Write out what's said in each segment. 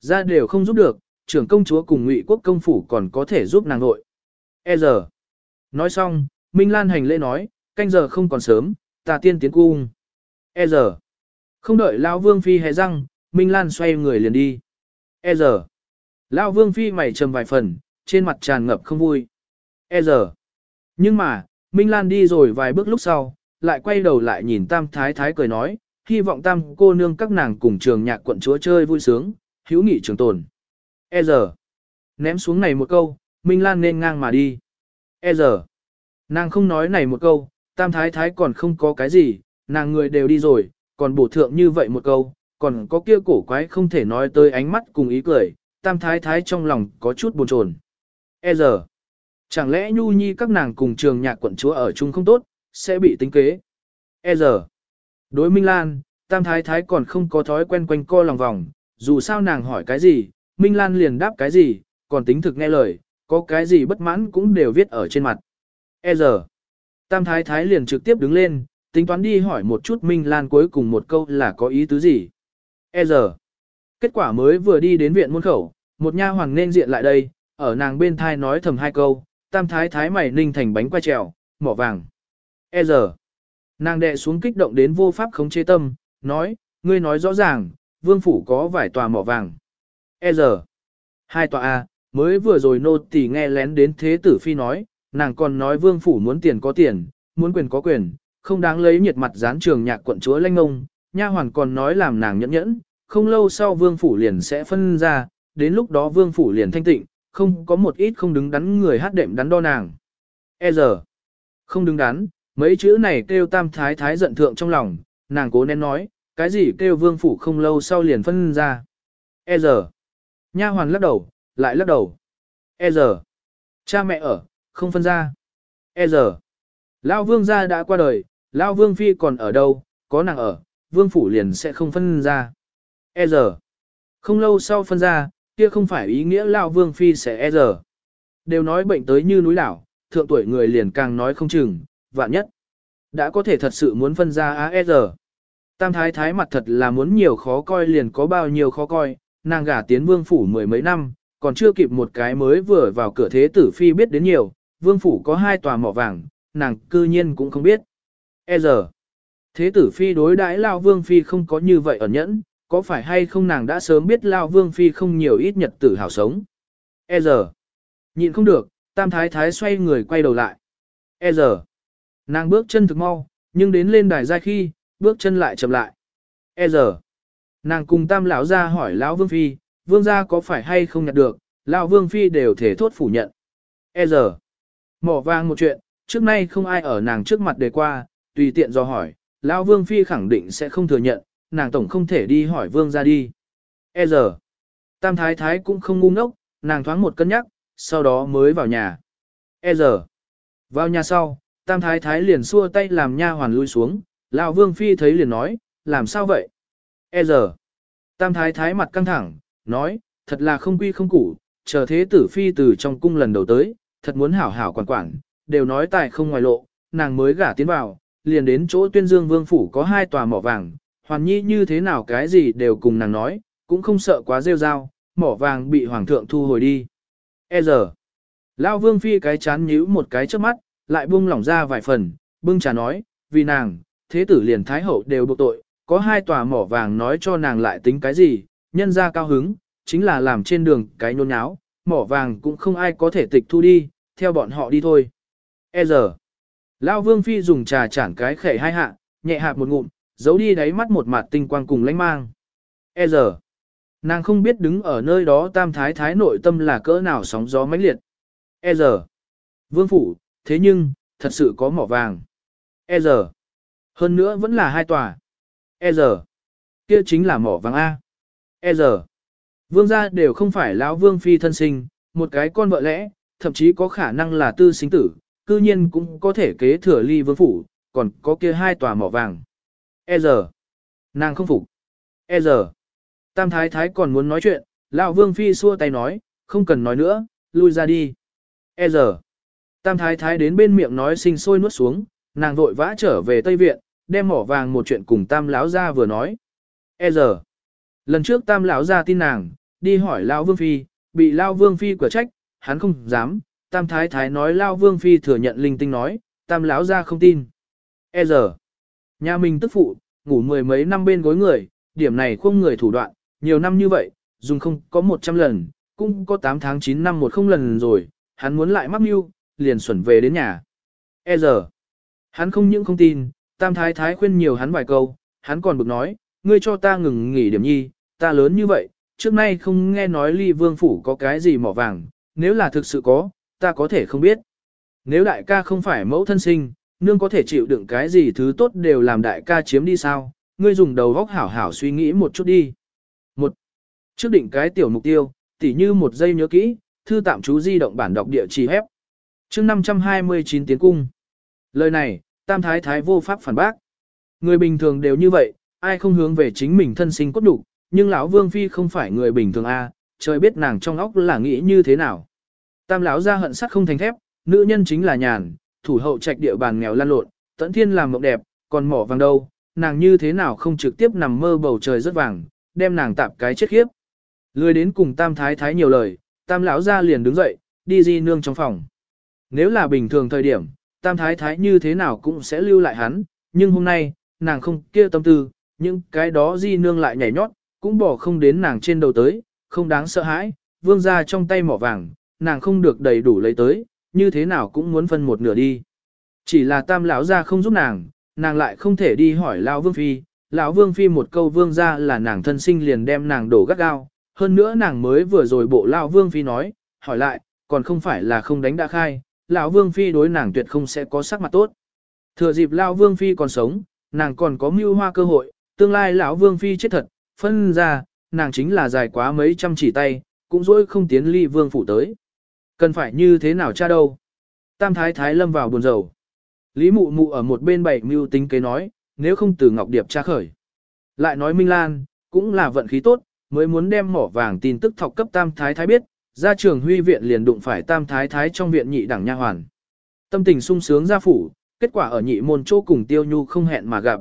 ra đều không giúp được, trưởng công chúa cùng ngụy quốc công phủ còn có thể giúp nàng nội. E giờ. Nói xong, Minh Lan hành lễ nói, canh giờ không còn sớm, ta tiên tiến cung. E giờ. Không đợi Lão Vương Phi hề răng, Minh Lan xoay người liền đi. E giờ. Lão Vương Phi mày trầm vài phần, trên mặt tràn ngập không vui. E giờ. Nhưng mà, Minh Lan đi rồi vài bước lúc sau, lại quay đầu lại nhìn Tam Thái Thái cười nói, hy vọng Tam cô nương các nàng cùng trường nhạc quận chúa chơi vui sướng, hữu nghị trường tồn. E giờ. Ném xuống này một câu, Minh Lan nên ngang mà đi. E giờ. Nàng không nói này một câu, Tam Thái Thái còn không có cái gì, nàng người đều đi rồi, còn bổ thượng như vậy một câu, còn có kia cổ quái không thể nói tới ánh mắt cùng ý cười, Tam Thái Thái trong lòng có chút buồn chồn. E giờ. Chẳng lẽ Nhu Nhi các nàng cùng trường nhạc quận chúa ở chung không tốt, sẽ bị tính kế. E giờ. Đối Minh Lan, Tam Thái Thái còn không có thói quen quanh co lòng vòng, dù sao nàng hỏi cái gì, Minh Lan liền đáp cái gì, còn tính thực nghe lời, có cái gì bất mãn cũng đều viết ở trên mặt. E giờ. Tam Thái Thái liền trực tiếp đứng lên, tính toán đi hỏi một chút Minh Lan cuối cùng một câu là có ý tứ gì. E giờ. Kết quả mới vừa đi đến viện môn khẩu, một nha hoàng nên diện lại đây, ở nàng bên thai nói thầm hai câu, tam thái thái mày ninh thành bánh quay trèo, mỏ vàng. E giờ, nàng đệ xuống kích động đến vô pháp khống chế tâm, nói, ngươi nói rõ ràng, vương phủ có vài tòa mỏ vàng. E giờ, hai tòa A, mới vừa rồi nô tỳ nghe lén đến thế tử phi nói, nàng còn nói vương phủ muốn tiền có tiền, muốn quyền có quyền, không đáng lấy nhiệt mặt dán trường nhạc quận chúa lanh ngông, nha hoàn còn nói làm nàng nhẫn nhẫn, không lâu sau vương phủ liền sẽ phân ra, đến lúc đó vương phủ liền thanh tịnh, không có một ít không đứng đắn người hát đệm đắn đo nàng. E giờ, không đứng đắn, mấy chữ này kêu tam thái thái giận thượng trong lòng, nàng cố nén nói, cái gì kêu vương phủ không lâu sau liền phân ra. E giờ, nha hoàn lắc đầu, lại lắc đầu. E giờ, cha mẹ ở, không phân ra. E giờ, Lao vương gia đã qua đời, Lao vương phi còn ở đâu, có nàng ở, vương phủ liền sẽ không phân ra. E giờ, không lâu sau phân ra, kia không phải ý nghĩa Lao Vương Phi sẽ e giờ. Đều nói bệnh tới như núi đảo, thượng tuổi người liền càng nói không chừng, vạn nhất. Đã có thể thật sự muốn phân ra A.E.R. Tam thái thái mặt thật là muốn nhiều khó coi liền có bao nhiêu khó coi, nàng gả tiến vương phủ mười mấy năm, còn chưa kịp một cái mới vừa vào cửa thế tử phi biết đến nhiều, vương phủ có hai tòa mỏ vàng, nàng cư nhiên cũng không biết. E giờ, thế tử phi đối đãi lao vương phi không có như vậy ẩn nhẫn, có phải hay không nàng đã sớm biết Lao Vương Phi không nhiều ít nhật tử hào sống. E giờ, nhịn không được, Tam Thái Thái xoay người quay đầu lại. E giờ, nàng bước chân thực mau, nhưng đến lên đài giai khi, bước chân lại chậm lại. E giờ, nàng cùng Tam lão ra hỏi Lão Vương Phi, Vương gia có phải hay không nhặt được, Lão Vương Phi đều thể thốt phủ nhận. E giờ, mỏ vang một chuyện, trước nay không ai ở nàng trước mặt đề qua, tùy tiện do hỏi, Lão Vương Phi khẳng định sẽ không thừa nhận, nàng tổng không thể đi hỏi vương gia đi. E giờ, tam thái thái cũng không ngu ngốc, nàng thoáng một cân nhắc, sau đó mới vào nhà. E giờ, vào nhà sau, tam thái thái liền xua tay làm nha hoàn lui xuống, lão vương phi thấy liền nói, làm sao vậy? E giờ, tam thái thái mặt căng thẳng, nói, thật là không quy không củ, chờ thế tử phi từ trong cung lần đầu tới, thật muốn hảo hảo quản quản, đều nói tài không ngoài lộ, nàng mới gả tiến vào, liền đến chỗ tuyên dương vương phủ có hai tòa mỏ vàng, Hoàn nhi như thế nào cái gì đều cùng nàng nói, cũng không sợ quá rêu rao, mỏ vàng bị hoàng thượng thu hồi đi. E giờ, Lao vương phi cái chán nhíu một cái trước mắt, lại buông lỏng ra vài phần, bưng trà nói, vì nàng, thế tử liền thái hậu đều buộc tội, có hai tòa mỏ vàng nói cho nàng lại tính cái gì, nhân ra cao hứng, chính là làm trên đường cái nôn nháo, mỏ vàng cũng không ai có thể tịch thu đi, theo bọn họ đi thôi. E giờ, Lao vương phi dùng trà chản cái khẩy hai hạ, nhẹ hạt một ngụm, giấu đi đáy mắt một mặt tinh quang cùng lánh mang. E giờ, nàng không biết đứng ở nơi đó tam thái thái nội tâm là cỡ nào sóng gió mãnh liệt. E giờ, vương phủ, thế nhưng, thật sự có mỏ vàng. E giờ, hơn nữa vẫn là hai tòa. E giờ, kia chính là mỏ vàng A. E giờ, vương gia đều không phải lão vương phi thân sinh, một cái con vợ lẽ, thậm chí có khả năng là tư sinh tử, cư nhiên cũng có thể kế thừa ly vương phủ, còn có kia hai tòa mỏ vàng. E giờ. Nàng không phục. E giờ. Tam thái thái còn muốn nói chuyện, lão vương phi xua tay nói, không cần nói nữa, lui ra đi. E giờ. Tam thái thái đến bên miệng nói sinh sôi nuốt xuống, nàng vội vã trở về Tây Viện, đem mỏ vàng một chuyện cùng tam lão ra vừa nói. E giờ. Lần trước tam lão ra tin nàng, đi hỏi Lao Vương Phi, bị Lao Vương Phi quả trách, hắn không dám, Tam Thái Thái nói Lao Vương Phi thừa nhận linh tinh nói, Tam lão ra không tin. E giờ, nhà mình tức phụ, ngủ mười mấy năm bên gối người, điểm này không người thủ đoạn, nhiều năm như vậy, dùng không có 100 lần, cũng có tám tháng chín năm một không lần rồi, hắn muốn lại mắc mưu, liền xuẩn về đến nhà. E giờ, hắn không những không tin, Tam Thái Thái khuyên nhiều hắn vài câu, hắn còn bực nói, ngươi cho ta ngừng nghỉ điểm nhi, ta lớn như vậy, trước nay không nghe nói ly vương phủ có cái gì mỏ vàng, nếu là thực sự có, ta có thể không biết. Nếu đại ca không phải mẫu thân sinh, nương có thể chịu đựng cái gì thứ tốt đều làm đại ca chiếm đi sao, ngươi dùng đầu góc hảo hảo suy nghĩ một chút đi. Một, trước định cái tiểu mục tiêu, tỉ như một giây nhớ kỹ, thư tạm chú di động bản đọc địa chỉ hép. chương 529 tiến cung. Lời này, tam thái thái vô pháp phản bác. Người bình thường đều như vậy, ai không hướng về chính mình thân sinh cốt đủ, nhưng lão vương phi không phải người bình thường a, trời biết nàng trong óc là nghĩ như thế nào. Tam lão ra hận sắt không thành thép, nữ nhân chính là nhàn, thủ hậu trạch địa bàn nghèo lan lộn, tận thiên làm mộng đẹp, còn mỏ vàng đâu, nàng như thế nào không trực tiếp nằm mơ bầu trời rất vàng, đem nàng tạp cái chết khiếp. Lười đến cùng tam thái thái nhiều lời, tam lão ra liền đứng dậy, đi di nương trong phòng. Nếu là bình thường thời điểm, tam thái thái như thế nào cũng sẽ lưu lại hắn, nhưng hôm nay, nàng không kia tâm tư, những cái đó di nương lại nhảy nhót, cũng bỏ không đến nàng trên đầu tới, không đáng sợ hãi, vương ra trong tay mỏ vàng, nàng không được đầy đủ lấy tới, như thế nào cũng muốn phân một nửa đi. Chỉ là tam lão ra không giúp nàng, nàng lại không thể đi hỏi lão vương phi, lão vương phi một câu vương ra là nàng thân sinh liền đem nàng đổ gắt gao, hơn nữa nàng mới vừa rồi bộ lão vương phi nói, hỏi lại, còn không phải là không đánh đã khai, lão vương phi đối nàng tuyệt không sẽ có sắc mặt tốt. Thừa dịp lão vương phi còn sống, nàng còn có mưu hoa cơ hội, tương lai lão vương phi chết thật, phân ra, nàng chính là dài quá mấy trăm chỉ tay, cũng dỗi không tiến ly vương phủ tới. Cần phải như thế nào cha đâu? Tam thái thái lâm vào buồn rầu. Lý mụ mụ ở một bên bảy mưu tính kế nói, nếu không từ Ngọc Điệp tra khởi. Lại nói Minh Lan, cũng là vận khí tốt, mới muốn đem mỏ vàng tin tức thọc cấp tam thái thái biết, ra trường huy viện liền đụng phải tam thái thái trong viện nhị đẳng nha hoàn. Tâm tình sung sướng ra phủ, kết quả ở nhị môn chỗ cùng tiêu nhu không hẹn mà gặp.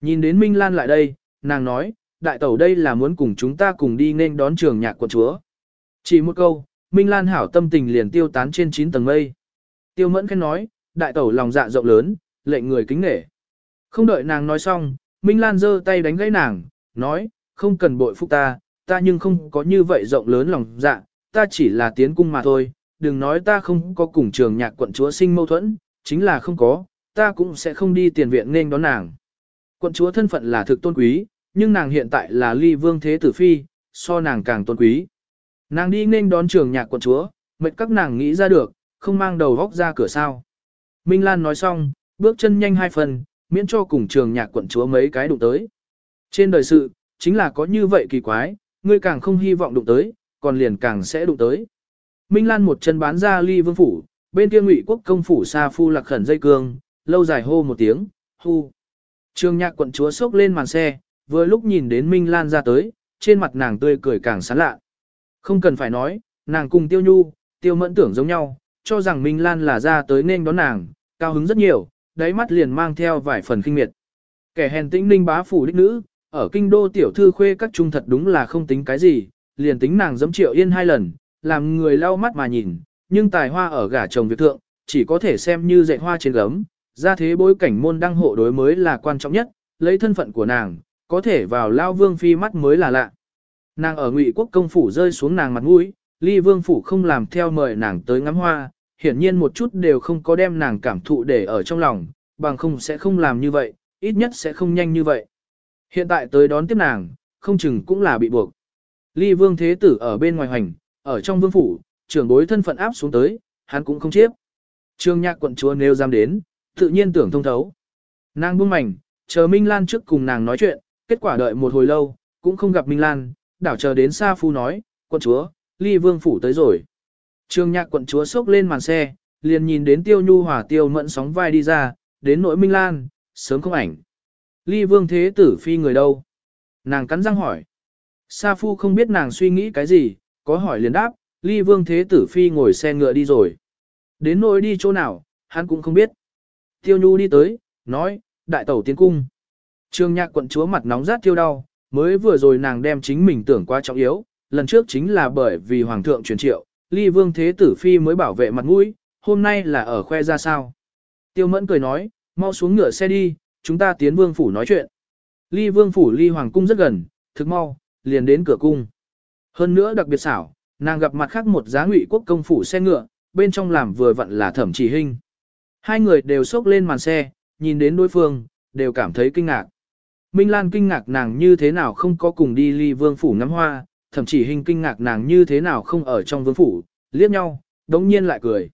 Nhìn đến Minh Lan lại đây, nàng nói, đại tẩu đây là muốn cùng chúng ta cùng đi nên đón trường nhạc quận chúa. Chỉ một câu, Minh Lan hảo tâm tình liền tiêu tán trên 9 tầng mây. Tiêu mẫn khen nói, đại tẩu lòng dạ rộng lớn, lệnh người kính nể. Không đợi nàng nói xong, Minh Lan giơ tay đánh gãy nàng, nói, không cần bội phúc ta, ta nhưng không có như vậy rộng lớn lòng dạ, ta chỉ là tiến cung mà thôi, đừng nói ta không có cùng trường nhạc quận chúa sinh mâu thuẫn, chính là không có, ta cũng sẽ không đi tiền viện nên đón nàng. Quận chúa thân phận là thực tôn quý, nhưng nàng hiện tại là ly vương thế tử phi, so nàng càng tôn quý. Nàng đi nên đón trường nhạc quận chúa, mệnh các nàng nghĩ ra được, không mang đầu vóc ra cửa sao. Minh Lan nói xong, bước chân nhanh hai phần, miễn cho cùng trường nhạc quận chúa mấy cái đụng tới. Trên đời sự, chính là có như vậy kỳ quái, ngươi càng không hy vọng đụng tới, còn liền càng sẽ đụng tới. Minh Lan một chân bán ra ly vương phủ, bên kia ngụy quốc công phủ xa phu lạc khẩn dây cương, lâu dài hô một tiếng, hu. Trương nhạc quận chúa sốc lên màn xe, vừa lúc nhìn đến Minh Lan ra tới, trên mặt nàng tươi cười càng sán lạ. Không cần phải nói, nàng cùng tiêu nhu, tiêu mẫn tưởng giống nhau, cho rằng Minh Lan là ra tới nên đón nàng, cao hứng rất nhiều, đáy mắt liền mang theo vài phần kinh miệt. Kẻ hèn tĩnh ninh bá phủ đích nữ, ở kinh đô tiểu thư khuê các trung thật đúng là không tính cái gì, liền tính nàng dẫm triệu yên hai lần, làm người lau mắt mà nhìn, nhưng tài hoa ở gả chồng việc thượng, chỉ có thể xem như dạy hoa trên gấm, ra thế bối cảnh môn đăng hộ đối mới là quan trọng nhất, lấy thân phận của nàng, có thể vào lao vương phi mắt mới là lạ. Nàng ở ngụy quốc công phủ rơi xuống nàng mặt mũi, ly vương phủ không làm theo mời nàng tới ngắm hoa, hiển nhiên một chút đều không có đem nàng cảm thụ để ở trong lòng, bằng không sẽ không làm như vậy, ít nhất sẽ không nhanh như vậy. Hiện tại tới đón tiếp nàng, không chừng cũng là bị buộc. Ly vương thế tử ở bên ngoài hành, ở trong vương phủ, trưởng bối thân phận áp xuống tới, hắn cũng không chiếp. Trương nhạc quận chúa nếu dám đến, tự nhiên tưởng thông thấu. Nàng buông mảnh, chờ Minh Lan trước cùng nàng nói chuyện, kết quả đợi một hồi lâu, cũng không gặp Minh Lan, đảo chờ đến xa phu nói, quận chúa, ly vương phủ tới rồi. Trương nhạc quận chúa sốc lên màn xe, liền nhìn đến tiêu nhu hỏa tiêu mẫn sóng vai đi ra, đến nỗi Minh Lan, sớm không ảnh. Ly vương thế tử phi người đâu? Nàng cắn răng hỏi. Sa phu không biết nàng suy nghĩ cái gì, có hỏi liền đáp, ly vương thế tử phi ngồi xe ngựa đi rồi. Đến nỗi đi chỗ nào, hắn cũng không biết. Tiêu nhu đi tới, nói, đại tẩu tiến cung. Trương nhạc quận chúa mặt nóng rát tiêu đau, mới vừa rồi nàng đem chính mình tưởng quá trọng yếu, lần trước chính là bởi vì hoàng thượng truyền triệu, ly vương thế tử phi mới bảo vệ mặt mũi, hôm nay là ở khoe ra sao. Tiêu mẫn cười nói, mau xuống ngựa xe đi, chúng ta tiến vương phủ nói chuyện. Ly vương phủ ly hoàng cung rất gần, thực mau, liền đến cửa cung. Hơn nữa đặc biệt xảo, nàng gặp mặt khác một giá ngụy quốc công phủ xe ngựa, bên trong làm vừa vặn là thẩm chỉ hình. Hai người đều xốc lên màn xe, nhìn đến đối phương, đều cảm thấy kinh ngạc. Minh Lan kinh ngạc nàng như thế nào không có cùng đi ly vương phủ ngắm hoa, thậm chỉ hình kinh ngạc nàng như thế nào không ở trong vương phủ, liếc nhau, đống nhiên lại cười.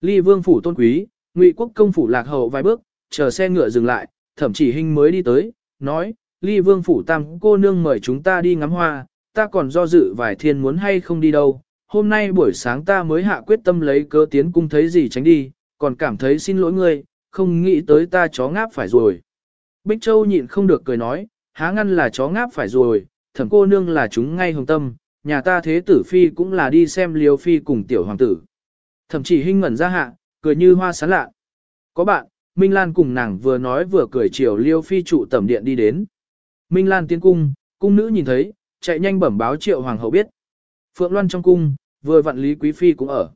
Ly vương phủ tôn quý, ngụy quốc công phủ lạc hậu vài bước, chờ xe ngựa dừng lại, thậm chỉ hình mới đi tới, nói, ly vương phủ tam cô nương mời chúng ta đi ngắm hoa, ta còn do dự vài thiên muốn hay không đi đâu, hôm nay buổi sáng ta mới hạ quyết tâm lấy cơ tiến cung thấy gì tránh đi, còn cảm thấy xin lỗi ngươi, không nghĩ tới ta chó ngáp phải rồi. Bích Châu nhịn không được cười nói, há ngăn là chó ngáp phải rồi, thẩm cô nương là chúng ngay hồng tâm, nhà ta thế tử phi cũng là đi xem liều phi cùng tiểu hoàng tử. Thẩm chỉ hinh ngẩn ra hạ, cười như hoa sán lạ. Có bạn, Minh Lan cùng nàng vừa nói vừa cười chiều liêu phi trụ tẩm điện đi đến. Minh Lan tiến cung, cung nữ nhìn thấy, chạy nhanh bẩm báo triệu hoàng hậu biết. Phượng Loan trong cung, vừa vặn Lý Quý Phi cũng ở.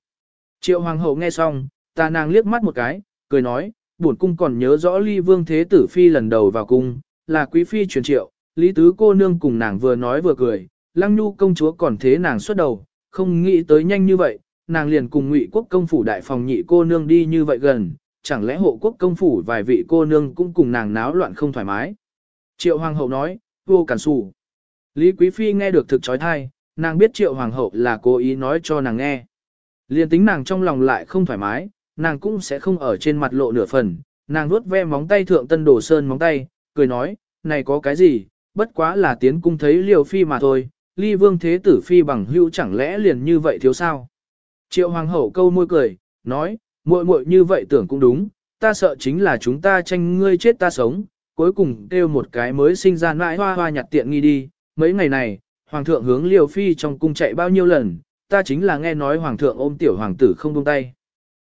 Triệu hoàng hậu nghe xong, ta nàng liếc mắt một cái, cười nói, bổn cung còn nhớ rõ ly vương thế tử phi lần đầu vào cung, là quý phi truyền triệu, lý tứ cô nương cùng nàng vừa nói vừa cười, lăng nhu công chúa còn thế nàng xuất đầu, không nghĩ tới nhanh như vậy, nàng liền cùng ngụy quốc công phủ đại phòng nhị cô nương đi như vậy gần, chẳng lẽ hộ quốc công phủ vài vị cô nương cũng cùng nàng náo loạn không thoải mái. Triệu hoàng hậu nói, vô cản sủ. Lý quý phi nghe được thực trói thai, nàng biết triệu hoàng hậu là cố ý nói cho nàng nghe. Liền tính nàng trong lòng lại không thoải mái, nàng cũng sẽ không ở trên mặt lộ nửa phần, nàng vuốt ve móng tay thượng tân đồ sơn móng tay, cười nói, này có cái gì, bất quá là tiến cung thấy liều phi mà thôi, ly vương thế tử phi bằng hữu chẳng lẽ liền như vậy thiếu sao. Triệu hoàng hậu câu môi cười, nói, muội muội như vậy tưởng cũng đúng, ta sợ chính là chúng ta tranh ngươi chết ta sống, cuối cùng kêu một cái mới sinh ra mãi hoa hoa nhặt tiện nghi đi, mấy ngày này, hoàng thượng hướng liều phi trong cung chạy bao nhiêu lần, ta chính là nghe nói hoàng thượng ôm tiểu hoàng tử không buông tay.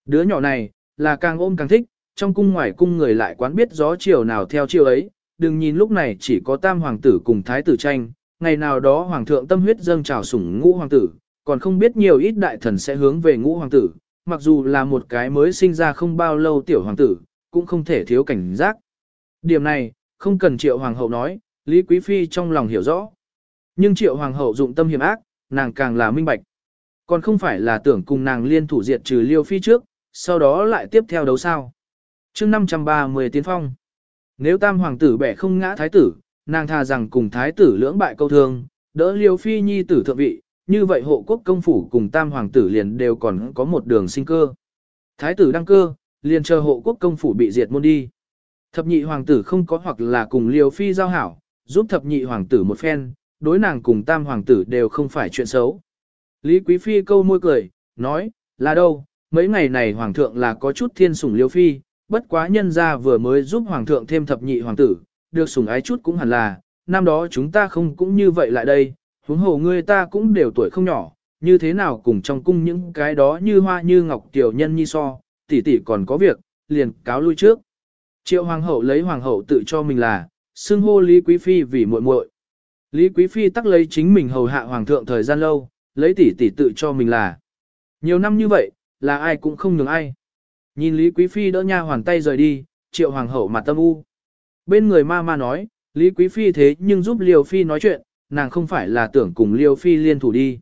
Đứa nhỏ này, là càng ôm càng thích, trong cung ngoài cung người lại quán biết gió chiều nào theo chiều ấy, đừng nhìn lúc này chỉ có tam hoàng tử cùng thái tử tranh, ngày nào đó hoàng thượng tâm huyết dâng trào sủng ngũ hoàng tử, còn không biết nhiều ít đại thần sẽ hướng về ngũ hoàng tử, mặc dù là một cái mới sinh ra không bao lâu tiểu hoàng tử, cũng không thể thiếu cảnh giác. Điểm này, không cần triệu hoàng hậu nói, Lý Quý Phi trong lòng hiểu rõ. Nhưng triệu hoàng hậu dụng tâm hiểm ác, nàng càng là minh bạch. Còn không phải là tưởng cùng nàng liên thủ diệt trừ liêu phi trước, sau đó lại tiếp theo đấu sao. chương 530 tiến phong. Nếu tam hoàng tử bẻ không ngã thái tử, nàng thà rằng cùng thái tử lưỡng bại câu thương, đỡ liêu phi nhi tử thượng vị, như vậy hộ quốc công phủ cùng tam hoàng tử liền đều còn có một đường sinh cơ. Thái tử đăng cơ, liền chờ hộ quốc công phủ bị diệt môn đi. Thập nhị hoàng tử không có hoặc là cùng liêu phi giao hảo, giúp thập nhị hoàng tử một phen, đối nàng cùng tam hoàng tử đều không phải chuyện xấu. Lý Quý Phi câu môi cười, nói, là đâu, mấy ngày này hoàng thượng là có chút thiên sủng liêu phi, bất quá nhân ra vừa mới giúp hoàng thượng thêm thập nhị hoàng tử, được sủng ái chút cũng hẳn là, năm đó chúng ta không cũng như vậy lại đây, huống hồ ngươi ta cũng đều tuổi không nhỏ, như thế nào cùng trong cung những cái đó như hoa như ngọc tiểu nhân nhi so, tỷ tỷ còn có việc, liền cáo lui trước. Triệu hoàng hậu lấy hoàng hậu tự cho mình là, xưng hô Lý Quý Phi vì muội muội. Lý Quý Phi tắc lấy chính mình hầu hạ hoàng thượng thời gian lâu, lấy tỷ tỷ tự cho mình là. Nhiều năm như vậy, là ai cũng không nhường ai. Nhìn Lý Quý Phi đỡ nha hoàn tay rời đi, triệu hoàng hậu mặt tâm u. Bên người ma ma nói, Lý Quý Phi thế nhưng giúp Liêu Phi nói chuyện, nàng không phải là tưởng cùng Liêu Phi liên thủ đi.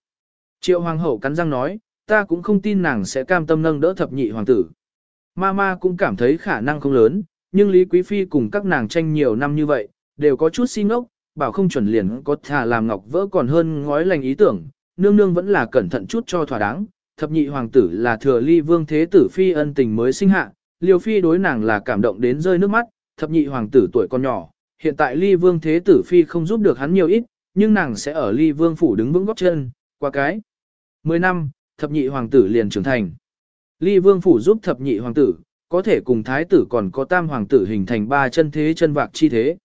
Triệu hoàng hậu cắn răng nói, ta cũng không tin nàng sẽ cam tâm nâng đỡ thập nhị hoàng tử. Ma ma cũng cảm thấy khả năng không lớn, nhưng Lý Quý Phi cùng các nàng tranh nhiều năm như vậy, đều có chút si ngốc, bảo không chuẩn liền có thà làm ngọc vỡ còn hơn ngói lành ý tưởng, nương nương vẫn là cẩn thận chút cho thỏa đáng, thập nhị hoàng tử là thừa ly vương thế tử phi ân tình mới sinh hạ, liêu phi đối nàng là cảm động đến rơi nước mắt, thập nhị hoàng tử tuổi còn nhỏ, hiện tại ly vương thế tử phi không giúp được hắn nhiều ít, nhưng nàng sẽ ở ly vương phủ đứng vững góc chân, qua cái. Mười năm, thập nhị hoàng tử liền trưởng thành. Ly vương phủ giúp thập nhị hoàng tử, có thể cùng thái tử còn có tam hoàng tử hình thành ba chân thế chân vạc chi thế.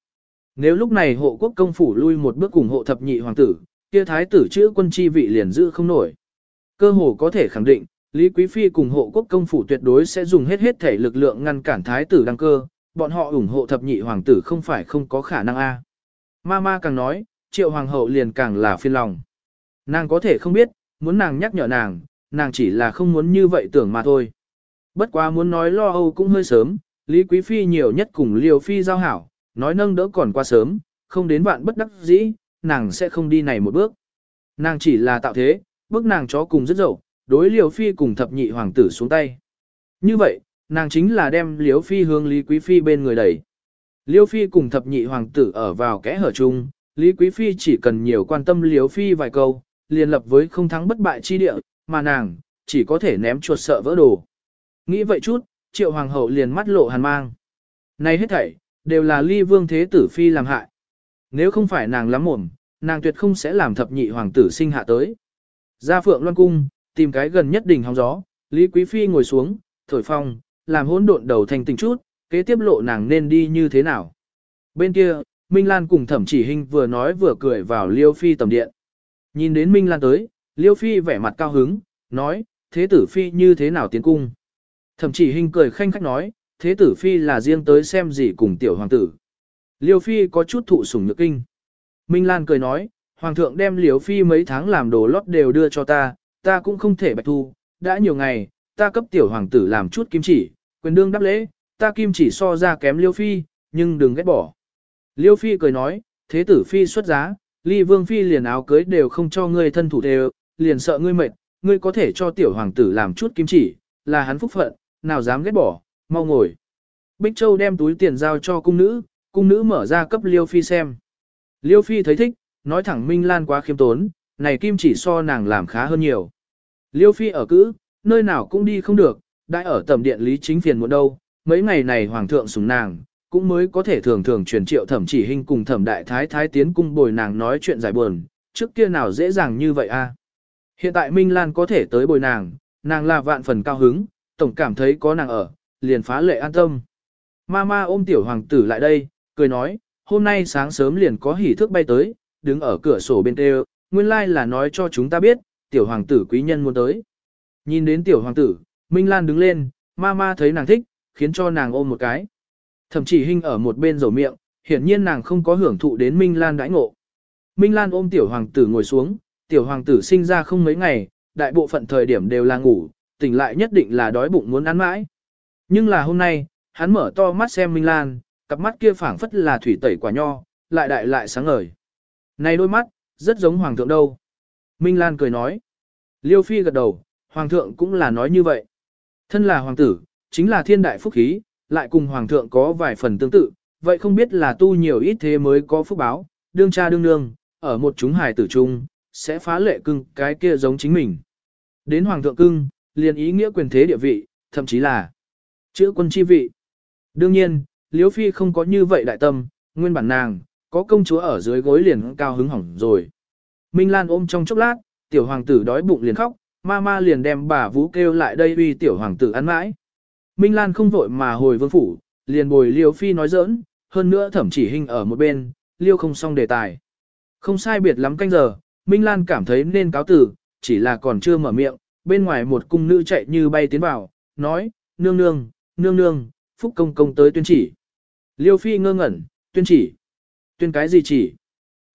Nếu lúc này hộ quốc công phủ lui một bước cùng hộ thập nhị hoàng tử, kia thái tử chữ quân chi vị liền giữ không nổi. Cơ hồ có thể khẳng định, Lý Quý Phi cùng hộ quốc công phủ tuyệt đối sẽ dùng hết hết thể lực lượng ngăn cản thái tử đăng cơ, bọn họ ủng hộ thập nhị hoàng tử không phải không có khả năng a. mama càng nói, triệu hoàng hậu liền càng là phiên lòng. Nàng có thể không biết, muốn nàng nhắc nhở nàng, nàng chỉ là không muốn như vậy tưởng mà thôi. Bất quá muốn nói lo âu cũng hơi sớm, Lý Quý Phi nhiều nhất cùng Liều Phi giao hảo, nói nâng đỡ còn qua sớm, không đến vạn bất đắc dĩ, nàng sẽ không đi này một bước. Nàng chỉ là tạo thế, bước nàng chó cùng rất dậu, đối Liều Phi cùng thập nhị hoàng tử xuống tay. Như vậy, nàng chính là đem Liều Phi hướng Lý Quý Phi bên người đẩy. Liêu Phi cùng thập nhị hoàng tử ở vào kẽ hở chung, Lý Quý Phi chỉ cần nhiều quan tâm Liêu Phi vài câu, liền lập với không thắng bất bại chi địa, mà nàng, chỉ có thể ném chuột sợ vỡ đồ. Nghĩ vậy chút, triệu hoàng hậu liền mắt lộ hàn mang. Này hết thảy, đều là ly vương thế tử Phi làm hại. Nếu không phải nàng lắm mồm, nàng tuyệt không sẽ làm thập nhị hoàng tử sinh hạ tới. Ra phượng loan cung, tìm cái gần nhất đỉnh hóng gió, Lý Quý Phi ngồi xuống, thổi phong, làm hỗn độn đầu thành tình chút, kế tiếp lộ nàng nên đi như thế nào. Bên kia, Minh Lan cùng thẩm chỉ hình vừa nói vừa cười vào Liêu Phi tầm điện. Nhìn đến Minh Lan tới, Liêu Phi vẻ mặt cao hứng, nói, thế tử Phi như thế nào tiến cung. Thẩm chỉ hình cười khanh khách nói, thế tử Phi là riêng tới xem gì cùng tiểu hoàng tử. Liêu Phi có chút thụ sủng nhược kinh. Minh Lan cười nói, Hoàng thượng đem Liêu Phi mấy tháng làm đồ lót đều đưa cho ta, ta cũng không thể bạch thu, đã nhiều ngày, ta cấp tiểu hoàng tử làm chút kim chỉ, quyền đương đáp lễ, ta kim chỉ so ra kém Liêu Phi, nhưng đừng ghét bỏ. Liêu Phi cười nói, thế tử Phi xuất giá, ly vương Phi liền áo cưới đều không cho ngươi thân thủ đều, liền sợ ngươi mệt, ngươi có thể cho tiểu hoàng tử làm chút kim chỉ, là hắn phúc phận, nào dám ghét bỏ, mau ngồi. Bích Châu đem túi tiền giao cho cung nữ, cung nữ mở ra cấp Liêu Phi xem. Liêu Phi thấy thích, nói thẳng Minh Lan quá khiêm tốn, này kim chỉ so nàng làm khá hơn nhiều. Liêu Phi ở cữ, nơi nào cũng đi không được, đại ở tầm điện lý chính phiền muộn đâu, mấy ngày này hoàng thượng sủng nàng, cũng mới có thể thường thường truyền triệu thẩm chỉ hình cùng thẩm đại thái thái tiến cung bồi nàng nói chuyện giải buồn, trước kia nào dễ dàng như vậy a? Hiện tại Minh Lan có thể tới bồi nàng, nàng là vạn phần cao hứng, tổng cảm thấy có nàng ở, liền phá lệ an tâm. Mama ôm tiểu hoàng tử lại đây, cười nói, hôm nay sáng sớm liền có hỉ thức bay tới, đứng ở cửa sổ bên tê nguyên lai like là nói cho chúng ta biết, tiểu hoàng tử quý nhân muốn tới. Nhìn đến tiểu hoàng tử, Minh Lan đứng lên, Mama thấy nàng thích, khiến cho nàng ôm một cái. Thậm chỉ hình ở một bên rầu miệng, hiển nhiên nàng không có hưởng thụ đến Minh Lan đãi ngộ. Minh Lan ôm tiểu hoàng tử ngồi xuống, tiểu hoàng tử sinh ra không mấy ngày, đại bộ phận thời điểm đều là ngủ, tỉnh lại nhất định là đói bụng muốn ăn mãi. Nhưng là hôm nay, hắn mở to mắt xem Minh Lan, cặp mắt kia phảng phất là thủy tẩy quả nho, lại đại lại sáng ngời. Này đôi mắt, rất giống hoàng thượng đâu. Minh Lan cười nói. Liêu Phi gật đầu, hoàng thượng cũng là nói như vậy. Thân là hoàng tử, chính là thiên đại phúc khí, lại cùng hoàng thượng có vài phần tương tự, vậy không biết là tu nhiều ít thế mới có phúc báo, đương cha đương nương, ở một chúng hài tử chung, sẽ phá lệ cưng cái kia giống chính mình. Đến hoàng thượng cưng, liền ý nghĩa quyền thế địa vị, thậm chí là chữ quân chi vị. Đương nhiên, Liễu Phi không có như vậy đại tâm, nguyên bản nàng, có công chúa ở dưới gối liền cao hứng hỏng rồi. Minh Lan ôm trong chốc lát, tiểu hoàng tử đói bụng liền khóc, ma ma liền đem bà Vũ kêu lại đây uy tiểu hoàng tử ăn mãi. Minh Lan không vội mà hồi vương phủ, liền bồi Liêu Phi nói giỡn, hơn nữa thẩm chỉ hình ở một bên, Liêu không xong đề tài. Không sai biệt lắm canh giờ, Minh Lan cảm thấy nên cáo tử, chỉ là còn chưa mở miệng, bên ngoài một cung nữ chạy như bay tiến vào, nói, nương nương, nương nương, phúc công công tới tuyên chỉ. Liêu Phi ngơ ngẩn, tuyên chỉ. Tuyên cái gì chỉ?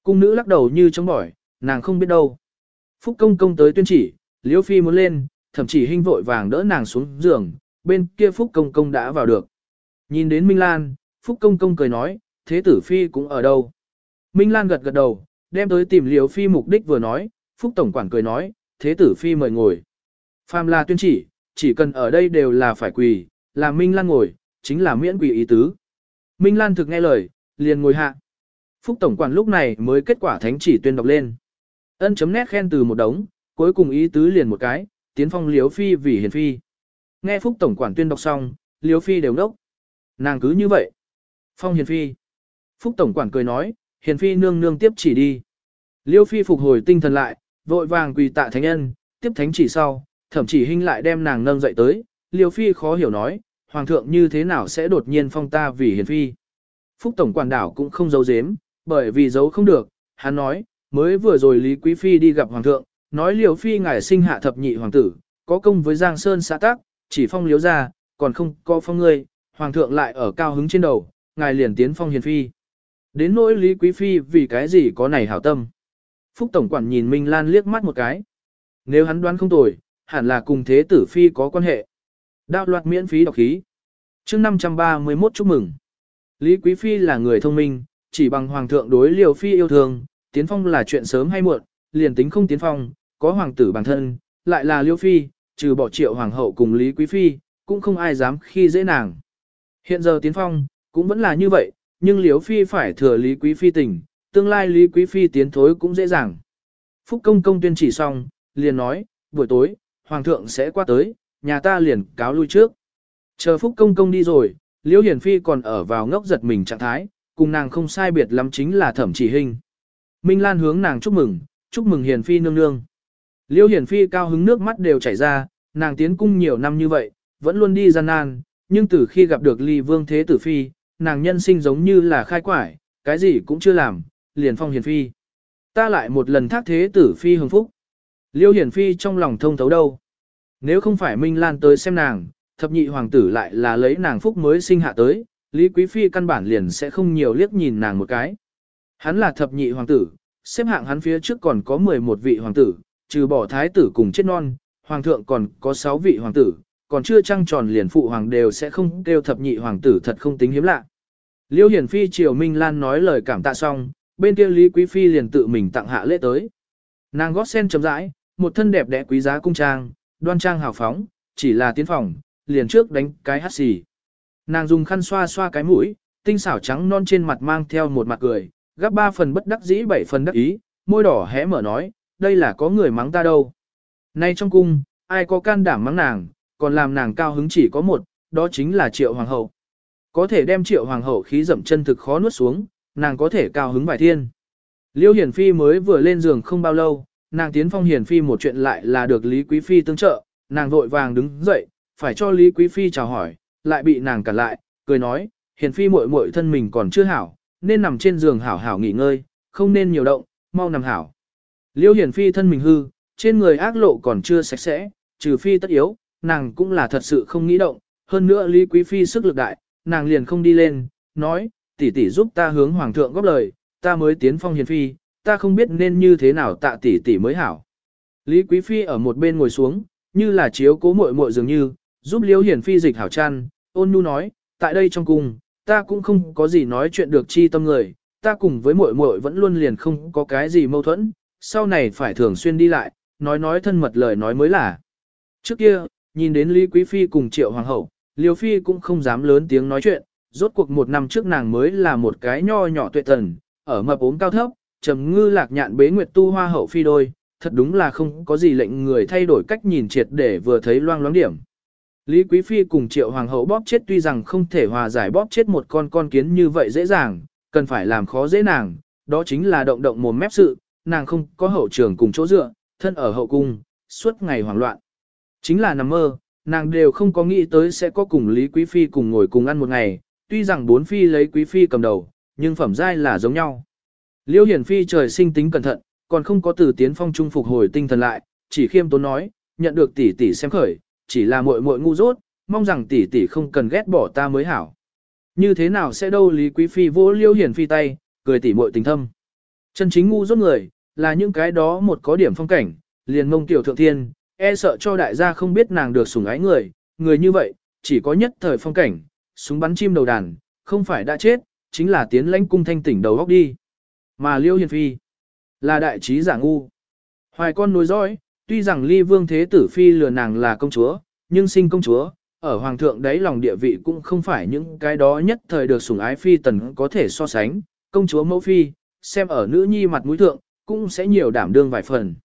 Cung nữ lắc đầu như chống bỏi, nàng không biết đâu. Phúc công công tới tuyên chỉ, Liêu Phi muốn lên, thậm chỉ hinh vội vàng đỡ nàng xuống giường, bên kia Phúc Công Công đã vào được. Nhìn đến Minh Lan, Phúc Công Công cười nói, thế tử Phi cũng ở đâu. Minh Lan gật gật đầu, đem tới tìm liêu Phi mục đích vừa nói, Phúc Tổng Quản cười nói, thế tử Phi mời ngồi. Phàm là tuyên chỉ, chỉ cần ở đây đều là phải quỳ, là Minh Lan ngồi, chính là miễn quỳ ý tứ. Minh Lan thực nghe lời, liền ngồi hạ. Phúc Tổng Quản lúc này mới kết quả thánh chỉ tuyên đọc lên. Ân chấm nét khen từ một đống, cuối cùng ý tứ liền một cái, tiến phong liếu phi vì hiền phi. Nghe Phúc Tổng quản tuyên đọc xong, liếu Phi đều đốc. Nàng cứ như vậy. Phong Hiền Phi. Phúc Tổng quản cười nói, Hiền Phi nương nương tiếp chỉ đi. Liêu Phi phục hồi tinh thần lại, vội vàng quỳ tạ thánh nhân, tiếp thánh chỉ sau, thậm chí hình lại đem nàng nâng dậy tới. Liêu Phi khó hiểu nói, Hoàng thượng như thế nào sẽ đột nhiên phong ta vì Hiền Phi. Phúc Tổng quản đảo cũng không giấu giếm, bởi vì giấu không được, hắn nói, mới vừa rồi Lý Quý Phi đi gặp Hoàng thượng, nói Liêu Phi ngài sinh hạ thập nhị hoàng tử, có công với Giang Sơn xã tác, chỉ phong liếu ra, còn không có phong ngươi, hoàng thượng lại ở cao hứng trên đầu, ngài liền tiến phong hiền phi. Đến nỗi Lý Quý Phi vì cái gì có này hảo tâm. Phúc Tổng Quản nhìn Minh Lan liếc mắt một cái. Nếu hắn đoán không tồi, hẳn là cùng thế tử phi có quan hệ. Đạo loạt miễn phí đọc khí. chương 531 chúc mừng. Lý Quý Phi là người thông minh, chỉ bằng Hoàng thượng đối liều phi yêu thương, tiến phong là chuyện sớm hay muộn, liền tính không tiến phong, có hoàng tử bản thân, lại là liêu phi, trừ bỏ triệu hoàng hậu cùng Lý Quý Phi, cũng không ai dám khi dễ nàng. Hiện giờ tiến phong, cũng vẫn là như vậy, nhưng liêu phi phải thừa Lý Quý Phi tình, tương lai Lý Quý Phi tiến thối cũng dễ dàng. Phúc công công tuyên chỉ xong, liền nói, buổi tối, hoàng thượng sẽ qua tới, nhà ta liền cáo lui trước. Chờ Phúc công công đi rồi, Liễu Hiển Phi còn ở vào ngốc giật mình trạng thái, cùng nàng không sai biệt lắm chính là thẩm chỉ hình. Minh Lan hướng nàng chúc mừng, chúc mừng Hiển Phi nương nương. Liễu Hiển Phi cao hứng nước mắt đều chảy ra, nàng tiến cung nhiều năm như vậy, vẫn luôn đi gian nan, nhưng từ khi gặp được Ly Vương Thế Tử Phi, nàng nhân sinh giống như là khai quải, cái gì cũng chưa làm, liền phong Hiển Phi. Ta lại một lần thác Thế Tử Phi hưởng phúc. Liêu Hiển Phi trong lòng thông thấu đâu. Nếu không phải Minh Lan tới xem nàng, thập nhị hoàng tử lại là lấy nàng phúc mới sinh hạ tới, Lý Quý Phi căn bản liền sẽ không nhiều liếc nhìn nàng một cái. Hắn là thập nhị hoàng tử, xếp hạng hắn phía trước còn có 11 vị hoàng tử, trừ bỏ thái tử cùng chết non, hoàng thượng còn có 6 vị hoàng tử, còn chưa trăng tròn liền phụ hoàng đều sẽ không kêu thập nhị hoàng tử thật không tính hiếm lạ. Liêu Hiển Phi triều Minh Lan nói lời cảm tạ xong, bên kia Lý Quý Phi liền tự mình tặng hạ lễ tới. Nàng gót sen chấm rãi, một thân đẹp đẽ quý giá cung trang, đoan trang hào phóng, chỉ là tiến phòng, liền trước đánh cái hát xì. Nàng dùng khăn xoa xoa cái mũi, tinh xảo trắng non trên mặt mang theo một mặt cười, gấp ba phần bất đắc dĩ bảy phần đắc ý, môi đỏ hé mở nói, đây là có người mắng ta đâu. Nay trong cung, ai có can đảm mắng nàng, còn làm nàng cao hứng chỉ có một, đó chính là triệu hoàng hậu. Có thể đem triệu hoàng hậu khí dậm chân thực khó nuốt xuống, nàng có thể cao hứng vài thiên. Liêu Hiển Phi mới vừa lên giường không bao lâu, nàng tiến phong hiền Phi một chuyện lại là được Lý Quý Phi tương trợ, nàng vội vàng đứng dậy, phải cho Lý Quý Phi chào hỏi, lại bị nàng cản lại, cười nói, hiền Phi muội muội thân mình còn chưa hảo, nên nằm trên giường hảo hảo nghỉ ngơi, không nên nhiều động, mau nằm hảo. Liêu hiền Phi thân mình hư, trên người ác lộ còn chưa sạch sẽ, trừ Phi tất yếu, nàng cũng là thật sự không nghĩ động, hơn nữa Lý Quý Phi sức lực đại, nàng liền không đi lên, nói, tỷ tỷ giúp ta hướng Hoàng thượng góp lời, ta mới tiến phong hiền Phi, ta không biết nên như thế nào tạ tỷ tỷ mới hảo. Lý Quý Phi ở một bên ngồi xuống, như là chiếu cố muội muội dường như, giúp Liêu Hiển Phi dịch hảo chăn, ôn nhu nói, tại đây trong cung, ta cũng không có gì nói chuyện được chi tâm người, ta cùng với muội muội vẫn luôn liền không có cái gì mâu thuẫn, sau này phải thường xuyên đi lại, nói nói thân mật lời nói mới là. Trước kia, nhìn đến Lý Quý Phi cùng Triệu Hoàng hậu, Liêu Phi cũng không dám lớn tiếng nói chuyện, rốt cuộc một năm trước nàng mới là một cái nho nhỏ tuệ thần, ở mập ốm cao thấp, trầm ngư lạc nhạn bế nguyệt tu hoa hậu phi đôi, thật đúng là không có gì lệnh người thay đổi cách nhìn triệt để vừa thấy loang loáng điểm. Lý Quý Phi cùng triệu hoàng hậu bóp chết tuy rằng không thể hòa giải bóp chết một con con kiến như vậy dễ dàng, cần phải làm khó dễ nàng, đó chính là động động mồm mép sự, nàng không có hậu trường cùng chỗ dựa, thân ở hậu cung, suốt ngày hoảng loạn. Chính là nằm mơ, nàng đều không có nghĩ tới sẽ có cùng Lý Quý Phi cùng ngồi cùng ăn một ngày, tuy rằng bốn phi lấy Quý Phi cầm đầu, nhưng phẩm giai là giống nhau. Liêu Hiển Phi trời sinh tính cẩn thận, còn không có từ tiến phong trung phục hồi tinh thần lại, chỉ khiêm tốn nói, nhận được tỷ tỷ xem khởi, chỉ là muội muội ngu dốt, mong rằng tỷ tỷ không cần ghét bỏ ta mới hảo. Như thế nào sẽ đâu Lý Quý Phi vỗ Liêu Hiển Phi tay, cười tỷ muội tình thâm. Chân chính ngu dốt người, là những cái đó một có điểm phong cảnh, liền mông tiểu thượng thiên, e sợ cho đại gia không biết nàng được sủng ái người, người như vậy, chỉ có nhất thời phong cảnh, súng bắn chim đầu đàn, không phải đã chết, chính là tiến lãnh cung thanh tỉnh đầu góc đi. Mà Liêu Hiền Phi là đại trí giả ngu. Hoài con nối dõi, tuy rằng ly vương thế tử phi lừa nàng là công chúa, nhưng sinh công chúa, ở hoàng thượng đấy lòng địa vị cũng không phải những cái đó nhất thời được sủng ái phi tần có thể so sánh, công chúa mẫu phi, xem ở nữ nhi mặt mũi thượng, cũng sẽ nhiều đảm đương vài phần.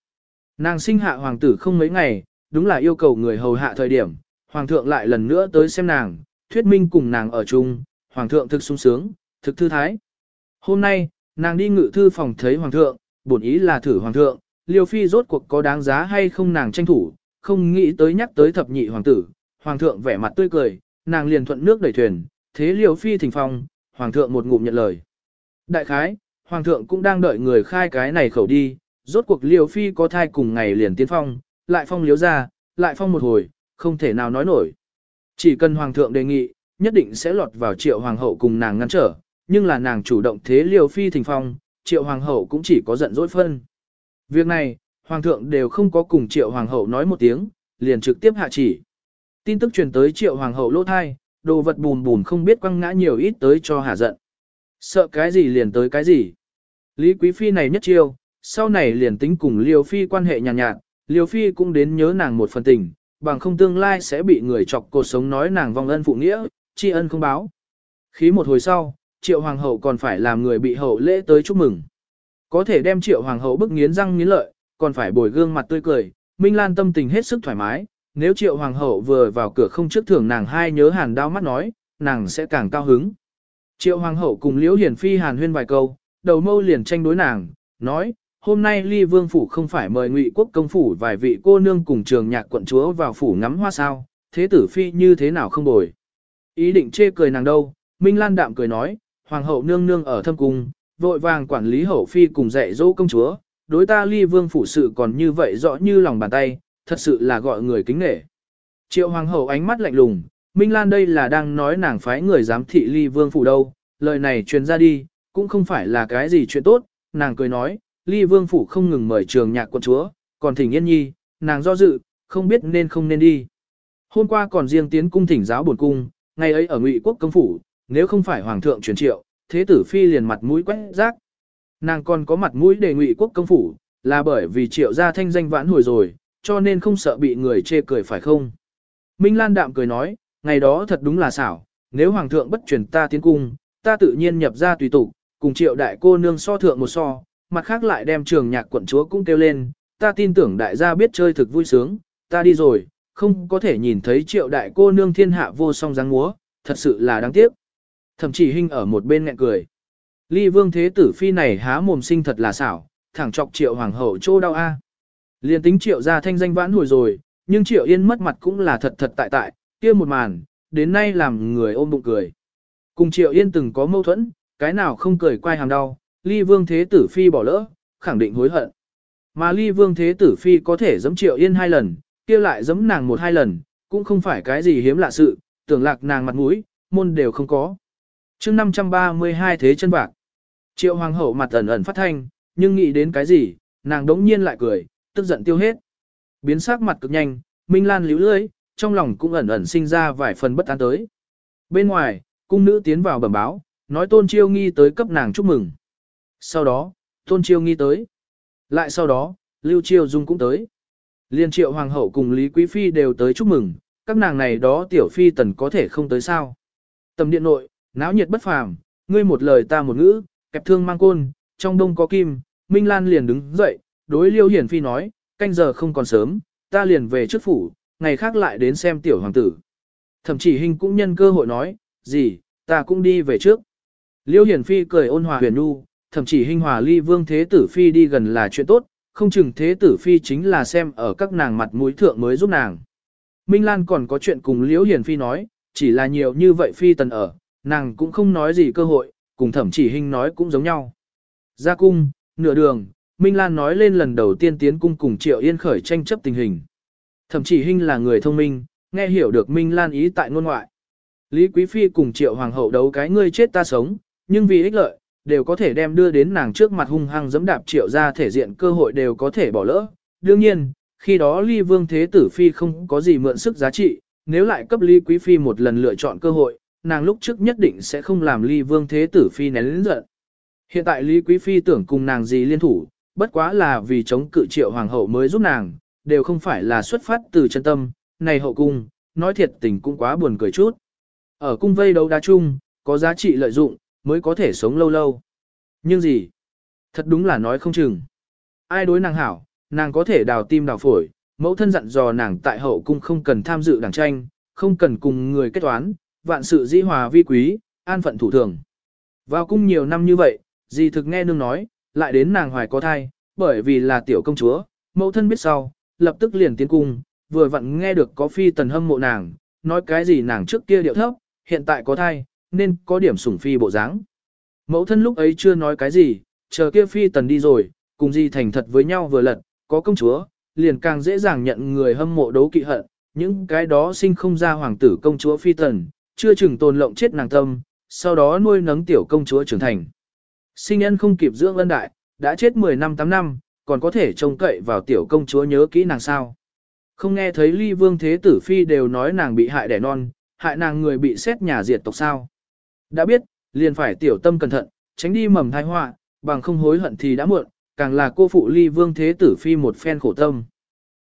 Nàng sinh hạ hoàng tử không mấy ngày, đúng là yêu cầu người hầu hạ thời điểm, hoàng thượng lại lần nữa tới xem nàng, thuyết minh cùng nàng ở chung, hoàng thượng thực sung sướng, thực thư thái. Hôm nay, nàng đi ngự thư phòng thấy hoàng thượng, bổn ý là thử hoàng thượng, liều phi rốt cuộc có đáng giá hay không nàng tranh thủ, không nghĩ tới nhắc tới thập nhị hoàng tử, hoàng thượng vẻ mặt tươi cười, nàng liền thuận nước đẩy thuyền, thế liều phi thỉnh phong, hoàng thượng một ngụm nhận lời. Đại khái, hoàng thượng cũng đang đợi người khai cái này khẩu đi, rốt cuộc liều phi có thai cùng ngày liền tiến phong, lại phong liếu ra, lại phong một hồi, không thể nào nói nổi. Chỉ cần hoàng thượng đề nghị, nhất định sẽ lọt vào triệu hoàng hậu cùng nàng ngăn trở, nhưng là nàng chủ động thế liều phi thỉnh phong, triệu hoàng hậu cũng chỉ có giận dỗi phân. Việc này, Hoàng thượng đều không có cùng triệu Hoàng hậu nói một tiếng, liền trực tiếp hạ chỉ. Tin tức truyền tới triệu Hoàng hậu lỗ thai, đồ vật bùn bùn không biết quăng ngã nhiều ít tới cho hà giận. Sợ cái gì liền tới cái gì. Lý Quý Phi này nhất chiêu, sau này liền tính cùng Liêu Phi quan hệ nhàn nhạt, nhạt, Liêu Phi cũng đến nhớ nàng một phần tình, bằng không tương lai sẽ bị người chọc cuộc sống nói nàng vong ân phụ nghĩa, tri ân không báo. Khí một hồi sau, triệu hoàng hậu còn phải làm người bị hậu lễ tới chúc mừng. Có thể đem triệu hoàng hậu bức nghiến răng nghiến lợi, còn phải bồi gương mặt tươi cười, Minh Lan tâm tình hết sức thoải mái, nếu triệu hoàng hậu vừa vào cửa không trước thưởng nàng hai nhớ hàn đau mắt nói, nàng sẽ càng cao hứng. Triệu hoàng hậu cùng liễu hiển phi hàn huyên vài câu, đầu mâu liền tranh đối nàng, nói, hôm nay ly vương phủ không phải mời ngụy quốc công phủ vài vị cô nương cùng trường nhạc quận chúa vào phủ ngắm hoa sao, thế tử phi như thế nào không bồi. Ý định chê cười nàng đâu, Minh Lan đạm cười nói, hoàng hậu nương nương ở thâm cung, vội vàng quản lý hậu phi cùng dạy dỗ công chúa, đối ta ly vương phủ sự còn như vậy rõ như lòng bàn tay, thật sự là gọi người kính nể. Triệu hoàng hậu ánh mắt lạnh lùng, Minh Lan đây là đang nói nàng phái người giám thị ly vương phủ đâu, lời này truyền ra đi, cũng không phải là cái gì chuyện tốt, nàng cười nói, ly vương phủ không ngừng mời trường nhạc quân chúa, còn thỉnh yên nhi, nàng do dự, không biết nên không nên đi. Hôm qua còn riêng tiến cung thỉnh giáo bổn cung, ngày ấy ở ngụy quốc công phủ, nếu không phải hoàng thượng truyền triệu, thế tử phi liền mặt mũi quét rác. Nàng còn có mặt mũi đề ngụy quốc công phủ, là bởi vì triệu gia thanh danh vãn hồi rồi, cho nên không sợ bị người chê cười phải không. Minh Lan đạm cười nói, ngày đó thật đúng là xảo, nếu hoàng thượng bất truyền ta tiến cung, ta tự nhiên nhập ra tùy tục, cùng triệu đại cô nương so thượng một so, mặt khác lại đem trường nhạc quận chúa cũng kêu lên, ta tin tưởng đại gia biết chơi thực vui sướng, ta đi rồi, không có thể nhìn thấy triệu đại cô nương thiên hạ vô song dáng múa, thật sự là đáng tiếc. Thậm chí hình ở một bên ngẹn cười. Ly vương thế tử phi này há mồm sinh thật là xảo, thẳng chọc triệu hoàng hậu chỗ đau a. Liên tính triệu ra thanh danh vãn hồi rồi, nhưng triệu yên mất mặt cũng là thật thật tại tại, kia một màn, đến nay làm người ôm bụng cười. Cùng triệu yên từng có mâu thuẫn, cái nào không cười quay hàm đau, ly vương thế tử phi bỏ lỡ, khẳng định hối hận. Mà ly vương thế tử phi có thể giẫm triệu yên hai lần, kia lại giẫm nàng một hai lần, cũng không phải cái gì hiếm lạ sự, tưởng lạc nàng mặt mũi, môn đều không có chương 532 thế chân bạc. Triệu hoàng hậu mặt ẩn ẩn phát thanh, nhưng nghĩ đến cái gì, nàng đống nhiên lại cười, tức giận tiêu hết. Biến sắc mặt cực nhanh, Minh Lan líu lưới, trong lòng cũng ẩn ẩn sinh ra vài phần bất an tới. Bên ngoài, cung nữ tiến vào bẩm báo, nói tôn chiêu nghi tới cấp nàng chúc mừng. Sau đó, tôn chiêu nghi tới. Lại sau đó, lưu chiêu dung cũng tới. Liên triệu hoàng hậu cùng Lý Quý Phi đều tới chúc mừng, các nàng này đó tiểu phi tần có thể không tới sao. Tầm điện nội, náo nhiệt bất phàm, ngươi một lời ta một ngữ, kẹp thương mang côn, trong đông có kim, Minh Lan liền đứng dậy, đối liêu hiển phi nói, canh giờ không còn sớm, ta liền về trước phủ, ngày khác lại đến xem tiểu hoàng tử. Thậm Chỉ hình cũng nhân cơ hội nói, gì, ta cũng đi về trước. Liêu hiển phi cười ôn hòa huyền nu, thậm Chỉ hình hòa ly vương thế tử phi đi gần là chuyện tốt, không chừng thế tử phi chính là xem ở các nàng mặt mũi thượng mới giúp nàng. Minh Lan còn có chuyện cùng Liễu Hiển Phi nói, chỉ là nhiều như vậy Phi tần ở, nàng cũng không nói gì cơ hội, cùng thẩm chỉ hình nói cũng giống nhau. Ra cung, nửa đường, Minh Lan nói lên lần đầu tiên tiến cung cùng Triệu Yên khởi tranh chấp tình hình. Thẩm chỉ hình là người thông minh, nghe hiểu được Minh Lan ý tại ngôn ngoại. Lý Quý Phi cùng Triệu Hoàng hậu đấu cái ngươi chết ta sống, nhưng vì ích lợi, đều có thể đem đưa đến nàng trước mặt hung hăng giẫm đạp Triệu ra thể diện cơ hội đều có thể bỏ lỡ. Đương nhiên, khi đó Ly Vương Thế Tử Phi không có gì mượn sức giá trị, nếu lại cấp lý Quý Phi một lần lựa chọn cơ hội, nàng lúc trước nhất định sẽ không làm Ly Vương Thế Tử Phi nén lĩnh giận. Hiện tại Lý Quý Phi tưởng cùng nàng gì liên thủ, bất quá là vì chống cự triệu hoàng hậu mới giúp nàng, đều không phải là xuất phát từ chân tâm, này hậu cung, nói thiệt tình cũng quá buồn cười chút. Ở cung vây đấu đá chung, có giá trị lợi dụng, mới có thể sống lâu lâu. Nhưng gì? Thật đúng là nói không chừng. Ai đối nàng hảo, nàng có thể đào tim đào phổi, mẫu thân dặn dò nàng tại hậu cung không cần tham dự đảng tranh, không cần cùng người kết toán, vạn sự di hòa vi quý, an phận thủ thường. Vào cung nhiều năm như vậy, dì thực nghe nương nói, lại đến nàng hoài có thai, bởi vì là tiểu công chúa, mẫu thân biết sau, lập tức liền tiến cung, vừa vặn nghe được có phi tần hâm mộ nàng, nói cái gì nàng trước kia điệu thấp, hiện tại có thai, nên có điểm sủng phi bộ dáng. Mẫu thân lúc ấy chưa nói cái gì, chờ kia phi tần đi rồi, cùng gì thành thật với nhau vừa lật, có công chúa, liền càng dễ dàng nhận người hâm mộ đấu kỵ hận, những cái đó sinh không ra hoàng tử công chúa phi tần, chưa chừng tồn lộng chết nàng tâm, sau đó nuôi nấng tiểu công chúa trưởng thành. Sinh nhân không kịp dưỡng ân đại, đã chết 10 năm 8 năm, còn có thể trông cậy vào tiểu công chúa nhớ kỹ nàng sao. Không nghe thấy ly vương thế tử phi đều nói nàng bị hại đẻ non, hại nàng người bị xét nhà diệt tộc sao. Đã biết, liền phải tiểu tâm cẩn thận, tránh đi mầm thai họa, bằng không hối hận thì đã muộn, càng là cô phụ ly vương thế tử phi một phen khổ tâm.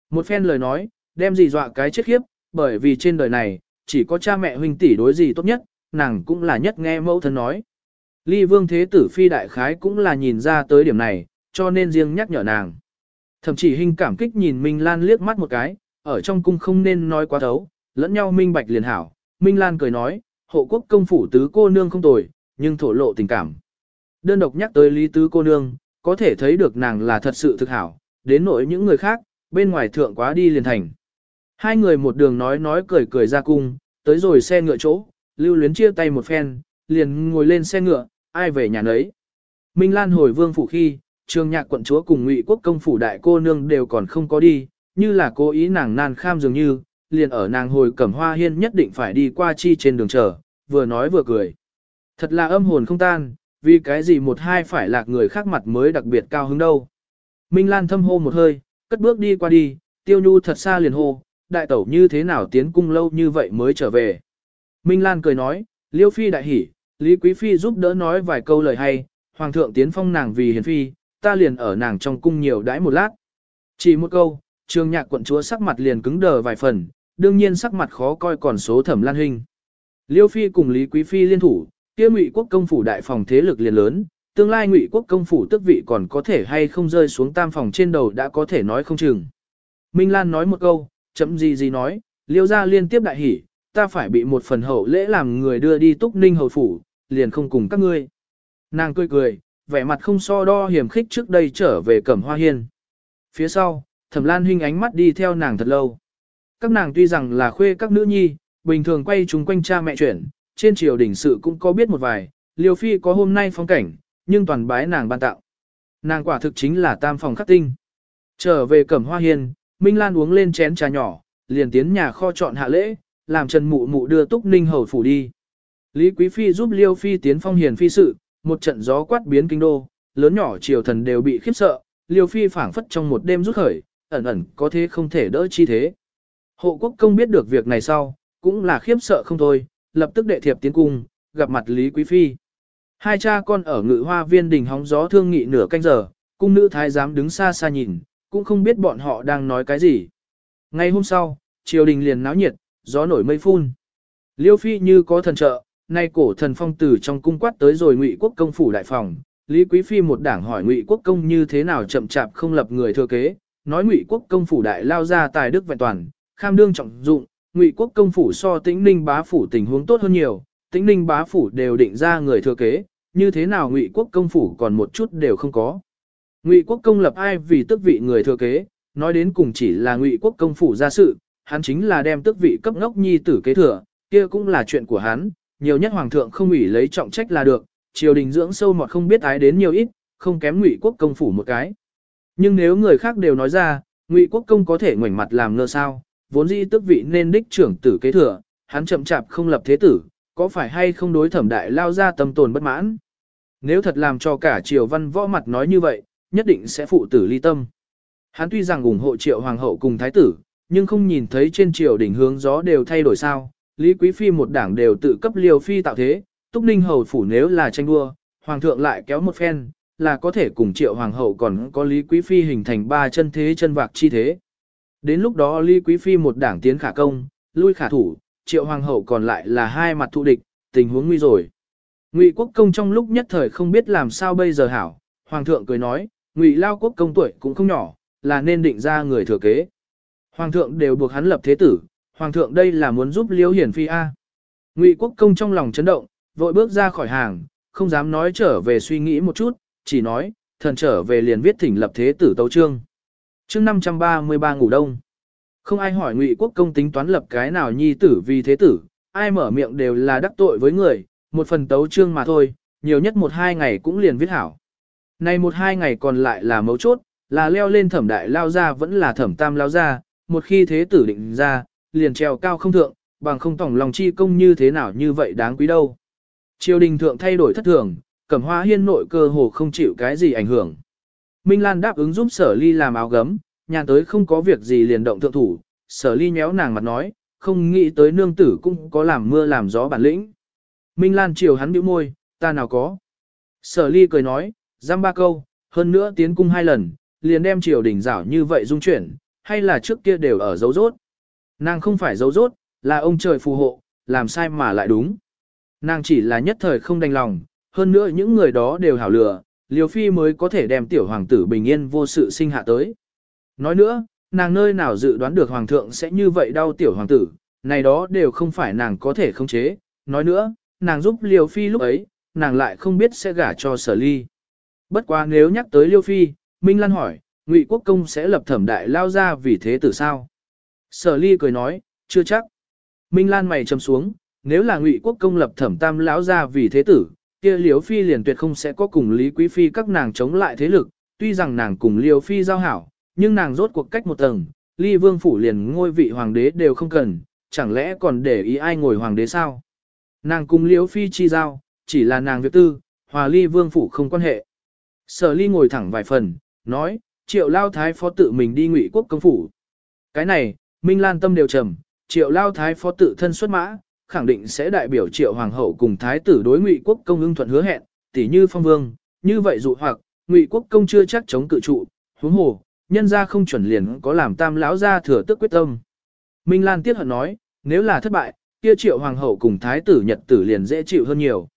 Một phen lời nói, đem gì dọa cái chết khiếp, bởi vì trên đời này, chỉ có cha mẹ huynh tỷ đối gì tốt nhất, nàng cũng là nhất nghe mẫu thân nói. Ly vương thế tử phi đại khái cũng là nhìn ra tới điểm này, cho nên riêng nhắc nhở nàng. Thậm chí hình cảm kích nhìn Minh Lan liếc mắt một cái, ở trong cung không nên nói quá thấu, lẫn nhau minh bạch liền hảo. Minh Lan cười nói, hộ quốc công phủ tứ cô nương không tồi, nhưng thổ lộ tình cảm. Đơn độc nhắc tới lý tứ cô nương, có thể thấy được nàng là thật sự thực hảo, đến nỗi những người khác, bên ngoài thượng quá đi liền thành. Hai người một đường nói nói cười cười ra cung, tới rồi xe ngựa chỗ, lưu luyến chia tay một phen, liền ngồi lên xe ngựa, ai về nhà nấy. Minh Lan hồi vương phủ khi, trường nhạc quận chúa cùng ngụy quốc công phủ đại cô nương đều còn không có đi, như là cố ý nàng nan kham dường như, liền ở nàng hồi cẩm hoa hiên nhất định phải đi qua chi trên đường trở vừa nói vừa cười. Thật là âm hồn không tan, vì cái gì một hai phải lạc người khác mặt mới đặc biệt cao hứng đâu. Minh Lan thâm hô một hơi, cất bước đi qua đi, tiêu nhu thật xa liền hô, đại tẩu như thế nào tiến cung lâu như vậy mới trở về. Minh Lan cười nói, liêu phi đại hỉ, Lý Quý Phi giúp đỡ nói vài câu lời hay, Hoàng thượng tiến phong nàng vì hiền phi, ta liền ở nàng trong cung nhiều đãi một lát. Chỉ một câu, trường nhạc quận chúa sắc mặt liền cứng đờ vài phần, đương nhiên sắc mặt khó coi còn số thẩm lan hình. Liêu Phi cùng Lý Quý Phi liên thủ, kia ngụy quốc công phủ đại phòng thế lực liền lớn, tương lai ngụy quốc công phủ tức vị còn có thể hay không rơi xuống tam phòng trên đầu đã có thể nói không chừng. Minh Lan nói một câu, chậm gì gì nói, liêu ra liên tiếp đại hỉ, ta phải bị một phần hậu lễ làm người đưa đi túc ninh hầu phủ, liền không cùng các ngươi. Nàng cười cười, vẻ mặt không so đo hiểm khích trước đây trở về cẩm hoa hiên. Phía sau, thẩm lan huynh ánh mắt đi theo nàng thật lâu. Các nàng tuy rằng là khuê các nữ nhi, bình thường quay chúng quanh cha mẹ chuyển, trên triều đỉnh sự cũng có biết một vài, liều phi có hôm nay phong cảnh, nhưng toàn bái nàng ban tạo. Nàng quả thực chính là tam phòng khắc tinh. Trở về cẩm hoa hiên, Minh Lan uống lên chén trà nhỏ, liền tiến nhà kho chọn hạ lễ, làm Trần Mụ Mụ đưa Túc Ninh hầu phủ đi. Lý Quý Phi giúp Liêu Phi tiến phong hiền phi sự, một trận gió quát biến kinh đô, lớn nhỏ triều thần đều bị khiếp sợ, Liêu Phi phảng phất trong một đêm rút khởi, ẩn ẩn có thế không thể đỡ chi thế. Hộ quốc công biết được việc này sau, cũng là khiếp sợ không thôi, lập tức đệ thiệp tiến cung, gặp mặt Lý Quý Phi. Hai cha con ở ngự hoa viên đình hóng gió thương nghị nửa canh giờ, cung nữ thái giám đứng xa xa nhìn, cũng không biết bọn họ đang nói cái gì. Ngay hôm sau, triều đình liền náo nhiệt, gió nổi mây phun. Liêu Phi như có thần trợ, nay cổ thần phong tử trong cung quát tới rồi ngụy quốc công phủ đại phòng. Lý Quý Phi một đảng hỏi ngụy quốc công như thế nào chậm chạp không lập người thừa kế, nói ngụy quốc công phủ đại lao ra tài đức vẹn toàn, kham đương trọng dụng, ngụy quốc công phủ so tĩnh ninh bá phủ tình huống tốt hơn nhiều, tĩnh ninh bá phủ đều định ra người thừa kế, như thế nào ngụy quốc công phủ còn một chút đều không có. Ngụy quốc công lập ai vì tước vị người thừa kế, nói đến cùng chỉ là ngụy quốc công phủ gia sự, hắn chính là đem tước vị cấp ngốc nhi tử kế thừa, kia cũng là chuyện của hắn, nhiều nhất hoàng thượng không ủy lấy trọng trách là được, triều đình dưỡng sâu mọt không biết ái đến nhiều ít, không kém ngụy quốc công phủ một cái. Nhưng nếu người khác đều nói ra, ngụy quốc công có thể ngoảnh mặt làm ngơ sao, vốn dĩ tước vị nên đích trưởng tử kế thừa, hắn chậm chạp không lập thế tử, có phải hay không đối thẩm đại lao ra tâm tồn bất mãn. Nếu thật làm cho cả triều văn võ mặt nói như vậy, nhất định sẽ phụ tử ly tâm. Hắn tuy rằng ủng hộ triệu hoàng hậu cùng thái tử, nhưng không nhìn thấy trên triều đỉnh hướng gió đều thay đổi sao. Lý Quý Phi một đảng đều tự cấp liều phi tạo thế, Túc Ninh hầu phủ nếu là tranh đua, hoàng thượng lại kéo một phen, là có thể cùng triệu hoàng hậu còn có Lý Quý Phi hình thành ba chân thế chân vạc chi thế. Đến lúc đó Lý Quý Phi một đảng tiến khả công, lui khả thủ, triệu hoàng hậu còn lại là hai mặt thụ địch, tình huống nguy rồi. Ngụy quốc công trong lúc nhất thời không biết làm sao bây giờ hảo, hoàng thượng cười nói, ngụy lao quốc công tuổi cũng không nhỏ, là nên định ra người thừa kế. Hoàng thượng đều buộc hắn lập thế tử, hoàng thượng đây là muốn giúp liễu hiển phi A. Ngụy quốc công trong lòng chấn động, vội bước ra khỏi hàng, không dám nói trở về suy nghĩ một chút, chỉ nói, thần trở về liền viết thỉnh lập thế tử tấu trương. chương 533 ngủ đông. Không ai hỏi ngụy quốc công tính toán lập cái nào nhi tử vì thế tử, ai mở miệng đều là đắc tội với người, một phần tấu trương mà thôi, nhiều nhất một hai ngày cũng liền viết hảo. Này một hai ngày còn lại là mấu chốt, là leo lên thẩm đại lao ra vẫn là thẩm tam lao ra, một khi thế tử định ra, liền treo cao không thượng, bằng không tổng lòng chi công như thế nào như vậy đáng quý đâu. Triều đình thượng thay đổi thất thường, cẩm hoa hiên nội cơ hồ không chịu cái gì ảnh hưởng. Minh Lan đáp ứng giúp sở ly làm áo gấm, nhàn tới không có việc gì liền động thượng thủ, sở ly nhéo nàng mặt nói, không nghĩ tới nương tử cũng có làm mưa làm gió bản lĩnh. Minh Lan chiều hắn bĩu môi, ta nào có. Sở ly cười nói, giam ba câu, hơn nữa tiến cung hai lần, liền đem triều đình rảo như vậy dung chuyển, hay là trước kia đều ở dấu rốt. Nàng không phải dấu rốt, là ông trời phù hộ, làm sai mà lại đúng. Nàng chỉ là nhất thời không đành lòng, hơn nữa những người đó đều hảo lừa, liều phi mới có thể đem tiểu hoàng tử bình yên vô sự sinh hạ tới. Nói nữa, nàng nơi nào dự đoán được hoàng thượng sẽ như vậy đau tiểu hoàng tử, này đó đều không phải nàng có thể khống chế. Nói nữa, nàng giúp liều phi lúc ấy, nàng lại không biết sẽ gả cho sở ly. Bất quá nếu nhắc tới liêu phi, Minh Lan hỏi, Ngụy Quốc Công sẽ lập thẩm đại lao ra vì thế tử sao? Sở ly cười nói, chưa chắc. Minh Lan mày trầm xuống, nếu là Ngụy Quốc Công lập thẩm tam lão ra vì thế tử, kia Liêu Phi liền tuyệt không sẽ có cùng Lý Quý Phi các nàng chống lại thế lực, tuy rằng nàng cùng Liêu Phi giao hảo, nhưng nàng rốt cuộc cách một tầng, Ly Vương Phủ liền ngôi vị hoàng đế đều không cần, chẳng lẽ còn để ý ai ngồi hoàng đế sao? Nàng cùng Liêu Phi chi giao, chỉ là nàng việc tư, hòa Ly Vương Phủ không quan hệ. Sở Ly ngồi thẳng vài phần, nói, triệu lao thái phó tự mình đi ngụy quốc công phủ. Cái này, Minh Lan tâm đều trầm, triệu lao thái phó tự thân xuất mã, khẳng định sẽ đại biểu triệu hoàng hậu cùng thái tử đối ngụy quốc công ưng thuận hứa hẹn, tỉ như phong vương, như vậy dụ hoặc, ngụy quốc công chưa chắc chống cự trụ, huống hồ, nhân ra không chuẩn liền có làm tam lão ra thừa tức quyết tâm. Minh Lan tiếc hận nói, nếu là thất bại, kia triệu hoàng hậu cùng thái tử nhật tử liền dễ chịu hơn nhiều.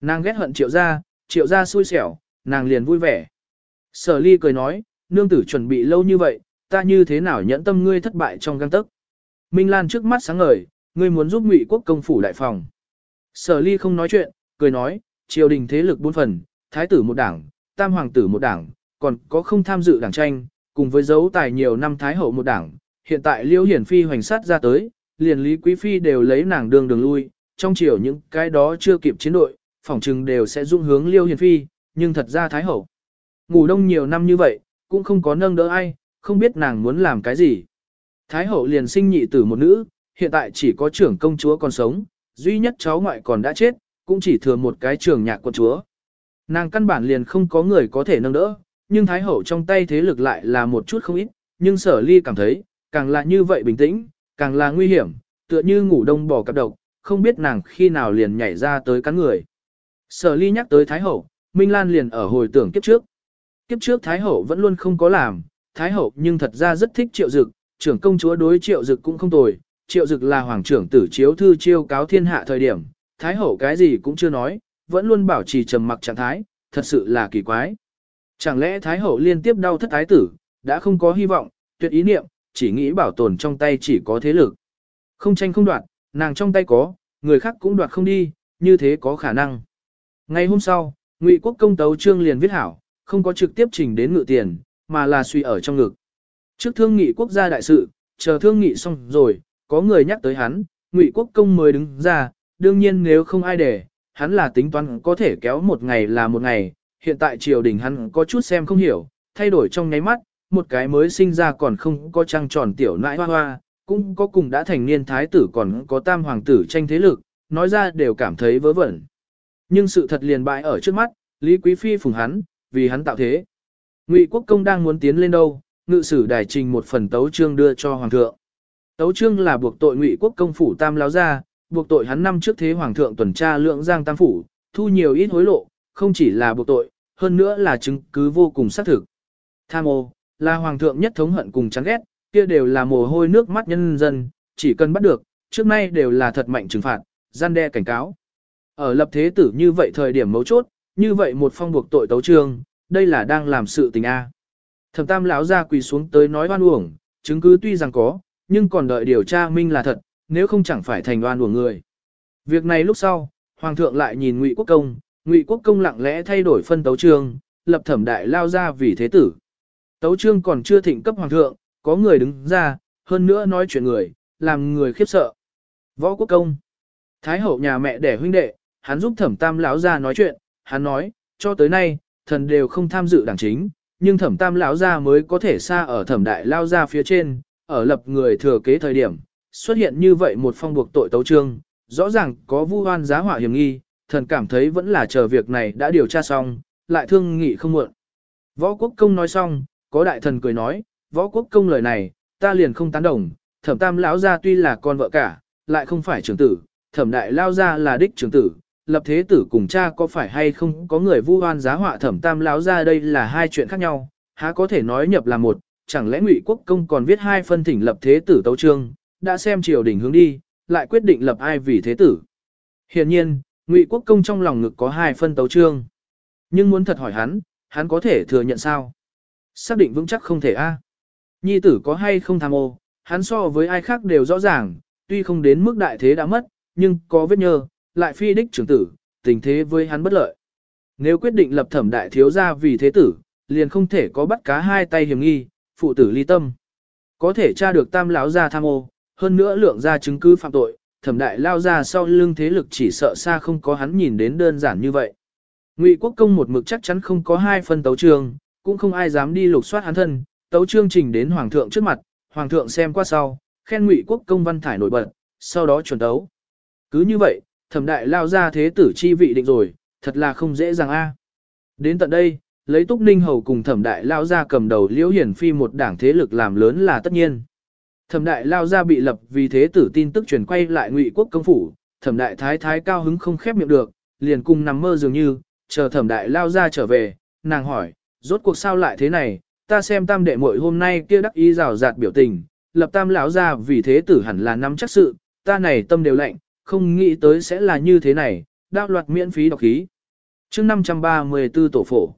Nàng ghét hận triệu gia, triệu gia xui xẻo, nàng liền vui vẻ. Sở ly cười nói, nương tử chuẩn bị lâu như vậy, ta như thế nào nhẫn tâm ngươi thất bại trong găng tức. Minh Lan trước mắt sáng ngời, ngươi muốn giúp ngụy quốc công phủ đại phòng. Sở ly không nói chuyện, cười nói, triều đình thế lực bốn phần, thái tử một đảng, tam hoàng tử một đảng, còn có không tham dự đảng tranh, cùng với dấu tài nhiều năm thái hậu một đảng. Hiện tại liêu hiển phi hoành sát ra tới, liền lý quý phi đều lấy nàng đường đường lui, trong triều những cái đó chưa kịp chiến đội, phỏng chừng đều sẽ dung hướng liêu hiển phi, nhưng thật ra thái hậu. Ngủ đông nhiều năm như vậy, cũng không có nâng đỡ ai, không biết nàng muốn làm cái gì. Thái hậu liền sinh nhị tử một nữ, hiện tại chỉ có trưởng công chúa còn sống, duy nhất cháu ngoại còn đã chết, cũng chỉ thừa một cái trưởng nhạc quân chúa. Nàng căn bản liền không có người có thể nâng đỡ, nhưng Thái hậu trong tay thế lực lại là một chút không ít, nhưng sở ly cảm thấy, càng là như vậy bình tĩnh, càng là nguy hiểm, tựa như ngủ đông bỏ cặp độc, không biết nàng khi nào liền nhảy ra tới cắn người. Sở ly nhắc tới Thái hậu, Minh Lan liền ở hồi tưởng kiếp trước. Kiếp trước Thái hậu vẫn luôn không có làm, Thái hậu nhưng thật ra rất thích triệu dực, trưởng công chúa đối triệu dực cũng không tồi, triệu dực là hoàng trưởng tử chiếu thư chiêu cáo thiên hạ thời điểm, thái hậu cái gì cũng chưa nói, vẫn luôn bảo trì trầm mặc trạng thái, thật sự là kỳ quái. Chẳng lẽ thái hậu liên tiếp đau thất thái tử, đã không có hy vọng, tuyệt ý niệm, chỉ nghĩ bảo tồn trong tay chỉ có thế lực. Không tranh không đoạt, nàng trong tay có, người khác cũng đoạt không đi, như thế có khả năng. Ngày hôm sau, Ngụy Quốc công tấu trương liền viết hảo, không có trực tiếp trình đến ngự tiền, mà là suy ở trong ngực. Trước thương nghị quốc gia đại sự, chờ thương nghị xong rồi, có người nhắc tới hắn, Ngụy Quốc công mới đứng ra, đương nhiên nếu không ai để, hắn là tính toán có thể kéo một ngày là một ngày, hiện tại triều đình hắn có chút xem không hiểu, thay đổi trong nháy mắt, một cái mới sinh ra còn không có trăng tròn tiểu nãi hoa hoa, cũng có cùng đã thành niên thái tử còn có tam hoàng tử tranh thế lực, nói ra đều cảm thấy vớ vẩn. Nhưng sự thật liền bại ở trước mắt, Lý Quý Phi phùng hắn, vì hắn tạo thế. Ngụy Quốc công đang muốn tiến lên đâu, ngự sử đài trình một phần tấu chương đưa cho hoàng thượng. Tấu chương là buộc tội Ngụy Quốc công phủ tam láo ra, buộc tội hắn năm trước thế hoàng thượng tuần tra lượng giang tam phủ, thu nhiều ít hối lộ, không chỉ là buộc tội, hơn nữa là chứng cứ vô cùng xác thực. Tham ô, là hoàng thượng nhất thống hận cùng chán ghét, kia đều là mồ hôi nước mắt nhân dân, chỉ cần bắt được, trước nay đều là thật mạnh trừng phạt, gian đe cảnh cáo. Ở lập thế tử như vậy thời điểm mấu chốt, như vậy một phong buộc tội tấu trương, đây là đang làm sự tình A. Thẩm tam lão ra quỳ xuống tới nói oan uổng, chứng cứ tuy rằng có, nhưng còn đợi điều tra minh là thật, nếu không chẳng phải thành oan uổng người. Việc này lúc sau, hoàng thượng lại nhìn Ngụy Quốc công, Ngụy Quốc công lặng lẽ thay đổi phân tấu trương, lập thẩm đại lao ra vì thế tử. Tấu trương còn chưa thịnh cấp hoàng thượng, có người đứng ra, hơn nữa nói chuyện người, làm người khiếp sợ. Võ Quốc công, Thái hậu nhà mẹ đẻ huynh đệ, hắn giúp thẩm tam lão ra nói chuyện, hắn nói, cho tới nay, thần đều không tham dự đảng chính, nhưng thẩm tam lão gia mới có thể xa ở thẩm đại lao ra phía trên, ở lập người thừa kế thời điểm, xuất hiện như vậy một phong buộc tội tấu trương, rõ ràng có vu oan giá họa hiểm nghi, thần cảm thấy vẫn là chờ việc này đã điều tra xong, lại thương nghị không muộn. Võ quốc công nói xong, có đại thần cười nói, võ quốc công lời này, ta liền không tán đồng, thẩm tam lão gia tuy là con vợ cả, lại không phải trưởng tử, thẩm đại lao gia là đích trưởng tử, lập thế tử cùng cha có phải hay không có người vu oan giá họa thẩm tam lão ra đây là hai chuyện khác nhau, há có thể nói nhập là một, chẳng lẽ ngụy quốc công còn viết hai phân thỉnh lập thế tử tấu trương, đã xem triều đình hướng đi, lại quyết định lập ai vì thế tử. Hiện nhiên, ngụy quốc công trong lòng ngực có hai phân tấu trương. Nhưng muốn thật hỏi hắn, hắn có thể thừa nhận sao? Xác định vững chắc không thể a. Nhi tử có hay không tham ô, hắn so với ai khác đều rõ ràng, tuy không đến mức đại thế đã mất, nhưng có vết nhơ, lại phi đích trưởng tử, tình thế với hắn bất lợi. Nếu quyết định lập thẩm đại thiếu gia vì thế tử, liền không thể có bắt cá hai tay hiểm nghi, phụ tử ly tâm. Có thể tra được tam lão gia tham ô, hơn nữa lượng ra chứng cứ phạm tội, thẩm đại lao ra sau lưng thế lực chỉ sợ xa không có hắn nhìn đến đơn giản như vậy. Ngụy quốc công một mực chắc chắn không có hai phân tấu trương, cũng không ai dám đi lục soát hắn thân, tấu trương trình đến hoàng thượng trước mặt, hoàng thượng xem qua sau, khen ngụy quốc công văn thải nổi bật, sau đó chuẩn tấu. Cứ như vậy, thẩm đại lao ra thế tử chi vị định rồi, thật là không dễ dàng a. Đến tận đây, lấy túc ninh hầu cùng thẩm đại lao ra cầm đầu liễu hiển phi một đảng thế lực làm lớn là tất nhiên. Thẩm đại lao ra bị lập vì thế tử tin tức truyền quay lại ngụy quốc công phủ, thẩm đại thái thái cao hứng không khép miệng được, liền cùng nằm mơ dường như, chờ thẩm đại lao ra trở về, nàng hỏi, rốt cuộc sao lại thế này, ta xem tam đệ muội hôm nay kia đắc ý rào rạt biểu tình, lập tam lão ra vì thế tử hẳn là nắm chắc sự, ta này tâm đều lạnh, không nghĩ tới sẽ là như thế này, Đạo loạt miễn phí đọc khí. chương 534 tổ phổ,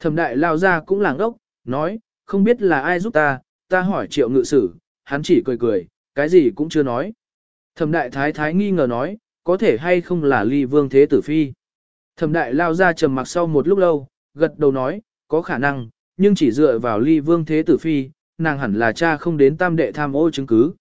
thẩm đại lao ra cũng làng ốc, nói, không biết là ai giúp ta, ta hỏi triệu ngự sử, hắn chỉ cười cười, cái gì cũng chưa nói. Thẩm đại thái thái nghi ngờ nói, có thể hay không là ly vương thế tử phi. Thẩm đại lao ra trầm mặc sau một lúc lâu, gật đầu nói, có khả năng, nhưng chỉ dựa vào ly vương thế tử phi, nàng hẳn là cha không đến tam đệ tham ô chứng cứ.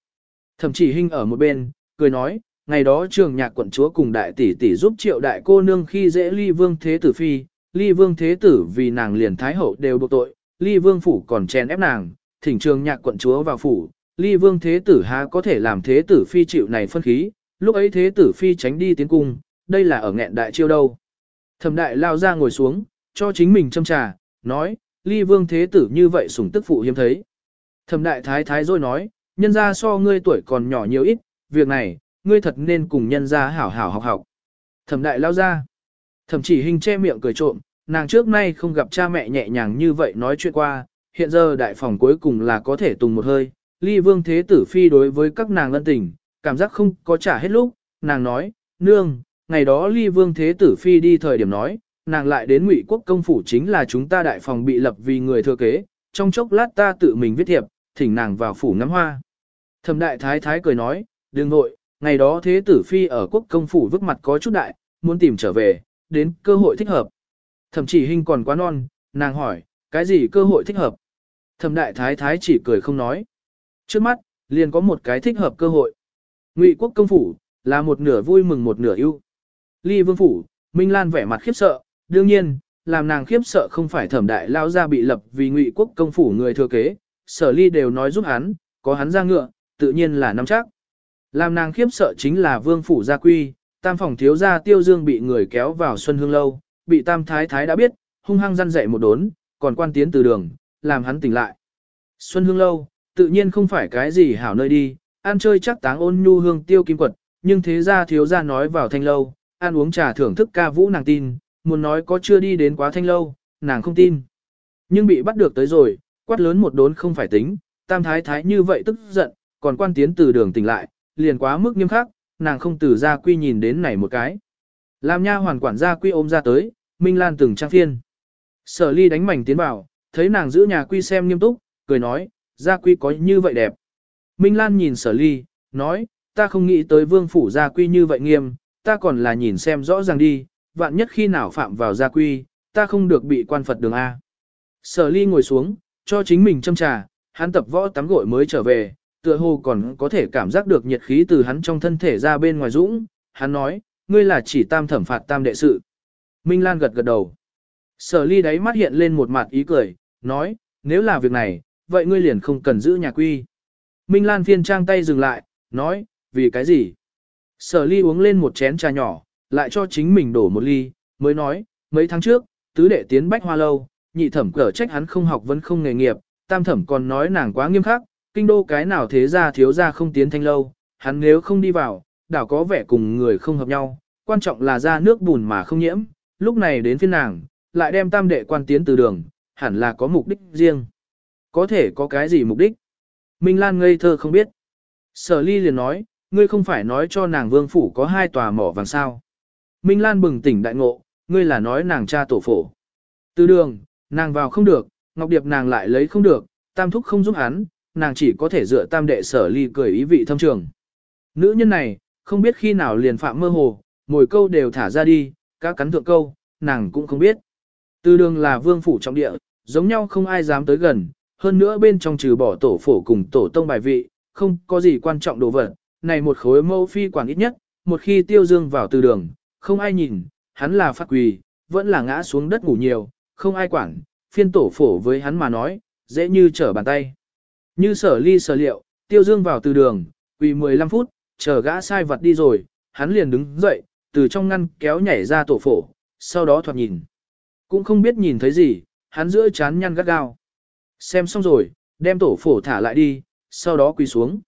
Thẩm chỉ hình ở một bên, cười nói, ngày đó trường nhạc quận chúa cùng đại tỷ tỷ giúp triệu đại cô nương khi dễ ly vương thế tử phi, ly vương thế tử vì nàng liền thái hậu đều buộc tội, ly vương phủ còn chen ép nàng, thỉnh trường nhạc quận chúa vào phủ, ly vương thế tử há có thể làm thế tử phi chịu này phân khí, lúc ấy thế tử phi tránh đi tiến cung, đây là ở nghẹn đại chiêu đâu. Thẩm đại lao ra ngồi xuống, cho chính mình châm trà, nói, ly vương thế tử như vậy sủng tức phụ hiếm thấy. Thẩm đại thái thái rồi nói, nhân ra so ngươi tuổi còn nhỏ nhiều ít, việc này, ngươi thật nên cùng nhân ra hảo hảo học học. Thẩm đại lao ra, thẩm chỉ hình che miệng cười trộm, nàng trước nay không gặp cha mẹ nhẹ nhàng như vậy nói chuyện qua, hiện giờ đại phòng cuối cùng là có thể tùng một hơi, ly vương thế tử phi đối với các nàng ân tình, cảm giác không có trả hết lúc, nàng nói, nương, ngày đó ly vương thế tử phi đi thời điểm nói, nàng lại đến ngụy quốc công phủ chính là chúng ta đại phòng bị lập vì người thừa kế, trong chốc lát ta tự mình viết thiệp, thỉnh nàng vào phủ ngắm hoa. Thẩm đại thái thái cười nói, đừng nội, ngày đó thế tử phi ở quốc công phủ vứt mặt có chút đại, muốn tìm trở về, đến cơ hội thích hợp. Thẩm chỉ hình còn quá non, nàng hỏi, cái gì cơ hội thích hợp? Thẩm đại thái thái chỉ cười không nói. Trước mắt, liền có một cái thích hợp cơ hội. Ngụy quốc công phủ, là một nửa vui mừng một nửa ưu. Ly vương phủ, Minh Lan vẻ mặt khiếp sợ, đương nhiên, làm nàng khiếp sợ không phải thẩm đại lao ra bị lập vì ngụy quốc công phủ người thừa kế, sở ly đều nói giúp hắn, có hắn ra ngựa, tự nhiên là nắm chắc. Làm nàng khiếp sợ chính là vương phủ gia quy, tam phòng thiếu gia tiêu dương bị người kéo vào xuân hương lâu, bị tam thái thái đã biết, hung hăng răn dậy một đốn, còn quan tiến từ đường, làm hắn tỉnh lại. Xuân hương lâu, tự nhiên không phải cái gì hảo nơi đi, ăn chơi chắc táng ôn nhu hương tiêu kim quật, nhưng thế gia thiếu gia nói vào thanh lâu, ăn uống trà thưởng thức ca vũ nàng tin, muốn nói có chưa đi đến quá thanh lâu, nàng không tin. Nhưng bị bắt được tới rồi, quát lớn một đốn không phải tính, tam thái thái như vậy tức giận, còn quan tiến từ đường tỉnh lại, liền quá mức nghiêm khắc, nàng không từ gia quy nhìn đến này một cái. Làm nha hoàn quản gia quy ôm ra tới, Minh Lan từng trang phiên. Sở ly đánh mảnh tiến vào, thấy nàng giữ nhà quy xem nghiêm túc, cười nói, gia quy có như vậy đẹp. Minh Lan nhìn sở ly, nói, ta không nghĩ tới vương phủ gia quy như vậy nghiêm, ta còn là nhìn xem rõ ràng đi, vạn nhất khi nào phạm vào gia quy, ta không được bị quan Phật đường A. Sở ly ngồi xuống, cho chính mình châm trà, hắn tập võ tắm gội mới trở về, tựa hồ còn có thể cảm giác được nhiệt khí từ hắn trong thân thể ra bên ngoài dũng, hắn nói, ngươi là chỉ tam thẩm phạt tam đệ sự. Minh Lan gật gật đầu. Sở ly đáy mắt hiện lên một mặt ý cười, nói, nếu là việc này, vậy ngươi liền không cần giữ nhà quy. Minh Lan phiên trang tay dừng lại, nói, vì cái gì? Sở ly uống lên một chén trà nhỏ, lại cho chính mình đổ một ly, mới nói, mấy tháng trước, tứ đệ tiến bách hoa lâu, nhị thẩm cở trách hắn không học vẫn không nghề nghiệp, tam thẩm còn nói nàng quá nghiêm khắc, kinh đô cái nào thế ra thiếu ra không tiến thanh lâu, hắn nếu không đi vào, đảo có vẻ cùng người không hợp nhau, quan trọng là ra nước bùn mà không nhiễm, lúc này đến phiên nàng, lại đem tam đệ quan tiến từ đường, hẳn là có mục đích riêng. Có thể có cái gì mục đích? Minh Lan ngây thơ không biết. Sở ly liền nói, ngươi không phải nói cho nàng vương phủ có hai tòa mỏ vàng sao. Minh Lan bừng tỉnh đại ngộ, ngươi là nói nàng cha tổ phổ. Từ đường, nàng vào không được, Ngọc Điệp nàng lại lấy không được, tam thúc không giúp hắn, nàng chỉ có thể dựa tam đệ sở ly cười ý vị thâm trường. Nữ nhân này, không biết khi nào liền phạm mơ hồ, mồi câu đều thả ra đi, các cắn thượng câu, nàng cũng không biết. Từ đường là vương phủ trọng địa, giống nhau không ai dám tới gần, hơn nữa bên trong trừ bỏ tổ phổ cùng tổ tông bài vị, không có gì quan trọng đồ vật, này một khối mâu phi quản ít nhất, một khi tiêu dương vào từ đường, không ai nhìn, hắn là phát quỳ, vẫn là ngã xuống đất ngủ nhiều, không ai quản, phiên tổ phổ với hắn mà nói, dễ như trở bàn tay. Như sở ly sở liệu, tiêu dương vào từ đường, quỳ 15 phút, chờ gã sai vật đi rồi, hắn liền đứng dậy, từ trong ngăn kéo nhảy ra tổ phổ, sau đó thoạt nhìn. Cũng không biết nhìn thấy gì, hắn giữa chán nhăn gắt gao. Xem xong rồi, đem tổ phổ thả lại đi, sau đó quỳ xuống.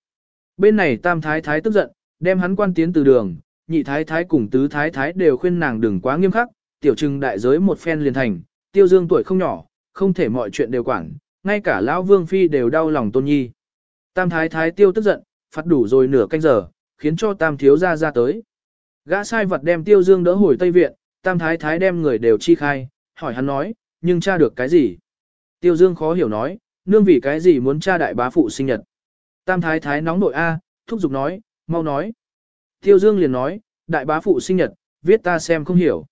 Bên này tam thái thái tức giận, đem hắn quan tiến từ đường, nhị thái thái cùng tứ thái thái đều khuyên nàng đừng quá nghiêm khắc, tiểu trưng đại giới một phen liền thành, tiêu dương tuổi không nhỏ, không thể mọi chuyện đều quản, ngay cả lão vương phi đều đau lòng tôn nhi. Tam thái thái tiêu tức giận, phạt đủ rồi nửa canh giờ, khiến cho tam thiếu gia ra tới. Gã sai vật đem tiêu dương đỡ hồi Tây Viện, tam thái thái đem người đều chi khai, hỏi hắn nói, nhưng tra được cái gì? Tiêu dương khó hiểu nói, nương vì cái gì muốn tra đại bá phụ sinh nhật. Tam thái thái nóng nội A, thúc giục nói, mau nói. Tiêu dương liền nói, đại bá phụ sinh nhật, viết ta xem không hiểu.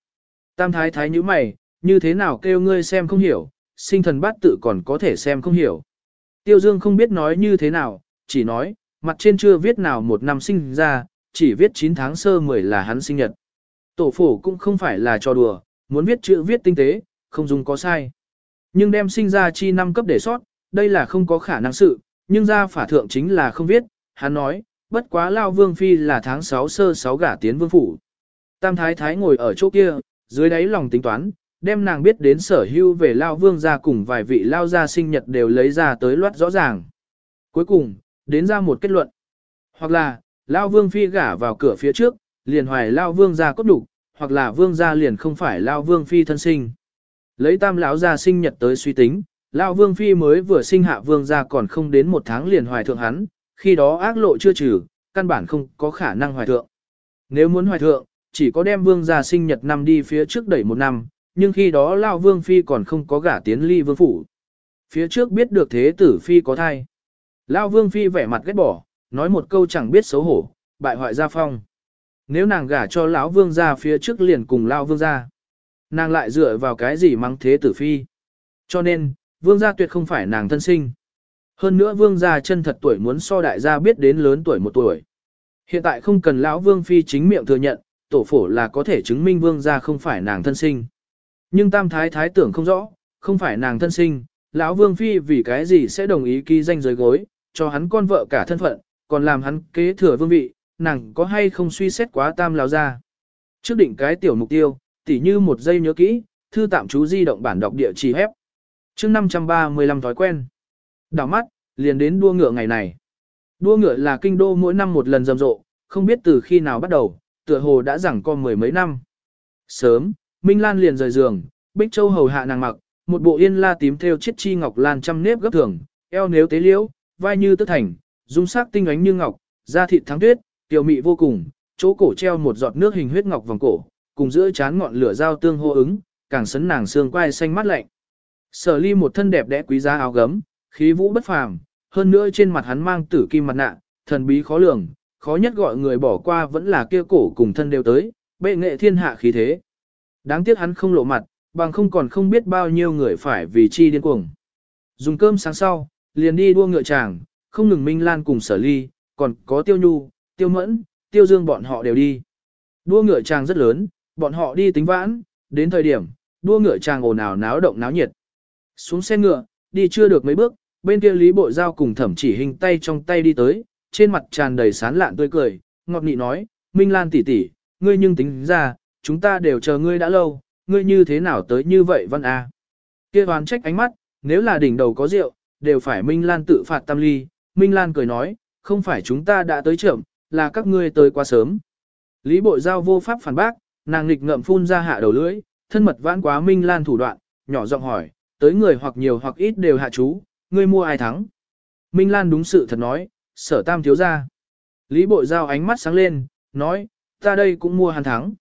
Tam thái thái như mày, như thế nào kêu ngươi xem không hiểu, sinh thần bát tự còn có thể xem không hiểu. Tiêu dương không biết nói như thế nào, chỉ nói, mặt trên chưa viết nào một năm sinh ra, chỉ viết 9 tháng sơ 10 là hắn sinh nhật. Tổ phổ cũng không phải là trò đùa, muốn viết chữ viết tinh tế, không dùng có sai. Nhưng đem sinh ra chi năm cấp để sót, đây là không có khả năng sự, nhưng ra phả thượng chính là không viết, hắn nói, bất quá lao vương phi là tháng 6 sơ 6 gả tiến vương phủ. Tam thái thái ngồi ở chỗ kia, dưới đáy lòng tính toán, đem nàng biết đến sở hưu về lao vương gia cùng vài vị lao gia sinh nhật đều lấy ra tới loát rõ ràng. Cuối cùng, đến ra một kết luận. Hoặc là, lao vương phi gả vào cửa phía trước, liền hoài lao vương gia cốt đủ, hoặc là vương gia liền không phải lao vương phi thân sinh. Lấy tam lão gia sinh nhật tới suy tính, lao vương phi mới vừa sinh hạ vương gia còn không đến một tháng liền hoài thượng hắn, khi đó ác lộ chưa trừ, căn bản không có khả năng hoài thượng. Nếu muốn hoài thượng, chỉ có đem vương gia sinh nhật năm đi phía trước đẩy một năm, nhưng khi đó lao vương phi còn không có gả tiến ly vương phủ. Phía trước biết được thế tử phi có thai. Lao vương phi vẻ mặt ghét bỏ, nói một câu chẳng biết xấu hổ, bại hoại gia phong. Nếu nàng gả cho lão vương gia phía trước liền cùng lao vương gia, nàng lại dựa vào cái gì mắng thế tử phi. Cho nên, vương gia tuyệt không phải nàng thân sinh. Hơn nữa vương gia chân thật tuổi muốn so đại gia biết đến lớn tuổi một tuổi. Hiện tại không cần lão vương phi chính miệng thừa nhận, tổ phổ là có thể chứng minh vương gia không phải nàng thân sinh. Nhưng tam thái thái tưởng không rõ, không phải nàng thân sinh, lão vương phi vì cái gì sẽ đồng ý ký danh giới gối, cho hắn con vợ cả thân phận, còn làm hắn kế thừa vương vị, nàng có hay không suy xét quá tam lão ra. Trước định cái tiểu mục tiêu, tỉ như một giây nhớ kỹ, thư tạm chú di động bản đọc địa chỉ hép. chương 535 thói quen. Đảo mắt, liền đến đua ngựa ngày này. Đua ngựa là kinh đô mỗi năm một lần rầm rộ, không biết từ khi nào bắt đầu, tựa hồ đã rằng có mười mấy năm. Sớm, Minh Lan liền rời giường, Bích Châu hầu hạ nàng mặc, một bộ yên la tím theo chiếc chi ngọc lan trăm nếp gấp thường, eo nếu tế liễu, vai như tứ thành, dung sắc tinh ánh như ngọc, da thịt thắng tuyết, tiểu mị vô cùng, chỗ cổ treo một giọt nước hình huyết ngọc vòng cổ, cùng giữa chán ngọn lửa giao tương hô ứng, càng sấn nàng xương quai xanh mắt lạnh. Sở Ly một thân đẹp đẽ quý giá áo gấm, khí vũ bất phàm, hơn nữa trên mặt hắn mang tử kim mặt nạ, thần bí khó lường, khó nhất gọi người bỏ qua vẫn là kia cổ cùng thân đều tới, bệ nghệ thiên hạ khí thế. Đáng tiếc hắn không lộ mặt, bằng không còn không biết bao nhiêu người phải vì chi điên cuồng. Dùng cơm sáng sau, liền đi đua ngựa chàng, không ngừng Minh Lan cùng sở ly, còn có tiêu nhu, tiêu mẫn, tiêu dương bọn họ đều đi. Đua ngựa chàng rất lớn, bọn họ đi tính vãn, đến thời điểm, đua ngựa chàng ồn ào náo động náo nhiệt. Xuống xe ngựa, đi chưa được mấy bước, bên kia Lý Bộ Giao cùng thẩm chỉ hình tay trong tay đi tới, trên mặt tràn đầy sán lạn tươi cười, ngọt nị nói, Minh Lan tỷ tỷ, ngươi nhưng tính ra, chúng ta đều chờ ngươi đã lâu, ngươi như thế nào tới như vậy văn a? kia oán trách ánh mắt, nếu là đỉnh đầu có rượu, đều phải Minh Lan tự phạt tam ly. Minh Lan cười nói, không phải chúng ta đã tới chậm, là các ngươi tới quá sớm. Lý Bội Giao vô pháp phản bác, nàng nghịch ngậm phun ra hạ đầu lưỡi, thân mật vãn quá Minh Lan thủ đoạn, nhỏ giọng hỏi, tới người hoặc nhiều hoặc ít đều hạ chú, ngươi mua ai thắng. Minh Lan đúng sự thật nói, sở tam thiếu ra. Lý Bội Giao ánh mắt sáng lên, nói, ta đây cũng mua hắn thắng.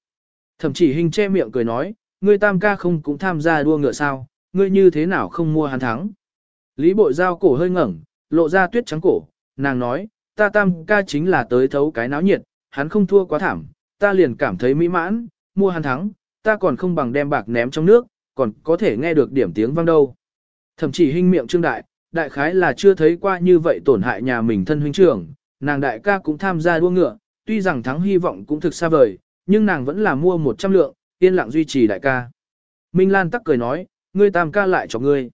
Thậm chỉ hình che miệng cười nói, ngươi tam ca không cũng tham gia đua ngựa sao, ngươi như thế nào không mua hắn thắng. Lý Bội Giao cổ hơi ngẩng, lộ ra tuyết trắng cổ, nàng nói, ta tam ca chính là tới thấu cái náo nhiệt, hắn không thua quá thảm, ta liền cảm thấy mỹ mãn, mua hắn thắng, ta còn không bằng đem bạc ném trong nước, còn có thể nghe được điểm tiếng vang đâu. Thậm chỉ hình miệng trương đại, đại khái là chưa thấy qua như vậy tổn hại nhà mình thân huynh trưởng, nàng đại ca cũng tham gia đua ngựa, tuy rằng thắng hy vọng cũng thực xa vời, nhưng nàng vẫn là mua 100 lượng, yên lặng duy trì đại ca. Minh Lan tắc cười nói, ngươi tam ca lại cho ngươi.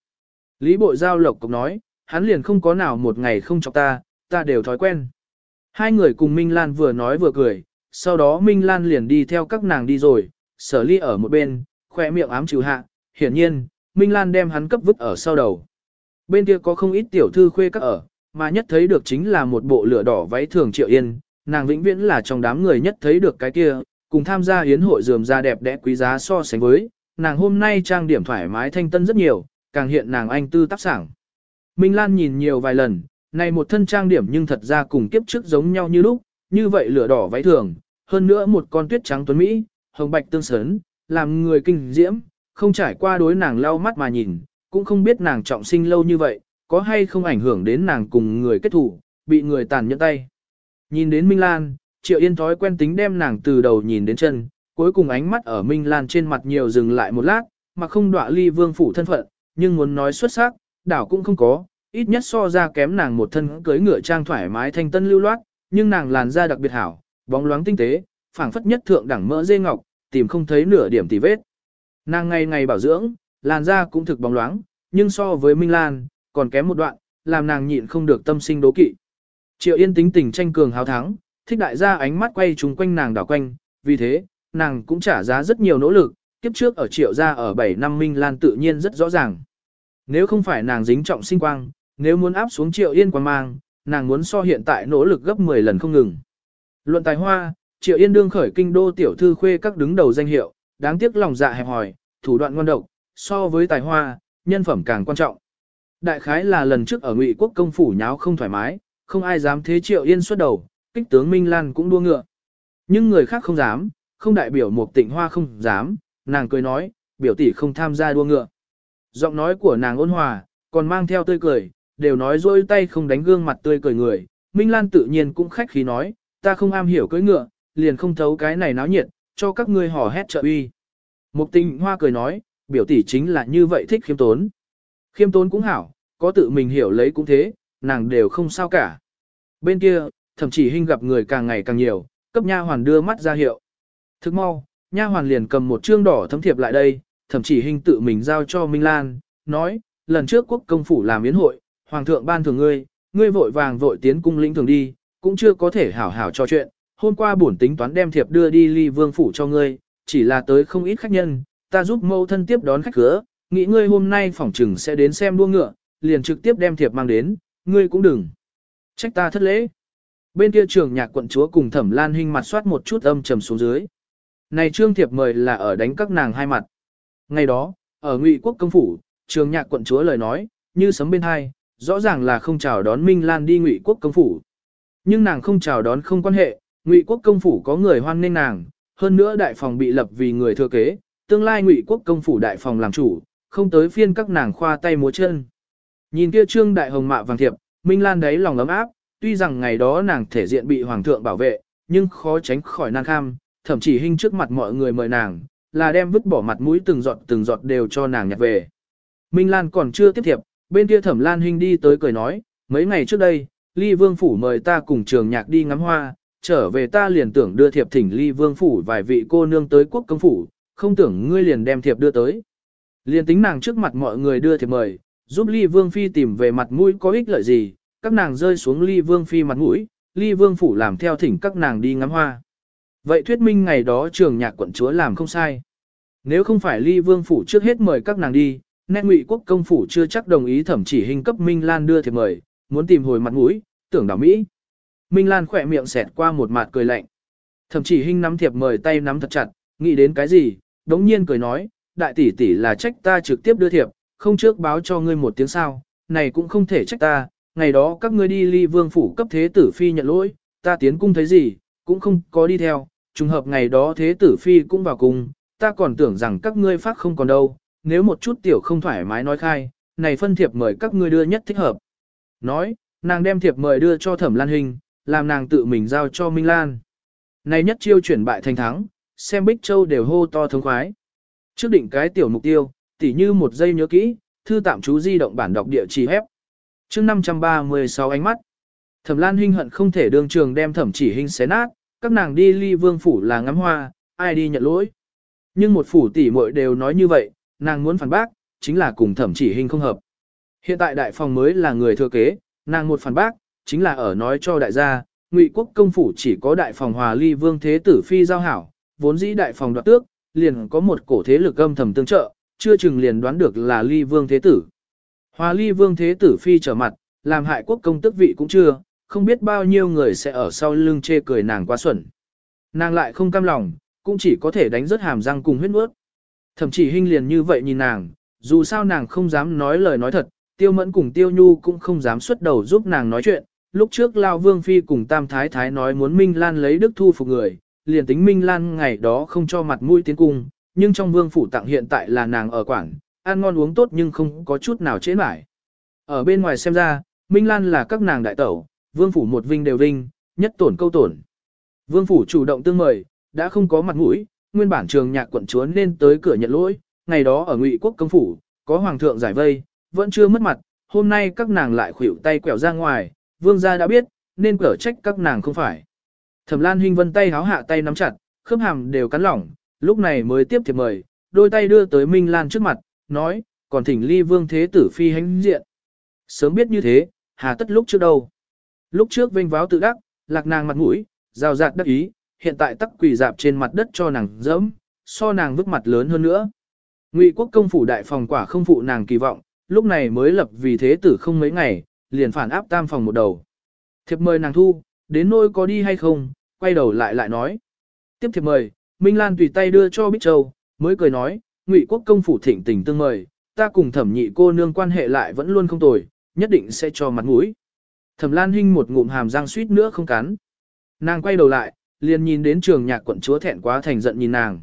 Lý Bội Giao lộc cục nói, hắn liền không có nào một ngày không cho ta, ta đều thói quen. Hai người cùng Minh Lan vừa nói vừa cười, sau đó Minh Lan liền đi theo các nàng đi rồi, sở ly ở một bên, khỏe miệng ám trừ hạ, hiển nhiên, Minh Lan đem hắn cấp vứt ở sau đầu. Bên kia có không ít tiểu thư khuê các ở, mà nhất thấy được chính là một bộ lửa đỏ váy thường triệu yên, nàng vĩnh viễn là trong đám người nhất thấy được cái kia, cùng tham gia hiến hội dườm ra đẹp đẽ quý giá so sánh với, nàng hôm nay trang điểm thoải mái thanh tân rất nhiều, càng hiện nàng anh tư tác sảng. Minh Lan nhìn nhiều vài lần, này một thân trang điểm nhưng thật ra cùng kiếp trước giống nhau như lúc, như vậy lửa đỏ váy thường, hơn nữa một con tuyết trắng tuấn Mỹ, hồng bạch tương sớn, làm người kinh diễm, không trải qua đối nàng lau mắt mà nhìn, cũng không biết nàng trọng sinh lâu như vậy, có hay không ảnh hưởng đến nàng cùng người kết thủ, bị người tàn nhẫn tay. Nhìn đến Minh Lan, Triệu Yên thói quen tính đem nàng từ đầu nhìn đến chân, cuối cùng ánh mắt ở Minh Lan trên mặt nhiều dừng lại một lát, mà không đọa ly vương phủ thân phận, nhưng muốn nói xuất sắc, đảo cũng không có, ít nhất so ra kém nàng một thân cưới ngựa trang thoải mái thanh tân lưu loát, nhưng nàng làn da đặc biệt hảo, bóng loáng tinh tế, phảng phất nhất thượng đẳng mỡ dê ngọc, tìm không thấy nửa điểm tì vết. Nàng ngày ngày bảo dưỡng, làn da cũng thực bóng loáng, nhưng so với Minh Lan, còn kém một đoạn, làm nàng nhịn không được tâm sinh đố kỵ. Triệu Yên tính tình tranh cường hào thắng, thích đại gia ánh mắt quay chúng quanh nàng đảo quanh, vì thế, nàng cũng trả giá rất nhiều nỗ lực, kiếp trước ở Triệu gia ở 7 năm Minh Lan tự nhiên rất rõ ràng. Nếu không phải nàng dính trọng sinh quang, nếu muốn áp xuống Triệu Yên quang mang, nàng muốn so hiện tại nỗ lực gấp 10 lần không ngừng. Luận tài hoa, Triệu Yên đương khởi kinh đô tiểu thư khuê các đứng đầu danh hiệu, đáng tiếc lòng dạ hẹp hòi, thủ đoạn ngoan độc, so với tài hoa, nhân phẩm càng quan trọng. Đại khái là lần trước ở Ngụy quốc công phủ nháo không thoải mái, không ai dám thế Triệu Yên xuất đầu, kích tướng Minh Lan cũng đua ngựa. Nhưng người khác không dám, không đại biểu một tịnh hoa không dám, nàng cười nói, biểu tỷ không tham gia đua ngựa. Giọng nói của nàng ôn hòa, còn mang theo tươi cười, đều nói dôi tay không đánh gương mặt tươi cười người. Minh Lan tự nhiên cũng khách khí nói, ta không am hiểu cưỡi ngựa, liền không thấu cái này náo nhiệt, cho các ngươi hò hét trợ uy. Mục tình hoa cười nói, biểu tỷ chính là như vậy thích khiêm tốn. Khiêm tốn cũng hảo, có tự mình hiểu lấy cũng thế, nàng đều không sao cả. Bên kia, thậm chí hình gặp người càng ngày càng nhiều, cấp nha hoàn đưa mắt ra hiệu. Thức mau, nha hoàn liền cầm một trương đỏ thấm thiệp lại đây, thậm chí hình tự mình giao cho Minh Lan, nói, lần trước quốc công phủ làm yến hội, hoàng thượng ban thường ngươi, ngươi vội vàng vội tiến cung lĩnh thường đi, cũng chưa có thể hảo hảo cho chuyện. Hôm qua bổn tính toán đem thiệp đưa đi ly vương phủ cho ngươi, chỉ là tới không ít khách nhân, ta giúp mâu thân tiếp đón khách cửa. nghĩ ngươi hôm nay phỏng trừng sẽ đến xem đua ngựa, liền trực tiếp đem thiệp mang đến, ngươi cũng đừng. Trách ta thất lễ. Bên kia trường nhạc quận chúa cùng thẩm lan hinh mặt soát một chút âm trầm xuống dưới. Này trương thiệp mời là ở đánh các nàng hai mặt. Ngày đó, ở ngụy quốc công phủ, trường nhạc quận chúa lời nói, như sấm bên hai, rõ ràng là không chào đón Minh Lan đi ngụy quốc công phủ. Nhưng nàng không chào đón không quan hệ, ngụy quốc công phủ có người hoan nghênh nàng, hơn nữa đại phòng bị lập vì người thừa kế, tương lai ngụy quốc công phủ đại phòng làm chủ, không tới phiên các nàng khoa tay múa chân. Nhìn kia trương đại hồng mạ vàng thiệp, Minh Lan đấy lòng ấm áp, tuy rằng ngày đó nàng thể diện bị hoàng thượng bảo vệ, nhưng khó tránh khỏi nan kham, thậm chí hình trước mặt mọi người mời nàng, là đem vứt bỏ mặt mũi từng giọt từng giọt đều cho nàng nhặt về. Minh Lan còn chưa tiếp thiệp, bên kia thẩm Lan Hinh đi tới cười nói, mấy ngày trước đây, Ly Vương Phủ mời ta cùng trường nhạc đi ngắm hoa, trở về ta liền tưởng đưa thiệp thỉnh Ly Vương Phủ vài vị cô nương tới quốc công phủ, không tưởng ngươi liền đem thiệp đưa tới. Liền tính nàng trước mặt mọi người đưa thiệp mời, giúp Ly Vương Phi tìm về mặt mũi có ích lợi gì, các nàng rơi xuống Ly Vương Phi mặt mũi, Ly Vương Phủ làm theo thỉnh các nàng đi ngắm hoa. Vậy thuyết minh ngày đó trường nhạc quận chúa làm không sai. Nếu không phải Ly Vương Phủ trước hết mời các nàng đi, nét ngụy quốc công phủ chưa chắc đồng ý thẩm chỉ hình cấp Minh Lan đưa thiệp mời, muốn tìm hồi mặt mũi, tưởng đảo Mỹ. Minh Lan khỏe miệng xẹt qua một mặt cười lạnh. Thẩm chỉ hình nắm thiệp mời tay nắm thật chặt, nghĩ đến cái gì, đống nhiên cười nói, đại tỷ tỷ là trách ta trực tiếp đưa thiệp, không trước báo cho ngươi một tiếng sao, này cũng không thể trách ta, ngày đó các ngươi đi ly vương phủ cấp thế tử phi nhận lỗi, ta tiến cung thấy gì, cũng không có đi theo, trùng hợp ngày đó thế tử phi cũng vào cung, ta còn tưởng rằng các ngươi phát không còn đâu, nếu một chút tiểu không thoải mái nói khai, này phân thiệp mời các ngươi đưa nhất thích hợp. Nói, nàng đem thiệp mời đưa cho thẩm lan hình, làm nàng tự mình giao cho Minh Lan. Này nhất chiêu chuyển bại thành thắng, xem Bích Châu đều hô to thống khoái. Trước định cái tiểu mục tiêu, tỉ như một giây nhớ kỹ, thư tạm chú di động bản đọc địa chỉ hép chương 536 ánh mắt. Thẩm Lan Hinh hận không thể đường trường đem thẩm chỉ hình xé nát, các nàng đi ly vương phủ là ngắm hoa, ai đi nhận lỗi. Nhưng một phủ tỷ muội đều nói như vậy, nàng muốn phản bác, chính là cùng thẩm chỉ hình không hợp. Hiện tại đại phòng mới là người thừa kế, nàng một phản bác, chính là ở nói cho đại gia, ngụy quốc công phủ chỉ có đại phòng hòa ly vương thế tử phi giao hảo, vốn dĩ đại phòng đoạt tước, liền có một cổ thế lực âm thầm tương trợ, chưa chừng liền đoán được là ly vương thế tử. Hòa ly vương thế tử phi trở mặt, làm hại quốc công tức vị cũng chưa, không biết bao nhiêu người sẽ ở sau lưng chê cười nàng quá xuẩn. Nàng lại không cam lòng, cũng chỉ có thể đánh rớt hàm răng cùng huyết nuốt. Thậm chí hình liền như vậy nhìn nàng, dù sao nàng không dám nói lời nói thật, tiêu mẫn cùng tiêu nhu cũng không dám xuất đầu giúp nàng nói chuyện. Lúc trước Lao Vương Phi cùng Tam Thái Thái nói muốn Minh Lan lấy đức thu phục người, liền tính Minh Lan ngày đó không cho mặt mũi tiến cung, nhưng trong vương phủ tặng hiện tại là nàng ở quảng, ăn ngon uống tốt nhưng không có chút nào chế mải. Ở bên ngoài xem ra, Minh Lan là các nàng đại tẩu, vương phủ một vinh đều vinh, nhất tổn câu tổn. Vương phủ chủ động tương mời, đã không có mặt mũi, nguyên bản trường nhạc quận chúa nên tới cửa nhận lỗi, ngày đó ở ngụy quốc công phủ, có hoàng thượng giải vây, vẫn chưa mất mặt, hôm nay các nàng lại khuỷu tay quẹo ra ngoài, vương gia đã biết, nên cở trách các nàng không phải. Thẩm Lan huynh vân tay háo hạ tay nắm chặt, khớp hàm đều cắn lỏng, lúc này mới tiếp thiệp mời, đôi tay đưa tới Minh Lan trước mặt, nói, còn thỉnh ly vương thế tử phi hánh diện. Sớm biết như thế, hà tất lúc trước đâu. Lúc trước vinh váo tự đắc, lạc nàng mặt mũi, rào rạt đắc ý, hiện tại tắc quỳ dạp trên mặt đất cho nàng dẫm, so nàng vứt mặt lớn hơn nữa. Ngụy quốc công phủ đại phòng quả không phụ nàng kỳ vọng, lúc này mới lập vì thế tử không mấy ngày, liền phản áp tam phòng một đầu. Thiệp mời nàng thu, đến nôi có đi hay không, quay đầu lại lại nói. Tiếp thiệp mời, Minh Lan tùy tay đưa cho Bích Châu, mới cười nói, Ngụy quốc công phủ thịnh tình tương mời, ta cùng thẩm nhị cô nương quan hệ lại vẫn luôn không tồi, nhất định sẽ cho mặt mũi. Thẩm Lan Hinh một ngụm hàm răng suýt nữa không cắn. Nàng quay đầu lại, liền nhìn đến trường nhạc quận chúa thẹn quá thành giận nhìn nàng.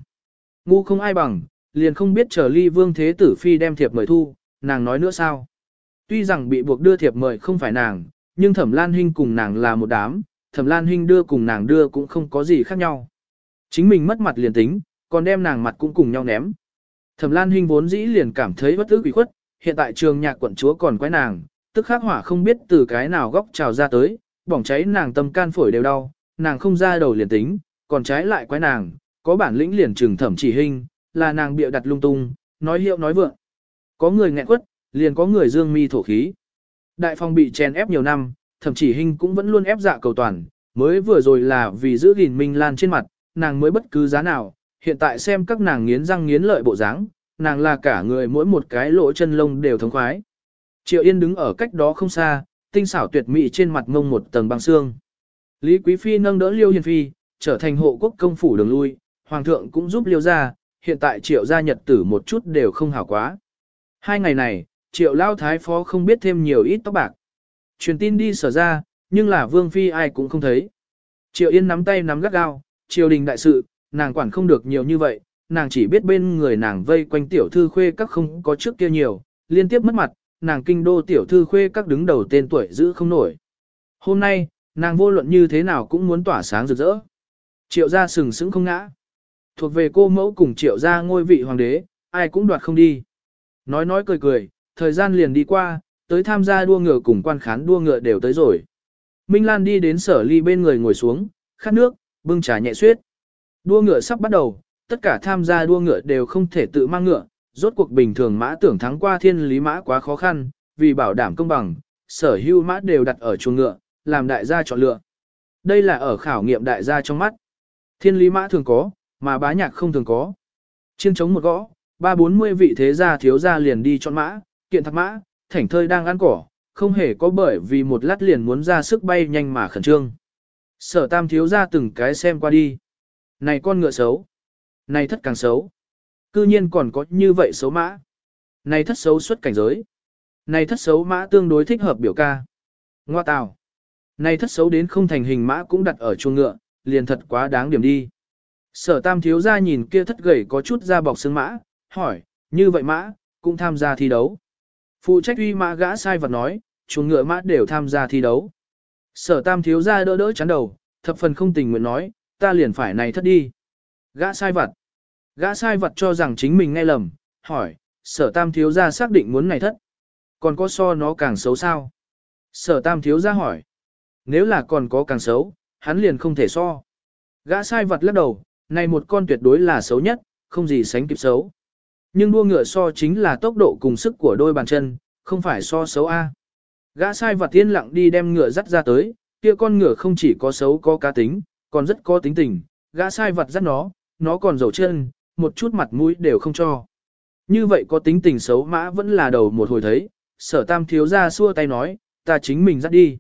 Ngu không ai bằng, liền không biết chờ ly vương thế tử phi đem thiệp mời thu, nàng nói nữa sao. Tuy rằng bị buộc đưa thiệp mời không phải nàng, nhưng thẩm lan hinh cùng nàng là một đám, thẩm lan hinh đưa cùng nàng đưa cũng không có gì khác nhau. Chính mình mất mặt liền tính, còn đem nàng mặt cũng cùng nhau ném. Thẩm lan hinh vốn dĩ liền cảm thấy bất ức bị khuất, hiện tại trường nhạc quận chúa còn quái nàng, tức khắc hỏa không biết từ cái nào góc trào ra tới, bỏng cháy nàng tâm can phổi đều đau, nàng không ra đầu liền tính, còn trái lại quái nàng, có bản lĩnh liền trừng thẩm chỉ hình, là nàng bịa đặt lung tung, nói hiệu nói vượng. Có người nghẹn quất, liền có người dương mi thổ khí. Đại phong bị chèn ép nhiều năm, thẩm chỉ hình cũng vẫn luôn ép dạ cầu toàn, mới vừa rồi là vì giữ gìn Minh Lan trên mặt, nàng mới bất cứ giá nào, hiện tại xem các nàng nghiến răng nghiến lợi bộ dáng, nàng là cả người mỗi một cái lỗ chân lông đều thống khoái. Triệu Yên đứng ở cách đó không xa, tinh xảo tuyệt mỹ trên mặt ngông một tầng băng xương. Lý Quý Phi nâng đỡ Liêu Hiền Phi, trở thành hộ quốc công phủ đường lui, Hoàng thượng cũng giúp Liêu ra, hiện tại triệu gia nhật tử một chút đều không hảo quá. Hai ngày này, triệu lao thái phó không biết thêm nhiều ít tóc bạc. Truyền tin đi sở ra, nhưng là Vương Phi ai cũng không thấy. Triệu Yên nắm tay nắm gắt gao, triều đình đại sự, nàng quản không được nhiều như vậy, nàng chỉ biết bên người nàng vây quanh tiểu thư khuê các không có trước kia nhiều, liên tiếp mất mặt, nàng kinh đô tiểu thư khuê các đứng đầu tên tuổi giữ không nổi. Hôm nay, nàng vô luận như thế nào cũng muốn tỏa sáng rực rỡ. Triệu gia sừng sững không ngã. Thuộc về cô mẫu cùng triệu gia ngôi vị hoàng đế, ai cũng đoạt không đi. Nói nói cười cười, thời gian liền đi qua, tới tham gia đua ngựa cùng quan khán đua ngựa đều tới rồi. Minh Lan đi đến sở ly bên người ngồi xuống, khát nước, bưng trà nhẹ suyết. Đua ngựa sắp bắt đầu, tất cả tham gia đua ngựa đều không thể tự mang ngựa, rốt cuộc bình thường mã tưởng thắng qua thiên lý mã quá khó khăn, vì bảo đảm công bằng, sở hữu mã đều đặt ở chuồng ngựa, làm đại gia chọn lựa. Đây là ở khảo nghiệm đại gia trong mắt. Thiên lý mã thường có, mà bá nhạc không thường có. Chiên chống một gõ, ba bốn mươi vị thế gia thiếu gia liền đi chọn mã, kiện thạc mã, thảnh thơi đang ăn cỏ, không hề có bởi vì một lát liền muốn ra sức bay nhanh mà khẩn trương. Sở tam thiếu gia từng cái xem qua đi. Này con ngựa xấu. Này thất càng xấu. Cư nhiên còn có như vậy xấu mã. Này thất xấu xuất cảnh giới. Này thất xấu mã tương đối thích hợp biểu ca. Ngoa tào. Này thất xấu đến không thành hình mã cũng đặt ở chuồng ngựa, liền thật quá đáng điểm đi. Sở tam thiếu ra nhìn kia thất gầy có chút da bọc xương mã, hỏi, như vậy mã, cũng tham gia thi đấu. Phụ trách uy mã gã sai vật nói, chuồng ngựa mã đều tham gia thi đấu. Sở tam thiếu ra đỡ đỡ chán đầu, thập phần không tình nguyện nói, ta liền phải này thất đi. Gã sai vật. Gã sai vật cho rằng chính mình nghe lầm, hỏi, sở tam thiếu gia xác định muốn này thất. Còn có so nó càng xấu sao? Sở tam thiếu gia hỏi. Nếu là còn có càng xấu, hắn liền không thể so. Gã sai vật lắc đầu, này một con tuyệt đối là xấu nhất, không gì sánh kịp xấu. Nhưng đua ngựa so chính là tốc độ cùng sức của đôi bàn chân, không phải so xấu A. Gã sai vật tiên lặng đi đem ngựa dắt ra tới, kia con ngựa không chỉ có xấu có cá tính, còn rất có tính tình. Gã sai vật dắt nó, nó còn dầu chân, một chút mặt mũi đều không cho. Như vậy có tính tình xấu mã vẫn là đầu một hồi thấy, sở tam thiếu ra xua tay nói, ta chính mình dắt đi.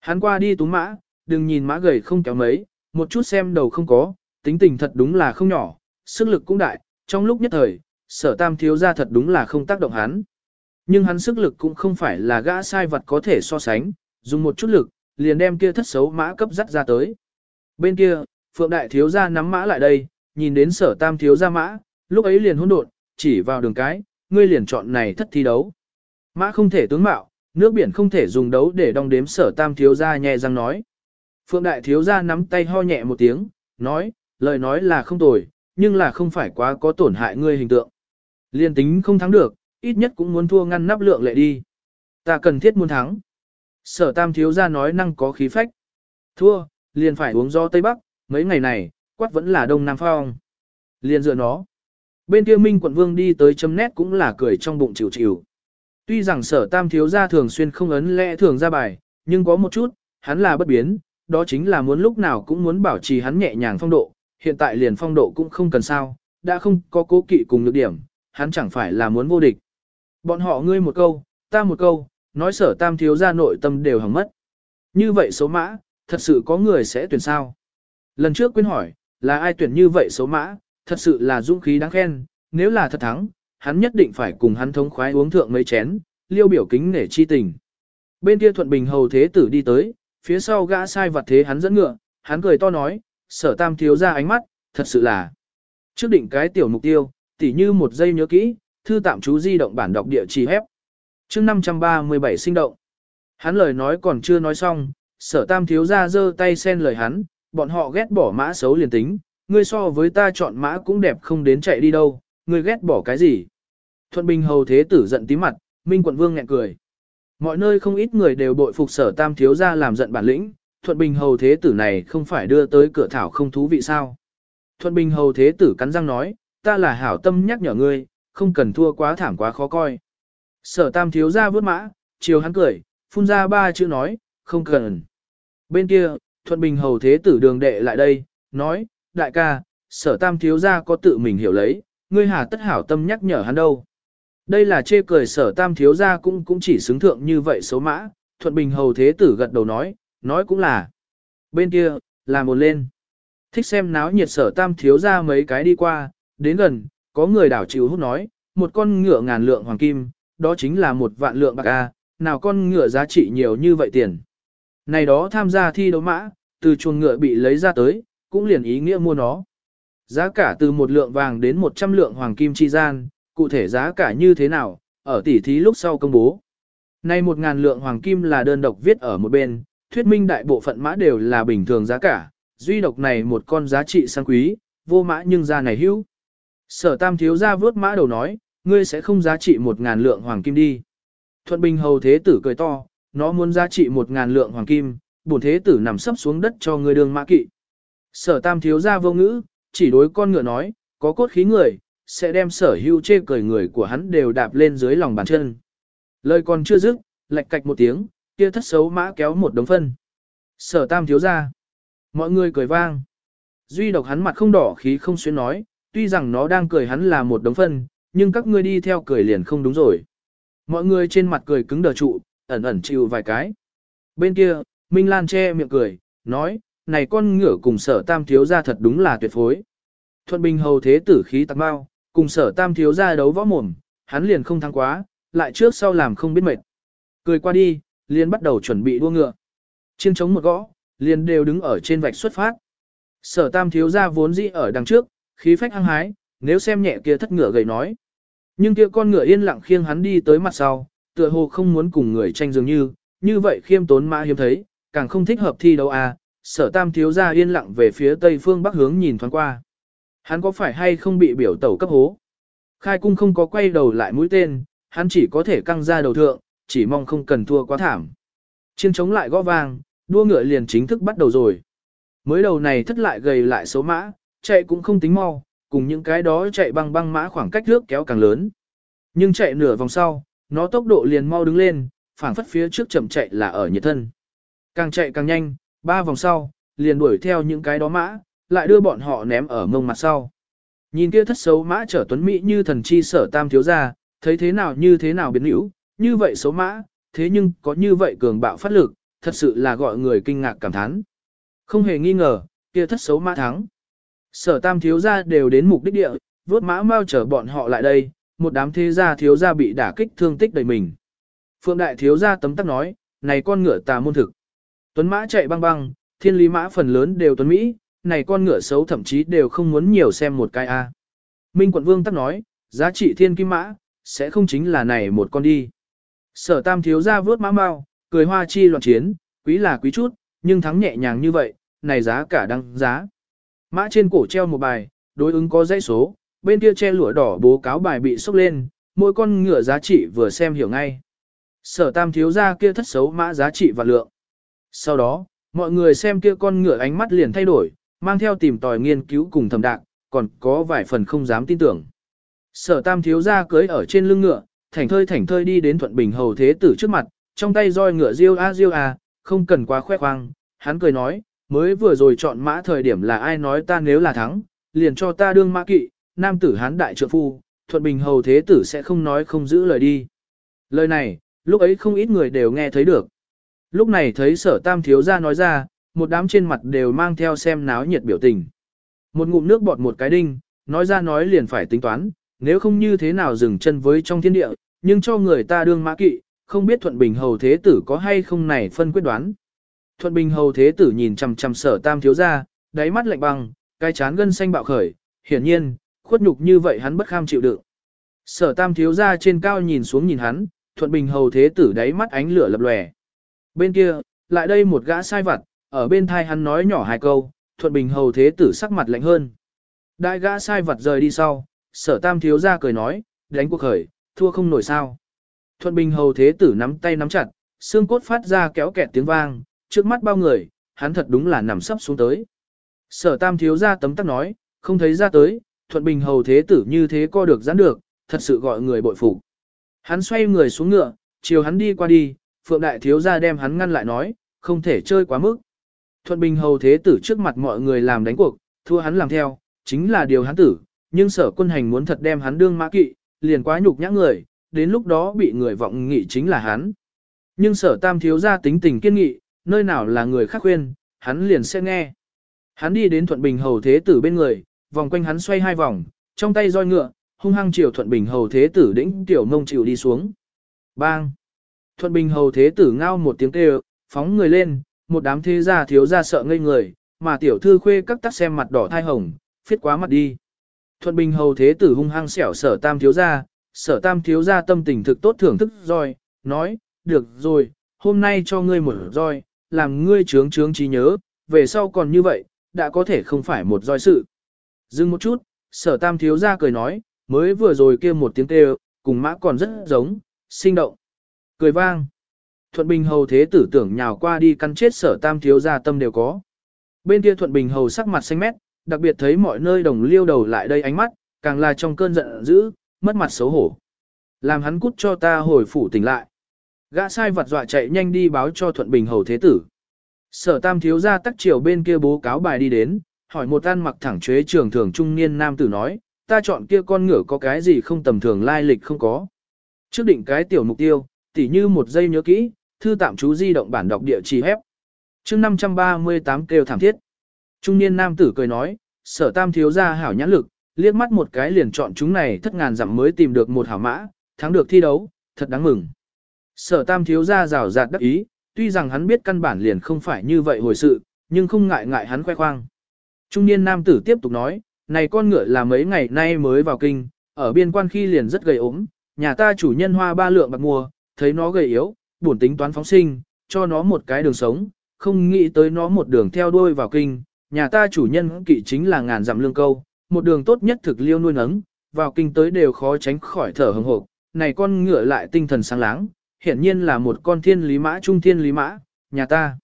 Hắn qua đi túng mã, đừng nhìn mã gầy không kéo mấy, một chút xem đầu không có, tính tình thật đúng là không nhỏ, sức lực cũng đại, trong lúc nhất thời, sở tam thiếu ra thật đúng là không tác động hắn. Nhưng hắn sức lực cũng không phải là gã sai vật có thể so sánh, dùng một chút lực, liền đem kia thất xấu mã cấp dắt ra tới. Bên kia, phượng đại thiếu gia nắm mã lại đây, nhìn đến sở tam thiếu gia mã, lúc ấy liền hỗn độn, chỉ vào đường cái, ngươi liền chọn này thất thi đấu. Mã không thể tướng mạo, nước biển không thể dùng đấu để đong đếm sở tam thiếu gia nhẹ răng nói. Phượng đại thiếu gia nắm tay ho nhẹ một tiếng, nói, lời nói là không tồi, nhưng là không phải quá có tổn hại ngươi hình tượng. Liên tính không thắng được, ít nhất cũng muốn thua ngăn nắp lượng lệ đi. Ta cần thiết muốn thắng. Sở tam thiếu gia nói năng có khí phách. Thua, liền phải uống gió Tây Bắc, mấy ngày này, quát vẫn là Đông Nam Phong. Liền dựa nó. Bên kia Minh quận vương đi tới chấm nét cũng là cười trong bụng chịu chịu. Tuy rằng sở tam thiếu gia thường xuyên không ấn lẽ thường ra bài, nhưng có một chút, hắn là bất biến, đó chính là muốn lúc nào cũng muốn bảo trì hắn nhẹ nhàng phong độ, hiện tại liền phong độ cũng không cần sao, đã không có cố kỵ cùng nhược điểm, hắn chẳng phải là muốn vô địch. Bọn họ ngươi một câu, ta một câu, nói sở tam thiếu gia nội tâm đều hỏng mất. Như vậy số mã, thật sự có người sẽ tuyển sao? Lần trước quên hỏi, là ai tuyển như vậy số mã, thật sự là dũng khí đáng khen, nếu là thật thắng, hắn nhất định phải cùng hắn thống khoái uống thượng mấy chén, liêu biểu kính nể chi tình. Bên kia thuận bình hầu thế tử đi tới, phía sau gã sai vật thế hắn dẫn ngựa, hắn cười to nói, sở tam thiếu ra ánh mắt, thật sự là. Trước định cái tiểu mục tiêu, tỉ như một giây nhớ kỹ, thư tạm chú di động bản đọc địa chỉ hép. chương 537 sinh động. Hắn lời nói còn chưa nói xong, sở tam thiếu ra giơ tay xen lời hắn, bọn họ ghét bỏ mã xấu liền tính, ngươi so với ta chọn mã cũng đẹp không đến chạy đi đâu, ngươi ghét bỏ cái gì. Thuận Bình hầu thế tử giận tí mặt, Minh quận vương nghẹn cười. Mọi nơi không ít người đều bội phục sở tam thiếu ra làm giận bản lĩnh, Thuận Bình hầu thế tử này không phải đưa tới cửa thảo không thú vị sao. Thuận Bình hầu thế tử cắn răng nói, ta là hảo tâm nhắc nhở ngươi, không cần thua quá thảm quá khó coi. Sở tam thiếu ra vớt mã, chiều hắn cười, phun ra ba chữ nói, không cần. Bên kia, Thuận Bình hầu thế tử đường đệ lại đây, nói, đại ca, sở tam thiếu gia có tự mình hiểu lấy, ngươi hà tất hảo tâm nhắc nhở hắn đâu. Đây là chê cười sở tam thiếu gia cũng cũng chỉ xứng thượng như vậy số mã, Thuận Bình hầu thế tử gật đầu nói, nói cũng là. Bên kia, là một lên. Thích xem náo nhiệt sở tam thiếu gia mấy cái đi qua, đến gần, có người đảo chịu hút nói, một con ngựa ngàn lượng hoàng kim, đó chính là một vạn lượng bạc A, nào con ngựa giá trị nhiều như vậy tiền. Này đó tham gia thi đấu mã, từ chuồng ngựa bị lấy ra tới, cũng liền ý nghĩa mua nó. Giá cả từ một lượng vàng đến 100 lượng hoàng kim chi gian, cụ thể giá cả như thế nào, ở tỉ thí lúc sau công bố. Nay một ngàn lượng hoàng kim là đơn độc viết ở một bên, thuyết minh đại bộ phận mã đều là bình thường giá cả, duy độc này một con giá trị sang quý, vô mã nhưng ra này hữu. Sở tam thiếu ra vớt mã đầu nói, ngươi sẽ không giá trị một ngàn lượng hoàng kim đi. Thuận bình hầu thế tử cười to, nó muốn giá trị một ngàn lượng hoàng kim, bổn thế tử nằm sấp xuống đất cho người đường mã kỵ. Sở tam thiếu ra vô ngữ, chỉ đối con ngựa nói, có cốt khí người, sẽ đem sở hưu chê cười người của hắn đều đạp lên dưới lòng bàn chân. Lời còn chưa dứt, lạch cạch một tiếng, kia thất xấu mã kéo một đống phân. Sở tam thiếu ra. Mọi người cười vang. Duy độc hắn mặt không đỏ khí không xuyên nói, tuy rằng nó đang cười hắn là một đống phân, nhưng các ngươi đi theo cười liền không đúng rồi. Mọi người trên mặt cười cứng đờ trụ, ẩn ẩn chịu vài cái. Bên kia, Minh Lan che miệng cười, nói, này con ngựa cùng sở tam thiếu ra thật đúng là tuyệt phối. Thuận Bình hầu thế tử khí tạc bao, cùng sở tam thiếu ra đấu võ mồm, hắn liền không thắng quá, lại trước sau làm không biết mệt. Cười qua đi, liền bắt đầu chuẩn bị đua ngựa. Chiên chống một gõ, liền đều đứng ở trên vạch xuất phát. Sở tam thiếu ra vốn dĩ ở đằng trước, khí phách hăng hái, nếu xem nhẹ kia thất ngựa gầy nói. Nhưng kia con ngựa yên lặng khiêng hắn đi tới mặt sau, tựa hồ không muốn cùng người tranh dường như, như vậy khiêm tốn mã hiếm thấy, càng không thích hợp thi đấu à, sở tam thiếu ra yên lặng về phía tây phương bắc hướng nhìn thoáng qua. Hắn có phải hay không bị biểu tẩu cấp hố? Khai cung không có quay đầu lại mũi tên, hắn chỉ có thể căng ra đầu thượng, chỉ mong không cần thua quá thảm. Chiên chống lại gõ vang, đua ngựa liền chính thức bắt đầu rồi. Mới đầu này thất lại gầy lại số mã, chạy cũng không tính mau, cùng những cái đó chạy băng băng mã khoảng cách nước kéo càng lớn. Nhưng chạy nửa vòng sau, nó tốc độ liền mau đứng lên, phảng phất phía trước chậm chạy là ở nhiệt thân. Càng chạy càng nhanh, ba vòng sau, liền đuổi theo những cái đó mã, lại đưa bọn họ ném ở mông mặt sau. Nhìn kia thất xấu mã trở tuấn mỹ như thần chi sở tam thiếu gia, thấy thế nào như thế nào biến hữu, như vậy xấu mã, thế nhưng có như vậy cường bạo phát lực, thật sự là gọi người kinh ngạc cảm thán. Không hề nghi ngờ, kia thất xấu mã thắng. Sở tam thiếu gia đều đến mục đích địa, vốt mã mau chở bọn họ lại đây, một đám thế gia thiếu gia bị đả kích thương tích đầy mình. Phượng đại thiếu gia tấm tắc nói, này con ngựa tà môn thực. Tuấn mã chạy băng băng, thiên lý mã phần lớn đều tuấn Mỹ, này con ngựa xấu thậm chí đều không muốn nhiều xem một cái a. Minh quận vương tắc nói, giá trị thiên kim mã, sẽ không chính là này một con đi. Sở tam thiếu gia vớt mã mau, cười hoa chi loạn chiến, quý là quý chút, nhưng thắng nhẹ nhàng như vậy, này giá cả đăng giá. Mã trên cổ treo một bài, đối ứng có dãy số, bên kia che lụa đỏ bố cáo bài bị sốc lên, mỗi con ngựa giá trị vừa xem hiểu ngay. Sở tam thiếu gia kia thất xấu mã giá trị và lượng. Sau đó, mọi người xem kia con ngựa ánh mắt liền thay đổi, mang theo tìm tòi nghiên cứu cùng thầm đạc, còn có vài phần không dám tin tưởng. Sở tam thiếu gia cưới ở trên lưng ngựa, thảnh thơi thảnh thơi đi đến thuận bình hầu thế tử trước mặt, trong tay roi ngựa riêu a riêu a, không cần quá khoe khoang, hắn cười nói, mới vừa rồi chọn mã thời điểm là ai nói ta nếu là thắng, liền cho ta đương mã kỵ, nam tử hán đại trượng phu, thuận bình hầu thế tử sẽ không nói không giữ lời đi. Lời này, lúc ấy không ít người đều nghe thấy được. Lúc này thấy sở tam thiếu gia nói ra, một đám trên mặt đều mang theo xem náo nhiệt biểu tình. Một ngụm nước bọt một cái đinh, nói ra nói liền phải tính toán, nếu không như thế nào dừng chân với trong thiên địa, nhưng cho người ta đương mã kỵ, không biết Thuận Bình Hầu Thế Tử có hay không này phân quyết đoán. Thuận Bình Hầu Thế Tử nhìn chằm chằm sở tam thiếu ra, đáy mắt lạnh băng, cái chán gân xanh bạo khởi, hiển nhiên, khuất nhục như vậy hắn bất kham chịu đựng. Sở tam thiếu ra trên cao nhìn xuống nhìn hắn, Thuận Bình Hầu Thế Tử đáy mắt ánh lửa lập lòe. Bên kia, lại đây một gã sai vặt, ở bên thai hắn nói nhỏ hai câu, Thuận Bình Hầu Thế Tử sắc mặt lạnh hơn. Đại gã sai vặt rời đi sau, sở tam thiếu ra cười nói, đánh cuộc khởi, thua không nổi sao. Thuận Bình hầu thế tử nắm tay nắm chặt, xương cốt phát ra kéo kẹt tiếng vang, trước mắt bao người, hắn thật đúng là nằm sấp xuống tới. Sở tam thiếu ra tấm tắc nói, không thấy ra tới, Thuận Bình hầu thế tử như thế co được giãn được, thật sự gọi người bội phục. Hắn xoay người xuống ngựa, chiều hắn đi qua đi, Phượng đại thiếu ra đem hắn ngăn lại nói, không thể chơi quá mức. Thuận Bình hầu thế tử trước mặt mọi người làm đánh cuộc, thua hắn làm theo, chính là điều hắn tử, nhưng sở quân hành muốn thật đem hắn đương mã kỵ, liền quá nhục nhã người, đến lúc đó bị người vọng nghị chính là hắn. Nhưng sở tam thiếu ra tính tình kiên nghị, nơi nào là người khác khuyên, hắn liền sẽ nghe. Hắn đi đến thuận bình hầu thế tử bên người, vòng quanh hắn xoay hai vòng, trong tay roi ngựa, hung hăng chiều thuận bình hầu thế tử đĩnh tiểu mông chịu đi xuống. Bang! Thuận bình hầu thế tử ngao một tiếng kêu, phóng người lên, một đám thế gia thiếu gia sợ ngây người, mà tiểu thư khuê các tắc xem mặt đỏ thai hồng, phiết quá mặt đi. Thuận Bình hầu thế tử hung hăng xẻo sở tam thiếu gia, sở tam thiếu gia tâm tình thực tốt thưởng thức roi, nói, được rồi, hôm nay cho ngươi một roi, làm ngươi trướng trướng trí nhớ, về sau còn như vậy, đã có thể không phải một roi sự. Dừng một chút, sở tam thiếu gia cười nói, mới vừa rồi kia một tiếng kêu, cùng mã còn rất giống, sinh động. Cười vang. Thuận Bình hầu thế tử tưởng nhào qua đi căn chết sở tam thiếu gia tâm đều có. Bên kia Thuận Bình hầu sắc mặt xanh mét, đặc biệt thấy mọi nơi đồng liêu đầu lại đây ánh mắt, càng là trong cơn giận dữ, mất mặt xấu hổ. Làm hắn cút cho ta hồi phủ tỉnh lại. Gã sai vật dọa chạy nhanh đi báo cho Thuận Bình hầu thế tử. Sở tam thiếu ra tắc triều bên kia bố cáo bài đi đến, hỏi một ăn mặc thẳng chế trường thường trung niên nam tử nói, ta chọn kia con ngựa có cái gì không tầm thường lai lịch không có. Trước định cái tiểu mục tiêu, tỉ như một giây nhớ kỹ, thư tạm chú di động bản đọc địa chỉ hép. chương 538 kêu thảm thiết. Trung niên nam tử cười nói, sở tam thiếu ra hảo nhãn lực, liếc mắt một cái liền chọn chúng này thất ngàn dặm mới tìm được một hảo mã, thắng được thi đấu, thật đáng mừng. Sở tam thiếu ra rào rạt đắc ý, tuy rằng hắn biết căn bản liền không phải như vậy hồi sự, nhưng không ngại ngại hắn khoe khoang. Trung niên nam tử tiếp tục nói, này con ngựa là mấy ngày nay mới vào kinh, ở biên quan khi liền rất gầy ốm, nhà ta chủ nhân hoa ba lượng bạc mua, thấy nó gầy yếu, buồn tính toán phóng sinh, cho nó một cái đường sống, không nghĩ tới nó một đường theo đuôi vào kinh, nhà ta chủ nhân kỵ chính là ngàn dặm lương câu, một đường tốt nhất thực liêu nuôi nấng, vào kinh tới đều khó tránh khỏi thở hừng hộp, này con ngựa lại tinh thần sáng láng, hiển nhiên là một con thiên lý mã trung thiên lý mã, nhà ta.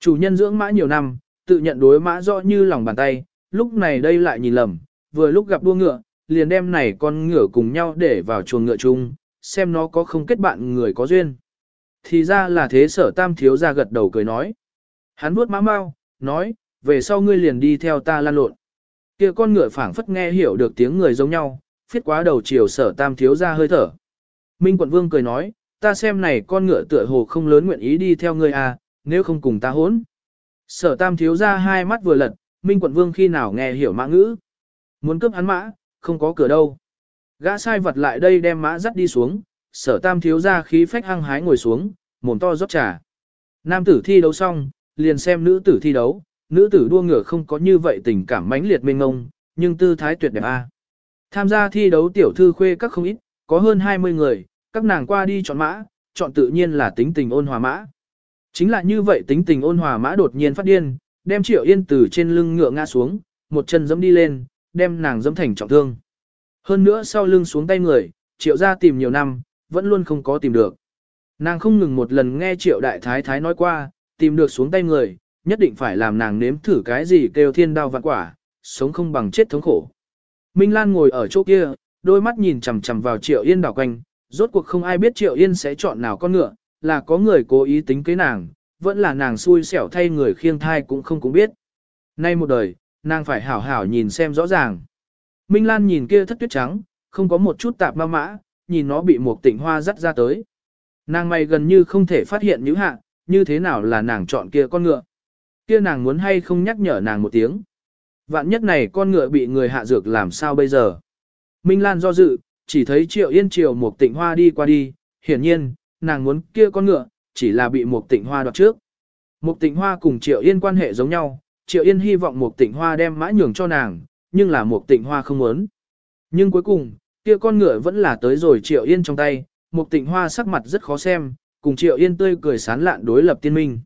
Chủ nhân dưỡng mã nhiều năm, tự nhận đối mã rõ như lòng bàn tay, lúc này đây lại nhìn lầm, vừa lúc gặp đua ngựa, liền đem này con ngựa cùng nhau để vào chuồng ngựa chung, xem nó có không kết bạn người có duyên. Thì ra là thế sở tam thiếu ra gật đầu cười nói. Hắn vuốt mã mau, nói, về sau ngươi liền đi theo ta lan lộn. kia con ngựa phảng phất nghe hiểu được tiếng người giống nhau, phiết quá đầu chiều sở tam thiếu ra hơi thở. Minh quận vương cười nói, ta xem này con ngựa tựa hồ không lớn nguyện ý đi theo ngươi à, nếu không cùng ta hốn. Sở tam thiếu ra hai mắt vừa lật, Minh quận vương khi nào nghe hiểu mã ngữ. Muốn cướp hắn mã, không có cửa đâu. Gã sai vật lại đây đem mã dắt đi xuống, sở tam thiếu ra khí phách hăng hái ngồi xuống, mồm to rót trà. Nam tử thi đấu xong, liền xem nữ tử thi đấu, nữ tử đua ngựa không có như vậy tình cảm mãnh liệt mênh ngông, nhưng tư thái tuyệt đẹp a. Tham gia thi đấu tiểu thư khuê các không ít, có hơn 20 người, các nàng qua đi chọn mã, chọn tự nhiên là tính tình ôn hòa mã. Chính là như vậy tính tình ôn hòa mã đột nhiên phát điên, đem Triệu Yên từ trên lưng ngựa ngã xuống, một chân giẫm đi lên, đem nàng giẫm thành trọng thương. Hơn nữa sau lưng xuống tay người, Triệu gia tìm nhiều năm, vẫn luôn không có tìm được. Nàng không ngừng một lần nghe Triệu Đại Thái Thái nói qua, tìm được xuống tay người, nhất định phải làm nàng nếm thử cái gì kêu thiên đao vạn quả, sống không bằng chết thống khổ. Minh Lan ngồi ở chỗ kia, đôi mắt nhìn chằm chằm vào Triệu Yên đảo quanh, rốt cuộc không ai biết Triệu Yên sẽ chọn nào con ngựa, là có người cố ý tính kế nàng, vẫn là nàng xui xẻo thay người khiêng thai cũng không cũng biết. Nay một đời, nàng phải hảo hảo nhìn xem rõ ràng. Minh Lan nhìn kia thất tuyết trắng, không có một chút tạp ma mã, nhìn nó bị một tịnh hoa dắt ra tới. Nàng mày gần như không thể phát hiện những hạ, như thế nào là nàng chọn kia con ngựa. Kia nàng muốn hay không nhắc nhở nàng một tiếng. Vạn nhất này con ngựa bị người hạ dược làm sao bây giờ. Minh Lan do dự, chỉ thấy triệu yên triều một tịnh hoa đi qua đi, hiển nhiên, nàng muốn kia con ngựa, chỉ là bị một tịnh hoa đoạt trước. Một tịnh hoa cùng triệu yên quan hệ giống nhau, triệu yên hy vọng một tịnh hoa đem mã nhường cho nàng, nhưng là một tịnh hoa không muốn. Nhưng cuối cùng, kia con ngựa vẫn là tới rồi triệu yên trong tay, một tịnh hoa sắc mặt rất khó xem, cùng triệu yên tươi cười sán lạn đối lập tiên minh.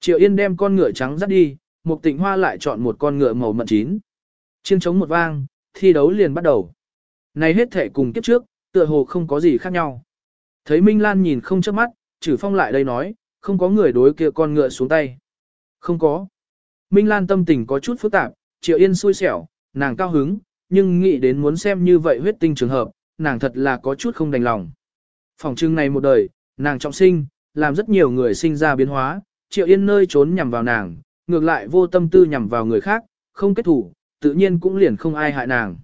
Triệu yên đem con ngựa trắng dắt đi, một tịnh hoa lại chọn một con ngựa màu mận chín. Chiên chống một vang, thi đấu liền bắt đầu. Này hết thể cùng kiếp trước, tựa hồ không có gì khác nhau. Thấy Minh Lan nhìn không chớp mắt, Chử phong lại đây nói, không có người đối kia con ngựa xuống tay. Không có. Minh Lan tâm tình có chút phức tạp, Triệu Yên xui xẻo, nàng cao hứng, nhưng nghĩ đến muốn xem như vậy huyết tinh trường hợp, nàng thật là có chút không đành lòng. Phòng trưng này một đời, nàng trọng sinh, làm rất nhiều người sinh ra biến hóa, Triệu Yên nơi trốn nhằm vào nàng, ngược lại vô tâm tư nhằm vào người khác, không kết thủ, tự nhiên cũng liền không ai hại nàng.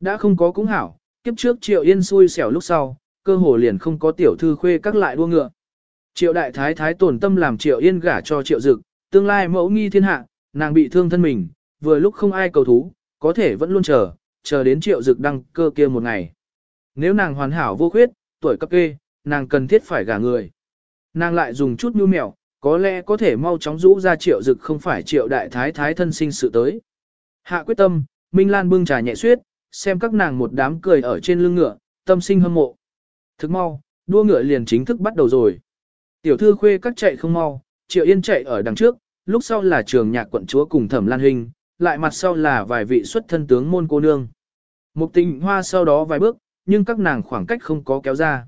Đã không có cũng hảo, kiếp trước Triệu Yên xui xẻo lúc sau, cơ hồ liền không có tiểu thư khuê các lại đua ngựa. Triệu đại thái thái tổn tâm làm Triệu Yên gả cho Triệu Dực, tương lai mẫu nghi thiên hạ, nàng bị thương thân mình, vừa lúc không ai cầu thú, có thể vẫn luôn chờ, chờ đến Triệu Dực đăng cơ kia một ngày. Nếu nàng hoàn hảo vô khuyết, tuổi cấp kê, nàng cần thiết phải gả người. Nàng lại dùng chút nhu mèo, có lẽ có thể mau chóng rũ ra Triệu Dực không phải Triệu đại thái thái thân sinh sự tới. Hạ quyết tâm, Minh Lan bưng trà nhẹ suyết, xem các nàng một đám cười ở trên lưng ngựa, tâm sinh hâm mộ. Thức mau, đua ngựa liền chính thức bắt đầu rồi. Tiểu thư khuê các chạy không mau, Triệu Yên chạy ở đằng trước, lúc sau là trường nhạc quận chúa cùng Thẩm Lan Hình, lại mặt sau là vài vị xuất thân tướng môn cô nương. Mục tình hoa sau đó vài bước, nhưng các nàng khoảng cách không có kéo ra.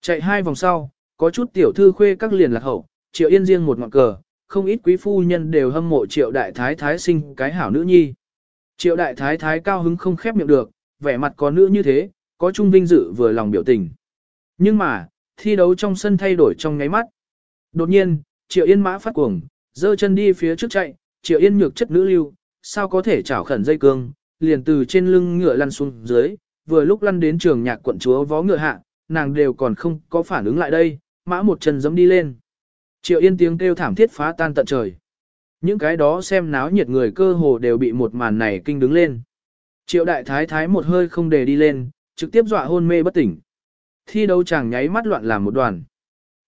Chạy hai vòng sau, có chút tiểu thư khuê các liền lạc hậu, Triệu Yên riêng một ngọn cờ, không ít quý phu nhân đều hâm mộ Triệu Đại Thái Thái sinh cái hảo nữ nhi. Triệu Đại Thái Thái cao hứng không khép miệng được, vẻ mặt có nữ như thế, có trung vinh dự vừa lòng biểu tình. Nhưng mà, thi đấu trong sân thay đổi trong nháy mắt. Đột nhiên, Triệu Yên mã phát cuồng, giơ chân đi phía trước chạy, Triệu Yên nhược chất nữ lưu, sao có thể chảo khẩn dây cương, liền từ trên lưng ngựa lăn xuống dưới, vừa lúc lăn đến trường nhạc quận chúa vó ngựa hạ, nàng đều còn không có phản ứng lại đây, mã một chân giẫm đi lên. Triệu Yên tiếng kêu thảm thiết phá tan tận trời. Những cái đó xem náo nhiệt người cơ hồ đều bị một màn này kinh đứng lên. Triệu đại thái thái một hơi không để đi lên, trực tiếp dọa hôn mê bất tỉnh. Thi đấu chàng nháy mắt loạn làm một đoàn.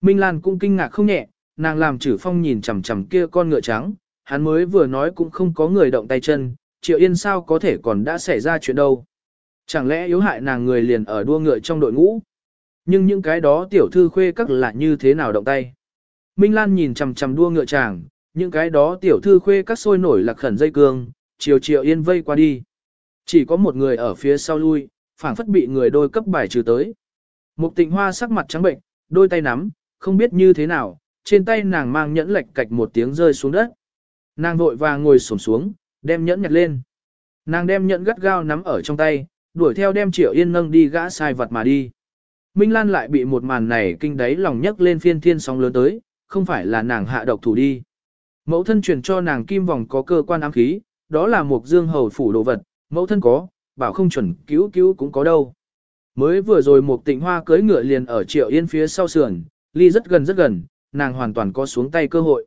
Minh Lan cũng kinh ngạc không nhẹ, nàng làm chử phong nhìn chằm chằm kia con ngựa trắng, hắn mới vừa nói cũng không có người động tay chân, Triệu Yên sao có thể còn đã xảy ra chuyện đâu. Chẳng lẽ yếu hại nàng người liền ở đua ngựa trong đội ngũ? Nhưng những cái đó tiểu thư khuê các là như thế nào động tay? Minh Lan nhìn chằm chằm đua ngựa chàng, những cái đó tiểu thư khuê các sôi nổi lạc khẩn dây cương, chiều Triệu Yên vây qua đi. Chỉ có một người ở phía sau lui, phảng phất bị người đôi cấp bài trừ tới. Mục tịnh hoa sắc mặt trắng bệnh, đôi tay nắm, không biết như thế nào, trên tay nàng mang nhẫn lệch cạch một tiếng rơi xuống đất. Nàng vội vàng ngồi xổm xuống, đem nhẫn nhặt lên. Nàng đem nhẫn gắt gao nắm ở trong tay, đuổi theo đem Triệu Yên nâng đi gã sai vật mà đi. Minh Lan lại bị một màn này kinh đáy lòng nhấc lên phiên thiên sóng lớn tới, không phải là nàng hạ độc thủ đi. Mẫu thân truyền cho nàng kim vòng có cơ quan ám khí, đó là một dương hầu phủ đồ vật, mẫu thân có, bảo không chuẩn cứu cứu cũng có đâu. Mới vừa rồi một tịnh hoa cưới ngựa liền ở Triệu Yên phía sau sườn, ly rất gần rất gần, nàng hoàn toàn có xuống tay cơ hội.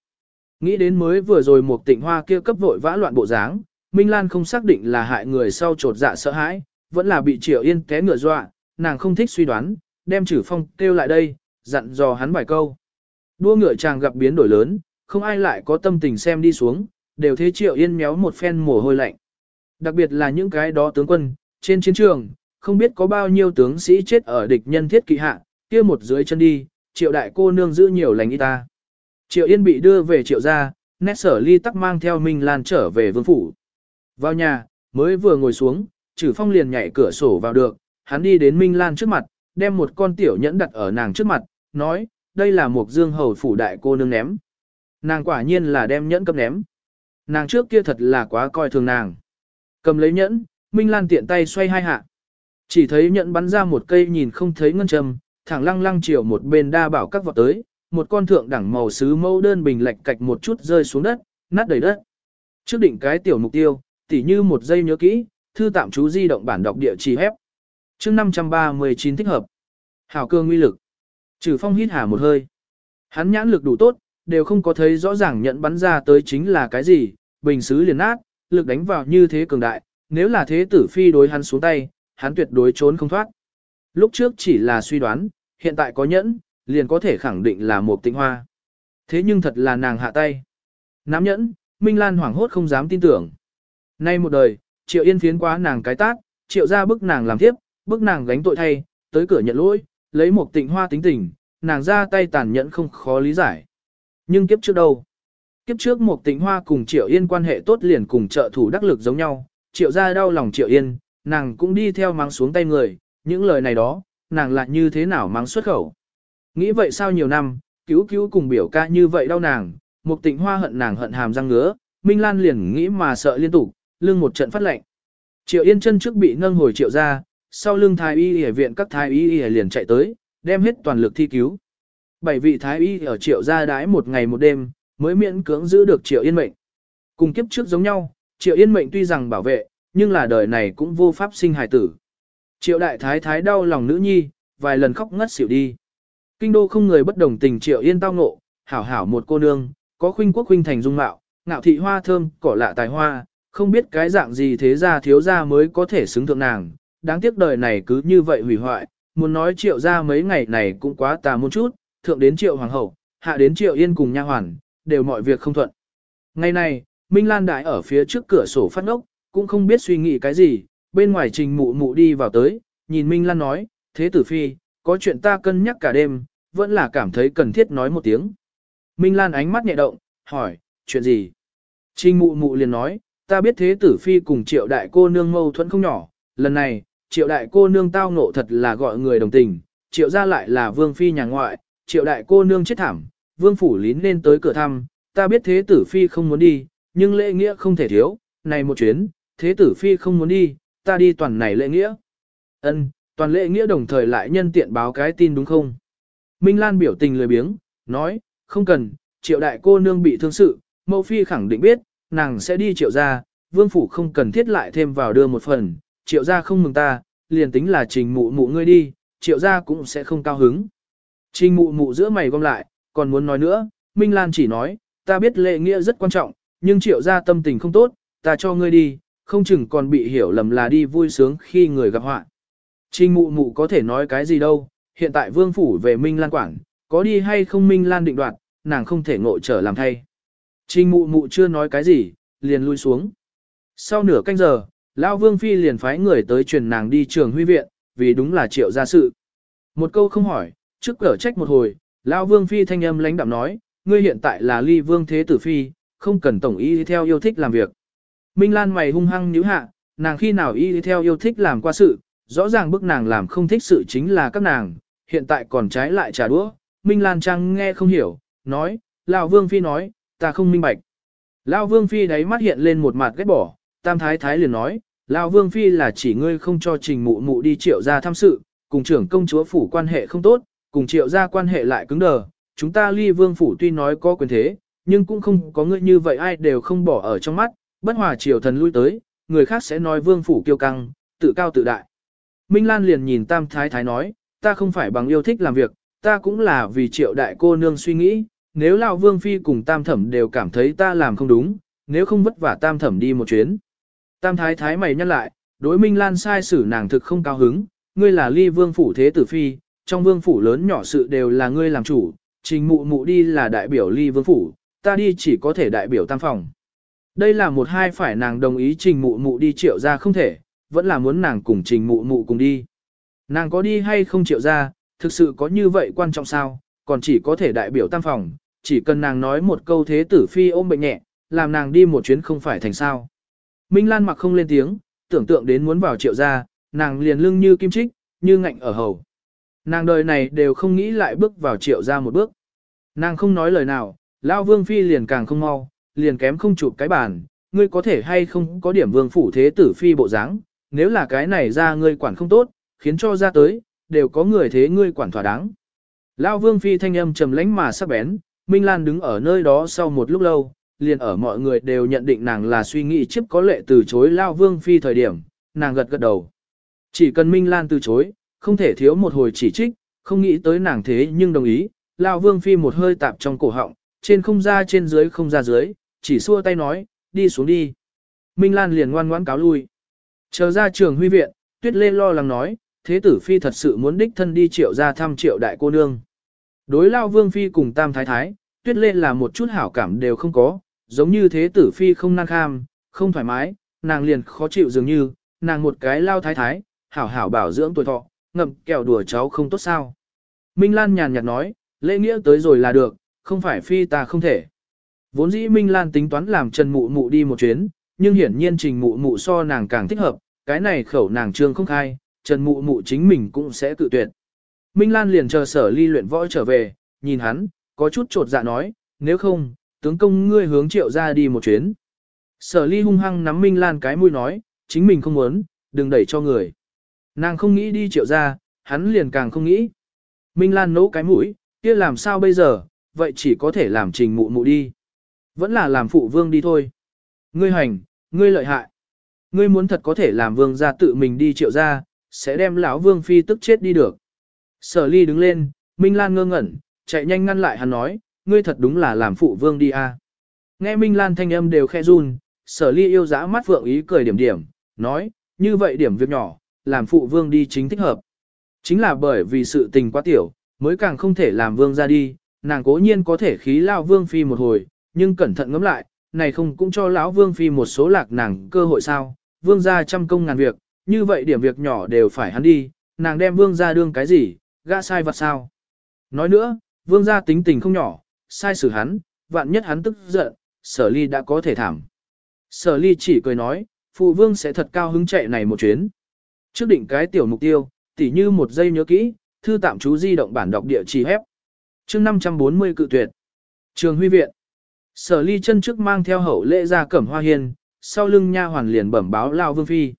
Nghĩ đến mới vừa rồi một tịnh hoa kia cấp vội vã loạn bộ dáng, Minh Lan không xác định là hại người sau trột dạ sợ hãi, vẫn là bị Triệu Yên té ngựa dọa, nàng không thích suy đoán, đem Trử Phong kêu lại đây, dặn dò hắn vài câu. Đua ngựa chàng gặp biến đổi lớn, không ai lại có tâm tình xem đi xuống, đều thế Triệu Yên méo một phen mồ hôi lạnh. Đặc biệt là những cái đó tướng quân, trên chiến trường, không biết có bao nhiêu tướng sĩ chết ở địch nhân thiết kỵ hạ, kia một dưới chân đi, Triệu đại cô nương giữ nhiều lành y ta. Triệu Yên bị đưa về Triệu gia, nét sở ly tắc mang theo Minh Lan trở về vương phủ. Vào nhà, mới vừa ngồi xuống, trừ Phong liền nhảy cửa sổ vào được, hắn đi đến Minh Lan trước mặt, đem một con tiểu nhẫn đặt ở nàng trước mặt, nói, đây là một dương hầu phủ đại cô nương ném. Nàng quả nhiên là đem nhẫn cấp ném. Nàng trước kia thật là quá coi thường nàng. Cầm lấy nhẫn, Minh Lan tiện tay xoay hai hạ. Chỉ thấy nhận bắn ra một cây nhìn không thấy ngân châm, thẳng lăng lăng chiều một bên đa bảo các vọt tới, một con thượng đẳng màu sứ mẫu đơn bình lệch cạch một chút rơi xuống đất, nát đầy đất. Trước định cái tiểu mục tiêu, tỉ như một giây nhớ kỹ, thư tạm chú di động bản đọc địa chỉ hép. chương 539 thích hợp. Hảo cương nguy lực. Trừ phong hít hà một hơi. Hắn nhãn lực đủ tốt, đều không có thấy rõ ràng nhận bắn ra tới chính là cái gì, bình xứ liền nát, lực đánh vào như thế cường đại, nếu là thế tử phi đối hắn xuống tay, hắn tuyệt đối trốn không thoát. Lúc trước chỉ là suy đoán, hiện tại có nhẫn, liền có thể khẳng định là một tinh hoa. Thế nhưng thật là nàng hạ tay. Nắm nhẫn, Minh Lan hoảng hốt không dám tin tưởng. Nay một đời, triệu yên phiến quá nàng cái tát, triệu ra bức nàng làm tiếp, bức nàng gánh tội thay, tới cửa nhận lỗi, lấy một tịnh hoa tính tình, nàng ra tay tàn nhẫn không khó lý giải. Nhưng kiếp trước đâu? Kiếp trước một tịnh hoa cùng triệu yên quan hệ tốt liền cùng trợ thủ đắc lực giống nhau, triệu ra đau lòng triệu yên, nàng cũng đi theo mang xuống tay người, những lời này đó, nàng lại như thế nào mang xuất khẩu. Nghĩ vậy sao nhiều năm, cứu cứu cùng biểu ca như vậy đau nàng, một tịnh hoa hận nàng hận hàm răng ngứa, Minh Lan liền nghĩ mà sợ liên tục, lưng một trận phát lệnh. Triệu Yên chân trước bị nâng hồi triệu ra, sau lưng thái y y viện các thái y y liền chạy tới, đem hết toàn lực thi cứu. Bảy vị thái y ở triệu gia đái một ngày một đêm, mới miễn cưỡng giữ được triệu yên mệnh. Cùng kiếp trước giống nhau, triệu yên mệnh tuy rằng bảo vệ, nhưng là đời này cũng vô pháp sinh hài tử. Triệu đại thái thái đau lòng nữ nhi, vài lần khóc ngất xỉu đi. Kinh đô không người bất đồng tình triệu yên tao ngộ, hảo hảo một cô nương, có khuynh quốc khuynh thành dung mạo, ngạo thị hoa thơm, cỏ lạ tài hoa, không biết cái dạng gì thế ra thiếu ra mới có thể xứng thượng nàng. Đáng tiếc đời này cứ như vậy hủy hoại, muốn nói triệu ra mấy ngày này cũng quá tà một chút, thượng đến triệu hoàng hậu, hạ đến triệu yên cùng nha hoàn, đều mọi việc không thuận. Ngày này, Minh Lan đại ở phía trước cửa sổ phát ngốc, cũng không biết suy nghĩ cái gì, bên ngoài trình mụ mụ đi vào tới, nhìn Minh Lan nói, thế tử phi, có chuyện ta cân nhắc cả đêm, vẫn là cảm thấy cần thiết nói một tiếng. Minh Lan ánh mắt nhẹ động, hỏi, chuyện gì? Trình mụ mụ liền nói, ta biết thế tử phi cùng triệu đại cô nương mâu thuẫn không nhỏ, lần này, triệu đại cô nương tao ngộ thật là gọi người đồng tình, triệu ra lại là vương phi nhà ngoại, triệu đại cô nương chết thảm, vương phủ lín lên tới cửa thăm, ta biết thế tử phi không muốn đi, nhưng lễ nghĩa không thể thiếu, này một chuyến, thế tử phi không muốn đi, ta đi toàn này lễ nghĩa. Ân, toàn lễ nghĩa đồng thời lại nhân tiện báo cái tin đúng không? Minh Lan biểu tình lười biếng, nói, không cần, triệu đại cô nương bị thương sự, mẫu phi khẳng định biết, nàng sẽ đi triệu ra, vương phủ không cần thiết lại thêm vào đưa một phần, triệu gia không mừng ta, liền tính là trình mụ mụ ngươi đi, triệu gia cũng sẽ không cao hứng. Trình mụ mụ giữa mày gom lại, còn muốn nói nữa, Minh Lan chỉ nói, ta biết lệ nghĩa rất quan trọng, nhưng triệu gia tâm tình không tốt, ta cho ngươi đi, không chừng còn bị hiểu lầm là đi vui sướng khi người gặp họa. Trình mụ mụ có thể nói cái gì đâu, hiện tại vương phủ về Minh Lan Quảng, có đi hay không Minh Lan định đoạt, nàng không thể ngộ trở làm thay. Trình mụ mụ chưa nói cái gì, liền lui xuống. Sau nửa canh giờ, Lão Vương Phi liền phái người tới truyền nàng đi trường huy viện, vì đúng là triệu gia sự. Một câu không hỏi, trước cửa trách một hồi, Lão Vương Phi thanh âm lãnh đạm nói, ngươi hiện tại là ly vương thế tử phi, không cần tổng ý theo yêu thích làm việc. Minh Lan mày hung hăng nhíu hạ, nàng khi nào y theo yêu thích làm qua sự, rõ ràng bức nàng làm không thích sự chính là các nàng, hiện tại còn trái lại trả đũa. Minh Lan Trang nghe không hiểu, nói, Lão Vương Phi nói, ta không minh bạch. Lão Vương Phi đáy mắt hiện lên một mặt ghét bỏ, Tam Thái Thái liền nói, Lão Vương Phi là chỉ ngươi không cho trình mụ mụ đi triệu ra thăm sự, cùng trưởng công chúa phủ quan hệ không tốt, cùng triệu ra quan hệ lại cứng đờ. Chúng ta ly vương phủ tuy nói có quyền thế, nhưng cũng không có ngươi như vậy ai đều không bỏ ở trong mắt, bất hòa triều thần lui tới, người khác sẽ nói vương phủ kiêu căng, tự cao tự đại. Minh Lan liền nhìn Tam Thái Thái nói, ta không phải bằng yêu thích làm việc, ta cũng là vì triệu đại cô nương suy nghĩ, nếu Lão Vương Phi cùng Tam Thẩm đều cảm thấy ta làm không đúng, nếu không vất vả Tam Thẩm đi một chuyến. Tam Thái Thái mày nhắc lại, đối Minh Lan sai xử nàng thực không cao hứng, ngươi là ly vương phủ thế tử phi, trong vương phủ lớn nhỏ sự đều là ngươi làm chủ, trình mụ mụ đi là đại biểu ly vương phủ, ta đi chỉ có thể đại biểu tam phòng. Đây là một hai phải nàng đồng ý trình mụ mụ đi triệu ra không thể, vẫn là muốn nàng cùng trình mụ mụ cùng đi. Nàng có đi hay không triệu ra, thực sự có như vậy quan trọng sao, còn chỉ có thể đại biểu tam phòng, chỉ cần nàng nói một câu thế tử phi ôm bệnh nhẹ, làm nàng đi một chuyến không phải thành sao. Minh Lan mặc không lên tiếng, tưởng tượng đến muốn vào triệu gia, nàng liền lưng như kim trích, như ngạnh ở hầu. Nàng đời này đều không nghĩ lại bước vào triệu gia một bước. Nàng không nói lời nào, Lao Vương Phi liền càng không mau, liền kém không chụp cái bàn, ngươi có thể hay không có điểm vương phủ thế tử phi bộ dáng, nếu là cái này ra ngươi quản không tốt, khiến cho ra tới, đều có người thế ngươi quản thỏa đáng. Lao Vương Phi thanh âm trầm lãnh mà sắc bén, Minh Lan đứng ở nơi đó sau một lúc lâu, liền ở mọi người đều nhận định nàng là suy nghĩ chiếc có lệ từ chối Lao Vương Phi thời điểm, nàng gật gật đầu. Chỉ cần Minh Lan từ chối, không thể thiếu một hồi chỉ trích, không nghĩ tới nàng thế nhưng đồng ý, Lao Vương Phi một hơi tạp trong cổ họng, trên không ra trên dưới không ra dưới, chỉ xua tay nói, đi xuống đi. Minh Lan liền ngoan ngoãn cáo lui. Chờ ra trường huy viện, Tuyết Lê lo lắng nói, thế tử Phi thật sự muốn đích thân đi triệu ra thăm triệu đại cô nương. Đối Lao Vương Phi cùng Tam Thái Thái, Tuyết Lê là một chút hảo cảm đều không có, giống như thế tử Phi không năng kham, không thoải mái, nàng liền khó chịu dường như, nàng một cái Lao Thái Thái, hảo hảo bảo dưỡng tuổi thọ, ngậm kẹo đùa cháu không tốt sao. Minh Lan nhàn nhạt nói, lễ nghĩa tới rồi là được, không phải Phi ta không thể. Vốn dĩ Minh Lan tính toán làm Trần Mụ Mụ đi một chuyến, nhưng hiển nhiên Trình Mụ Mụ so nàng càng thích hợp, cái này khẩu nàng trương không khai, Trần Mụ Mụ chính mình cũng sẽ tự tuyệt. Minh Lan liền chờ sở ly luyện võ trở về, nhìn hắn, có chút trột dạ nói, nếu không, tướng công ngươi hướng triệu ra đi một chuyến. Sở ly hung hăng nắm Minh Lan cái mũi nói, chính mình không muốn, đừng đẩy cho người. Nàng không nghĩ đi triệu ra, hắn liền càng không nghĩ. Minh Lan nấu cái mũi, kia làm sao bây giờ, vậy chỉ có thể làm trình mụ mụ đi. Vẫn là làm phụ vương đi thôi. Ngươi hành, ngươi lợi hại. Ngươi muốn thật có thể làm vương ra tự mình đi triệu ra, sẽ đem lão vương phi tức chết đi được. Sở ly đứng lên, Minh Lan ngơ ngẩn, chạy nhanh ngăn lại hắn nói, ngươi thật đúng là làm phụ vương đi a. Nghe Minh Lan thanh âm đều khe run, sở ly yêu dã mắt vượng ý cười điểm điểm, nói, như vậy điểm việc nhỏ, làm phụ vương đi chính thích hợp. Chính là bởi vì sự tình quá tiểu, mới càng không thể làm vương ra đi, nàng cố nhiên có thể khí lao vương phi một hồi, nhưng cẩn thận ngẫm lại, này không cũng cho lão vương phi một số lạc nàng cơ hội sao, vương gia trăm công ngàn việc, như vậy điểm việc nhỏ đều phải hắn đi, nàng đem vương gia đương cái gì, gã sai vặt sao. Nói nữa, vương gia tính tình không nhỏ, sai xử hắn, vạn nhất hắn tức giận, sở ly đã có thể thảm. Sở ly chỉ cười nói, phụ vương sẽ thật cao hứng chạy này một chuyến. Trước định cái tiểu mục tiêu, tỉ như một giây nhớ kỹ, thư tạm chú di động bản đọc địa chỉ hép. chương 540 cự tuyệt. Trường huy viện. Sở ly chân trước mang theo hậu lễ ra cẩm hoa hiên, sau lưng nha hoàn liền bẩm báo Lao Vương Phi.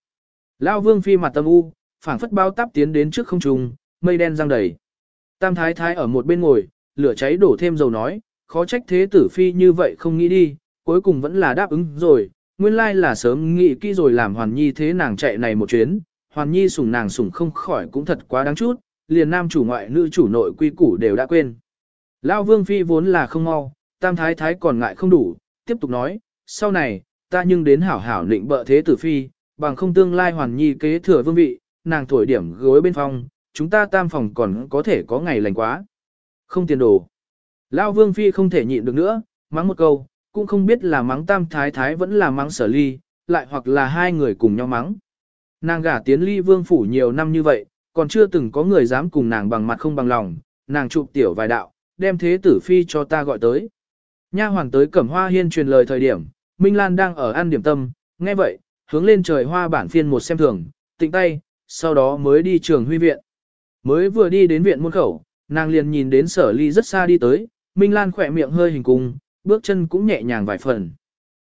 Lao Vương Phi mặt tâm u, phảng phất bao táp tiến đến trước không trùng, mây đen răng đầy. Tam thái thái ở một bên ngồi, lửa cháy đổ thêm dầu nói, khó trách thế tử phi như vậy không nghĩ đi, cuối cùng vẫn là đáp ứng rồi, nguyên lai là sớm nghĩ kỹ rồi làm Hoàn Nhi thế nàng chạy này một chuyến, Hoàn Nhi sủng nàng sủng không khỏi cũng thật quá đáng chút, liền nam chủ ngoại nữ chủ nội quy củ đều đã quên. Lao Vương Phi vốn là không mau, Tam Thái Thái còn ngại không đủ, tiếp tục nói, sau này, ta nhưng đến hảo hảo định bợ thế tử Phi, bằng không tương lai Hoàn Nhi kế thừa vương vị, nàng thổi điểm gối bên phòng, chúng ta tam phòng còn có thể có ngày lành quá. Không tiền đồ. Lao Vương Phi không thể nhịn được nữa, mắng một câu, cũng không biết là mắng tam thái thái vẫn là mắng sở ly, lại hoặc là hai người cùng nhau mắng. Nàng gả tiến ly vương phủ nhiều năm như vậy, còn chưa từng có người dám cùng nàng bằng mặt không bằng lòng, nàng chụp tiểu vài đạo, đem thế tử phi cho ta gọi tới. Nha hoàng tới cẩm hoa hiên truyền lời thời điểm, Minh Lan đang ở ăn điểm tâm, nghe vậy, hướng lên trời hoa bản phiên một xem thường, tịnh tay, sau đó mới đi trường huy viện. Mới vừa đi đến viện môn khẩu, nàng liền nhìn đến sở ly rất xa đi tới, Minh Lan khỏe miệng hơi hình cung, bước chân cũng nhẹ nhàng vài phần.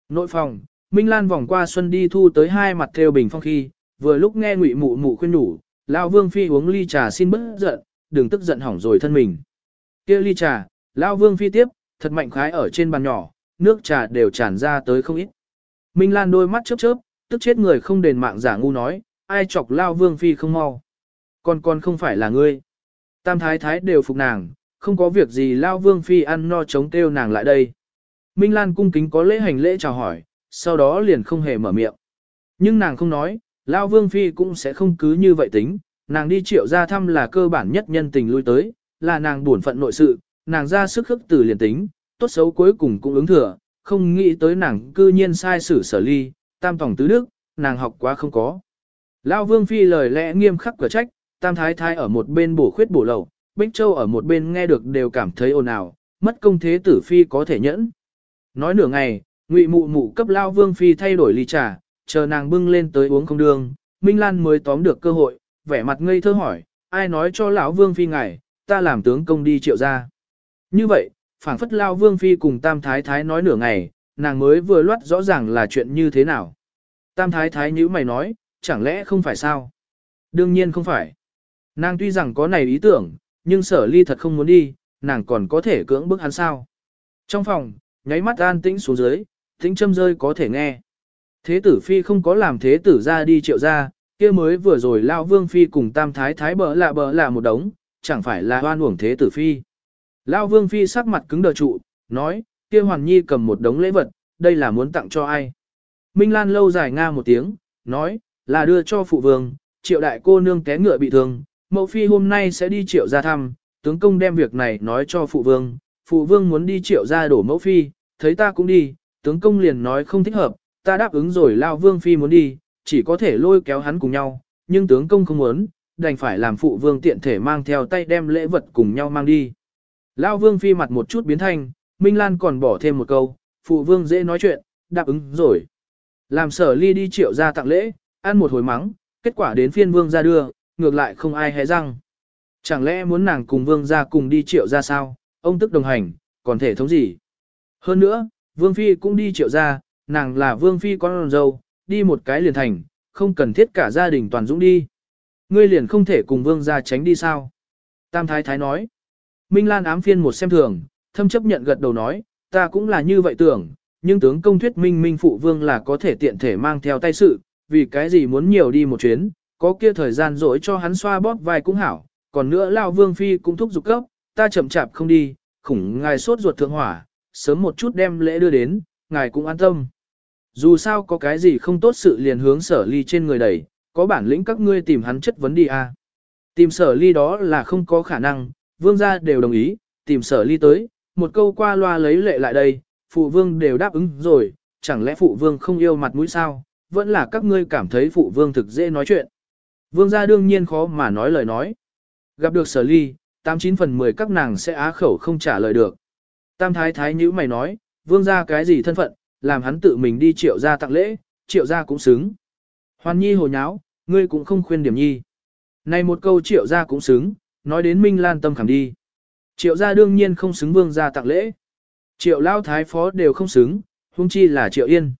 Nội phòng, Minh Lan vòng qua Xuân đi thu tới hai mặt theo bình phong khi, vừa lúc nghe ngụy mụ mụ khuyên nhủ, Lão Vương Phi uống ly trà xin bớt giận, đừng tức giận hỏng rồi thân mình. kia ly trà, Lão Vương Phi tiếp, thật mạnh khái ở trên bàn nhỏ, nước trà đều tràn ra tới không ít. Minh Lan đôi mắt chớp chớp, tức chết người không đền mạng giả ngu nói, ai chọc lao Vương Phi không mau. còn con không phải là ngươi. Tam thái thái đều phục nàng, không có việc gì lao Vương Phi ăn no chống kêu nàng lại đây. Minh Lan cung kính có lễ hành lễ chào hỏi, sau đó liền không hề mở miệng. Nhưng nàng không nói, Lao Vương Phi cũng sẽ không cứ như vậy tính, nàng đi triệu ra thăm là cơ bản nhất nhân tình lui tới, là nàng buồn phận nội sự, nàng ra sức khức từ liền tính, tốt xấu cuối cùng cũng ứng thừa, không nghĩ tới nàng cư nhiên sai sử sở ly, tam tổng tứ đức, nàng học quá không có. Lao Vương Phi lời lẽ nghiêm khắc cửa trách, tam thái thái ở một bên bổ khuyết bổ lầu, Bích Châu ở một bên nghe được đều cảm thấy ồn ào, mất công thế tử Phi có thể nhẫn. Nói nửa ngày, ngụy mụ mụ cấp lao vương phi thay đổi ly trà, chờ nàng bưng lên tới uống không đường, Minh Lan mới tóm được cơ hội, vẻ mặt ngây thơ hỏi, ai nói cho lão vương phi ngài, ta làm tướng công đi triệu ra. Như vậy, phảng phất lao vương phi cùng tam thái thái nói nửa ngày, nàng mới vừa loát rõ ràng là chuyện như thế nào. Tam thái thái như mày nói, chẳng lẽ không phải sao? Đương nhiên không phải. Nàng tuy rằng có này ý tưởng, nhưng sở ly thật không muốn đi, nàng còn có thể cưỡng bức hắn sao. Trong phòng, nháy mắt an tĩnh xuống dưới, tĩnh châm rơi có thể nghe. Thế tử phi không có làm thế tử ra đi triệu ra, kia mới vừa rồi lao vương phi cùng tam thái thái bỡ lạ bỡ lạ một đống, chẳng phải là hoan uổng thế tử phi. Lao vương phi sắc mặt cứng đờ trụ, nói, kia hoàn nhi cầm một đống lễ vật, đây là muốn tặng cho ai. Minh Lan lâu dài nga một tiếng, nói, là đưa cho phụ vương, triệu đại cô nương té ngựa bị thương, mẫu phi hôm nay sẽ đi triệu ra thăm, tướng công đem việc này nói cho phụ vương, phụ vương muốn đi triệu ra đổ mẫu phi, thấy ta cũng đi, tướng công liền nói không thích hợp, ta đáp ứng rồi lao vương phi muốn đi, chỉ có thể lôi kéo hắn cùng nhau, nhưng tướng công không muốn, đành phải làm phụ vương tiện thể mang theo tay đem lễ vật cùng nhau mang đi. Lao vương phi mặt một chút biến thanh, Minh Lan còn bỏ thêm một câu, phụ vương dễ nói chuyện, đáp ứng rồi. Làm sở ly đi triệu ra tặng lễ, ăn một hồi mắng, kết quả đến phiên vương ra đưa, ngược lại không ai hé răng. Chẳng lẽ muốn nàng cùng vương ra cùng đi triệu ra sao, ông tức đồng hành, còn thể thống gì? Hơn nữa, Vương Phi cũng đi triệu ra, nàng là Vương Phi con dâu, đi một cái liền thành, không cần thiết cả gia đình toàn dũng đi. Ngươi liền không thể cùng Vương ra tránh đi sao? Tam Thái Thái nói. Minh Lan ám phiên một xem thường, thâm chấp nhận gật đầu nói, ta cũng là như vậy tưởng, nhưng tướng công thuyết minh minh phụ vương là có thể tiện thể mang theo tay sự, vì cái gì muốn nhiều đi một chuyến, có kia thời gian rỗi cho hắn xoa bóp vai cũng hảo, còn nữa lao vương phi cũng thúc giục cấp, ta chậm chạp không đi, khủng ngài sốt ruột thượng hỏa, sớm một chút đem lễ đưa đến, ngài cũng an tâm. Dù sao có cái gì không tốt sự liền hướng sở ly trên người đẩy, có bản lĩnh các ngươi tìm hắn chất vấn đi à. Tìm sở ly đó là không có khả năng, vương gia đều đồng ý, tìm sở ly tới, một câu qua loa lấy lệ lại đây, phụ vương đều đáp ứng rồi, chẳng lẽ phụ vương không yêu mặt mũi sao, vẫn là các ngươi cảm thấy phụ vương thực dễ nói chuyện. Vương gia đương nhiên khó mà nói lời nói. Gặp được sở ly, 89 phần 10 các nàng sẽ á khẩu không trả lời được. Tam thái thái như mày nói, vương gia cái gì thân phận, làm hắn tự mình đi triệu gia tặng lễ, triệu gia cũng xứng. Hoàn nhi hồ nháo, ngươi cũng không khuyên điểm nhi. Này một câu triệu gia cũng xứng, nói đến Minh Lan tâm khẳng đi. Triệu gia đương nhiên không xứng vương gia tặng lễ. Triệu lao thái phó đều không xứng, huống chi là triệu yên.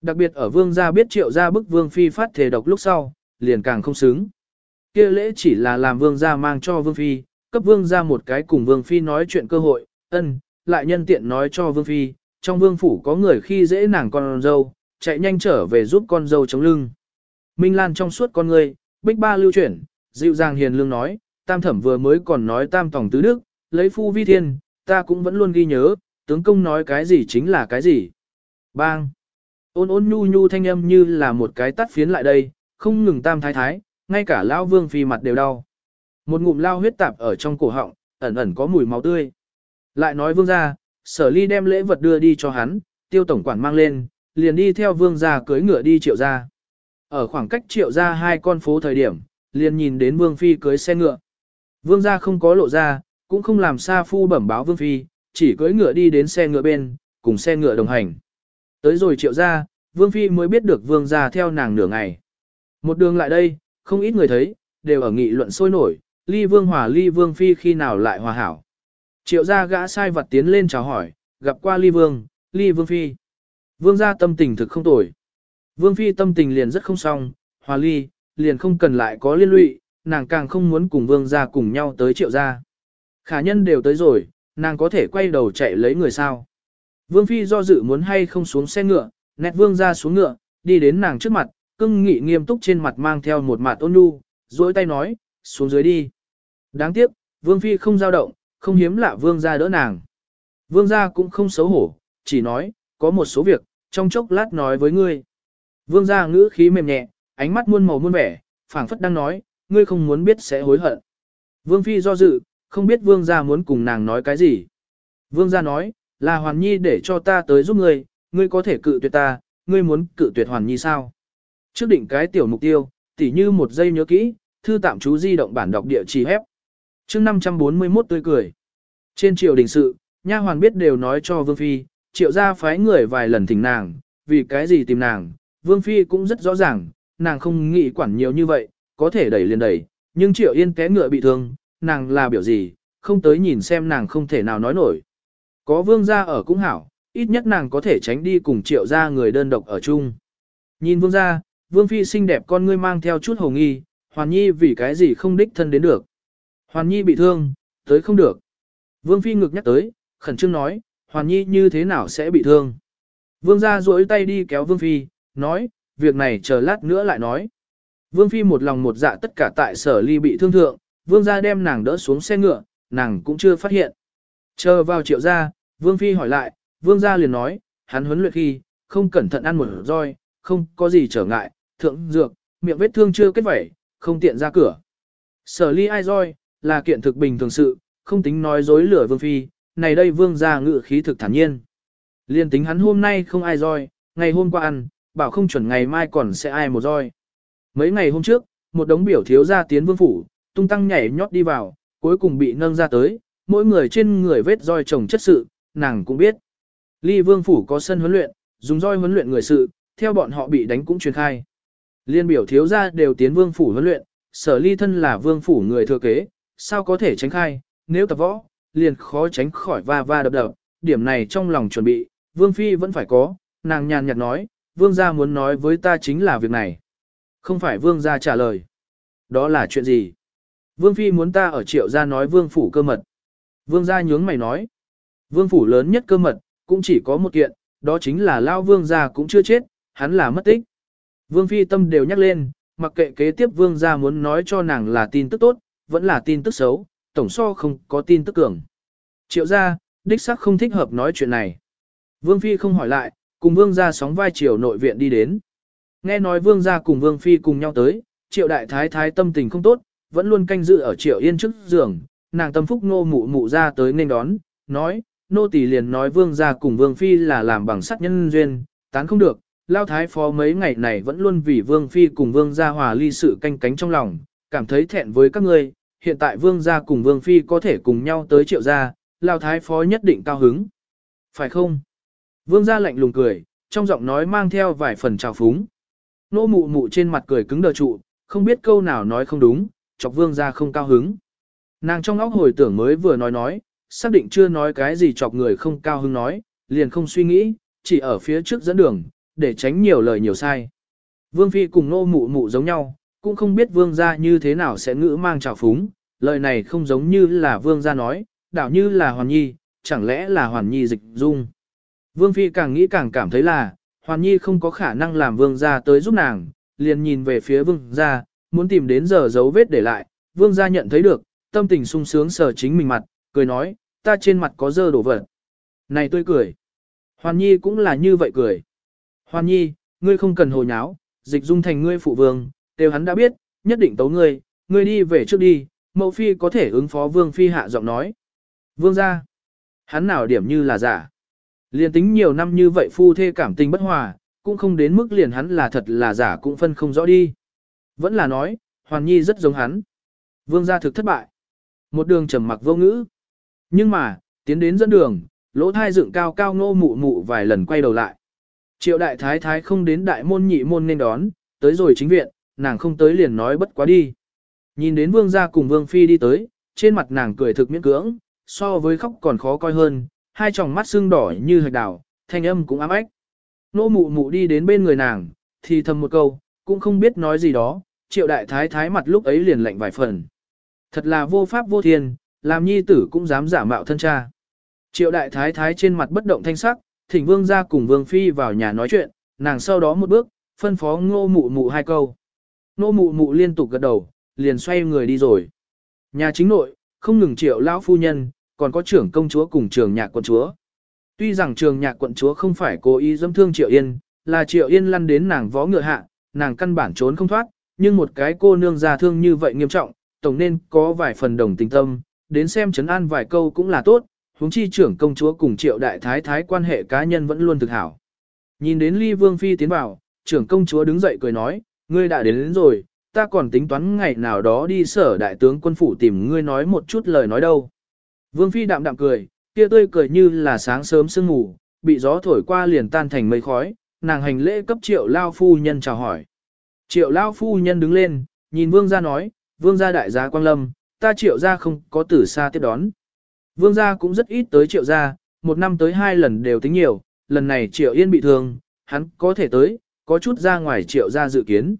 Đặc biệt ở vương gia biết triệu gia bức vương phi phát thể độc lúc sau, liền càng không xứng. kia lễ chỉ là làm vương gia mang cho vương phi, cấp vương gia một cái cùng vương phi nói chuyện cơ hội, ân, lại nhân tiện nói cho vương phi, trong vương phủ có người khi dễ nàng con dâu, chạy nhanh trở về giúp con dâu chống lưng. Minh Lan trong suốt con người, bích ba lưu chuyển, dịu dàng hiền lương nói, tam thẩm vừa mới còn nói tam tổng tứ đức, lấy phu vi thiên, ta cũng vẫn luôn ghi nhớ, tướng công nói cái gì chính là cái gì. Bang! Ôn ôn nhu nhu thanh âm như là một cái tắt phiến lại đây, không ngừng tam thái thái, ngay cả lão vương phi mặt đều đau. Một ngụm lao huyết tạp ở trong cổ họng, ẩn ẩn có mùi máu tươi. Lại nói vương gia, sở ly đem lễ vật đưa đi cho hắn, tiêu tổng quản mang lên, liền đi theo vương gia cưới ngựa đi triệu gia. Ở khoảng cách triệu gia hai con phố thời điểm, liền nhìn đến vương phi cưới xe ngựa. Vương gia không có lộ ra, cũng không làm xa phu bẩm báo vương phi, chỉ cưỡi ngựa đi đến xe ngựa bên, cùng xe ngựa đồng hành. Tới rồi triệu gia, vương phi mới biết được vương gia theo nàng nửa ngày. Một đường lại đây, không ít người thấy, đều ở nghị luận sôi nổi, ly vương hòa ly vương phi khi nào lại hòa hảo. Triệu gia gã sai vật tiến lên chào hỏi, gặp qua ly vương, ly vương phi. Vương gia tâm tình thực không tồi. Vương phi tâm tình liền rất không xong, hòa ly, liền không cần lại có liên lụy, nàng càng không muốn cùng vương gia cùng nhau tới triệu gia. Khả nhân đều tới rồi, nàng có thể quay đầu chạy lấy người sao. Vương phi do dự muốn hay không xuống xe ngựa, nét vương gia xuống ngựa, đi đến nàng trước mặt, cưng nghị nghiêm túc trên mặt mang theo một mặt ôn nhu, duỗi tay nói, xuống dưới đi. Đáng tiếc, vương phi không giao động, không hiếm lạ vương gia đỡ nàng. Vương gia cũng không xấu hổ, chỉ nói, có một số việc, trong chốc lát nói với ngươi. Vương gia ngữ khí mềm nhẹ, ánh mắt muôn màu muôn vẻ, phảng phất đang nói, ngươi không muốn biết sẽ hối hận. Vương phi do dự, không biết vương gia muốn cùng nàng nói cái gì. Vương gia nói, là hoàn nhi để cho ta tới giúp ngươi, ngươi có thể cự tuyệt ta, ngươi muốn cự tuyệt hoàn nhi sao? Trước định cái tiểu mục tiêu, tỉ như một giây nhớ kỹ, thư tạm chú di động bản đọc địa chỉ hép. chương 541 tươi cười. Trên triều đình sự, nha hoàn biết đều nói cho Vương Phi, triệu gia phái người vài lần thỉnh nàng, vì cái gì tìm nàng, Vương Phi cũng rất rõ ràng, nàng không nghĩ quản nhiều như vậy, có thể đẩy liền đẩy, nhưng triệu yên té ngựa bị thương, nàng là biểu gì, không tới nhìn xem nàng không thể nào nói nổi. Có vương gia ở cũng hảo, ít nhất nàng có thể tránh đi cùng triệu gia người đơn độc ở chung. Nhìn vương gia, vương phi xinh đẹp con ngươi mang theo chút hồ nghi, hoàn nhi vì cái gì không đích thân đến được. Hoàn nhi bị thương, tới không được. Vương phi ngực nhắc tới, khẩn trương nói, hoàn nhi như thế nào sẽ bị thương. Vương gia duỗi tay đi kéo vương phi, nói, việc này chờ lát nữa lại nói. Vương phi một lòng một dạ tất cả tại sở ly bị thương thượng, vương gia đem nàng đỡ xuống xe ngựa, nàng cũng chưa phát hiện. Chờ vào triệu gia, vương phi hỏi lại, vương gia liền nói, hắn huấn luyện khi, không cẩn thận ăn một roi, không có gì trở ngại, thượng dược, miệng vết thương chưa kết vẩy, không tiện ra cửa. Sở ly ai roi, là kiện thực bình thường sự, không tính nói dối lửa vương phi, này đây vương gia ngự khí thực thản nhiên. Liên tính hắn hôm nay không ai roi, ngày hôm qua ăn, bảo không chuẩn ngày mai còn sẽ ai một roi. Mấy ngày hôm trước, một đống biểu thiếu gia tiến vương phủ, tung tăng nhảy nhót đi vào, cuối cùng bị nâng ra tới, mỗi người trên người vết roi chồng chất sự, nàng cũng biết. Ly vương phủ có sân huấn luyện, dùng roi huấn luyện người sự, theo bọn họ bị đánh cũng truyền khai. Liên biểu thiếu gia đều tiến vương phủ huấn luyện, sở ly thân là vương phủ người thừa kế, sao có thể tránh khai, nếu tập võ, liền khó tránh khỏi va va đập đập, điểm này trong lòng chuẩn bị, vương phi vẫn phải có, nàng nhàn nhạt nói, vương gia muốn nói với ta chính là việc này. Không phải vương gia trả lời. Đó là chuyện gì? Vương phi muốn ta ở triệu gia nói vương phủ cơ mật. Vương gia nhướng mày nói. Vương phủ lớn nhất cơ mật, cũng chỉ có một kiện, đó chính là lao vương gia cũng chưa chết, hắn là mất tích. Vương phi tâm đều nhắc lên, mặc kệ kế tiếp vương gia muốn nói cho nàng là tin tức tốt, vẫn là tin tức xấu, tổng so không có tin tức cường. Triệu gia, đích xác không thích hợp nói chuyện này. Vương phi không hỏi lại, cùng vương gia sóng vai triều nội viện đi đến. Nghe nói vương gia cùng vương phi cùng nhau tới, triệu đại thái thái tâm tình không tốt, vẫn luôn canh dự ở triệu yên trước giường, nàng tâm phúc nô mụ mụ ra tới nên đón, nói, nô tỳ liền nói vương gia cùng vương phi là làm bằng sắt nhân duyên, tán không được, lao thái phó mấy ngày này vẫn luôn vì vương phi cùng vương gia hòa ly sự canh cánh trong lòng, cảm thấy thẹn với các ngươi, hiện tại vương gia cùng vương phi có thể cùng nhau tới triệu gia, lao thái phó nhất định cao hứng. Phải không? Vương gia lạnh lùng cười, trong giọng nói mang theo vài phần trào phúng. Nô mụ mụ trên mặt cười cứng đờ trụ, không biết câu nào nói không đúng, chọc vương gia không cao hứng. Nàng trong óc hồi tưởng mới vừa nói nói, xác định chưa nói cái gì chọc người không cao hứng nói, liền không suy nghĩ, chỉ ở phía trước dẫn đường, để tránh nhiều lời nhiều sai. Vương phi cùng nô mụ mụ giống nhau, cũng không biết vương gia như thế nào sẽ ngữ mang trào phúng, lời này không giống như là vương gia nói, đảo như là hoàn nhi, chẳng lẽ là hoàn nhi dịch dung. Vương phi càng nghĩ càng cảm thấy là, Hoàn Nhi không có khả năng làm vương gia tới giúp nàng, liền nhìn về phía vương gia, muốn tìm đến giờ dấu vết để lại, vương gia nhận thấy được, tâm tình sung sướng sờ chính mình mặt, cười nói, ta trên mặt có dơ đổ vật. Này tôi cười. Hoàn Nhi cũng là như vậy cười. Hoàn Nhi, ngươi không cần hồ nháo, dịch dung thành ngươi phụ vương, đều hắn đã biết, nhất định tấu ngươi, ngươi đi về trước đi, mẫu phi có thể ứng phó vương phi hạ giọng nói. Vương gia, hắn nào điểm như là giả. Liền tính nhiều năm như vậy phu thê cảm tình bất hòa, cũng không đến mức liền hắn là thật là giả cũng phân không rõ đi. Vẫn là nói, Hoàn Nhi rất giống hắn. Vương gia thực thất bại. Một đường trầm mặc vô ngữ. Nhưng mà, tiến đến dẫn đường, lỗ thai dựng cao cao ngô mụ mụ vài lần quay đầu lại. Triệu đại thái thái không đến đại môn nhị môn nên đón, tới rồi chính viện, nàng không tới liền nói bất quá đi. Nhìn đến vương gia cùng vương phi đi tới, trên mặt nàng cười thực miễn cưỡng, so với khóc còn khó coi hơn, hai tròng mắt sưng đỏ như hạch đào, thanh âm cũng ám ách. Nô mụ mụ đi đến bên người nàng, thì thầm một câu, cũng không biết nói gì đó, triệu đại thái thái mặt lúc ấy liền lạnh vài phần. Thật là vô pháp vô thiên, làm nhi tử cũng dám giả mạo thân cha. Triệu đại thái thái trên mặt bất động thanh sắc, thỉnh vương ra cùng vương phi vào nhà nói chuyện, nàng sau đó một bước, phân phó ngô mụ mụ hai câu. Ngô mụ mụ liên tục gật đầu, liền xoay người đi rồi. Nhà chính nội, không ngừng triệu lão phu nhân, còn có trưởng công chúa cùng trường nhạc quận chúa. Tuy rằng trường nhạc quận chúa không phải cố ý dâm thương triệu yên, là triệu yên lăn đến nàng vó ngựa hạ, nàng căn bản trốn không thoát, nhưng một cái cô nương già thương như vậy nghiêm trọng, tổng nên có vài phần đồng tình tâm, đến xem chấn an vài câu cũng là tốt, huống chi trưởng công chúa cùng triệu đại thái thái quan hệ cá nhân vẫn luôn thực hảo. Nhìn đến ly vương phi tiến vào, trưởng công chúa đứng dậy cười nói, ngươi đã đến, đến rồi, ta còn tính toán ngày nào đó đi sở đại tướng quân phủ tìm ngươi nói một chút lời nói đâu. Vương phi đạm đạm cười, kia tươi cười như là sáng sớm sương ngủ, bị gió thổi qua liền tan thành mây khói, nàng hành lễ cấp triệu lao phu nhân chào hỏi. Triệu lao phu nhân đứng lên, nhìn vương gia nói, vương gia đại gia quang lâm, ta triệu gia không có tử xa tiếp đón. Vương gia cũng rất ít tới triệu gia, một năm tới hai lần đều tính nhiều, lần này triệu yên bị thương, hắn có thể tới, có chút ra ngoài triệu gia dự kiến.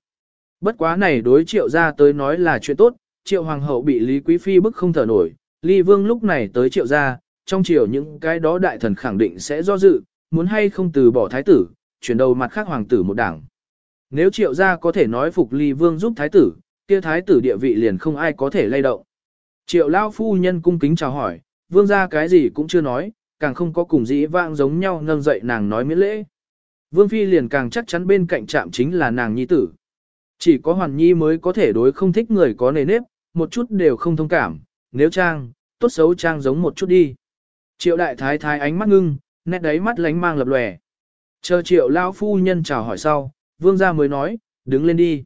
Bất quá này đối triệu gia tới nói là chuyện tốt, triệu hoàng hậu bị Lý Quý Phi bức không thở nổi, Ly Vương lúc này tới triệu gia, trong triều những cái đó đại thần khẳng định sẽ do dự, muốn hay không từ bỏ thái tử, chuyển đầu mặt khác hoàng tử một đảng. Nếu triệu gia có thể nói phục Ly Vương giúp thái tử, kia thái tử địa vị liền không ai có thể lay động. Triệu lao phu nhân cung kính chào hỏi, vương gia cái gì cũng chưa nói, càng không có cùng dĩ vãng giống nhau nâng dậy nàng nói miễn lễ. Vương phi liền càng chắc chắn bên cạnh trạm chính là nàng nhi tử. Chỉ có hoàn nhi mới có thể đối không thích người có nề nếp, một chút đều không thông cảm, nếu trang, tốt xấu trang giống một chút đi. Triệu đại thái thái ánh mắt ngưng, nét đáy mắt lánh mang lập lòe. Chờ triệu lao phu nhân chào hỏi sau, vương gia mới nói, đứng lên đi.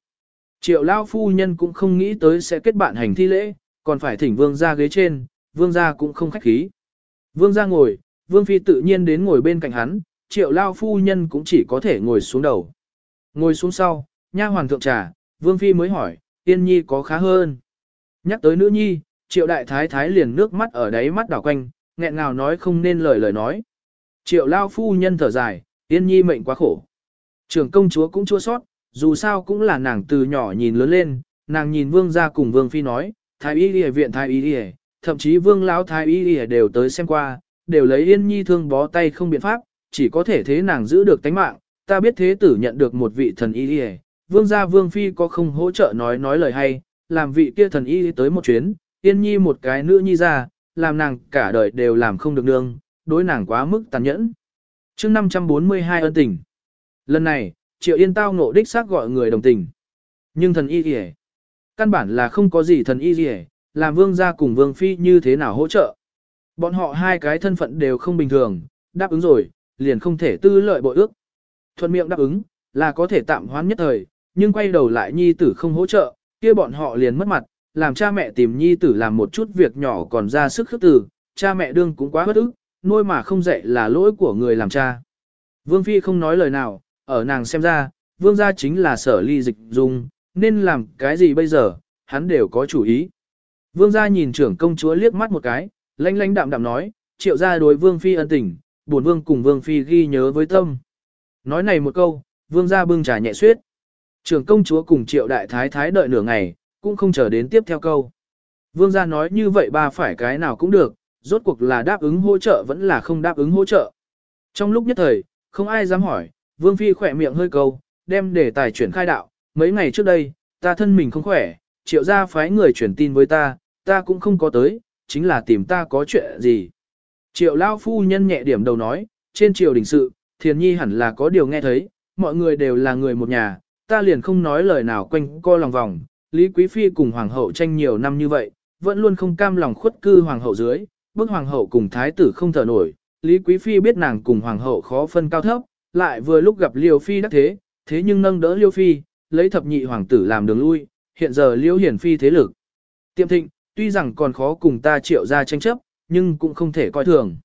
Triệu lao phu nhân cũng không nghĩ tới sẽ kết bạn hành thi lễ, còn phải thỉnh vương gia ghế trên, vương gia cũng không khách khí. Vương gia ngồi, vương phi tự nhiên đến ngồi bên cạnh hắn, triệu lao phu nhân cũng chỉ có thể ngồi xuống đầu. Ngồi xuống sau, nha hoàng thượng trà, vương phi mới hỏi, tiên nhi có khá hơn. Nhắc tới nữ nhi, triệu đại thái thái liền nước mắt ở đáy mắt đảo quanh, nghẹn ngào nói không nên lời lời nói. Triệu lao phu nhân thở dài, tiên nhi mệnh quá khổ. Trưởng công chúa cũng chua sót, dù sao cũng là nàng từ nhỏ nhìn lớn lên, nàng nhìn vương gia cùng vương phi nói, thái y y viện thái y y, thậm chí vương lão thái y y đều tới xem qua, đều lấy yên nhi thương bó tay không biện pháp, chỉ có thể thế nàng giữ được tánh mạng, ta biết thế tử nhận được một vị thần y y, vương gia vương phi có không hỗ trợ nói nói lời hay, làm vị kia thần y tới một chuyến, yên nhi một cái nữ nhi ra, làm nàng cả đời đều làm không được nương, đối nàng quá mức tàn nhẫn. chương 542 ân tình. Lần này, triệu yên tao ngộ đích xác gọi người đồng tình. Nhưng thần y gì Căn bản là không có gì thần y gì làm vương gia cùng vương phi như thế nào hỗ trợ. Bọn họ hai cái thân phận đều không bình thường, đáp ứng rồi, liền không thể tư lợi bội ước. Thuận miệng đáp ứng, là có thể tạm hoán nhất thời, nhưng quay đầu lại nhi tử không hỗ trợ, kia bọn họ liền mất mặt, làm cha mẹ tìm nhi tử làm một chút việc nhỏ còn ra sức khước tử, cha mẹ đương cũng quá bất ức, nuôi mà không dạy là lỗi của người làm cha. Vương Phi không nói lời nào, ở nàng xem ra, vương gia chính là sở ly dịch dung, nên làm cái gì bây giờ, hắn đều có chủ ý. Vương gia nhìn trưởng công chúa liếc mắt một cái, lanh lanh đạm đạm nói, triệu gia đối vương phi ân tình, buồn vương cùng vương phi ghi nhớ với tâm. Nói này một câu, vương gia bưng trà nhẹ suyết. Trưởng công chúa cùng triệu đại thái thái đợi nửa ngày, cũng không chờ đến tiếp theo câu. Vương gia nói như vậy ba phải cái nào cũng được, rốt cuộc là đáp ứng hỗ trợ vẫn là không đáp ứng hỗ trợ. Trong lúc nhất thời, không ai dám hỏi, vương phi khỏe miệng hơi câu, đem để tài chuyển khai đạo, mấy ngày trước đây, ta thân mình không khỏe, triệu gia phái người chuyển tin với ta, ta cũng không có tới, chính là tìm ta có chuyện gì. Triệu lao phu nhân nhẹ điểm đầu nói, trên triều đình sự, thiền nhi hẳn là có điều nghe thấy, mọi người đều là người một nhà, ta liền không nói lời nào quanh co lòng vòng, Lý Quý Phi cùng Hoàng hậu tranh nhiều năm như vậy, vẫn luôn không cam lòng khuất cư Hoàng hậu dưới, bức Hoàng hậu cùng Thái tử không thở nổi, Lý Quý Phi biết nàng cùng Hoàng hậu khó phân cao thấp, lại vừa lúc gặp Liêu Phi đắc thế, thế nhưng nâng đỡ Liêu Phi, lấy thập nhị hoàng tử làm đường lui, hiện giờ Liêu Hiển Phi thế lực. Tiệm thịnh, tuy rằng còn khó cùng ta triệu ra tranh chấp, nhưng cũng không thể coi thường.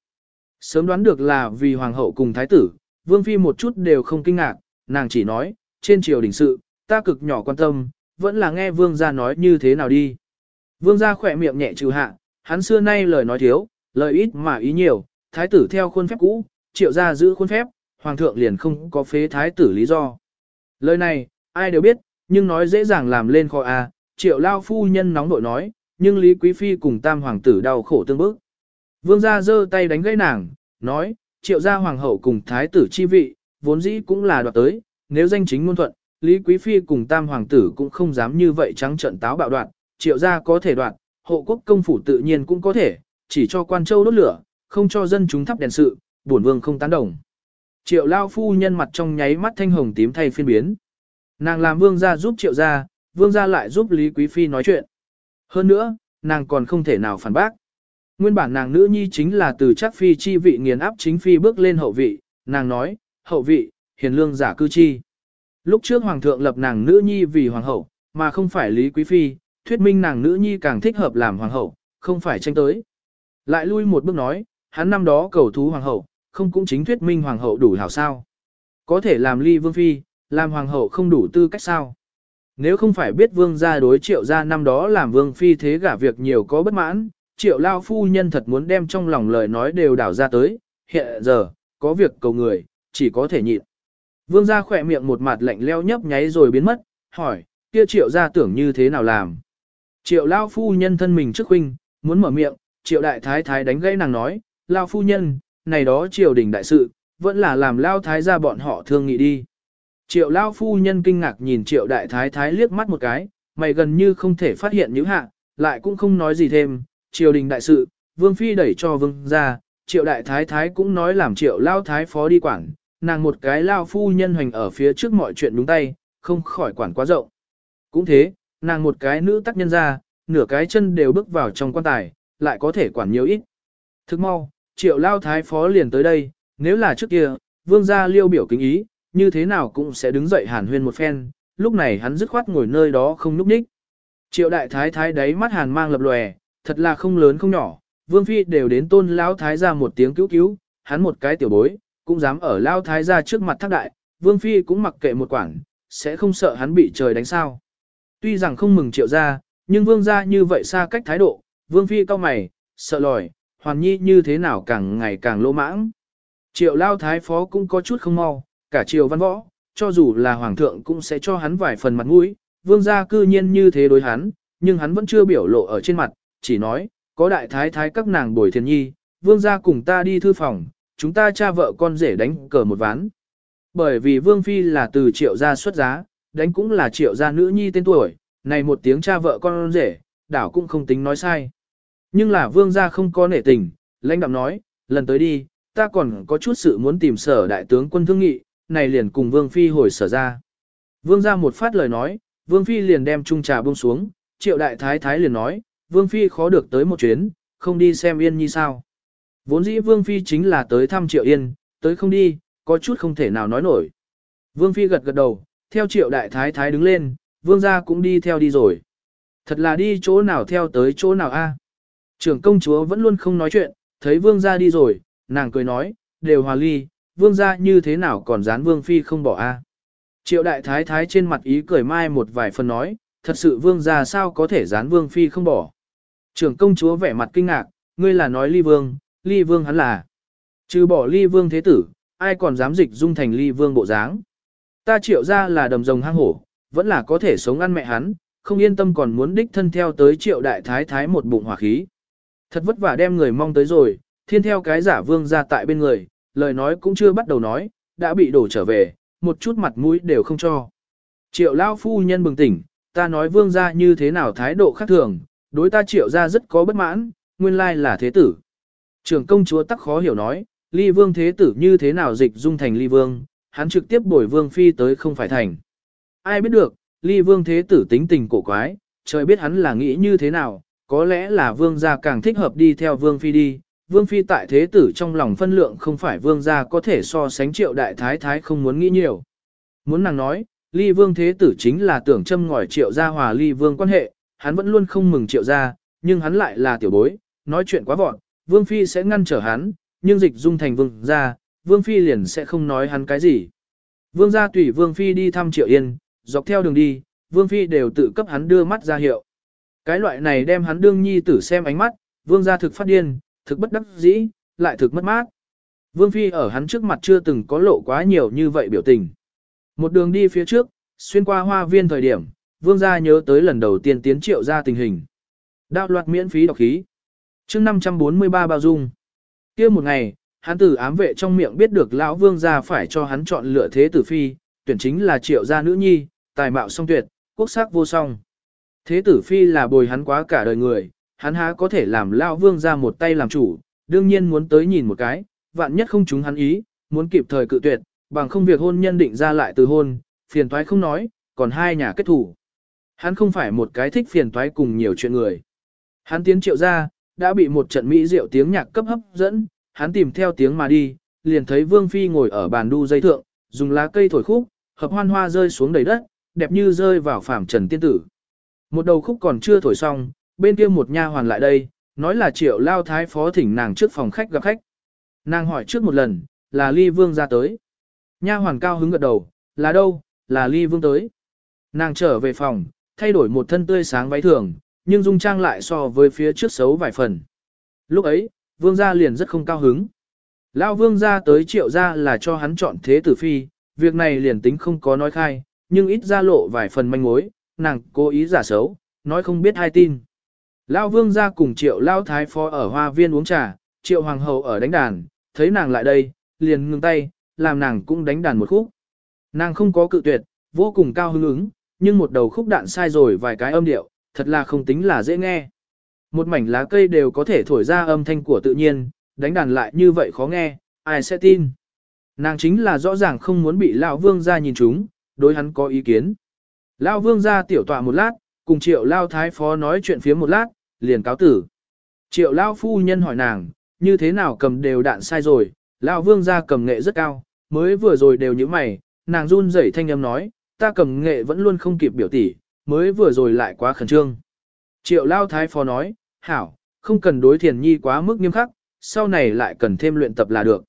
Sớm đoán được là vì Hoàng hậu cùng Thái tử, Vương Phi một chút đều không kinh ngạc, nàng chỉ nói, trên triều đình sự, ta cực nhỏ quan tâm, vẫn là nghe Vương gia nói như thế nào đi. Vương gia khỏe miệng nhẹ trừ hạ, hắn xưa nay lời nói thiếu, lời ít mà ý nhiều, thái tử theo khuôn phép cũ, triệu gia giữ khuôn phép, hoàng thượng liền không có phế thái tử lý do. Lời này, ai đều biết, nhưng nói dễ dàng làm lên kho à? triệu lao phu nhân nóng nội nói, nhưng Lý Quý Phi cùng tam hoàng tử đau khổ tương bức. Vương gia giơ tay đánh gãy nàng, nói, triệu gia hoàng hậu cùng thái tử chi vị, vốn dĩ cũng là đoạt tới, nếu danh chính ngôn thuận, Lý Quý Phi cùng tam hoàng tử cũng không dám như vậy trắng trận táo bạo đoạn, triệu gia có thể đoạn, hộ quốc công phủ tự nhiên cũng có thể, chỉ cho quan châu đốt lửa, không cho dân chúng thắp đèn sự, bổn vương không tán đồng. Triệu lao phu nhân mặt trong nháy mắt thanh hồng tím thay phiên biến. Nàng làm vương gia giúp triệu gia, vương gia lại giúp Lý Quý Phi nói chuyện. Hơn nữa, nàng còn không thể nào phản bác. Nguyên bản nàng nữ nhi chính là từ chắc phi chi vị nghiền áp chính phi bước lên hậu vị, nàng nói, hậu vị, hiền lương giả cư chi. Lúc trước hoàng thượng lập nàng nữ nhi vì hoàng hậu, mà không phải Lý Quý Phi, thuyết minh nàng nữ nhi càng thích hợp làm hoàng hậu, không phải tranh tới. Lại lui một bước nói, hắn năm đó cầu thú hoàng hậu, không cũng chính thuyết minh hoàng hậu đủ hảo sao. Có thể làm ly vương phi, làm hoàng hậu không đủ tư cách sao. Nếu không phải biết vương gia đối triệu gia năm đó làm vương phi thế gả việc nhiều có bất mãn, triệu lao phu nhân thật muốn đem trong lòng lời nói đều đảo ra tới, hiện giờ, có việc cầu người, chỉ có thể nhịn. Vương gia khỏe miệng một mặt lạnh leo nhấp nháy rồi biến mất, hỏi, kia triệu gia tưởng như thế nào làm. Triệu lao phu nhân thân mình trước huynh, muốn mở miệng, triệu đại thái thái đánh gãy nàng nói, lao phu nhân, này đó triều đình đại sự, vẫn là làm lao thái gia bọn họ thương nghị đi. Triệu lao phu nhân kinh ngạc nhìn triệu đại thái thái liếc mắt một cái, mày gần như không thể phát hiện những hạ, lại cũng không nói gì thêm, triều đình đại sự, vương phi đẩy cho vương ra, triệu đại thái thái cũng nói làm triệu lao thái phó đi quản, nàng một cái lao phu nhân hoành ở phía trước mọi chuyện đúng tay, không khỏi quản quá rộng. Cũng thế, nàng một cái nữ tác nhân ra, nửa cái chân đều bước vào trong quan tài, lại có thể quản nhiều ít. Thức mau, triệu lao thái phó liền tới đây, nếu là trước kia, vương gia liêu biểu kính ý, như thế nào cũng sẽ đứng dậy hàn huyên một phen, lúc này hắn dứt khoát ngồi nơi đó không núp ních. Triệu đại thái thái đáy mắt hàn mang lập lòe, thật là không lớn không nhỏ, vương phi đều đến tôn lão thái ra một tiếng cứu cứu, hắn một cái tiểu bối, cũng dám ở lao thái ra trước mặt thác đại, vương phi cũng mặc kệ một quản, sẽ không sợ hắn bị trời đánh sao. Tuy rằng không mừng triệu ra, nhưng vương gia như vậy xa cách thái độ, vương phi cao mày, sợ lòi, hoàn nhi như thế nào càng ngày càng lỗ mãng. Triệu lao thái phó cũng có chút không mau, cả triều văn võ, cho dù là hoàng thượng cũng sẽ cho hắn vài phần mặt mũi, vương gia cư nhiên như thế đối hắn, nhưng hắn vẫn chưa biểu lộ ở trên mặt, chỉ nói, có đại thái thái các nàng bồi thiền nhi, vương gia cùng ta đi thư phòng, chúng ta cha vợ con rể đánh cờ một ván. Bởi vì vương phi là từ triệu gia xuất giá, đánh cũng là triệu gia nữ nhi tên tuổi, này một tiếng cha vợ con rể, đảo cũng không tính nói sai. Nhưng là vương gia không có nể tình, lãnh đạm nói, lần tới đi, ta còn có chút sự muốn tìm sở đại tướng quân thương nghị, này liền cùng vương phi hồi sở ra. Vương gia một phát lời nói, vương phi liền đem chung trà buông xuống, triệu đại thái thái liền nói, vương phi khó được tới một chuyến, không đi xem yên nhi sao. Vốn dĩ vương phi chính là tới thăm triệu yên, tới không đi, có chút không thể nào nói nổi. Vương phi gật gật đầu, theo triệu đại thái thái đứng lên, vương gia cũng đi theo đi rồi. Thật là đi chỗ nào theo tới chỗ nào a? Trưởng công chúa vẫn luôn không nói chuyện, thấy vương gia đi rồi, nàng cười nói, đều hòa ly, vương gia như thế nào còn dán vương phi không bỏ a? Triệu đại thái thái trên mặt ý cười mai một vài phần nói, thật sự vương gia sao có thể dán vương phi không bỏ. Trưởng công chúa vẻ mặt kinh ngạc, ngươi là nói ly vương, ly vương hắn là. Trừ bỏ ly vương thế tử, ai còn dám dịch dung thành ly vương bộ dáng. Ta triệu ra là đầm rồng hang hổ, vẫn là có thể sống ăn mẹ hắn, không yên tâm còn muốn đích thân theo tới triệu đại thái thái một bụng hỏa khí. Thật vất vả đem người mong tới rồi, thiên theo cái giả vương ra tại bên người, lời nói cũng chưa bắt đầu nói, đã bị đổ trở về, một chút mặt mũi đều không cho. Triệu lao phu nhân bừng tỉnh, ta nói vương gia như thế nào thái độ khác thường, đối ta triệu gia rất có bất mãn, nguyên lai là thế tử. Trưởng công chúa tắc khó hiểu nói, ly vương thế tử như thế nào dịch dung thành ly vương, hắn trực tiếp bồi vương phi tới không phải thành. Ai biết được, ly vương thế tử tính tình cổ quái, trời biết hắn là nghĩ như thế nào, có lẽ là vương gia càng thích hợp đi theo vương phi đi. Vương phi tại thế tử trong lòng phân lượng không phải vương gia có thể so sánh triệu đại thái thái không muốn nghĩ nhiều. Muốn nàng nói, ly vương thế tử chính là tưởng châm ngòi triệu gia hòa ly vương quan hệ, hắn vẫn luôn không mừng triệu gia, nhưng hắn lại là tiểu bối, nói chuyện quá vọn, vương phi sẽ ngăn trở hắn, nhưng dịch dung thành vương ra, vương phi liền sẽ không nói hắn cái gì. Vương gia tùy vương phi đi thăm triệu yên, dọc theo đường đi, vương phi đều tự cấp hắn đưa mắt ra hiệu. Cái loại này đem hắn đương nhi tử xem ánh mắt, vương gia thực phát điên, thực bất đắc dĩ, lại thực mất mát. Vương phi ở hắn trước mặt chưa từng có lộ quá nhiều như vậy biểu tình. Một đường đi phía trước, xuyên qua hoa viên thời điểm, vương gia nhớ tới lần đầu tiên tiến triệu ra tình hình. Đạo loạt miễn phí đọc khí chương 543 bao dung. kia một ngày, hắn tử ám vệ trong miệng biết được lão vương gia phải cho hắn chọn lựa thế tử phi, tuyển chính là triệu gia nữ nhi, tài mạo song tuyệt, quốc sắc vô song. Thế tử phi là bồi hắn quá cả đời người, hắn há có thể làm lão vương gia một tay làm chủ, đương nhiên muốn tới nhìn một cái, vạn nhất không chúng hắn ý, muốn kịp thời cự tuyệt, bằng không việc hôn nhân định ra lại từ hôn, phiền toái không nói, còn hai nhà kết thủ. Hắn không phải một cái thích phiền toái cùng nhiều chuyện người. Hắn tiến triệu ra, đã bị một trận mỹ diệu tiếng nhạc cấp hấp dẫn, hắn tìm theo tiếng mà đi, liền thấy Vương Phi ngồi ở bàn đu dây thượng, dùng lá cây thổi khúc, hợp hoan hoa rơi xuống đầy đất, đẹp như rơi vào phàm trần tiên tử. Một đầu khúc còn chưa thổi xong, bên kia một nha hoàn lại đây, nói là triệu lao thái phó thỉnh nàng trước phòng khách gặp khách. Nàng hỏi trước một lần, là ly vương ra tới. Nha hoàn cao hứng gật đầu, là đâu, là ly vương tới. Nàng trở về phòng, thay đổi một thân tươi sáng váy thường, nhưng dung trang lại so với phía trước xấu vài phần. Lúc ấy, vương gia liền rất không cao hứng. Lão vương gia tới triệu gia là cho hắn chọn thế tử phi, việc này liền tính không có nói khai, nhưng ít ra lộ vài phần manh mối, nàng cố ý giả xấu, nói không biết ai tin. Lão vương gia cùng triệu lao thái phó ở hoa viên uống trà, triệu hoàng hậu ở đánh đàn, thấy nàng lại đây, liền ngừng tay, làm nàng cũng đánh đàn một khúc. Nàng không có cự tuyệt, vô cùng cao hứng ứng, nhưng một đầu khúc đạn sai rồi vài cái âm điệu, thật là không tính là dễ nghe. Một mảnh lá cây đều có thể thổi ra âm thanh của tự nhiên, đánh đàn lại như vậy khó nghe, ai sẽ tin. Nàng chính là rõ ràng không muốn bị Lão Vương gia nhìn chúng, đối hắn có ý kiến. Lão Vương gia tiểu tọa một lát, cùng triệu Lao Thái Phó nói chuyện phía một lát, liền cáo tử. Triệu Lao Phu Nhân hỏi nàng, như thế nào cầm đều đạn sai rồi, Lão Vương gia cầm nghệ rất cao, mới vừa rồi đều như mày, nàng run rẩy thanh âm nói, ta cầm nghệ vẫn luôn không kịp biểu tỉ, mới vừa rồi lại quá khẩn trương. Triệu Lao Thái Phó nói, hảo, không cần đối thiền nhi quá mức nghiêm khắc, sau này lại cần thêm luyện tập là được.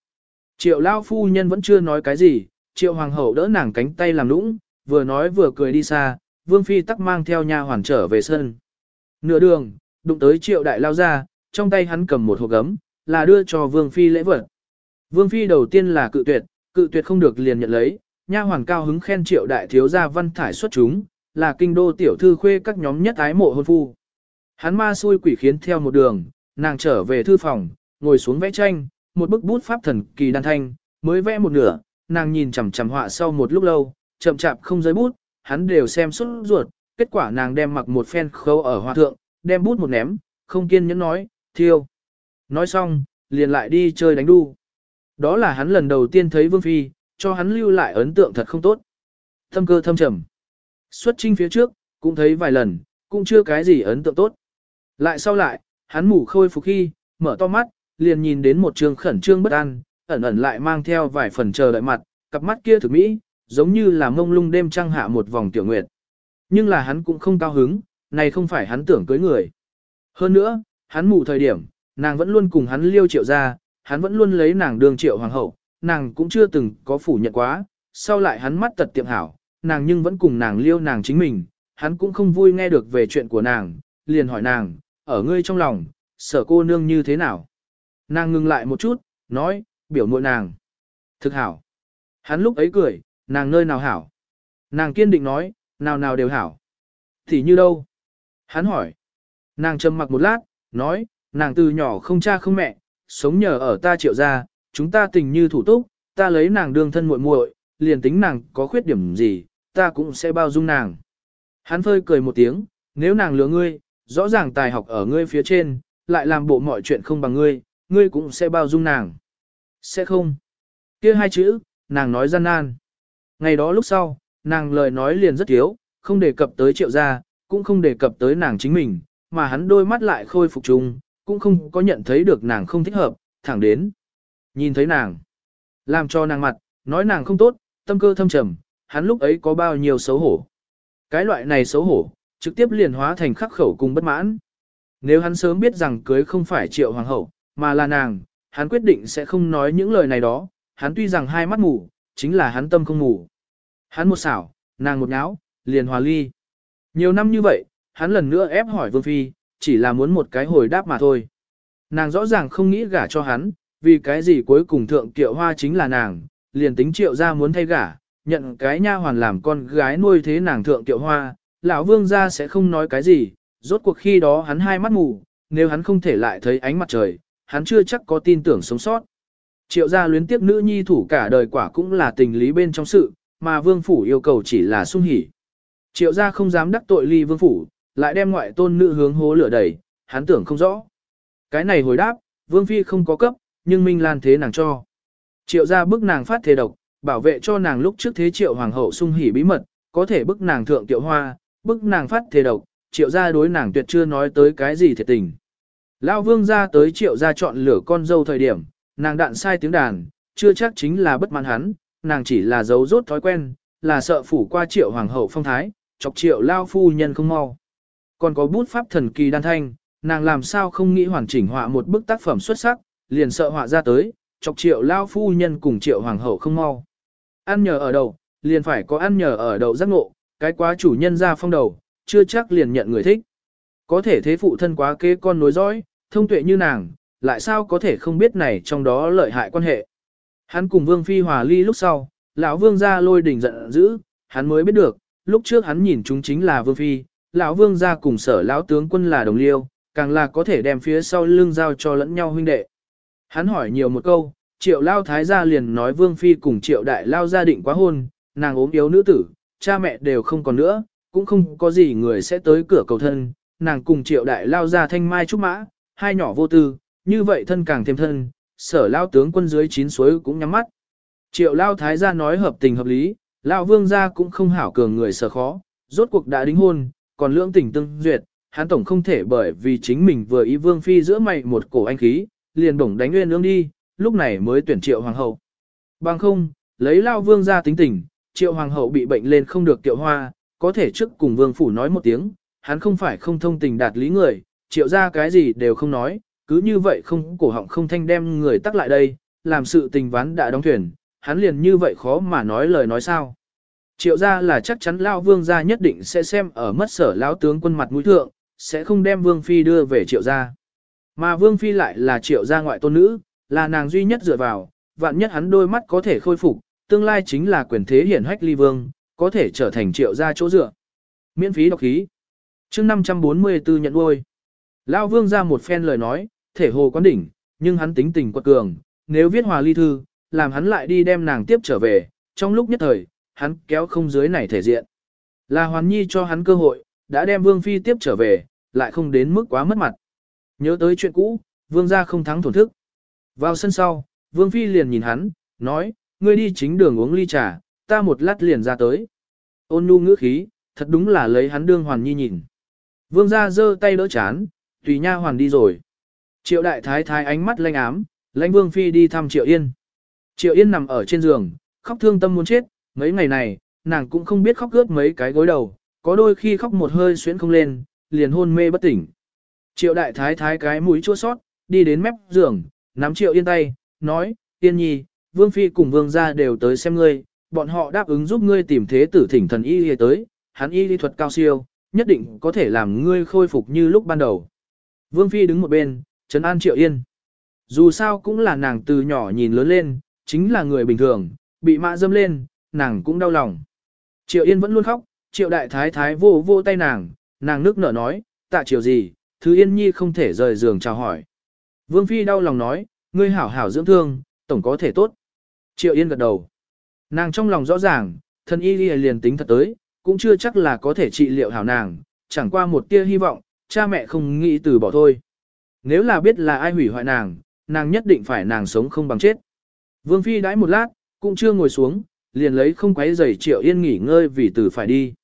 Triệu Lao Phu Nhân vẫn chưa nói cái gì, Triệu Hoàng hậu đỡ nàng cánh tay làm lũng, vừa nói vừa cười đi xa, Vương Phi tắc mang theo nha hoàn trở về sân. Nửa đường, đụng tới Triệu Đại Lao ra, trong tay hắn cầm một hộp gấm, là đưa cho Vương Phi lễ vật. Vương Phi đầu tiên là cự tuyệt, cự tuyệt không được liền nhận lấy, nha hoàn cao hứng khen Triệu Đại Thiếu gia văn thải xuất chúng, là kinh đô tiểu thư khuê các nhóm nhất ái mộ hôn phu. Hắn ma xui quỷ khiến theo một đường, nàng trở về thư phòng, ngồi xuống vẽ tranh, một bức bút pháp thần kỳ đan thanh, mới vẽ một nửa, nàng nhìn chằm chằm họa sau một lúc lâu, chậm chạp không rơi bút, hắn đều xem xuất ruột, kết quả nàng đem mặc một phen khâu ở họa thượng, đem bút một ném, không kiên nhẫn nói, thiêu. Nói xong, liền lại đi chơi đánh đu. Đó là hắn lần đầu tiên thấy Vương Phi, cho hắn lưu lại ấn tượng thật không tốt. Thâm cơ thâm trầm. Xuất trinh phía trước, cũng thấy vài lần, cũng chưa cái gì ấn tượng tốt. Lại sau lại, hắn ngủ khôi phục khi, mở to mắt, liền nhìn đến một trường khẩn trương bất an, ẩn ẩn lại mang theo vài phần chờ đợi mặt, cặp mắt kia thực mỹ, giống như là mông lung đêm trăng hạ một vòng tiểu nguyệt. Nhưng là hắn cũng không cao hứng, này không phải hắn tưởng cưới người. Hơn nữa, hắn ngủ thời điểm, nàng vẫn luôn cùng hắn liêu triệu ra, hắn vẫn luôn lấy nàng đường triệu hoàng hậu, nàng cũng chưa từng có phủ nhận quá, sau lại hắn mắt tật tiệm hảo, nàng nhưng vẫn cùng nàng liêu nàng chính mình, hắn cũng không vui nghe được về chuyện của nàng, liền hỏi nàng, ở ngươi trong lòng, sở cô nương như thế nào? Nàng ngừng lại một chút, nói, biểu muội nàng. Thực hảo. Hắn lúc ấy cười, nàng nơi nào hảo? Nàng kiên định nói, nào nào đều hảo. Thì như đâu? Hắn hỏi. Nàng trầm mặc một lát, nói, nàng từ nhỏ không cha không mẹ, sống nhờ ở ta triệu gia, chúng ta tình như thủ túc, ta lấy nàng đương thân muội muội, liền tính nàng có khuyết điểm gì, ta cũng sẽ bao dung nàng. Hắn phơi cười một tiếng, nếu nàng lừa ngươi, rõ ràng tài học ở ngươi phía trên, lại làm bộ mọi chuyện không bằng ngươi, ngươi cũng sẽ bao dung nàng. Sẽ không. kia hai chữ, nàng nói gian nan. Ngày đó lúc sau, nàng lời nói liền rất thiếu, không đề cập tới triệu gia, cũng không đề cập tới nàng chính mình, mà hắn đôi mắt lại khôi phục chung, cũng không có nhận thấy được nàng không thích hợp, thẳng đến. Nhìn thấy nàng, làm cho nàng mặt, nói nàng không tốt, tâm cơ thâm trầm, hắn lúc ấy có bao nhiêu xấu hổ. Cái loại này xấu hổ, trực tiếp liền hóa thành khắc khẩu cùng bất mãn. Nếu hắn sớm biết rằng cưới không phải triệu hoàng hậu, mà là nàng, hắn quyết định sẽ không nói những lời này đó, hắn tuy rằng hai mắt mù, chính là hắn tâm không mù. Hắn một xảo, nàng một nháo, liền hòa ly. Nhiều năm như vậy, hắn lần nữa ép hỏi Vương Phi, chỉ là muốn một cái hồi đáp mà thôi. Nàng rõ ràng không nghĩ gả cho hắn, vì cái gì cuối cùng thượng kiệu hoa chính là nàng, liền tính triệu ra muốn thay gả, nhận cái nha hoàn làm con gái nuôi thế nàng thượng tiệu hoa, lão vương gia sẽ không nói cái gì, rốt cuộc khi đó hắn hai mắt mù, nếu hắn không thể lại thấy ánh mặt trời, hắn chưa chắc có tin tưởng sống sót. Triệu gia luyến tiếp nữ nhi thủ cả đời quả cũng là tình lý bên trong sự, mà vương phủ yêu cầu chỉ là sung hỉ. Triệu gia không dám đắc tội ly vương phủ, lại đem ngoại tôn nữ hướng hố lửa đẩy, hắn tưởng không rõ. Cái này hồi đáp, vương phi không có cấp, nhưng Minh Lan thế nàng cho. Triệu gia bức nàng phát thế độc, bảo vệ cho nàng lúc trước thế triệu hoàng hậu sung hỉ bí mật, có thể bức nàng thượng tiệu hoa, bức nàng phát thế độc, triệu gia đối nàng tuyệt chưa nói tới cái gì thiệt tình. Lão vương gia tới triệu gia chọn lửa con dâu thời điểm, nàng đạn sai tiếng đàn, chưa chắc chính là bất mãn hắn, nàng chỉ là giấu rốt thói quen, là sợ phủ qua triệu hoàng hậu phong thái, chọc triệu lao phu nhân không mau. Còn có bút pháp thần kỳ đan thanh, nàng làm sao không nghĩ hoàn chỉnh họa một bức tác phẩm xuất sắc, liền sợ họa ra tới, chọc triệu lao phu nhân cùng triệu hoàng hậu không mau. Ăn nhờ ở đầu, liền phải có ăn nhờ ở đầu giác ngộ, cái quá chủ nhân ra phong đầu, chưa chắc liền nhận người thích. Có thể thế phụ thân quá kế con nối dõi, thông tuệ như nàng, lại sao có thể không biết này trong đó lợi hại quan hệ. Hắn cùng Vương Phi hòa ly lúc sau, lão Vương ra lôi đỉnh giận dữ, hắn mới biết được, lúc trước hắn nhìn chúng chính là Vương Phi, lão Vương ra cùng sở lão tướng quân là đồng liêu, càng là có thể đem phía sau lưng giao cho lẫn nhau huynh đệ. Hắn hỏi nhiều một câu, triệu lao thái gia liền nói Vương Phi cùng triệu đại lao gia định quá hôn, nàng ốm yếu nữ tử, cha mẹ đều không còn nữa, cũng không có gì người sẽ tới cửa cầu thân, nàng cùng triệu đại lao gia thanh mai trúc mã, hai nhỏ vô tư, như vậy thân càng thêm thân, sở lao tướng quân dưới chín suối cũng nhắm mắt. Triệu lao thái gia nói hợp tình hợp lý, lao vương gia cũng không hảo cường người sở khó, rốt cuộc đã đính hôn, còn lưỡng tình tương duyệt, hắn tổng không thể bởi vì chính mình vừa ý vương phi giữa mày một cổ anh khí, liền bổng đánh nguyên lương đi, lúc này mới tuyển triệu hoàng hậu. Bằng không, lấy lao vương gia tính tình, triệu hoàng hậu bị bệnh lên không được tiệu hoa, có thể trước cùng vương phủ nói một tiếng, hắn không phải không thông tình đạt lý người, triệu ra cái gì đều không nói, cứ như vậy không cổ họng không thanh đem người tắc lại đây, làm sự tình ván đã đóng thuyền, hắn liền như vậy khó mà nói lời nói sao. Triệu ra là chắc chắn lao vương gia nhất định sẽ xem ở mất sở lão tướng quân mặt mũi thượng, sẽ không đem vương phi đưa về triệu gia. Mà vương phi lại là triệu gia ngoại tôn nữ, là nàng duy nhất dựa vào, vạn nhất hắn đôi mắt có thể khôi phục, tương lai chính là quyền thế hiển hách ly vương, có thể trở thành triệu gia chỗ dựa. Miễn phí đọc khí. chương 544 nhận nuôi. Lao vương ra một phen lời nói, thể hồ quán đỉnh, nhưng hắn tính tình quật cường, nếu viết hòa ly thư, làm hắn lại đi đem nàng tiếp trở về, trong lúc nhất thời, hắn kéo không dưới này thể diện. Là hoàn nhi cho hắn cơ hội, đã đem vương phi tiếp trở về, lại không đến mức quá mất mặt. Nhớ tới chuyện cũ, vương gia không thắng thổn thức. Vào sân sau, vương phi liền nhìn hắn, nói, ngươi đi chính đường uống ly trà, ta một lát liền ra tới. Ôn nhu ngữ khí, thật đúng là lấy hắn đương hoàn nhi nhìn. Vương gia giơ tay đỡ chán, tùy nha hoàn đi rồi. Triệu đại thái thái ánh mắt lanh ám, lãnh vương phi đi thăm Triệu Yên. Triệu Yên nằm ở trên giường, khóc thương tâm muốn chết, mấy ngày này, nàng cũng không biết khóc gớt mấy cái gối đầu, có đôi khi khóc một hơi xuyến không lên, liền hôn mê bất tỉnh. Triệu đại thái thái cái mũi chua sót, đi đến mép giường, nắm Triệu Yên tay, nói, Yên nhi, vương phi cùng vương gia đều tới xem ngươi, bọn họ đáp ứng giúp ngươi tìm thế tử thỉnh thần y y tới, hắn y lý thuật cao siêu, nhất định có thể làm ngươi khôi phục như lúc ban đầu. Vương Phi đứng một bên, trấn an Triệu Yên. Dù sao cũng là nàng từ nhỏ nhìn lớn lên, chính là người bình thường, bị mạ dâm lên, nàng cũng đau lòng. Triệu Yên vẫn luôn khóc, Triệu Đại Thái Thái vô vô tay nàng, nàng nước nở nói, tạ Triệu gì, Thứ Yên Nhi không thể rời giường chào hỏi. Vương Phi đau lòng nói, ngươi hảo hảo dưỡng thương, tổng có thể tốt. Triệu Yên gật đầu. Nàng trong lòng rõ ràng, thân y liền tính thật tới, cũng chưa chắc là có thể trị liệu hảo nàng, chẳng qua một tia hy vọng, cha mẹ không nghĩ từ bỏ thôi. Nếu là biết là ai hủy hoại nàng, nàng nhất định phải nàng sống không bằng chết. Vương Phi đãi một lát, cũng chưa ngồi xuống, liền lấy không quấy giày Triệu Yên nghỉ ngơi vì từ phải đi.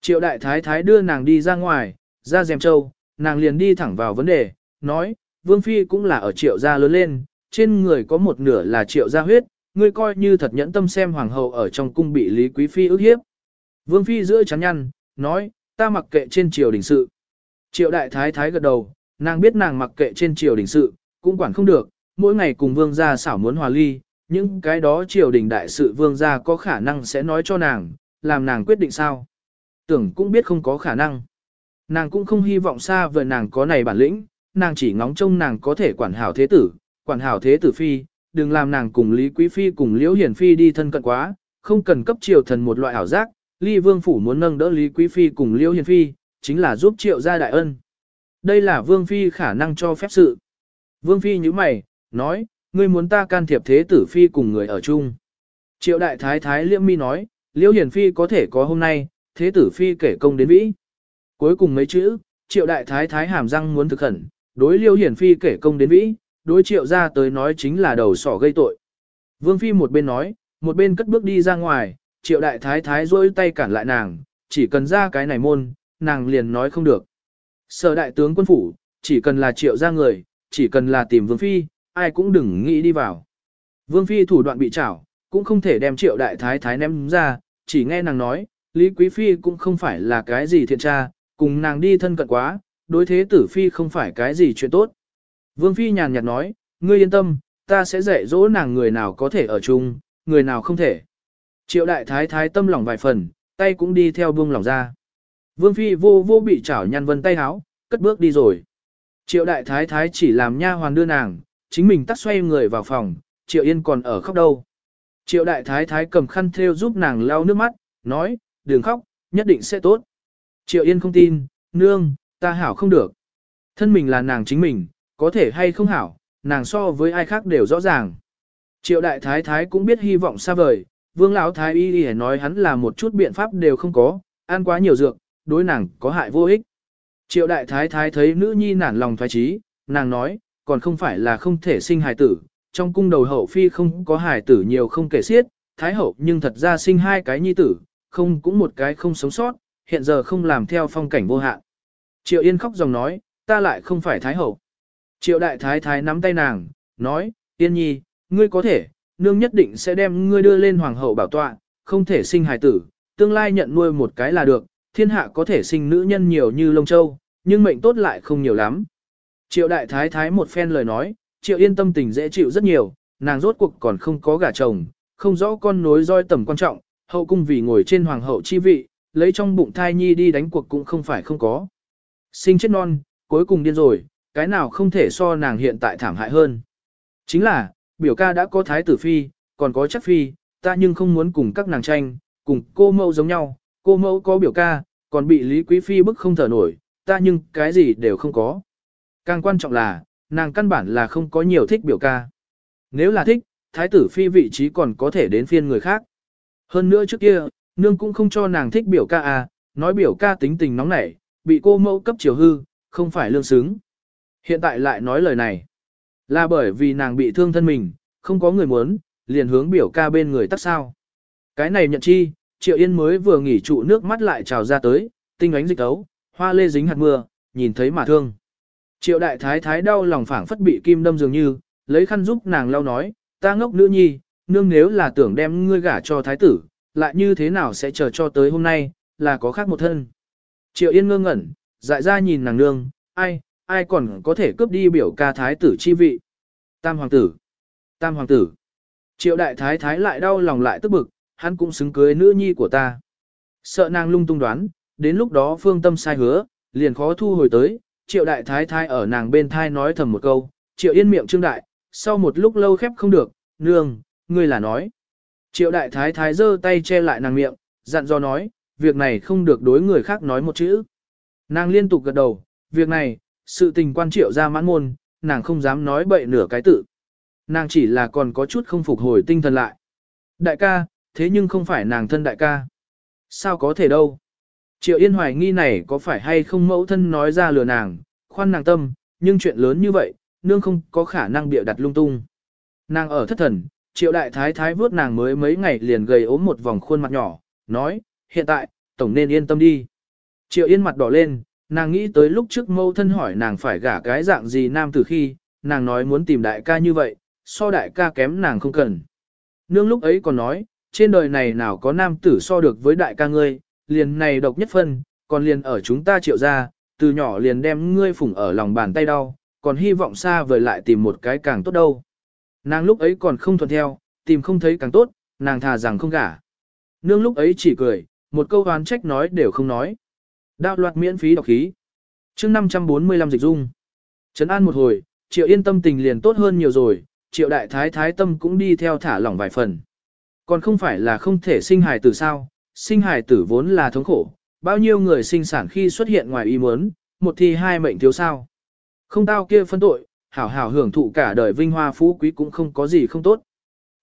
Triệu Đại Thái Thái đưa nàng đi ra ngoài, ra dèm châu, nàng liền đi thẳng vào vấn đề, nói, Vương Phi cũng là ở Triệu gia lớn lên, trên người có một nửa là Triệu gia huyết, ngươi coi như thật nhẫn tâm xem Hoàng hậu ở trong cung bị Lý Quý Phi ức hiếp. Vương Phi giữa chắn nhăn, nói, ta mặc kệ trên triều đình sự. Triệu Đại Thái Thái gật đầu, nàng biết nàng mặc kệ trên triều đình sự, cũng quản không được, mỗi ngày cùng vương gia xảo muốn hòa ly, những cái đó triều đình đại sự vương gia có khả năng sẽ nói cho nàng, làm nàng quyết định sao. Tưởng cũng biết không có khả năng. Nàng cũng không hy vọng xa vời nàng có này bản lĩnh, nàng chỉ ngóng trông nàng có thể quản hảo thế tử, quản hảo thế tử phi, đừng làm nàng cùng Lý Quý Phi cùng Liễu Hiển Phi đi thân cận quá, không cần cấp triều thần một loại ảo giác, Ly Vương Phủ muốn nâng đỡ Lý Quý Phi cùng Liễu Hiển Phi, chính là giúp triệu gia đại ân. Đây là Vương Phi khả năng cho phép sự. Vương Phi như mày, nói, ngươi muốn ta can thiệp thế tử Phi cùng người ở chung. Triệu đại thái thái liễm mi nói, Liễu Hiển Phi có thể có hôm nay, thế tử Phi kể công đến vĩ. Cuối cùng mấy chữ, triệu đại thái thái hàm răng muốn thực khẩn, đối liêu Hiển Phi kể công đến vĩ, đối triệu ra tới nói chính là đầu sỏ gây tội. Vương Phi một bên nói, một bên cất bước đi ra ngoài, triệu đại thái thái rôi tay cản lại nàng, chỉ cần ra cái này môn, nàng liền nói không được. Sở đại tướng quân phủ, chỉ cần là triệu ra người, chỉ cần là tìm Vương Phi, ai cũng đừng nghĩ đi vào. Vương Phi thủ đoạn bị trảo, cũng không thể đem triệu đại thái thái ném ra, chỉ nghe nàng nói, Lý Quý Phi cũng không phải là cái gì thiện tra, cùng nàng đi thân cận quá, đối thế tử Phi không phải cái gì chuyện tốt. Vương Phi nhàn nhạt nói, ngươi yên tâm, ta sẽ dạy dỗ nàng người nào có thể ở chung, người nào không thể. Triệu đại thái thái tâm lòng vài phần, tay cũng đi theo buông lòng ra. Vương Phi vô vô bị chảo nhăn vân tay háo, cất bước đi rồi. Triệu đại thái thái chỉ làm nha hoàn đưa nàng, chính mình tắt xoay người vào phòng, Triệu Yên còn ở khóc đâu. Triệu đại thái thái cầm khăn thêu giúp nàng lau nước mắt, nói, đừng khóc, nhất định sẽ tốt. Triệu Yên không tin, nương, ta hảo không được. Thân mình là nàng chính mình, có thể hay không hảo, nàng so với ai khác đều rõ ràng. Triệu đại thái thái cũng biết hy vọng xa vời, vương lão thái y y nói hắn là một chút biện pháp đều không có, ăn quá nhiều dược, đối nàng có hại vô ích. Triệu đại thái thái thấy nữ nhi nản lòng thoái trí, nàng nói, còn không phải là không thể sinh hài tử, trong cung đầu hậu phi không có hài tử nhiều không kể xiết, thái hậu nhưng thật ra sinh hai cái nhi tử, không cũng một cái không sống sót, hiện giờ không làm theo phong cảnh vô hạn. Triệu Yên khóc dòng nói, ta lại không phải thái hậu. Triệu đại thái thái nắm tay nàng, nói, Yên nhi, ngươi có thể, nương nhất định sẽ đem ngươi đưa lên hoàng hậu bảo tọa, không thể sinh hài tử, tương lai nhận nuôi một cái là được, thiên hạ có thể sinh nữ nhân nhiều như lông châu, nhưng mệnh tốt lại không nhiều lắm. Triệu đại thái thái một phen lời nói, triệu yên tâm tình dễ chịu rất nhiều, nàng rốt cuộc còn không có gả chồng, không rõ con nối roi tầm quan trọng, hậu cung vì ngồi trên hoàng hậu chi vị, lấy trong bụng thai nhi đi đánh cuộc cũng không phải không có. Sinh chết non, cuối cùng điên rồi, cái nào không thể so nàng hiện tại thảm hại hơn. Chính là, biểu ca đã có thái tử phi, còn có chắc phi, ta nhưng không muốn cùng các nàng tranh, cùng cô mẫu giống nhau, cô mẫu có biểu ca, còn bị Lý Quý Phi bức không thở nổi, ta nhưng cái gì đều không có. Càng quan trọng là, nàng căn bản là không có nhiều thích biểu ca. Nếu là thích, thái tử phi vị trí còn có thể đến phiên người khác. Hơn nữa trước kia, nương cũng không cho nàng thích biểu ca à, nói biểu ca tính tình nóng nảy, bị cô mẫu cấp chiều hư, không phải lương xứng. Hiện tại lại nói lời này, là bởi vì nàng bị thương thân mình, không có người muốn, liền hướng biểu ca bên người tắt sao. Cái này nhận chi, Triệu Yên mới vừa nghỉ trụ nước mắt lại trào ra tới, tinh ánh dịch tấu, hoa lê dính hạt mưa, nhìn thấy mà thương. Triệu đại thái thái đau lòng phảng phất bị kim đâm dường như, lấy khăn giúp nàng lau nói, ta ngốc nữ nhi, nương nếu là tưởng đem ngươi gả cho thái tử, lại như thế nào sẽ chờ cho tới hôm nay, là có khác một thân. Triệu Yên ngơ ngẩn, dại ra nhìn nàng nương, ai, ai còn có thể cướp đi biểu ca thái tử chi vị. Tam hoàng tử, tam hoàng tử. Triệu đại thái thái lại đau lòng lại tức bực, hắn cũng xứng cưới nữ nhi của ta. Sợ nàng lung tung đoán, đến lúc đó phương tâm sai hứa, liền khó thu hồi tới, triệu đại thái thái ở nàng bên thai nói thầm một câu, triệu yên miệng trương đại, sau một lúc lâu khép không được, nương, ngươi là nói. Triệu đại thái thái giơ tay che lại nàng miệng, dặn dò nói, việc này không được đối người khác nói một chữ. Nàng liên tục gật đầu, việc này, sự tình quan triệu ra mãn môn, nàng không dám nói bậy nửa cái tự. Nàng chỉ là còn có chút không phục hồi tinh thần lại. Đại ca, thế nhưng không phải nàng thân đại ca. Sao có thể đâu? Triệu Yên hoài nghi này có phải hay không mẫu thân nói ra lừa nàng, khoan nàng tâm, nhưng chuyện lớn như vậy, nương không có khả năng bịa đặt lung tung. Nàng ở thất thần, triệu đại thái thái vớt nàng mới mấy ngày liền gầy ốm một vòng khuôn mặt nhỏ, nói, hiện tại, tổng nên yên tâm đi. Triệu Yên mặt đỏ lên, nàng nghĩ tới lúc trước mẫu thân hỏi nàng phải gả cái dạng gì nam từ khi, nàng nói muốn tìm đại ca như vậy, so đại ca kém nàng không cần. Nương lúc ấy còn nói, trên đời này nào có nam tử so được với đại ca ngươi, liền này độc nhất phân, còn liền ở chúng ta triệu ra, từ nhỏ liền đem ngươi phủng ở lòng bàn tay đau, còn hy vọng xa vời lại tìm một cái càng tốt đâu. Nàng lúc ấy còn không thuận theo, tìm không thấy càng tốt, nàng thà rằng không gả. Nương lúc ấy chỉ cười, một câu oán trách nói đều không nói. Đạo loạt miễn phí đọc khí. chương 545 dịch dung. Trấn an một hồi, triệu yên tâm tình liền tốt hơn nhiều rồi, triệu đại thái thái tâm cũng đi theo thả lỏng vài phần. Còn không phải là không thể sinh hài tử sao, sinh hài tử vốn là thống khổ, bao nhiêu người sinh sản khi xuất hiện ngoài ý muốn, một thì hai mệnh thiếu sao. Không tao kia phân tội, hảo hảo hưởng thụ cả đời vinh hoa phú quý cũng không có gì không tốt.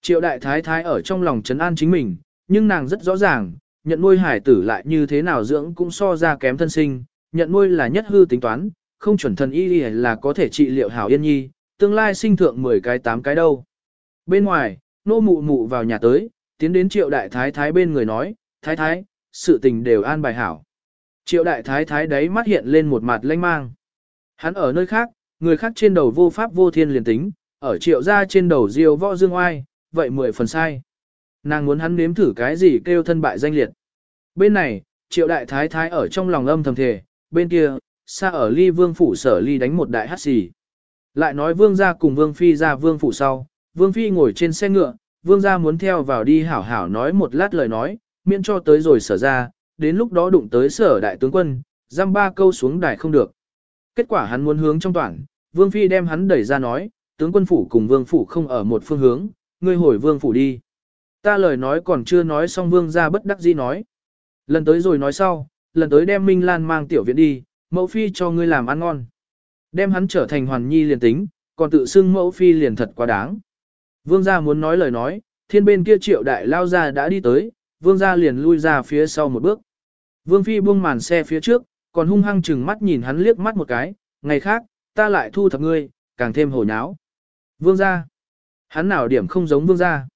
Triệu đại thái thái ở trong lòng trấn an chính mình, nhưng nàng rất rõ ràng, nhận nuôi hải tử lại như thế nào dưỡng cũng so ra kém thân sinh, nhận nuôi là nhất hư tính toán, không chuẩn thần y là có thể trị liệu hảo yên nhi, tương lai sinh thượng 10 cái 8 cái đâu. Bên ngoài, nô mụ mụ vào nhà tới, tiến đến triệu đại thái thái bên người nói, thái thái, sự tình đều an bài hảo. Triệu đại thái thái đấy mắt hiện lên một mặt lanh mang. Hắn ở nơi khác, người khác trên đầu vô pháp vô thiên liền tính, ở triệu gia trên đầu diêu võ dương oai, vậy mười phần sai. Nàng muốn hắn nếm thử cái gì kêu thân bại danh liệt. Bên này, triệu đại thái thái ở trong lòng âm thầm thề, bên kia, xa ở ly vương phủ sở ly đánh một đại hát xì. Lại nói vương gia cùng vương phi ra vương phủ sau, vương phi ngồi trên xe ngựa, vương gia muốn theo vào đi hảo hảo nói một lát lời nói, miễn cho tới rồi sở ra, đến lúc đó đụng tới sở đại tướng quân, giam ba câu xuống đài không được. Kết quả hắn muốn hướng trong toàn, vương phi đem hắn đẩy ra nói, tướng quân phủ cùng vương phủ không ở một phương hướng, ngươi hồi vương phủ đi. Ta lời nói còn chưa nói xong vương gia bất đắc dĩ nói. Lần tới rồi nói sau, lần tới đem Minh Lan mang tiểu viện đi, mẫu phi cho ngươi làm ăn ngon. Đem hắn trở thành hoàn nhi liền tính, còn tự xưng mẫu phi liền thật quá đáng. Vương gia muốn nói lời nói, thiên bên kia triệu đại lao ra đã đi tới, vương gia liền lui ra phía sau một bước. Vương phi buông màn xe phía trước, còn hung hăng chừng mắt nhìn hắn liếc mắt một cái, ngày khác, ta lại thu thập ngươi, càng thêm hổ nháo. Vương gia, hắn nào điểm không giống vương gia.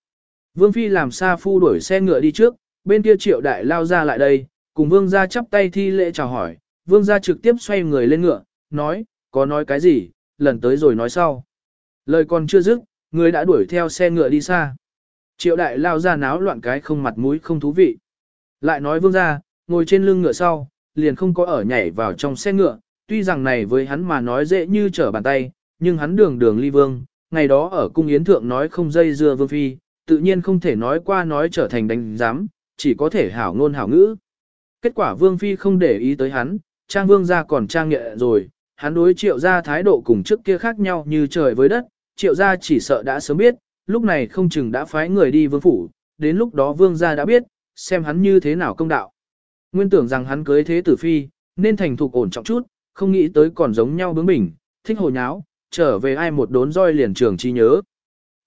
Vương phi làm xa phu đuổi xe ngựa đi trước, bên kia triệu đại lao ra lại đây, cùng vương gia chắp tay thi lễ chào hỏi, vương gia trực tiếp xoay người lên ngựa, nói, có nói cái gì, lần tới rồi nói sau. Lời còn chưa dứt, người đã đuổi theo xe ngựa đi xa. Triệu đại lao ra náo loạn cái không mặt mũi không thú vị. Lại nói vương gia, ngồi trên lưng ngựa sau, liền không có ở nhảy vào trong xe ngựa, tuy rằng này với hắn mà nói dễ như trở bàn tay, nhưng hắn đường đường ly vương, ngày đó ở cung yến thượng nói không dây dưa vương phi, tự nhiên không thể nói qua nói trở thành đánh giám, chỉ có thể hảo ngôn hảo ngữ. Kết quả vương phi không để ý tới hắn, trang vương gia còn trang nghệ rồi, hắn đối triệu gia thái độ cùng trước kia khác nhau như trời với đất, triệu gia chỉ sợ đã sớm biết, lúc này không chừng đã phái người đi vương phủ, đến lúc đó vương gia đã biết, xem hắn như thế nào công đạo. Nguyên tưởng rằng hắn cưới thế tử phi, nên thành thục ổn trọng chút, không nghĩ tới còn giống nhau bướng bỉnh, thích hồ nháo, trở về ai một đốn roi liền trường chi nhớ.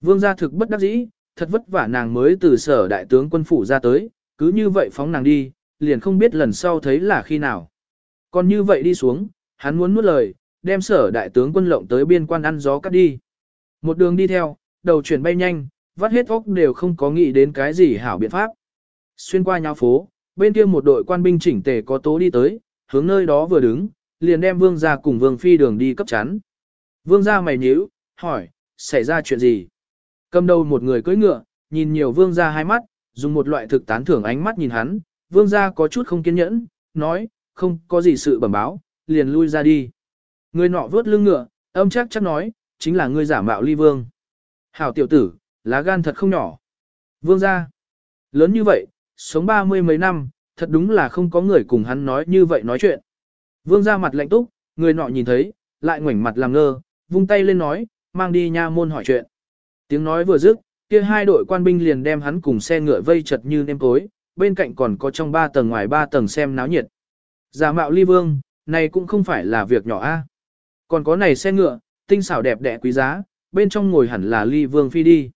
Vương gia thực bất đắc dĩ, thật vất vả nàng mới từ sở đại tướng quân phủ ra tới, cứ như vậy phóng nàng đi, liền không biết lần sau thấy là khi nào. Còn như vậy đi xuống, hắn muốn nuốt lời, đem sở đại tướng quân lộng tới biên quan ăn gió cắt đi. Một đường đi theo, đầu chuyển bay nhanh, vắt hết óc đều không có nghĩ đến cái gì hảo biện pháp. Xuyên qua nhau phố, bên kia một đội quan binh chỉnh tề có tố đi tới, hướng nơi đó vừa đứng, liền đem vương gia cùng vương phi đường đi cấp chắn. Vương gia mày nhíu, hỏi, xảy ra chuyện gì? Cầm đầu một người cưỡi ngựa, nhìn nhiều vương gia hai mắt, dùng một loại thực tán thưởng ánh mắt nhìn hắn, vương gia có chút không kiên nhẫn, nói, không có gì sự bẩm báo, liền lui ra đi. Người nọ vớt lưng ngựa, âm chắc chắc nói, chính là ngươi giả mạo ly vương. Hảo tiểu tử, lá gan thật không nhỏ. Vương gia, lớn như vậy, sống ba mươi mấy năm, thật đúng là không có người cùng hắn nói như vậy nói chuyện. Vương gia mặt lạnh túc, người nọ nhìn thấy, lại ngoảnh mặt làm ngơ, vung tay lên nói, mang đi nha môn hỏi chuyện. Tiếng nói vừa dứt, kia hai đội quan binh liền đem hắn cùng xe ngựa vây chật như nêm tối, bên cạnh còn có trong ba tầng ngoài ba tầng xem náo nhiệt. Giả mạo ly vương, này cũng không phải là việc nhỏ a. Còn có này xe ngựa, tinh xảo đẹp đẽ quý giá, bên trong ngồi hẳn là ly vương phi đi.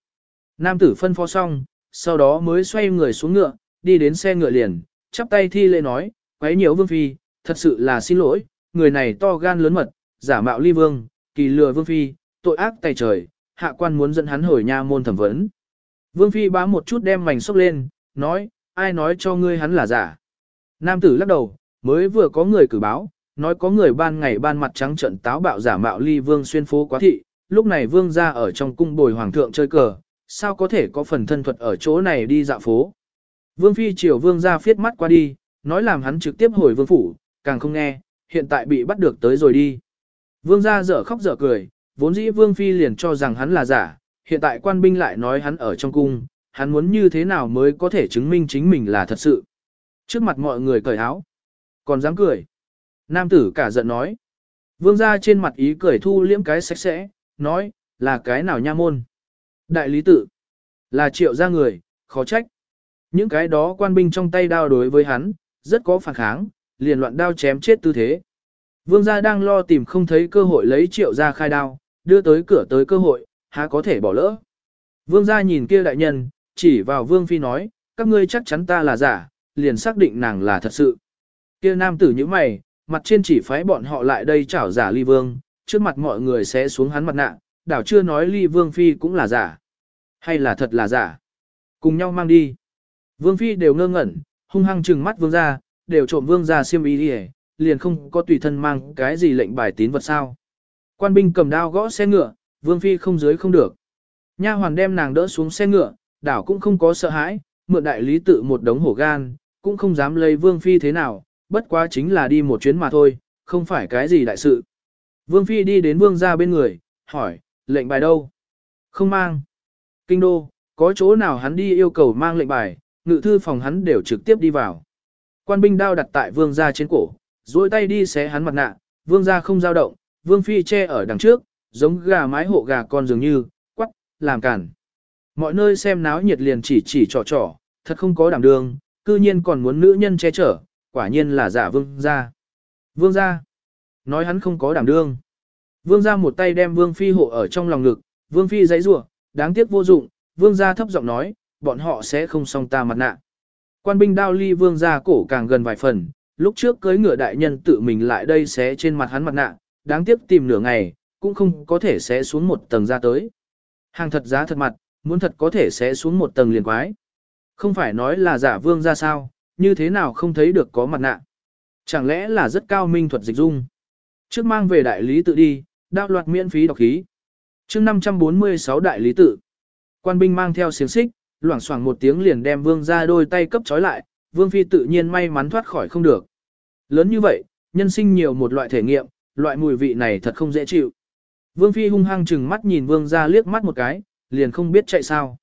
Nam tử phân phó xong, sau đó mới xoay người xuống ngựa, đi đến xe ngựa liền, chắp tay thi lễ nói, quấy nhiều vương phi, thật sự là xin lỗi, người này to gan lớn mật, giả mạo ly vương, kỳ lừa vương phi, tội ác tay trời, hạ quan muốn dẫn hắn hồi nha môn thẩm vấn. Vương phi bá một chút đem mảnh xốc lên, nói, ai nói cho ngươi hắn là giả. Nam tử lắc đầu, mới vừa có người cử báo, nói có người ban ngày ban mặt trắng trận táo bạo giả mạo ly vương xuyên phố quá thị, lúc này vương ra ở trong cung bồi hoàng thượng chơi cờ, sao có thể có phần thân thuật ở chỗ này đi dạo phố. Vương phi chiều vương ra phiết mắt qua đi, nói làm hắn trực tiếp hồi vương phủ, càng không nghe, hiện tại bị bắt được tới rồi đi. Vương ra dở khóc dở cười, vốn dĩ vương phi liền cho rằng hắn là giả, hiện tại quan binh lại nói hắn ở trong cung, hắn muốn như thế nào mới có thể chứng minh chính mình là thật sự. Trước mặt mọi người cởi áo, còn dám cười. Nam tử cả giận nói. Vương ra trên mặt ý cười thu liễm cái sạch sẽ, nói, là cái nào nha môn. Đại lý tự, là triệu ra người, khó trách. Những cái đó quan binh trong tay đao đối với hắn, rất có phản kháng, liền loạn đao chém chết tư thế. Vương gia đang lo tìm không thấy cơ hội lấy triệu ra khai đao, đưa tới cửa tới cơ hội, há có thể bỏ lỡ. Vương gia nhìn kia đại nhân, chỉ vào vương phi nói, các ngươi chắc chắn ta là giả, liền xác định nàng là thật sự. Kia nam tử như mày, mặt trên chỉ phái bọn họ lại đây chảo giả ly vương, trước mặt mọi người sẽ xuống hắn mặt nạ, đảo chưa nói ly vương phi cũng là giả. Hay là thật là giả? Cùng nhau mang đi. Vương phi đều ngơ ngẩn, hung hăng trừng mắt vương gia, đều trộm vương gia xiêm ý đi liền không có tùy thân mang cái gì lệnh bài tín vật sao. Quan binh cầm đao gõ xe ngựa, vương phi không dưới không được. Nha hoàn đem nàng đỡ xuống xe ngựa, đảo cũng không có sợ hãi, mượn đại lý tự một đống hổ gan, cũng không dám lấy vương phi thế nào, bất quá chính là đi một chuyến mà thôi, không phải cái gì đại sự. Vương phi đi đến vương gia bên người, hỏi, lệnh bài đâu? Không mang. Kinh đô, có chỗ nào hắn đi yêu cầu mang lệnh bài, ngự thư phòng hắn đều trực tiếp đi vào. Quan binh đao đặt tại vương gia trên cổ, duỗi tay đi xé hắn mặt nạ, vương gia không dao động, vương phi che ở đằng trước, giống gà mái hộ gà con dường như, quắc, làm cản. Mọi nơi xem náo nhiệt liền chỉ chỉ trò trò, thật không có đảm đương, cư nhiên còn muốn nữ nhân che chở, quả nhiên là giả vương gia. Vương gia, nói hắn không có đảm đương. Vương gia một tay đem vương phi hộ ở trong lòng ngực, vương phi giấy rủa đáng tiếc vô dụng, vương gia thấp giọng nói, bọn họ sẽ không xong ta mặt nạ. Quan binh đao ly vương gia cổ càng gần vài phần, lúc trước cưới ngựa đại nhân tự mình lại đây xé trên mặt hắn mặt nạ, đáng tiếc tìm nửa ngày, cũng không có thể xé xuống một tầng ra tới. Hàng thật giá thật mặt, muốn thật có thể xé xuống một tầng liền quái. Không phải nói là giả vương ra sao, như thế nào không thấy được có mặt nạ. Chẳng lẽ là rất cao minh thuật dịch dung. Trước mang về đại lý tự đi, đạo loạt miễn phí đọc khí. chương 546 đại lý tự. Quan binh mang theo xiềng xích, loảng xoảng một tiếng liền đem vương ra đôi tay cấp trói lại, vương phi tự nhiên may mắn thoát khỏi không được. Lớn như vậy, nhân sinh nhiều một loại thể nghiệm, loại mùi vị này thật không dễ chịu. Vương phi hung hăng chừng mắt nhìn vương ra liếc mắt một cái, liền không biết chạy sao.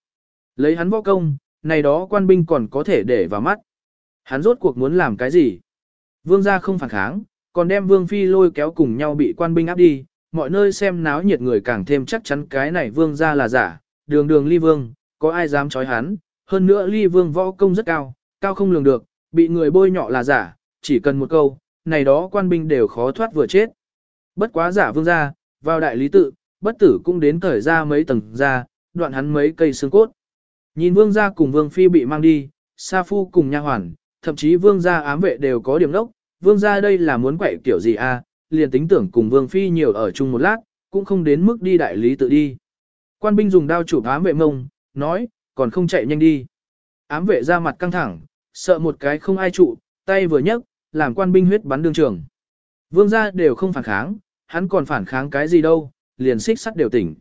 Lấy hắn võ công, này đó quan binh còn có thể để vào mắt. Hắn rốt cuộc muốn làm cái gì? Vương gia không phản kháng, còn đem vương phi lôi kéo cùng nhau bị quan binh áp đi, mọi nơi xem náo nhiệt người càng thêm chắc chắn cái này vương gia là giả, đường đường ly vương, có ai dám chói hắn, hơn nữa ly vương võ công rất cao, cao không lường được, bị người bôi nhọ là giả, chỉ cần một câu, này đó quan binh đều khó thoát vừa chết. Bất quá giả vương gia, vào đại lý tự, bất tử cũng đến thời ra mấy tầng ra, đoạn hắn mấy cây xương cốt. Nhìn vương gia cùng vương phi bị mang đi, sa phu cùng nha hoàn, thậm chí vương gia ám vệ đều có điểm đốc, vương gia đây là muốn quậy kiểu gì a? À, liền tính tưởng cùng vương phi nhiều ở chung một lát, cũng không đến mức đi đại lý tự đi. Quan binh dùng đao chụp ám vệ mông, nói, còn không chạy nhanh đi. Ám vệ ra mặt căng thẳng, sợ một cái không ai trụ, tay vừa nhấc, làm quan binh huyết bắn đương trường. Vương gia đều không phản kháng, hắn còn phản kháng cái gì đâu, liền xích sắt đều tỉnh.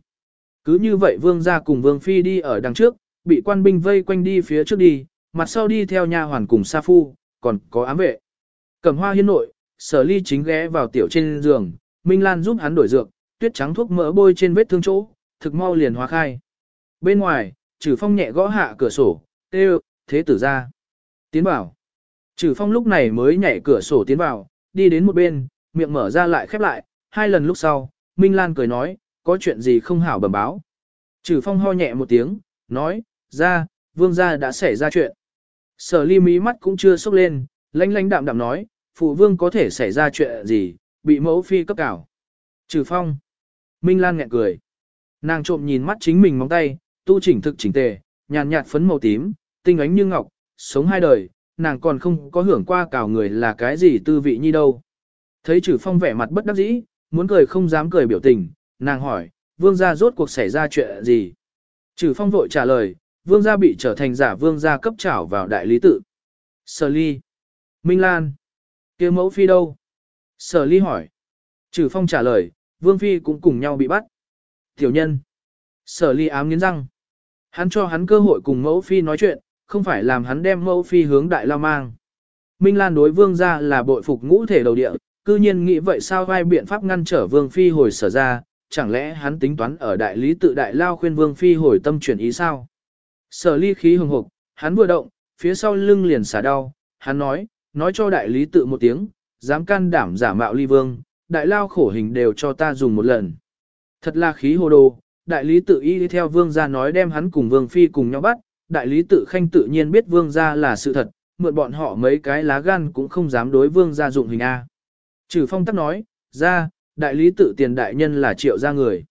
Cứ như vậy vương gia cùng vương phi đi ở đằng trước, bị quan binh vây quanh đi phía trước đi, mặt sau đi theo nha hoàn cùng sa phu, còn có ám vệ. Cầm hoa hiên nội, sở ly chính ghé vào tiểu trên giường, Minh Lan giúp hắn đổi dược, tuyết trắng thuốc mỡ bôi trên vết thương chỗ, thực mau liền hóa khai. Bên ngoài, trừ phong nhẹ gõ hạ cửa sổ, tê thế tử ra. Tiến bảo. Trừ phong lúc này mới nhảy cửa sổ tiến vào, đi đến một bên, miệng mở ra lại khép lại, hai lần lúc sau, Minh Lan cười nói, có chuyện gì không hảo bẩm báo. Trừ phong ho nhẹ một tiếng, nói, ra, vương gia đã xảy ra chuyện. Sở ly mí mắt cũng chưa sốc lên, lanh lanh đạm đạm nói, phụ vương có thể xảy ra chuyện gì, bị mẫu phi cấp cảo. Trừ phong. Minh Lan nghẹn cười. Nàng trộm nhìn mắt chính mình móng tay, tu chỉnh thực chỉnh tề, nhàn nhạt phấn màu tím, tinh ánh như ngọc, sống hai đời, nàng còn không có hưởng qua cào người là cái gì tư vị như đâu. Thấy trừ phong vẻ mặt bất đắc dĩ, muốn cười không dám cười biểu tình, nàng hỏi, vương gia rốt cuộc xảy ra chuyện gì? Trừ phong vội trả lời, vương gia bị trở thành giả vương gia cấp trảo vào đại lý tự. Sở ly. Minh Lan. kia mẫu phi đâu? Sở ly hỏi. Trừ phong trả lời, vương phi cũng cùng nhau bị bắt. Tiểu nhân. Sở ly ám nghiến răng. Hắn cho hắn cơ hội cùng mẫu phi nói chuyện, không phải làm hắn đem mẫu phi hướng đại lao mang. Minh Lan đối vương gia là bội phục ngũ thể đầu địa, cư nhiên nghĩ vậy sao vai biện pháp ngăn trở vương phi hồi sở ra, chẳng lẽ hắn tính toán ở đại lý tự đại lao khuyên vương phi hồi tâm chuyển ý sao? Sở ly khí hừng hực, hắn vừa động, phía sau lưng liền xả đau, hắn nói, nói cho đại lý tự một tiếng, dám can đảm giả mạo ly vương, đại lao khổ hình đều cho ta dùng một lần. Thật là khí hồ đồ, đại lý tự y đi theo vương gia nói đem hắn cùng vương phi cùng nhau bắt, đại lý tự khanh tự nhiên biết vương gia là sự thật, mượn bọn họ mấy cái lá gan cũng không dám đối vương gia dụng hình A. Trừ phong tắc nói, ra, đại lý tự tiền đại nhân là triệu gia người.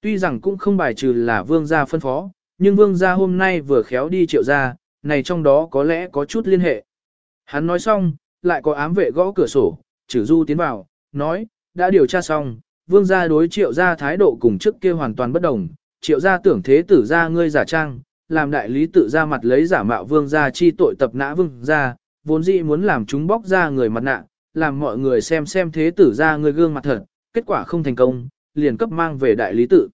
Tuy rằng cũng không bài trừ là vương gia phân phó, nhưng vương gia hôm nay vừa khéo đi triệu gia, này trong đó có lẽ có chút liên hệ. Hắn nói xong, lại có ám vệ gõ cửa sổ, trừ du tiến vào, nói, đã điều tra xong, vương gia đối triệu gia thái độ cùng trước kia hoàn toàn bất đồng, triệu gia tưởng thế tử gia ngươi giả trang, làm đại lý tự ra mặt lấy giả mạo vương gia chi tội tập nã vương gia, vốn dĩ muốn làm chúng bóc ra người mặt nạ, làm mọi người xem xem thế tử ra người gương mặt thật, kết quả không thành công, liền cấp mang về đại lý tự.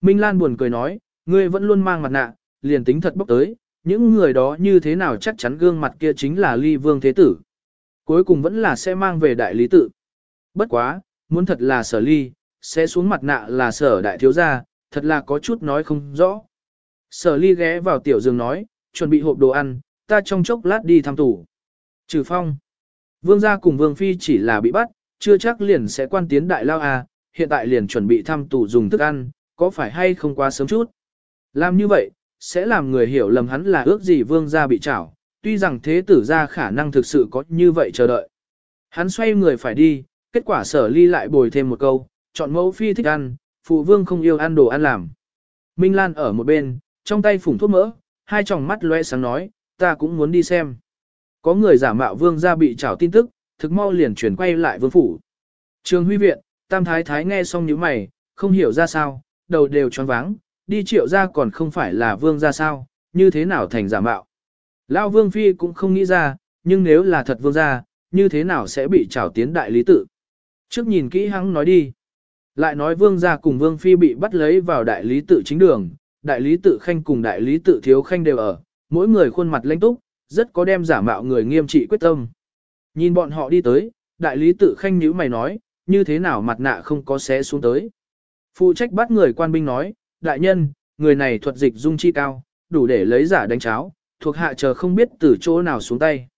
Minh Lan buồn cười nói, ngươi vẫn luôn mang mặt nạ, liền tính thật bốc tới, những người đó như thế nào chắc chắn gương mặt kia chính là ly vương thế tử. Cuối cùng vẫn là sẽ mang về đại lý tự. Bất quá, muốn thật là sở ly, sẽ xuống mặt nạ là sở đại thiếu gia, thật là có chút nói không rõ. Sở ly ghé vào tiểu giường nói, chuẩn bị hộp đồ ăn, ta trong chốc lát đi thăm tủ. Trừ phong. Vương gia cùng vương phi chỉ là bị bắt, chưa chắc liền sẽ quan tiến đại lao à, hiện tại liền chuẩn bị thăm tủ dùng thức ăn, có phải hay không quá sớm chút. Làm như vậy, sẽ làm người hiểu lầm hắn là ước gì vương gia bị trảo, tuy rằng thế tử gia khả năng thực sự có như vậy chờ đợi. Hắn xoay người phải đi, kết quả sở ly lại bồi thêm một câu, chọn mẫu phi thích ăn, phụ vương không yêu ăn đồ ăn làm. Minh Lan ở một bên, trong tay phủng thuốc mỡ, hai tròng mắt lóe sáng nói, ta cũng muốn đi xem. Có người giả mạo vương gia bị trảo tin tức, thực mau liền chuyển quay lại vương phủ. Trường huy viện, tam thái thái nghe xong những mày, không hiểu ra sao, đầu đều choáng váng, đi triệu ra còn không phải là vương gia sao, như thế nào thành giả mạo. lao vương phi cũng không nghĩ ra, nhưng nếu là thật vương gia, như thế nào sẽ bị trảo tiến đại lý tự. Trước nhìn kỹ hắn nói đi. Lại nói vương gia cùng vương phi bị bắt lấy vào đại lý tự chính đường, đại lý tự khanh cùng đại lý tự thiếu khanh đều ở, mỗi người khuôn mặt lãnh túc, rất có đem giả mạo người nghiêm trị quyết tâm. Nhìn bọn họ đi tới, đại lý tự khanh nhíu mày nói, như thế nào mặt nạ không có xé xuống tới. Phụ trách bắt người quan binh nói, đại nhân, người này thuật dịch dung chi cao, đủ để lấy giả đánh cháo, thuộc hạ chờ không biết từ chỗ nào xuống tay.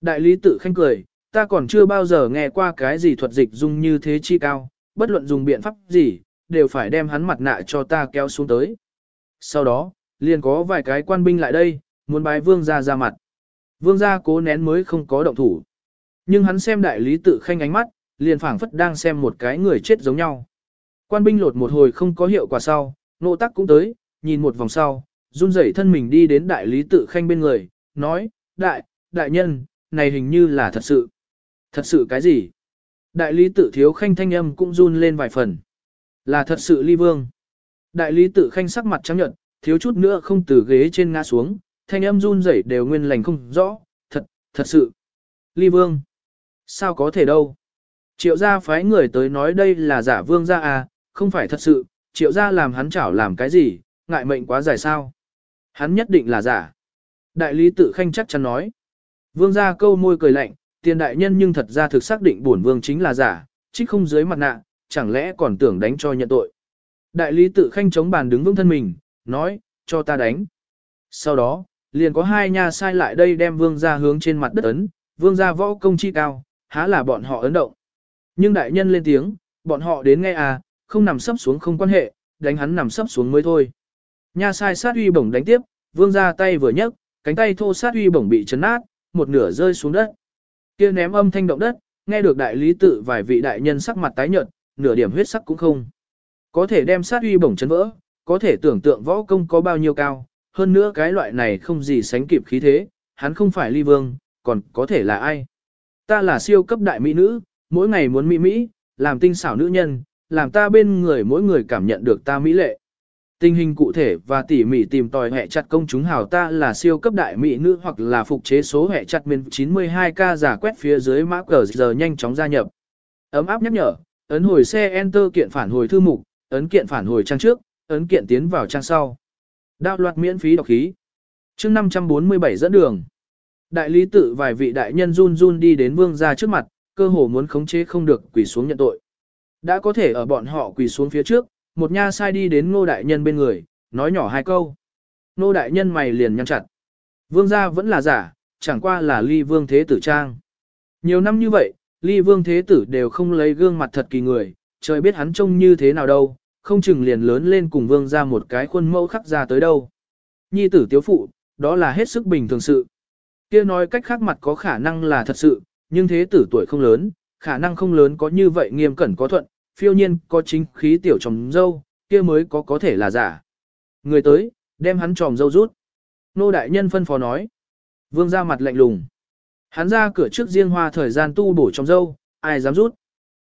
Đại lý tự khanh cười, ta còn chưa bao giờ nghe qua cái gì thuật dịch dung như thế chi cao, bất luận dùng biện pháp gì, đều phải đem hắn mặt nạ cho ta kéo xuống tới. Sau đó, liền có vài cái quan binh lại đây, muốn bái vương gia ra mặt. Vương gia cố nén mới không có động thủ. Nhưng hắn xem đại lý tự khanh ánh mắt, liền phảng phất đang xem một cái người chết giống nhau. Quan binh lột một hồi không có hiệu quả sau, nộ tắc cũng tới, nhìn một vòng sau, run rẩy thân mình đi đến đại lý tự khanh bên người, nói, đại, đại nhân, này hình như là thật sự. Thật sự cái gì? Đại lý tự thiếu khanh thanh âm cũng run lên vài phần. Là thật sự ly vương. Đại lý tự khanh sắc mặt trắng nhợt, thiếu chút nữa không từ ghế trên ngã xuống, thanh âm run rẩy đều nguyên lành không rõ, thật, thật sự. Ly vương. Sao có thể đâu? Triệu gia phái người tới nói đây là giả vương gia à, không phải thật sự, triệu gia làm hắn chảo làm cái gì, ngại mệnh quá dài sao. Hắn nhất định là giả. Đại lý tự khanh chắc chắn nói. Vương gia câu môi cười lạnh, tiền đại nhân nhưng thật ra thực xác định bổn vương chính là giả, trích không dưới mặt nạ, chẳng lẽ còn tưởng đánh cho nhận tội. Đại lý tự khanh chống bàn đứng vững thân mình, nói, cho ta đánh. Sau đó, liền có hai nha sai lại đây đem vương gia hướng trên mặt đất ấn, vương gia võ công chi cao, há là bọn họ ấn động. Nhưng đại nhân lên tiếng, bọn họ đến nghe à, không nằm sấp xuống không quan hệ, đánh hắn nằm sấp xuống mới thôi. Nha sai sát uy bổng đánh tiếp, vương gia tay vừa nhấc, cánh tay thô sát uy bổng bị chấn nát, một nửa rơi xuống đất. Kia ném âm thanh động đất, nghe được đại lý tự vài vị đại nhân sắc mặt tái nhợt, nửa điểm huyết sắc cũng không. Có thể đem sát uy bổng chấn vỡ, có thể tưởng tượng võ công có bao nhiêu cao, hơn nữa cái loại này không gì sánh kịp khí thế, hắn không phải ly vương, còn có thể là ai. Ta là siêu cấp đại mỹ nữ, mỗi ngày muốn mỹ mỹ, làm tinh xảo nữ nhân, làm ta bên người mỗi người cảm nhận được ta mỹ lệ. Tình hình cụ thể và tỉ mỉ tìm tòi hệ chặt công chúng hào ta là siêu cấp đại mỹ nữ hoặc là phục chế số hệ chặt miền 92K giả quét phía dưới mã cờ giờ nhanh chóng gia nhập. Ấm áp nhắc nhở, ấn hồi xe Enter kiện phản hồi thư mục, ấn kiện phản hồi trang trước, ấn kiện tiến vào trang sau. Đạo loạt miễn phí đọc khí. chương 547 dẫn đường. Đại lý tự vài vị đại nhân run run đi đến vương gia trước mặt, cơ hồ muốn khống chế không được quỳ xuống nhận tội. Đã có thể ở bọn họ quỳ xuống phía trước, một nha sai đi đến ngô đại nhân bên người, nói nhỏ hai câu. Ngô đại nhân mày liền nhăn chặt. Vương gia vẫn là giả, chẳng qua là ly vương thế tử trang. Nhiều năm như vậy, ly vương thế tử đều không lấy gương mặt thật kỳ người, trời biết hắn trông như thế nào đâu, không chừng liền lớn lên cùng vương gia một cái khuôn mẫu khắc ra tới đâu. Nhi tử tiếu phụ, đó là hết sức bình thường sự. Kia nói cách khác mặt có khả năng là thật sự, nhưng thế tử tuổi không lớn, khả năng không lớn có như vậy nghiêm cẩn có thuận, phiêu nhiên có chính khí tiểu chồng dâu, kia mới có có thể là giả. Người tới, đem hắn tròm dâu rút. Nô đại nhân phân phó nói. Vương ra mặt lạnh lùng. Hắn ra cửa trước riêng hoa thời gian tu bổ trong dâu, ai dám rút.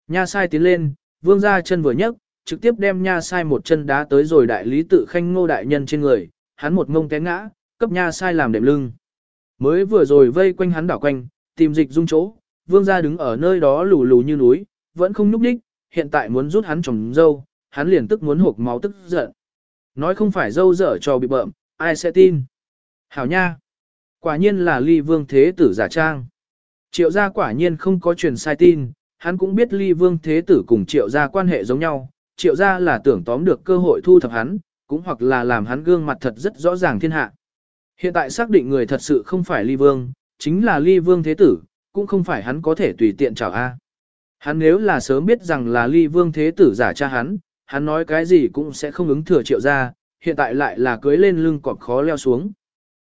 Nha sai tiến lên, vương ra chân vừa nhấc, trực tiếp đem nha sai một chân đá tới rồi đại lý tự khanh ngô đại nhân trên người, hắn một ngông té ngã, cấp nha sai làm đệm lưng. Mới vừa rồi vây quanh hắn đảo quanh, tìm dịch dung chỗ, vương gia đứng ở nơi đó lù lù như núi, vẫn không nhúc đích, hiện tại muốn rút hắn trồng dâu, hắn liền tức muốn hộp máu tức giận. Nói không phải dâu dở cho bị bợm, ai sẽ tin. Hảo nha. Quả nhiên là ly vương thế tử giả trang. Triệu gia quả nhiên không có truyền sai tin, hắn cũng biết ly vương thế tử cùng triệu gia quan hệ giống nhau, triệu gia là tưởng tóm được cơ hội thu thập hắn, cũng hoặc là làm hắn gương mặt thật rất rõ ràng thiên hạ. Hiện tại xác định người thật sự không phải ly vương, chính là ly vương thế tử, cũng không phải hắn có thể tùy tiện chào A. Hắn nếu là sớm biết rằng là ly vương thế tử giả cha hắn, hắn nói cái gì cũng sẽ không ứng thừa triệu ra, hiện tại lại là cưới lên lưng cọp khó leo xuống.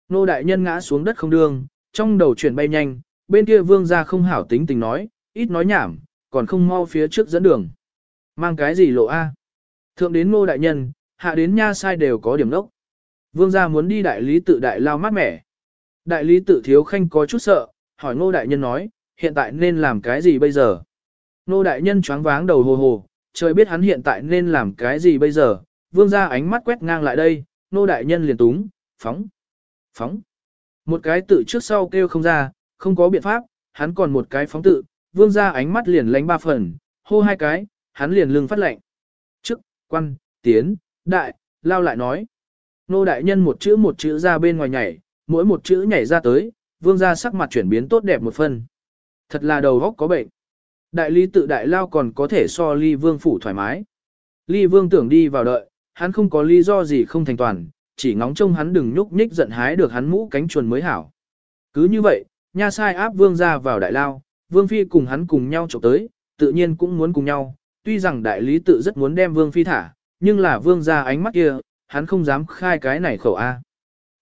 Nô đại nhân ngã xuống đất không đương, trong đầu chuyển bay nhanh, bên kia vương ra không hảo tính tình nói, ít nói nhảm, còn không mau phía trước dẫn đường. Mang cái gì lộ A? Thượng đến nô đại nhân, hạ đến nha sai đều có điểm đốc. Vương gia muốn đi đại lý tự đại lao mát mẻ. Đại lý tự thiếu khanh có chút sợ, hỏi ngô đại nhân nói, hiện tại nên làm cái gì bây giờ? Ngô đại nhân choáng váng đầu hồ hồ, trời biết hắn hiện tại nên làm cái gì bây giờ? Vương gia ánh mắt quét ngang lại đây, ngô đại nhân liền túng, phóng, phóng. Một cái tự trước sau kêu không ra, không có biện pháp, hắn còn một cái phóng tự, vương gia ánh mắt liền lánh ba phần, hô hai cái, hắn liền lưng phát lệnh. Chức, quan, tiến, đại, lao lại nói. Nô đại nhân một chữ một chữ ra bên ngoài nhảy, mỗi một chữ nhảy ra tới, vương gia sắc mặt chuyển biến tốt đẹp một phần. Thật là đầu góc có bệnh. Đại lý tự đại lao còn có thể so ly vương phủ thoải mái. Ly vương tưởng đi vào đợi, hắn không có lý do gì không thành toàn, chỉ ngóng trông hắn đừng nhúc nhích giận hái được hắn mũ cánh chuồn mới hảo. Cứ như vậy, nha sai áp vương ra vào đại lao, vương phi cùng hắn cùng nhau trộm tới, tự nhiên cũng muốn cùng nhau, tuy rằng đại lý tự rất muốn đem vương phi thả, nhưng là vương ra ánh mắt kia, hắn không dám khai cái này khẩu A.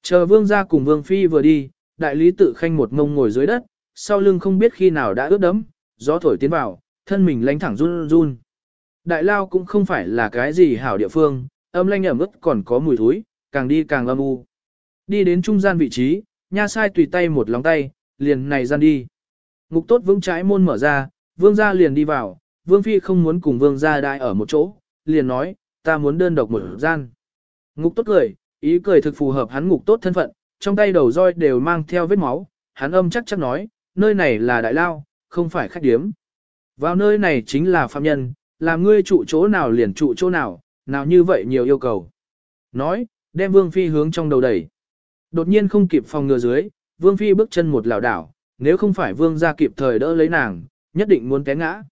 Chờ vương ra cùng vương phi vừa đi, đại lý tự khanh một mông ngồi dưới đất, sau lưng không biết khi nào đã ướt đẫm, gió thổi tiến vào, thân mình lánh thẳng run run. Đại lao cũng không phải là cái gì hảo địa phương, âm lanh ẩm ướt còn có mùi thối, càng đi càng âm u. Đi đến trung gian vị trí, nha sai tùy tay một lòng tay, liền này gian đi. Ngục tốt vững trái môn mở ra, vương gia liền đi vào, vương phi không muốn cùng vương gia đại ở một chỗ, liền nói, ta muốn đơn độc một gian. Ngục tốt cười, ý cười thực phù hợp hắn ngục tốt thân phận, trong tay đầu roi đều mang theo vết máu, hắn âm chắc chắc nói, nơi này là đại lao, không phải khách điếm. Vào nơi này chính là phạm nhân, làm ngươi trụ chỗ nào liền trụ chỗ nào, nào như vậy nhiều yêu cầu. Nói, đem Vương Phi hướng trong đầu đẩy. Đột nhiên không kịp phòng ngừa dưới, Vương Phi bước chân một lảo đảo, nếu không phải Vương ra kịp thời đỡ lấy nàng, nhất định muốn té ngã.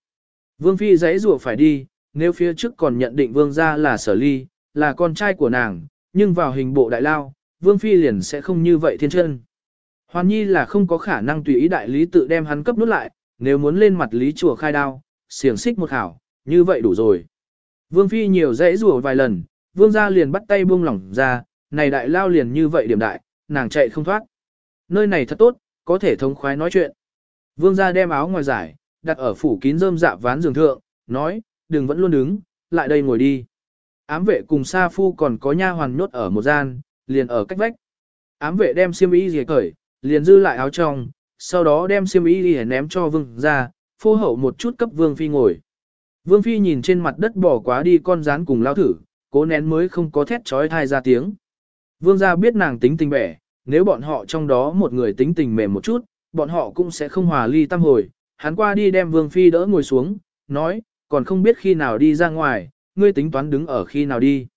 Vương Phi giấy rủa phải đi, nếu phía trước còn nhận định Vương ra là sở ly, là con trai của nàng, nhưng vào hình bộ đại lao, Vương Phi liền sẽ không như vậy thiên chân. Hoàn Nhi là không có khả năng tùy ý đại lý tự đem hắn cấp nút lại, nếu muốn lên mặt lý chùa khai đao, xiềng xích một hảo, như vậy đủ rồi. Vương Phi nhiều dãy rùa vài lần, Vương gia liền bắt tay buông lỏng ra, này đại lao liền như vậy điểm đại, nàng chạy không thoát. Nơi này thật tốt, có thể thông khoái nói chuyện. Vương gia đem áo ngoài giải, đặt ở phủ kín rơm dạ ván giường thượng, nói, đừng vẫn luôn đứng, lại đây ngồi đi. Ám vệ cùng Sa Phu còn có nha hoàn nhốt ở một gian, liền ở cách vách. Ám vệ đem xiêm y rìa cởi, liền dư lại áo trong, sau đó đem xiêm y rìa ném cho vương ra, phô hậu một chút cấp vương phi ngồi. Vương phi nhìn trên mặt đất bỏ quá đi con rán cùng lao thử, cố nén mới không có thét trói thai ra tiếng. Vương gia biết nàng tính tình bẻ, nếu bọn họ trong đó một người tính tình mềm một chút, bọn họ cũng sẽ không hòa ly tâm hồi. Hắn qua đi đem Vương Phi đỡ ngồi xuống, nói, còn không biết khi nào đi ra ngoài, ngươi tính toán đứng ở khi nào đi.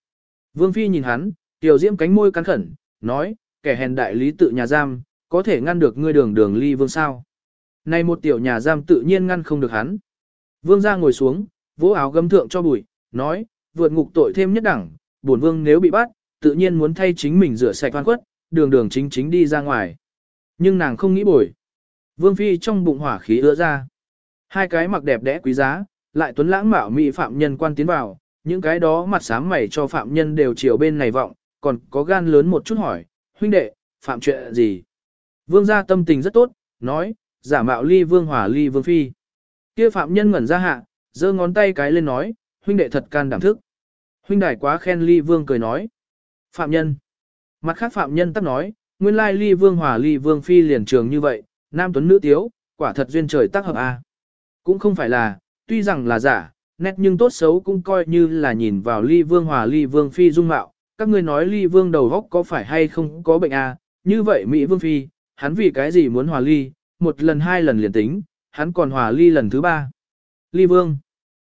Vương Phi nhìn hắn, tiểu diễm cánh môi cắn khẩn, nói, kẻ hèn đại lý tự nhà giam, có thể ngăn được ngươi đường đường ly vương sao. Này một tiểu nhà giam tự nhiên ngăn không được hắn. Vương ra ngồi xuống, vỗ áo gấm thượng cho bụi, nói, vượt ngục tội thêm nhất đẳng, bổn vương nếu bị bắt, tự nhiên muốn thay chính mình rửa sạch oan khuất, đường đường chính chính đi ra ngoài. Nhưng nàng không nghĩ bồi. Vương Phi trong bụng hỏa khí ứa ra. Hai cái mặc đẹp đẽ quý giá, lại tuấn lãng mạo mỹ phạm nhân quan tiến vào, những cái đó mặt sáng mày cho phạm nhân đều chiều bên này vọng, còn có gan lớn một chút hỏi, huynh đệ, phạm chuyện gì? Vương gia tâm tình rất tốt, nói, giả mạo ly vương hỏa ly vương phi. Kia phạm nhân ngẩn ra hạ, giơ ngón tay cái lên nói, huynh đệ thật can đảm thức. Huynh đài quá khen ly vương cười nói. Phạm nhân. Mặt khác phạm nhân tắt nói, nguyên lai ly vương hòa ly vương phi liền trường như vậy, nam tuấn nữ tiếu, quả thật duyên trời tác hợp a. Cũng không phải là, tuy rằng là giả, nét nhưng tốt xấu cũng coi như là nhìn vào ly vương hòa ly vương phi dung mạo. Các ngươi nói ly vương đầu góc có phải hay không có bệnh a? như vậy Mỹ vương phi, hắn vì cái gì muốn hòa ly, một lần hai lần liền tính, hắn còn hòa ly lần thứ ba. Ly vương.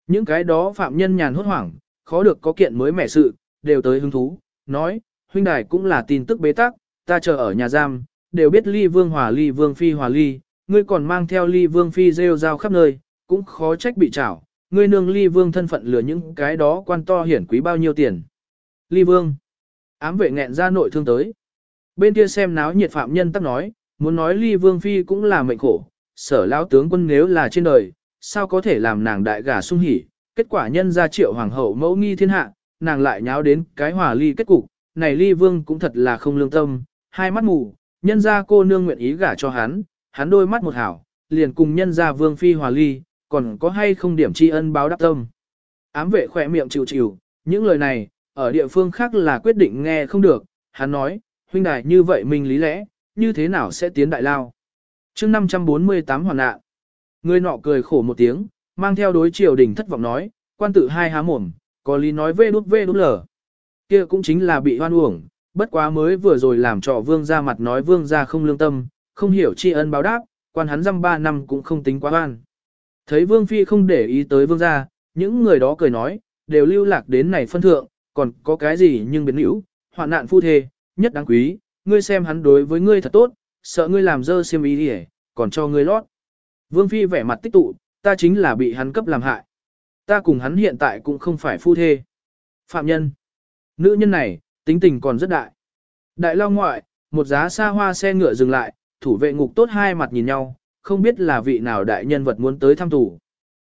Những cái đó phạm nhân nhàn hốt hoảng, khó được có kiện mới mẻ sự, đều tới hứng thú, nói, huynh đài cũng là tin tức bế tắc, ta chờ ở nhà giam, đều biết ly vương hòa ly vương phi hòa ly, ngươi còn mang theo ly vương phi rêu rao khắp nơi, cũng khó trách bị trảo, ngươi nương ly vương thân phận lừa những cái đó quan to hiển quý bao nhiêu tiền. Ly vương, ám vệ nghẹn ra nội thương tới. Bên kia xem náo nhiệt phạm nhân tắc nói, muốn nói ly vương phi cũng là mệnh khổ, sở lão tướng quân nếu là trên đời, sao có thể làm nàng đại gà sung hỉ, kết quả nhân ra triệu hoàng hậu mẫu nghi thiên hạ, nàng lại nháo đến cái hòa ly kết cục, này ly vương cũng thật là không lương tâm, hai mắt mù, nhân gia cô nương nguyện ý gả cho hắn, hắn đôi mắt một hảo, liền cùng nhân gia vương phi hòa ly, còn có hay không điểm tri ân báo đáp tâm. Ám vệ khỏe miệng chịu chịu, những lời này, ở địa phương khác là quyết định nghe không được, hắn nói, huynh đài như vậy mình lý lẽ, như thế nào sẽ tiến đại lao. chương 548 hoàn nạn, người nọ cười khổ một tiếng, mang theo đối triều đình thất vọng nói, quan tự hai há mồm, có lý nói vê đút vê đút lở. Kia cũng chính là bị hoan uổng, bất quá mới vừa rồi làm trò vương ra mặt nói vương ra không lương tâm, không hiểu tri ân báo đáp, quan hắn dăm ba năm cũng không tính quá oan. Thấy vương phi không để ý tới vương gia, những người đó cười nói, đều lưu lạc đến này phân thượng, còn có cái gì nhưng biến hữu, hoạn nạn phu thê, nhất đáng quý, ngươi xem hắn đối với ngươi thật tốt, sợ ngươi làm dơ xiêm ý đi còn cho ngươi lót. Vương phi vẻ mặt tích tụ, ta chính là bị hắn cấp làm hại. Ta cùng hắn hiện tại cũng không phải phu thê. Phạm nhân. Nữ nhân này, tính tình còn rất đại. Đại lao ngoại, một giá xa hoa xe ngựa dừng lại, thủ vệ ngục tốt hai mặt nhìn nhau, không biết là vị nào đại nhân vật muốn tới thăm thủ.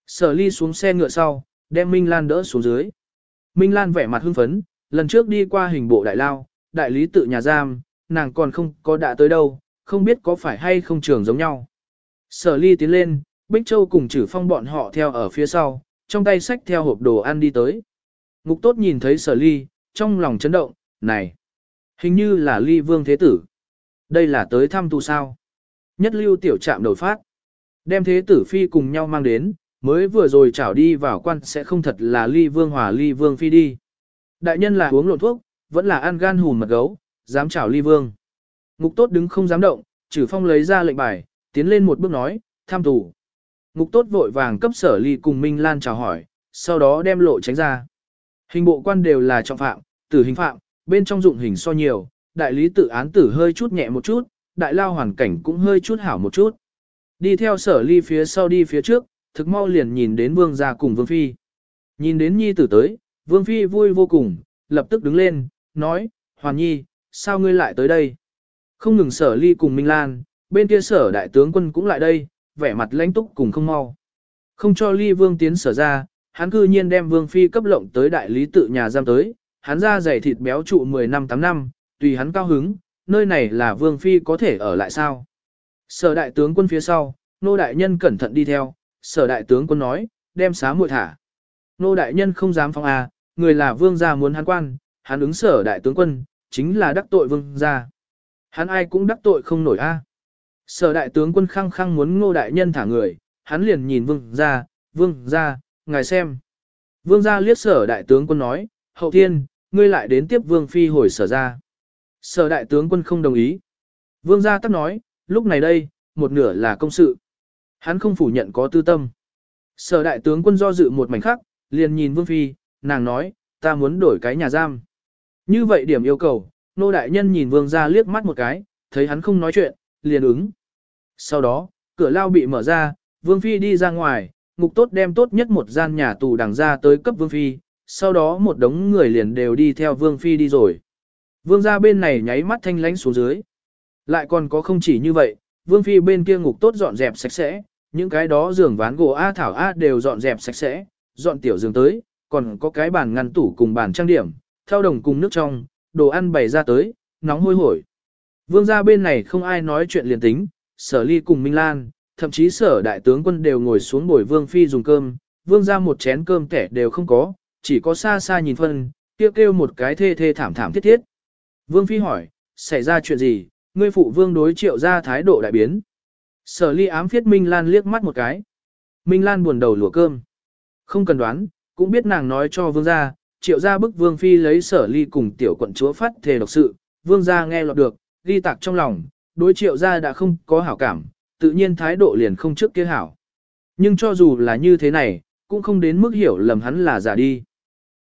Sở ly xuống xe ngựa sau, đem Minh Lan đỡ xuống dưới. Minh Lan vẻ mặt hưng phấn, lần trước đi qua hình bộ đại lao, đại lý tự nhà giam, nàng còn không có đã tới đâu, không biết có phải hay không trường giống nhau. Sở ly tiến lên, Bích Châu cùng chử phong bọn họ theo ở phía sau, trong tay sách theo hộp đồ ăn đi tới. Ngục tốt nhìn thấy sở ly, trong lòng chấn động, này, hình như là ly vương thế tử. Đây là tới thăm tu sao. Nhất lưu tiểu trạm đầu phát. Đem thế tử phi cùng nhau mang đến, mới vừa rồi chảo đi vào quan sẽ không thật là ly vương hòa ly vương phi đi. Đại nhân là uống lộn thuốc, vẫn là ăn gan hùn mật gấu, dám chảo ly vương. Ngục tốt đứng không dám động, trừ phong lấy ra lệnh bài, tiến lên một bước nói, tham tù. Ngục tốt vội vàng cấp sở ly cùng Minh Lan chào hỏi, sau đó đem lộ tránh ra. Hình bộ quan đều là trọng phạm, tử hình phạm, bên trong dụng hình so nhiều, đại lý tự án tử hơi chút nhẹ một chút, đại lao hoàn cảnh cũng hơi chút hảo một chút. Đi theo sở ly phía sau đi phía trước, thực mau liền nhìn đến vương gia cùng vương phi. Nhìn đến nhi tử tới, vương phi vui vô cùng, lập tức đứng lên, nói, hoàn nhi, sao ngươi lại tới đây? Không ngừng sở ly cùng Minh Lan, bên kia sở đại tướng quân cũng lại đây, vẻ mặt lãnh túc cùng không mau. Không cho ly vương tiến sở ra, hắn cư nhiên đem vương phi cấp lộng tới đại lý tự nhà giam tới, hắn ra dày thịt béo trụ 10 năm 8 năm, tùy hắn cao hứng, nơi này là vương phi có thể ở lại sao. Sở đại tướng quân phía sau, nô đại nhân cẩn thận đi theo, sở đại tướng quân nói, đem xá muội thả. Nô đại nhân không dám phong à, người là vương gia muốn hắn quan, hắn ứng sở đại tướng quân, chính là đắc tội vương gia. Hắn ai cũng đắc tội không nổi a. Sở đại tướng quân khăng khăng muốn ngô đại nhân thả người, hắn liền nhìn vương gia, vương gia, ngài xem. Vương gia liếc sở đại tướng quân nói, hậu thiên, ngươi lại đến tiếp vương phi hồi sở ra. Sở đại tướng quân không đồng ý. Vương gia tắc nói, lúc này đây, một nửa là công sự. Hắn không phủ nhận có tư tâm. Sở đại tướng quân do dự một mảnh khắc, liền nhìn vương phi, nàng nói, ta muốn đổi cái nhà giam. Như vậy điểm yêu cầu, nô đại nhân nhìn vương gia liếc mắt một cái, thấy hắn không nói chuyện, liền ứng. Sau đó, cửa lao bị mở ra, vương phi đi ra ngoài, ngục tốt đem tốt nhất một gian nhà tù đằng ra tới cấp vương phi, sau đó một đống người liền đều đi theo vương phi đi rồi. Vương gia bên này nháy mắt thanh lánh xuống dưới. Lại còn có không chỉ như vậy, vương phi bên kia ngục tốt dọn dẹp sạch sẽ, những cái đó giường ván gỗ A thảo A đều dọn dẹp sạch sẽ, dọn tiểu giường tới, còn có cái bàn ngăn tủ cùng bàn trang điểm, theo đồng cùng nước trong, đồ ăn bày ra tới, nóng hôi hổi. Vương gia bên này không ai nói chuyện liền tính, sở ly cùng Minh Lan, thậm chí sở đại tướng quân đều ngồi xuống bồi vương phi dùng cơm, vương gia một chén cơm kẻ đều không có, chỉ có xa xa nhìn phân, kêu kêu một cái thê thê thảm thảm thiết thiết. Vương phi hỏi, xảy ra chuyện gì, ngươi phụ vương đối triệu ra thái độ đại biến. Sở ly ám phiết Minh Lan liếc mắt một cái. Minh Lan buồn đầu lùa cơm. Không cần đoán, cũng biết nàng nói cho vương gia, triệu gia bức vương phi lấy sở ly cùng tiểu quận chúa phát thề độc sự, vương gia nghe lọt được, ghi tạc trong lòng, đối triệu gia đã không có hảo cảm, tự nhiên thái độ liền không trước kia hảo. Nhưng cho dù là như thế này, cũng không đến mức hiểu lầm hắn là giả đi.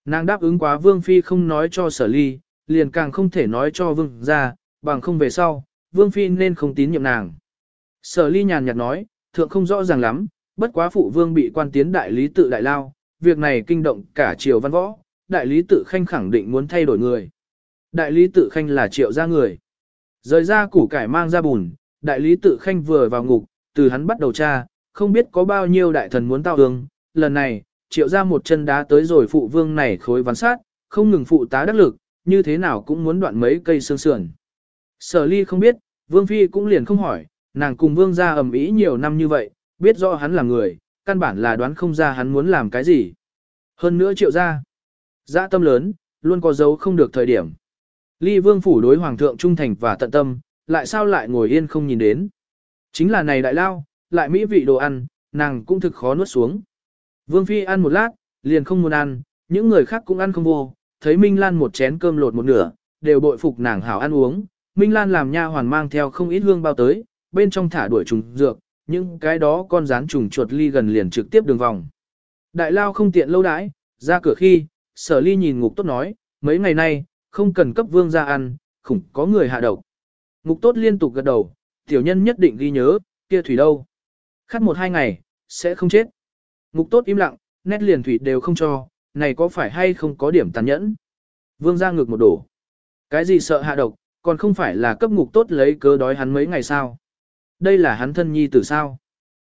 Nàng đáp ứng quá vương phi không nói cho sở ly, liền càng không thể nói cho vương gia, bằng không về sau, vương phi nên không tín nhiệm nàng. Sở ly nhàn nhạt nói, thượng không rõ ràng lắm, bất quá phụ vương bị quan tiến đại lý tự đại lao, việc này kinh động cả triều văn võ, đại lý tự khanh khẳng định muốn thay đổi người. Đại lý tự khanh là triệu gia người. Rời ra củ cải mang ra bùn, đại lý tự khanh vừa vào ngục, từ hắn bắt đầu tra, không biết có bao nhiêu đại thần muốn tao hương. Lần này, triệu ra một chân đá tới rồi phụ vương này khối ván sát, không ngừng phụ tá đắc lực, như thế nào cũng muốn đoạn mấy cây xương sườn. Sở ly không biết, vương phi cũng liền không hỏi, nàng cùng vương gia ầm ý nhiều năm như vậy, biết rõ hắn là người, căn bản là đoán không ra hắn muốn làm cái gì. Hơn nữa triệu gia, dã tâm lớn, luôn có dấu không được thời điểm. Ly vương phủ đối hoàng thượng trung thành và tận tâm, lại sao lại ngồi yên không nhìn đến. Chính là này đại lao, lại mỹ vị đồ ăn, nàng cũng thực khó nuốt xuống. Vương phi ăn một lát, liền không muốn ăn, những người khác cũng ăn không vô, thấy Minh Lan một chén cơm lột một nửa, đều bội phục nàng hảo ăn uống. Minh Lan làm nha hoàn mang theo không ít hương bao tới, bên trong thả đuổi trùng dược, những cái đó con rán trùng chuột ly gần liền trực tiếp đường vòng. Đại lao không tiện lâu đãi, ra cửa khi, sở ly nhìn ngục tốt nói, mấy ngày nay, không cần cấp vương ra ăn, khủng có người hạ độc. Ngục tốt liên tục gật đầu, tiểu nhân nhất định ghi nhớ, kia thủy đâu. Khát một hai ngày, sẽ không chết. Ngục tốt im lặng, nét liền thủy đều không cho, này có phải hay không có điểm tàn nhẫn. Vương ra ngược một đổ. Cái gì sợ hạ độc, còn không phải là cấp ngục tốt lấy cớ đói hắn mấy ngày sao. Đây là hắn thân nhi tử sao.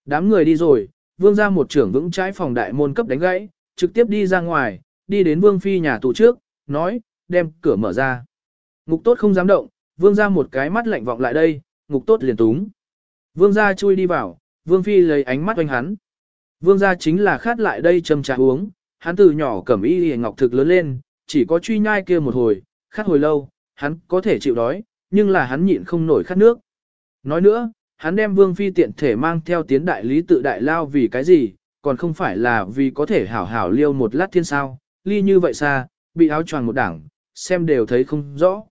Đám người đi rồi, vương ra một trưởng vững trái phòng đại môn cấp đánh gãy, trực tiếp đi ra ngoài, đi đến vương phi nhà tù trước, nói, đem cửa mở ra. Ngục tốt không dám động, vương ra một cái mắt lạnh vọng lại đây, ngục tốt liền túng. Vương ra chui đi vào, vương phi lấy ánh mắt oanh hắn. Vương gia chính là khát lại đây châm trà uống, hắn từ nhỏ cẩm y hề ngọc thực lớn lên, chỉ có truy nhai kia một hồi, khát hồi lâu, hắn có thể chịu đói, nhưng là hắn nhịn không nổi khát nước. Nói nữa, hắn đem vương phi tiện thể mang theo tiến đại lý tự đại lao vì cái gì, còn không phải là vì có thể hảo hảo liêu một lát thiên sao, ly như vậy xa, bị áo choàng một đảng, xem đều thấy không rõ.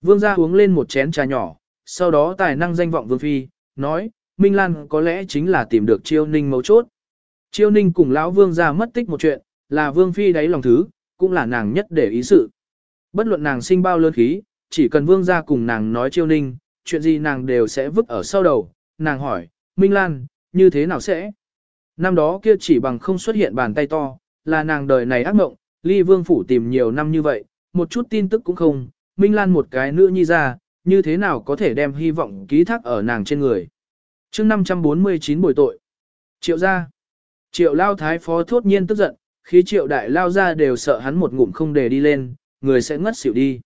Vương gia uống lên một chén trà nhỏ, sau đó tài năng danh vọng vương phi, nói, Minh Lan có lẽ chính là tìm được chiêu ninh mấu chốt. Chiêu ninh cùng lão vương gia mất tích một chuyện, là vương phi đáy lòng thứ, cũng là nàng nhất để ý sự. Bất luận nàng sinh bao lớn khí, chỉ cần vương gia cùng nàng nói chiêu ninh, chuyện gì nàng đều sẽ vứt ở sau đầu. Nàng hỏi, Minh Lan, như thế nào sẽ? Năm đó kia chỉ bằng không xuất hiện bàn tay to, là nàng đời này ác mộng, ly vương phủ tìm nhiều năm như vậy, một chút tin tức cũng không, Minh Lan một cái nữa nhi ra, như thế nào có thể đem hy vọng ký thác ở nàng trên người. chương 549 buổi tội. Triệu ra. Triệu lao thái phó thốt nhiên tức giận, khi triệu đại lao ra đều sợ hắn một ngụm không để đi lên, người sẽ ngất xỉu đi.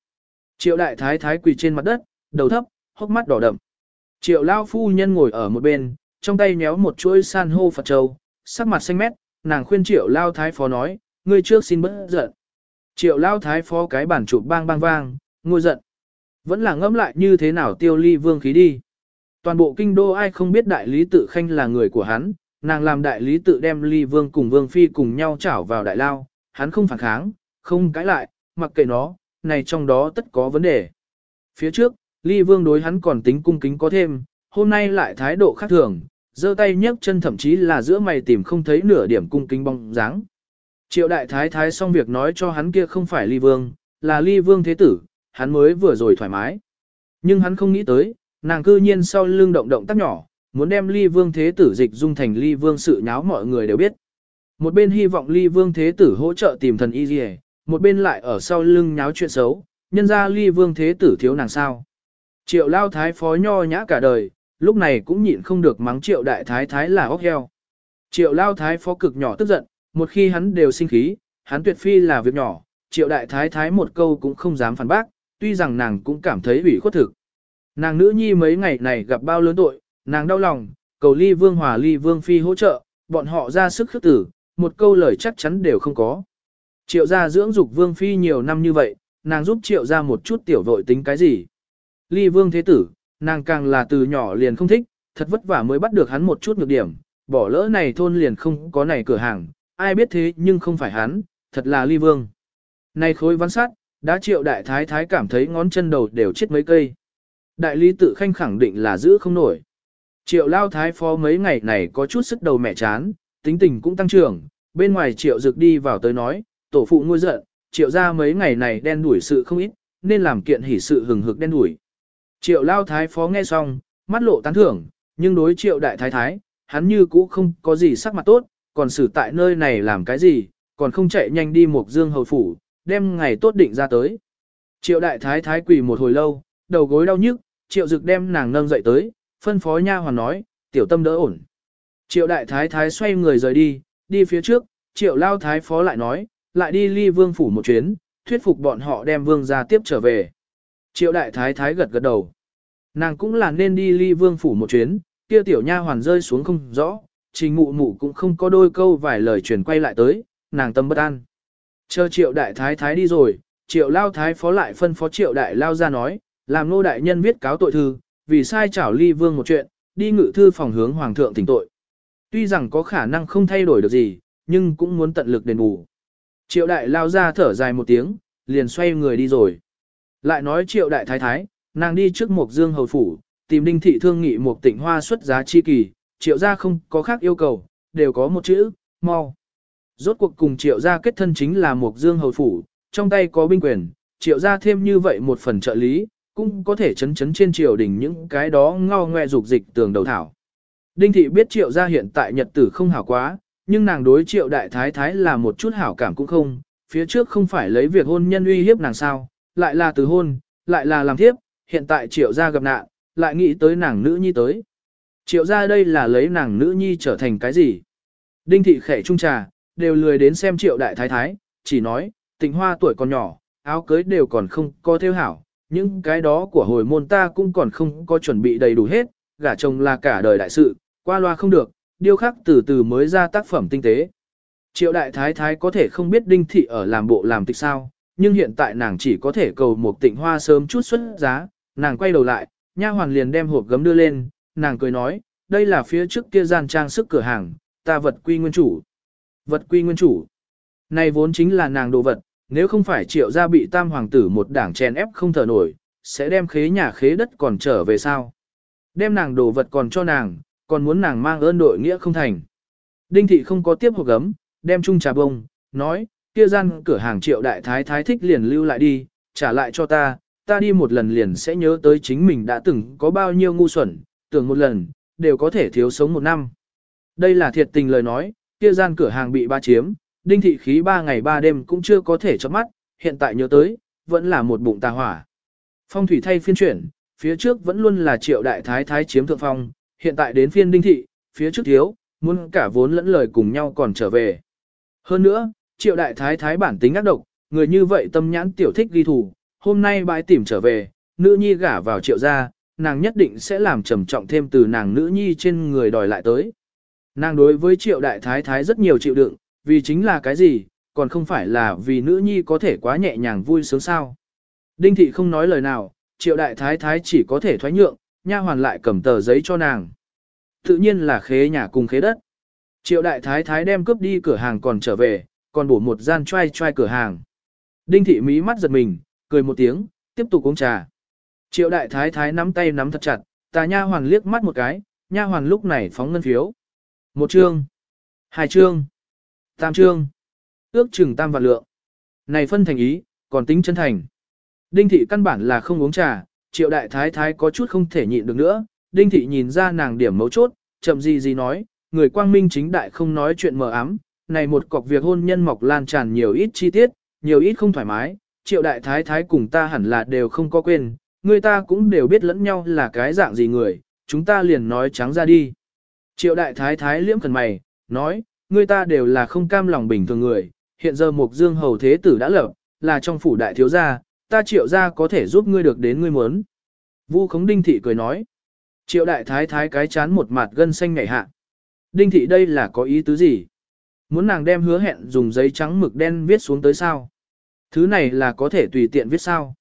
Triệu đại thái thái quỳ trên mặt đất, đầu thấp, hốc mắt đỏ đậm. Triệu lao phu nhân ngồi ở một bên, trong tay nhéo một chuỗi san hô Phật Châu, sắc mặt xanh mét, nàng khuyên triệu lao thái phó nói, ngươi trước xin bớt giận. Triệu lao thái phó cái bản chụp bang bang vang, ngồi giận. Vẫn là ngẫm lại như thế nào tiêu ly vương khí đi. Toàn bộ kinh đô ai không biết đại lý tự khanh là người của hắn, nàng làm đại lý tự đem ly vương cùng vương phi cùng nhau chảo vào đại lao, hắn không phản kháng, không cãi lại, mặc kệ nó, này trong đó tất có vấn đề. Phía trước, ly vương đối hắn còn tính cung kính có thêm, hôm nay lại thái độ khác thường, giơ tay nhấc chân thậm chí là giữa mày tìm không thấy nửa điểm cung kính bóng dáng. Triệu đại thái thái xong việc nói cho hắn kia không phải ly vương, là ly vương thế tử, hắn mới vừa rồi thoải mái. Nhưng hắn không nghĩ tới, nàng cư nhiên sau lưng động động tác nhỏ, muốn đem ly vương thế tử dịch dung thành ly vương sự nháo mọi người đều biết. Một bên hy vọng ly vương thế tử hỗ trợ tìm thần y dì một bên lại ở sau lưng nháo chuyện xấu, nhân ra ly vương thế tử thiếu nàng sao. Triệu lao thái phó nho nhã cả đời, lúc này cũng nhịn không được mắng triệu đại thái thái là ốc heo. Triệu lao thái phó cực nhỏ tức giận, một khi hắn đều sinh khí, hắn tuyệt phi là việc nhỏ, triệu đại thái thái một câu cũng không dám phản bác, tuy rằng nàng cũng cảm thấy ủy khuất thực. Nàng nữ nhi mấy ngày này gặp bao lớn tội, nàng đau lòng, cầu ly vương hòa ly vương phi hỗ trợ, bọn họ ra sức khước tử, một câu lời chắc chắn đều không có. Triệu gia dưỡng dục vương phi nhiều năm như vậy, nàng giúp triệu gia một chút tiểu vội tính cái gì. Ly vương thế tử, nàng càng là từ nhỏ liền không thích, thật vất vả mới bắt được hắn một chút nhược điểm, bỏ lỡ này thôn liền không có này cửa hàng, ai biết thế nhưng không phải hắn, thật là ly vương. Này khối văn sát, đã triệu đại thái thái cảm thấy ngón chân đầu đều chết mấy cây. Đại lý tự khanh khẳng định là giữ không nổi. Triệu lao thái phó mấy ngày này có chút sức đầu mẹ chán, tính tình cũng tăng trưởng, bên ngoài triệu dực đi vào tới nói, tổ phụ ngôi giận, triệu ra mấy ngày này đen đuổi sự không ít, nên làm kiện hỉ sự hừng hực đen đuổi. Triệu lao thái phó nghe xong, mắt lộ tán thưởng, nhưng đối triệu đại thái thái, hắn như cũ không có gì sắc mặt tốt, còn xử tại nơi này làm cái gì, còn không chạy nhanh đi một dương hầu phủ, đem ngày tốt định ra tới. Triệu đại thái thái quỳ một hồi lâu, đầu gối đau nhức, triệu dực đem nàng nâng dậy tới, phân phó nha hoàn nói, tiểu tâm đỡ ổn. Triệu đại thái thái xoay người rời đi, đi phía trước, triệu lao thái phó lại nói, lại đi ly vương phủ một chuyến, thuyết phục bọn họ đem vương ra tiếp trở về. Triệu đại thái thái gật gật đầu. Nàng cũng là nên đi ly vương phủ một chuyến, kia tiểu nha hoàn rơi xuống không rõ, trình mụ mụ cũng không có đôi câu vài lời truyền quay lại tới, nàng tâm bất an. Chờ triệu đại thái thái đi rồi, triệu lao thái phó lại phân phó triệu đại lao ra nói, làm nô đại nhân viết cáo tội thư, vì sai chảo ly vương một chuyện, đi ngự thư phòng hướng hoàng thượng thỉnh tội. Tuy rằng có khả năng không thay đổi được gì, nhưng cũng muốn tận lực đền bù. Triệu đại lao ra thở dài một tiếng, liền xoay người đi rồi. Lại nói triệu đại thái thái, nàng đi trước một dương hầu phủ, tìm đinh thị thương nghị một tỉnh hoa xuất giá chi kỳ, triệu gia không có khác yêu cầu, đều có một chữ, mau. Rốt cuộc cùng triệu gia kết thân chính là một dương hầu phủ, trong tay có binh quyền, triệu gia thêm như vậy một phần trợ lý, cũng có thể chấn chấn trên triều đình những cái đó ngao ngoe dục dịch tường đầu thảo. Đinh thị biết triệu gia hiện tại nhật tử không hảo quá, nhưng nàng đối triệu đại thái thái là một chút hảo cảm cũng không, phía trước không phải lấy việc hôn nhân uy hiếp nàng sao, lại là từ hôn, lại là làm thiếp, hiện tại triệu gia gặp nạn, lại nghĩ tới nàng nữ nhi tới. Triệu gia đây là lấy nàng nữ nhi trở thành cái gì? Đinh thị khẽ trung trà, đều lười đến xem triệu đại thái thái, chỉ nói, tình hoa tuổi còn nhỏ, áo cưới đều còn không có theo hảo, những cái đó của hồi môn ta cũng còn không có chuẩn bị đầy đủ hết, gả chồng là cả đời đại sự, qua loa không được, điêu khắc từ từ mới ra tác phẩm tinh tế. Triệu đại thái thái có thể không biết đinh thị ở làm bộ làm tịch sao, nhưng hiện tại nàng chỉ có thể cầu một tịnh hoa sớm chút xuất giá, nàng quay đầu lại, nha hoàn liền đem hộp gấm đưa lên, nàng cười nói, đây là phía trước kia gian trang sức cửa hàng, ta vật quy nguyên chủ. Vật quy nguyên chủ. Này vốn chính là nàng đồ vật, nếu không phải triệu gia bị tam hoàng tử một đảng chèn ép không thở nổi, sẽ đem khế nhà khế đất còn trở về sao. Đem nàng đồ vật còn cho nàng, còn muốn nàng mang ơn đội nghĩa không thành. Đinh thị không có tiếp hộp gấm, đem chung trà bông, nói, kia gian cửa hàng triệu đại thái thái thích liền lưu lại đi, trả lại cho ta, ta đi một lần liền sẽ nhớ tới chính mình đã từng có bao nhiêu ngu xuẩn, tưởng một lần, đều có thể thiếu sống một năm. Đây là thiệt tình lời nói, kia gian cửa hàng bị ba chiếm, đinh thị khí ba ngày ba đêm cũng chưa có thể chấm mắt, hiện tại nhớ tới, vẫn là một bụng tà hỏa. Phong thủy thay phiên chuyển, phía trước vẫn luôn là triệu đại thái thái chiếm thượng phong, hiện tại đến phiên đinh thị, phía trước thiếu, muốn cả vốn lẫn lời cùng nhau còn trở về. Hơn nữa, triệu đại thái thái bản tính ác độc, người như vậy tâm nhãn tiểu thích ghi thủ, hôm nay bãi tìm trở về, nữ nhi gả vào triệu gia, nàng nhất định sẽ làm trầm trọng thêm từ nàng nữ nhi trên người đòi lại tới. Nàng đối với triệu đại thái thái rất nhiều chịu đựng, vì chính là cái gì, còn không phải là vì nữ nhi có thể quá nhẹ nhàng vui sướng sao. Đinh thị không nói lời nào, triệu đại thái thái chỉ có thể thoái nhượng, nha hoàn lại cầm tờ giấy cho nàng. Tự nhiên là khế nhà cùng khế đất. Triệu đại thái thái đem cướp đi cửa hàng còn trở về, còn bổ một gian trai trai cửa hàng. Đinh thị mí mắt giật mình, cười một tiếng, tiếp tục uống trà. Triệu đại thái thái nắm tay nắm thật chặt, tà nha hoàn liếc mắt một cái, nha hoàn lúc này phóng ngân phiếu. Một chương, hai chương, tam chương, ước chừng tam vạn lượng. Này phân thành ý, còn tính chân thành. Đinh thị căn bản là không uống trà, triệu đại thái thái có chút không thể nhịn được nữa. Đinh thị nhìn ra nàng điểm mấu chốt, chậm gì gì nói, người quang minh chính đại không nói chuyện mờ ám. Này một cọc việc hôn nhân mọc lan tràn nhiều ít chi tiết, nhiều ít không thoải mái, triệu đại thái thái cùng ta hẳn là đều không có quên, người ta cũng đều biết lẫn nhau là cái dạng gì người, chúng ta liền nói trắng ra đi. Triệu đại thái thái liễm cần mày, nói, người ta đều là không cam lòng bình thường người, hiện giờ Mục Dương Hầu Thế Tử đã lập, là trong phủ đại thiếu gia, ta triệu gia có thể giúp ngươi được đến ngươi muốn. Vu khống đinh thị cười nói, triệu đại thái thái cái chán một mặt gân xanh nhảy hạ. Đinh thị đây là có ý tứ gì? Muốn nàng đem hứa hẹn dùng giấy trắng mực đen viết xuống tới sao? Thứ này là có thể tùy tiện viết sao?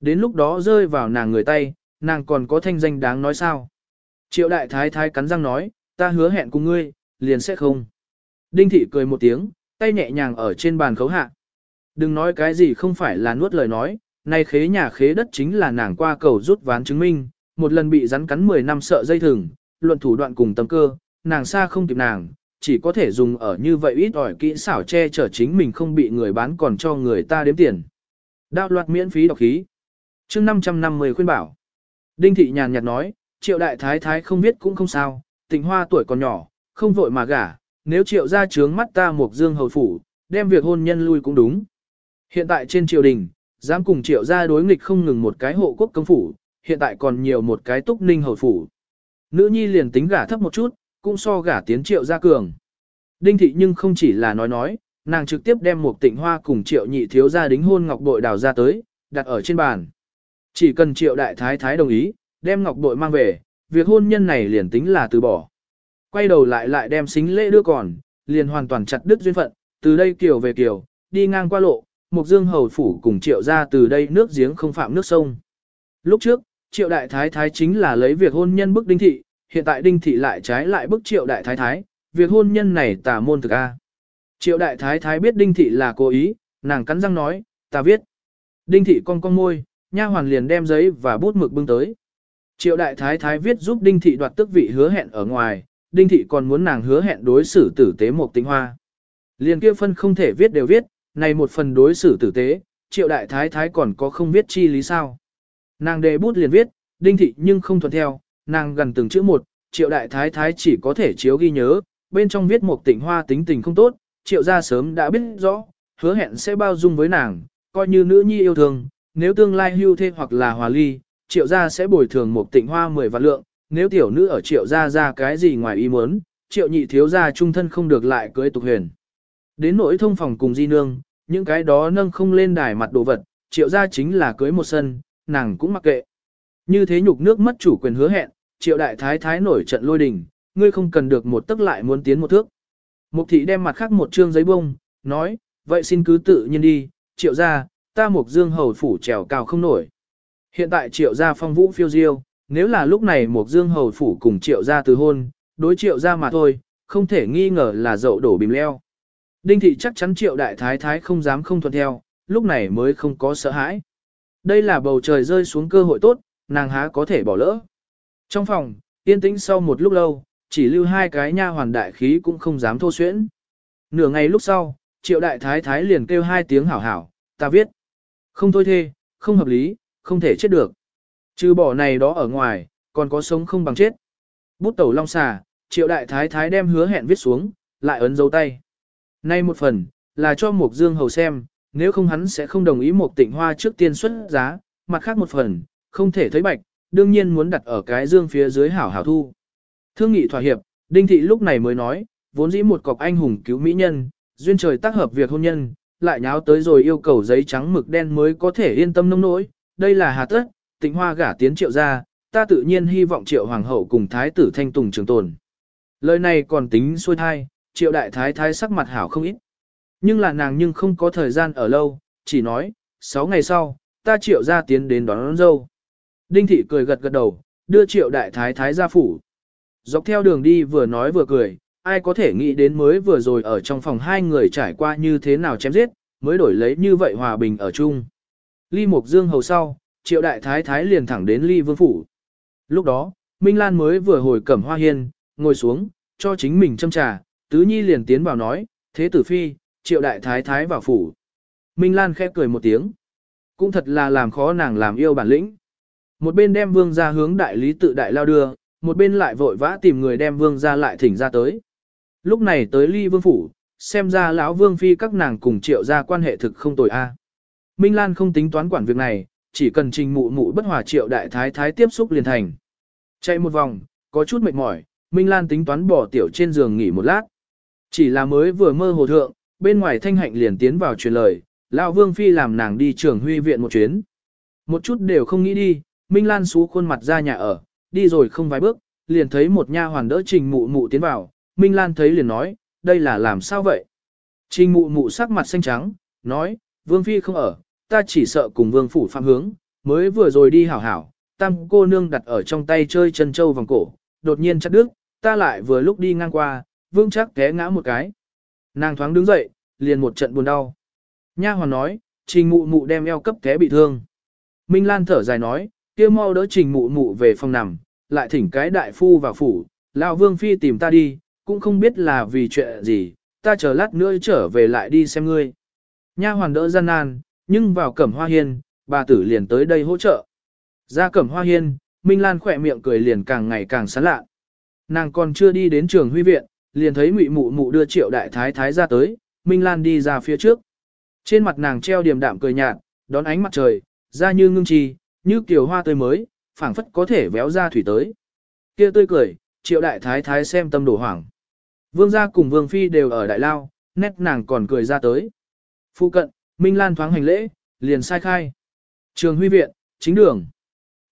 Đến lúc đó rơi vào nàng người tay, nàng còn có thanh danh đáng nói sao? Triệu đại thái thái cắn răng nói, ta hứa hẹn cùng ngươi, liền sẽ không. Đinh thị cười một tiếng, tay nhẹ nhàng ở trên bàn khấu hạ. Đừng nói cái gì không phải là nuốt lời nói, nay khế nhà khế đất chính là nàng qua cầu rút ván chứng minh, một lần bị rắn cắn 10 năm sợ dây thừng, luận thủ đoạn cùng tâm cơ, nàng xa không kịp nàng, chỉ có thể dùng ở như vậy ít ỏi kỹ xảo che chở chính mình không bị người bán còn cho người ta đếm tiền. Đạo loạt miễn phí đọc khí. chương 550 khuyên bảo. Đinh thị nhàn nhạt nói, triệu đại thái thái không biết cũng không sao, tình hoa tuổi còn nhỏ, không vội mà gả, nếu triệu ra trướng mắt ta một dương hầu phủ, đem việc hôn nhân lui cũng đúng. Hiện tại trên triều đình, dám cùng triệu ra đối nghịch không ngừng một cái hộ quốc công phủ, hiện tại còn nhiều một cái túc ninh hầu phủ. Nữ nhi liền tính gả thấp một chút, cũng so gả tiến triệu gia cường. Đinh thị nhưng không chỉ là nói nói, nàng trực tiếp đem một tịnh hoa cùng triệu nhị thiếu gia đính hôn ngọc bội đào ra tới, đặt ở trên bàn. Chỉ cần triệu đại thái thái đồng ý, đem ngọc bội mang về, việc hôn nhân này liền tính là từ bỏ. Quay đầu lại lại đem xính lễ đưa còn, liền hoàn toàn chặt đứt duyên phận, từ đây kiều về kiều, đi ngang qua lộ, Mục Dương hầu phủ cùng triệu gia từ đây nước giếng không phạm nước sông. Lúc trước, triệu đại thái thái chính là lấy việc hôn nhân bức đinh thị, hiện tại đinh thị lại trái lại bức triệu đại thái thái, việc hôn nhân này tà môn thực a. Triệu đại thái thái biết đinh thị là cố ý, nàng cắn răng nói, ta viết. Đinh thị cong cong môi, nha hoàn liền đem giấy và bút mực bưng tới. Triệu đại thái thái viết giúp đinh thị đoạt tước vị hứa hẹn ở ngoài, đinh thị còn muốn nàng hứa hẹn đối xử tử tế một tính hoa. Liền kia phân không thể viết đều viết, này một phần đối xử tử tế, triệu đại thái thái còn có không viết chi lý sao. Nàng đề bút liền viết, đinh thị nhưng không thuận theo, nàng gần từng chữ một, triệu đại thái thái chỉ có thể chiếu ghi nhớ, bên trong viết một tịnh hoa tính tình không tốt, triệu gia sớm đã biết rõ, hứa hẹn sẽ bao dung với nàng, coi như nữ nhi yêu thương, nếu tương lai hưu thê hoặc là hòa ly, triệu gia sẽ bồi thường một tịnh hoa 10 vạn lượng, nếu tiểu nữ ở triệu gia ra cái gì ngoài ý muốn, triệu nhị thiếu gia trung thân không được lại cưới tục huyền. Đến nỗi thông phòng cùng di nương, những cái đó nâng không lên đài mặt đồ vật, triệu gia chính là cưới một sân, nàng cũng mặc kệ. Như thế nhục nước mất chủ quyền hứa hẹn, triệu đại thái thái nổi trận lôi đình, ngươi không cần được một tức lại muốn tiến một thước. Mục thị đem mặt khác một trương giấy bông, nói, vậy xin cứ tự nhiên đi, triệu gia, ta mục dương hầu phủ trèo cao không nổi. Hiện tại triệu gia phong vũ phiêu diêu, nếu là lúc này một dương hầu phủ cùng triệu gia từ hôn, đối triệu gia mà thôi, không thể nghi ngờ là dậu đổ bìm leo. Đinh thị chắc chắn triệu đại thái thái không dám không thuận theo, lúc này mới không có sợ hãi. Đây là bầu trời rơi xuống cơ hội tốt, nàng há có thể bỏ lỡ. Trong phòng, yên tĩnh sau một lúc lâu, chỉ lưu hai cái nha hoàn đại khí cũng không dám thô xuyễn. Nửa ngày lúc sau, triệu đại thái thái liền kêu hai tiếng hảo hảo, ta viết. Không thôi thê, không hợp lý, không thể chết được. Trừ bỏ này đó ở ngoài, còn có sống không bằng chết. Bút tẩu long xà, triệu đại thái thái đem hứa hẹn viết xuống, lại ấn dấu tay. Nay một phần, là cho Mục Dương Hầu xem, nếu không hắn sẽ không đồng ý một tịnh hoa trước tiên xuất giá, mặt khác một phần, không thể thấy bạch, đương nhiên muốn đặt ở cái dương phía dưới hảo hảo thu. Thương nghị thỏa hiệp, Đinh Thị lúc này mới nói, vốn dĩ một cọc anh hùng cứu mỹ nhân, duyên trời tác hợp việc hôn nhân, lại nháo tới rồi yêu cầu giấy trắng mực đen mới có thể yên tâm nông nỗi, đây là hà tất, tịnh hoa gả tiến triệu ra, ta tự nhiên hy vọng triệu hoàng hậu cùng thái tử thanh tùng trường tồn. Lời này còn tính xuôi thai, triệu đại thái thái sắc mặt hảo không ít. Nhưng là nàng nhưng không có thời gian ở lâu, chỉ nói, 6 ngày sau, ta triệu ra tiến đến đón, đón dâu. Đinh thị cười gật gật đầu, đưa triệu đại thái thái ra phủ. Dọc theo đường đi vừa nói vừa cười, ai có thể nghĩ đến mới vừa rồi ở trong phòng hai người trải qua như thế nào chém giết, mới đổi lấy như vậy hòa bình ở chung. Ly Mộc Dương hầu sau, triệu đại thái thái liền thẳng đến Ly Vương Phủ. Lúc đó, Minh Lan mới vừa hồi cẩm hoa hiên, ngồi xuống, cho chính mình châm trà, tứ nhi liền tiến vào nói, thế tử phi, triệu đại thái thái vào phủ. Minh Lan khẽ cười một tiếng. Cũng thật là làm khó nàng làm yêu bản lĩnh. Một bên đem vương ra hướng đại lý tự đại lao đưa, một bên lại vội vã tìm người đem vương ra lại thỉnh ra tới. Lúc này tới ly vương phủ, xem ra lão vương phi các nàng cùng triệu ra quan hệ thực không tồi a. Minh Lan không tính toán quản việc này, chỉ cần trình mụ mụ bất hòa triệu đại thái thái tiếp xúc liền thành. Chạy một vòng, có chút mệt mỏi, Minh Lan tính toán bỏ tiểu trên giường nghỉ một lát. Chỉ là mới vừa mơ hồ thượng, bên ngoài thanh hạnh liền tiến vào truyền lời, lão vương phi làm nàng đi trường huy viện một chuyến. Một chút đều không nghĩ đi, Minh Lan xú khuôn mặt ra nhà ở, đi rồi không vài bước, liền thấy một nha hoàn đỡ trình mụ mụ tiến vào, Minh Lan thấy liền nói, đây là làm sao vậy? Trình mụ mụ sắc mặt xanh trắng, nói, vương phi không ở, ta chỉ sợ cùng vương phủ phạm hướng, mới vừa rồi đi hảo hảo, tam cô nương đặt ở trong tay chơi chân châu vòng cổ, đột nhiên chặt đứt, ta lại vừa lúc đi ngang qua, vương chắc té ngã một cái. Nàng thoáng đứng dậy, liền một trận buồn đau. Nha hoàn nói, trình mụ mụ đem eo cấp té bị thương. Minh Lan thở dài nói, kia mau đỡ trình mụ mụ về phòng nằm, lại thỉnh cái đại phu vào phủ, lão vương phi tìm ta đi, cũng không biết là vì chuyện gì, ta chờ lát nữa trở về lại đi xem ngươi. Nha hoàn đỡ gian nan, nhưng vào cẩm hoa hiên, bà tử liền tới đây hỗ trợ. Ra cẩm hoa hiên, Minh Lan khỏe miệng cười liền càng ngày càng sán lạ. Nàng còn chưa đi đến trường huy viện, liền thấy ngụy mụ mụ đưa triệu đại thái thái ra tới, Minh Lan đi ra phía trước. Trên mặt nàng treo điềm đạm cười nhạt, đón ánh mặt trời, da như ngưng trì, như kiều hoa tươi mới, phảng phất có thể véo ra thủy tới. Kia tươi cười, triệu đại thái thái xem tâm đổ hoảng. Vương gia cùng vương phi đều ở đại lao, nét nàng còn cười ra tới. Phu cận, Minh Lan thoáng hành lễ, liền sai khai. Trường huy viện, chính đường.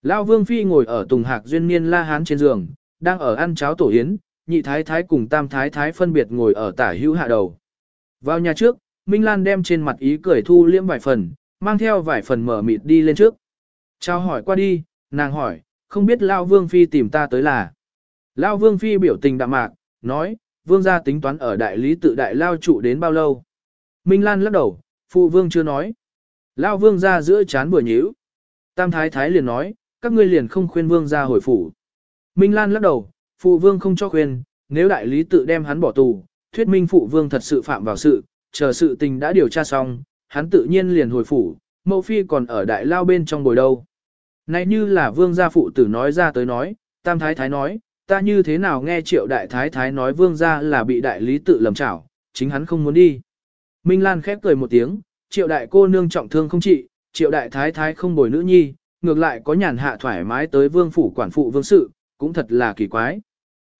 Lao vương phi ngồi ở tùng hạc duyên niên la hán trên giường, đang ở ăn cháo tổ yến, nhị thái thái cùng tam thái thái phân biệt ngồi ở tả hữu hạ đầu. Vào nhà trước, Minh Lan đem trên mặt ý cười thu liễm vài phần, mang theo vài phần mở mịt đi lên trước. Chào hỏi qua đi, nàng hỏi, không biết Lao Vương Phi tìm ta tới là. Lao Vương Phi biểu tình đạm mạc, nói, Vương gia tính toán ở đại lý tự đại Lao trụ đến bao lâu. Minh Lan lắc đầu, phụ Vương chưa nói. Lao Vương gia giữa chán vừa nhíu. Tam Thái Thái liền nói, các ngươi liền không khuyên Vương gia hồi phủ. Minh Lan lắc đầu, phụ Vương không cho khuyên, nếu đại lý tự đem hắn bỏ tù, thuyết minh phụ Vương thật sự phạm vào sự, chờ sự tình đã điều tra xong, hắn tự nhiên liền hồi phủ, mẫu phi còn ở đại lao bên trong bồi đâu. Này như là vương gia phụ tử nói ra tới nói, tam thái thái nói, ta như thế nào nghe triệu đại thái thái nói vương gia là bị đại lý tự lầm chảo, chính hắn không muốn đi. Minh Lan khép cười một tiếng, triệu đại cô nương trọng thương không trị, triệu đại thái thái không bồi nữ nhi, ngược lại có nhàn hạ thoải mái tới vương phủ quản phụ vương sự, cũng thật là kỳ quái.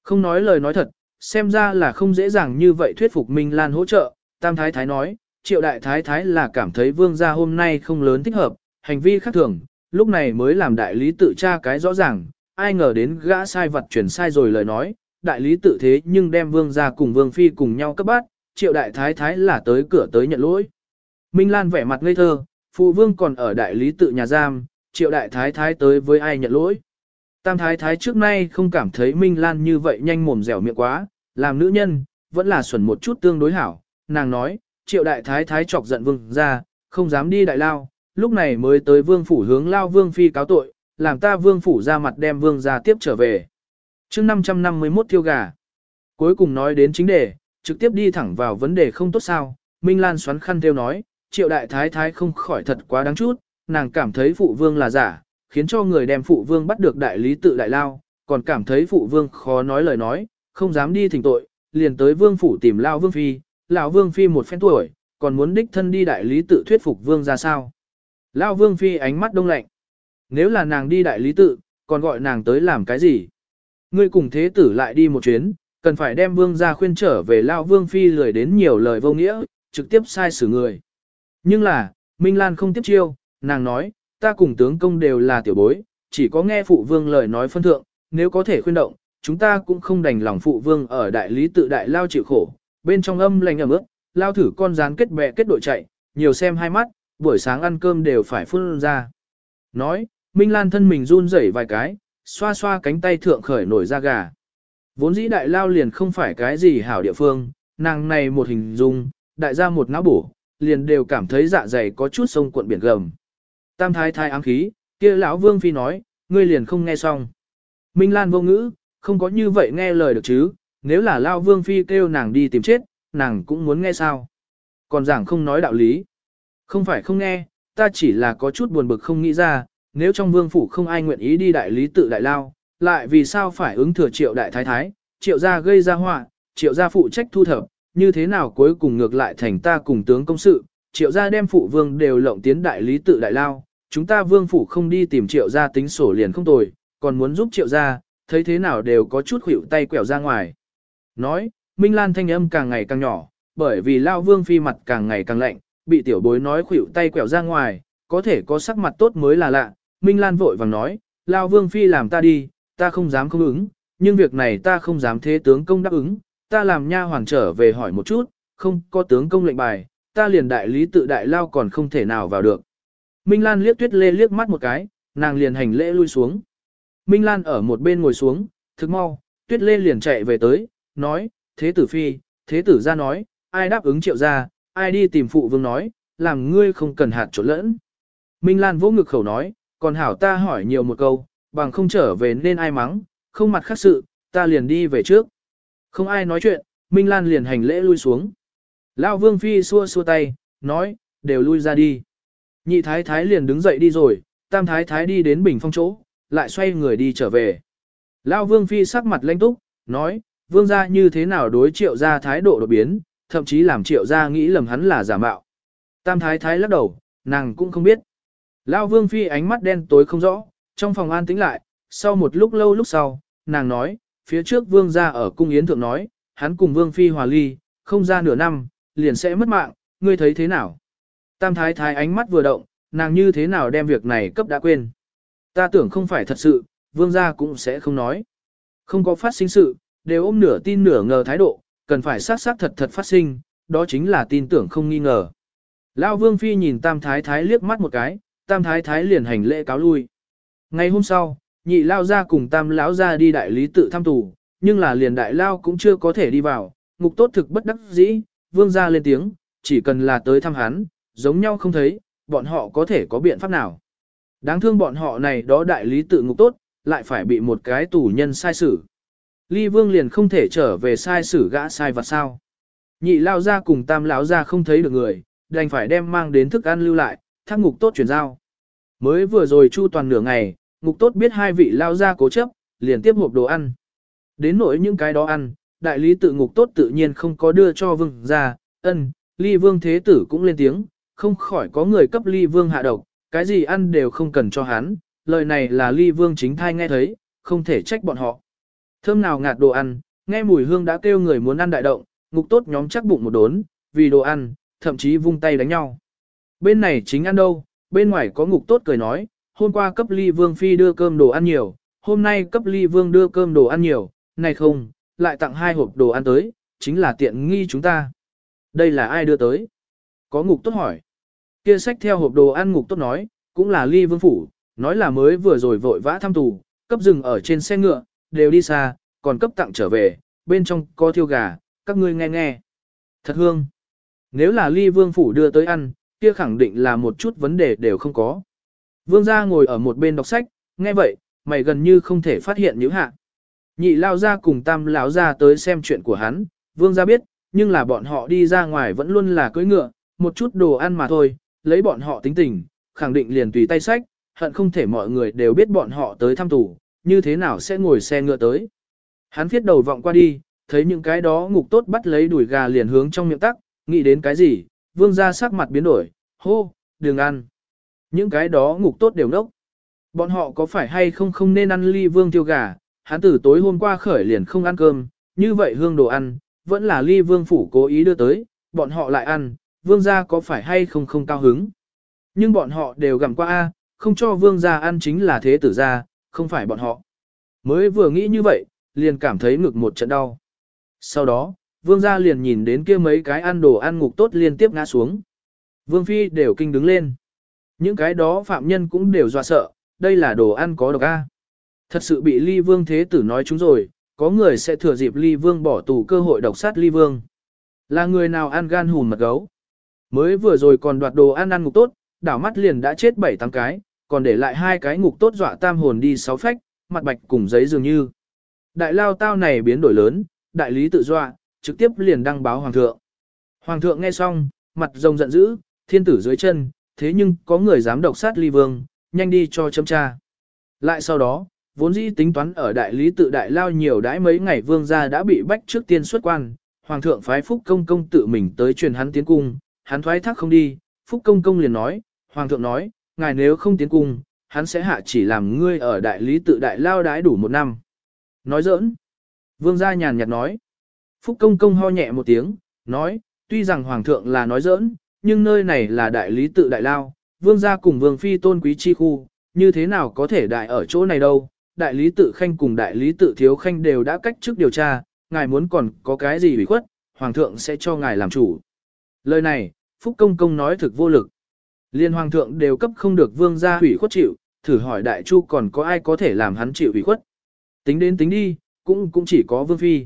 Không nói lời nói thật, xem ra là không dễ dàng như vậy thuyết phục Minh Lan hỗ trợ, tam thái thái nói, triệu đại thái thái là cảm thấy vương gia hôm nay không lớn thích hợp, hành vi khác thường, lúc này mới làm đại lý tự tra cái rõ ràng, ai ngờ đến gã sai vật chuyển sai rồi lời nói, đại lý tự thế nhưng đem vương gia cùng vương phi cùng nhau cấp bát, triệu đại thái thái là tới cửa tới nhận lỗi. Minh Lan vẻ mặt ngây thơ, phụ vương còn ở đại lý tự nhà giam, triệu đại thái thái tới với ai nhận lỗi. Tam thái thái trước nay không cảm thấy Minh Lan như vậy nhanh mồm dẻo miệng quá, làm nữ nhân, vẫn là xuẩn một chút tương đối hảo, nàng nói, triệu đại thái thái chọc giận vương ra, không dám đi đại lao, lúc này mới tới vương phủ hướng lao vương phi cáo tội, làm ta vương phủ ra mặt đem vương ra tiếp trở về. chương 551 thiêu gà. Cuối cùng nói đến chính đề, trực tiếp đi thẳng vào vấn đề không tốt sao, Minh Lan xoắn khăn theo nói, triệu đại thái thái không khỏi thật quá đáng chút, nàng cảm thấy phụ vương là giả, khiến cho người đem phụ vương bắt được đại lý tự đại lao, còn cảm thấy phụ vương khó nói lời nói, không dám đi thỉnh tội, liền tới vương phủ tìm lao vương phi, lão vương phi một phen tuổi, còn muốn đích thân đi đại lý tự thuyết phục vương ra sao. Lao vương phi ánh mắt đông lạnh. Nếu là nàng đi đại lý tự, còn gọi nàng tới làm cái gì? Ngươi cùng thế tử lại đi một chuyến, cần phải đem vương ra khuyên trở về Lao vương phi lười đến nhiều lời vô nghĩa, trực tiếp sai xử người. Nhưng là, Minh Lan không tiếp chiêu, nàng nói, ta cùng tướng công đều là tiểu bối, chỉ có nghe phụ vương lời nói phân thượng, nếu có thể khuyên động, chúng ta cũng không đành lòng phụ vương ở đại lý tự đại lao chịu khổ, bên trong âm lành ẩm ướt, lao thử con rán kết bè kết đội chạy, nhiều xem hai mắt, buổi sáng ăn cơm đều phải phun ra. Nói, Minh Lan thân mình run rẩy vài cái, xoa xoa cánh tay thượng khởi nổi da gà. Vốn dĩ đại lao liền không phải cái gì hảo địa phương, nàng này một hình dung, đại gia một não bổ, liền đều cảm thấy dạ dày có chút sông cuộn biển gầm. Tam thái thái ám khí, kia lão vương phi nói, ngươi liền không nghe xong. Minh Lan vô ngữ, không có như vậy nghe lời được chứ, nếu là lao vương phi kêu nàng đi tìm chết, nàng cũng muốn nghe sao. Còn giảng không nói đạo lý. Không phải không nghe, ta chỉ là có chút buồn bực không nghĩ ra, nếu trong vương phủ không ai nguyện ý đi đại lý tự đại lao, lại vì sao phải ứng thừa triệu đại thái thái, triệu gia gây ra họa, triệu gia phụ trách thu thập, như thế nào cuối cùng ngược lại thành ta cùng tướng công sự, triệu gia đem phụ vương đều lộng tiến đại lý tự đại lao, chúng ta vương phủ không đi tìm triệu gia tính sổ liền không tồi, còn muốn giúp triệu gia, thấy thế nào đều có chút khuỷu tay quẹo ra ngoài. Nói, Minh Lan thanh âm càng ngày càng nhỏ, bởi vì lao vương phi mặt càng ngày càng lạnh, bị tiểu bối nói khuỷu tay quẹo ra ngoài, có thể có sắc mặt tốt mới là lạ. Minh Lan vội vàng nói, lao vương phi làm ta đi, ta không dám không ứng, nhưng việc này ta không dám thế tướng công đáp ứng, ta làm nha hoàng trở về hỏi một chút, không có tướng công lệnh bài, ta liền đại lý tự đại lao còn không thể nào vào được. Minh Lan liếc tuyết lê liếc mắt một cái, nàng liền hành lễ lui xuống. Minh Lan ở một bên ngồi xuống, thức mau, tuyết lê liền chạy về tới, nói, thế tử phi, thế tử ra nói, ai đáp ứng triệu ra, ai đi tìm phụ vương nói, làm ngươi không cần hạt trộn lẫn. Minh Lan vỗ ngực khẩu nói, còn hảo ta hỏi nhiều một câu, bằng không trở về nên ai mắng, không mặt khác sự, ta liền đi về trước. Không ai nói chuyện, Minh Lan liền hành lễ lui xuống. Lão Vương Phi xua xua tay, nói, đều lui ra đi. Nhị Thái Thái liền đứng dậy đi rồi, Tam Thái Thái đi đến bình phong chỗ, lại xoay người đi trở về. Lão Vương Phi sắc mặt lênh túc, nói, Vương gia như thế nào đối triệu gia thái độ đột biến, thậm chí làm triệu gia nghĩ lầm hắn là giả mạo. Tam Thái Thái lắc đầu, nàng cũng không biết. Lão Vương Phi ánh mắt đen tối không rõ, trong phòng an tĩnh lại, sau một lúc lâu lúc sau, nàng nói, phía trước vương gia ở cung yến thượng nói, hắn cùng vương phi hòa ly, không ra nửa năm, liền sẽ mất mạng, ngươi thấy thế nào? Tam thái thái ánh mắt vừa động, nàng như thế nào đem việc này cấp đã quên. Ta tưởng không phải thật sự, vương gia cũng sẽ không nói. Không có phát sinh sự, đều ôm nửa tin nửa ngờ thái độ, cần phải xác xác thật thật phát sinh, đó chính là tin tưởng không nghi ngờ. Lão vương phi nhìn tam thái thái liếc mắt một cái, tam thái thái liền hành lễ cáo lui. Ngày hôm sau, nhị lao ra cùng tam lão ra đi đại lý tự thăm tù, nhưng là liền đại lao cũng chưa có thể đi vào, ngục tốt thực bất đắc dĩ, vương ra lên tiếng, chỉ cần là tới thăm hắn, giống nhau không thấy, bọn họ có thể có biện pháp nào. Đáng thương bọn họ này đó đại lý tự ngục tốt, lại phải bị một cái tù nhân sai xử. Ly vương liền không thể trở về sai xử gã sai vật sao. Nhị lao ra cùng tam lão ra không thấy được người, đành phải đem mang đến thức ăn lưu lại, thác ngục tốt chuyển giao. Mới vừa rồi chu toàn nửa ngày, ngục tốt biết hai vị lao ra cố chấp, liền tiếp hộp đồ ăn. Đến nỗi những cái đó ăn, đại lý tự ngục tốt tự nhiên không có đưa cho vương ra, ân, ly vương thế tử cũng lên tiếng, không khỏi có người cấp ly vương hạ độc, cái gì ăn đều không cần cho hắn, lời này là ly vương chính thai nghe thấy, không thể trách bọn họ. Thơm nào ngạt đồ ăn, nghe mùi hương đã kêu người muốn ăn đại động, ngục tốt nhóm chắc bụng một đốn, vì đồ ăn, thậm chí vung tay đánh nhau. Bên này chính ăn đâu, bên ngoài có ngục tốt cười nói, hôm qua cấp ly vương phi đưa cơm đồ ăn nhiều, hôm nay cấp ly vương đưa cơm đồ ăn nhiều, này không, lại tặng hai hộp đồ ăn tới, chính là tiện nghi chúng ta. Đây là ai đưa tới? Có ngục tốt hỏi. Kia sách theo hộp đồ ăn ngục tốt nói, cũng là ly vương phủ, nói là mới vừa rồi vội vã thăm tù, cấp rừng ở trên xe ngựa, đều đi xa, còn cấp tặng trở về, bên trong có thiêu gà, các ngươi nghe nghe. Thật hương. Nếu là ly vương phủ đưa tới ăn, kia khẳng định là một chút vấn đề đều không có. Vương gia ngồi ở một bên đọc sách, nghe vậy, mày gần như không thể phát hiện những hạ. Nhị lao ra cùng tam lão ra tới xem chuyện của hắn, vương gia biết, nhưng là bọn họ đi ra ngoài vẫn luôn là cưỡi ngựa, một chút đồ ăn mà thôi, lấy bọn họ tính tình, khẳng định liền tùy tay sách, hận không thể mọi người đều biết bọn họ tới thăm tù, như thế nào sẽ ngồi xe ngựa tới. Hắn viết đầu vọng qua đi, thấy những cái đó ngục tốt bắt lấy đuổi gà liền hướng trong miệng tắc, nghĩ đến cái gì, vương gia sắc mặt biến đổi, hô, đừng ăn. Những cái đó ngục tốt đều nốc. Bọn họ có phải hay không không nên ăn ly vương tiêu gà, hắn từ tối hôm qua khởi liền không ăn cơm, như vậy hương đồ ăn, vẫn là ly vương phủ cố ý đưa tới, bọn họ lại ăn, vương gia có phải hay không không cao hứng. Nhưng bọn họ đều gặm qua A, không cho vương gia ăn chính là thế tử gia, không phải bọn họ. Mới vừa nghĩ như vậy, liền cảm thấy ngực một trận đau. Sau đó, vương gia liền nhìn đến kia mấy cái ăn đồ ăn ngục tốt liên tiếp ngã xuống. Vương phi đều kinh đứng lên. Những cái đó phạm nhân cũng đều dọa sợ, đây là đồ ăn có độc a. Thật sự bị ly vương thế tử nói chúng rồi, có người sẽ thừa dịp ly vương bỏ tù cơ hội độc sát ly vương. Là người nào ăn gan hùn mật gấu. Mới vừa rồi còn đoạt đồ ăn ăn ngục tốt, đảo mắt liền đã chết bảy tám cái, còn để lại hai cái ngục tốt dọa tam hồn đi sáu phách, mặt bạch cùng giấy dường như. Đại lao tao này biến đổi lớn, đại lý tự dọa, trực tiếp liền đăng báo hoàng thượng. Hoàng thượng nghe xong, mặt rồng giận dữ, thiên tử dưới chân, thế nhưng có người dám độc sát ly vương, nhanh đi cho chấm tra. Lại sau đó, vốn dĩ tính toán ở đại lý tự đại lao nhiều đãi mấy ngày vương gia đã bị bách trước tiên xuất quan, hoàng thượng phái phúc công công tự mình tới truyền hắn tiến cung, hắn thoái thác không đi, phúc công công liền nói, hoàng thượng nói, ngài nếu không tiến cung, hắn sẽ hạ chỉ làm ngươi ở đại lý tự đại lao đãi đủ một năm. Nói giỡn. Vương gia nhàn nhạt nói. Phúc công công ho nhẹ một tiếng, nói, tuy rằng hoàng thượng là nói giỡn, nhưng nơi này là đại lý tự đại lao, vương gia cùng vương phi tôn quý chi khu, như thế nào có thể đại ở chỗ này đâu, đại lý tự khanh cùng đại lý tự thiếu khanh đều đã cách chức điều tra, ngài muốn còn có cái gì bị khuất, hoàng thượng sẽ cho ngài làm chủ. Lời này, Phúc Công Công nói thực vô lực. Liên hoàng thượng đều cấp không được vương gia hủy khuất chịu, thử hỏi đại chu còn có ai có thể làm hắn chịu hủy khuất. Tính đến tính đi, cũng cũng chỉ có vương phi.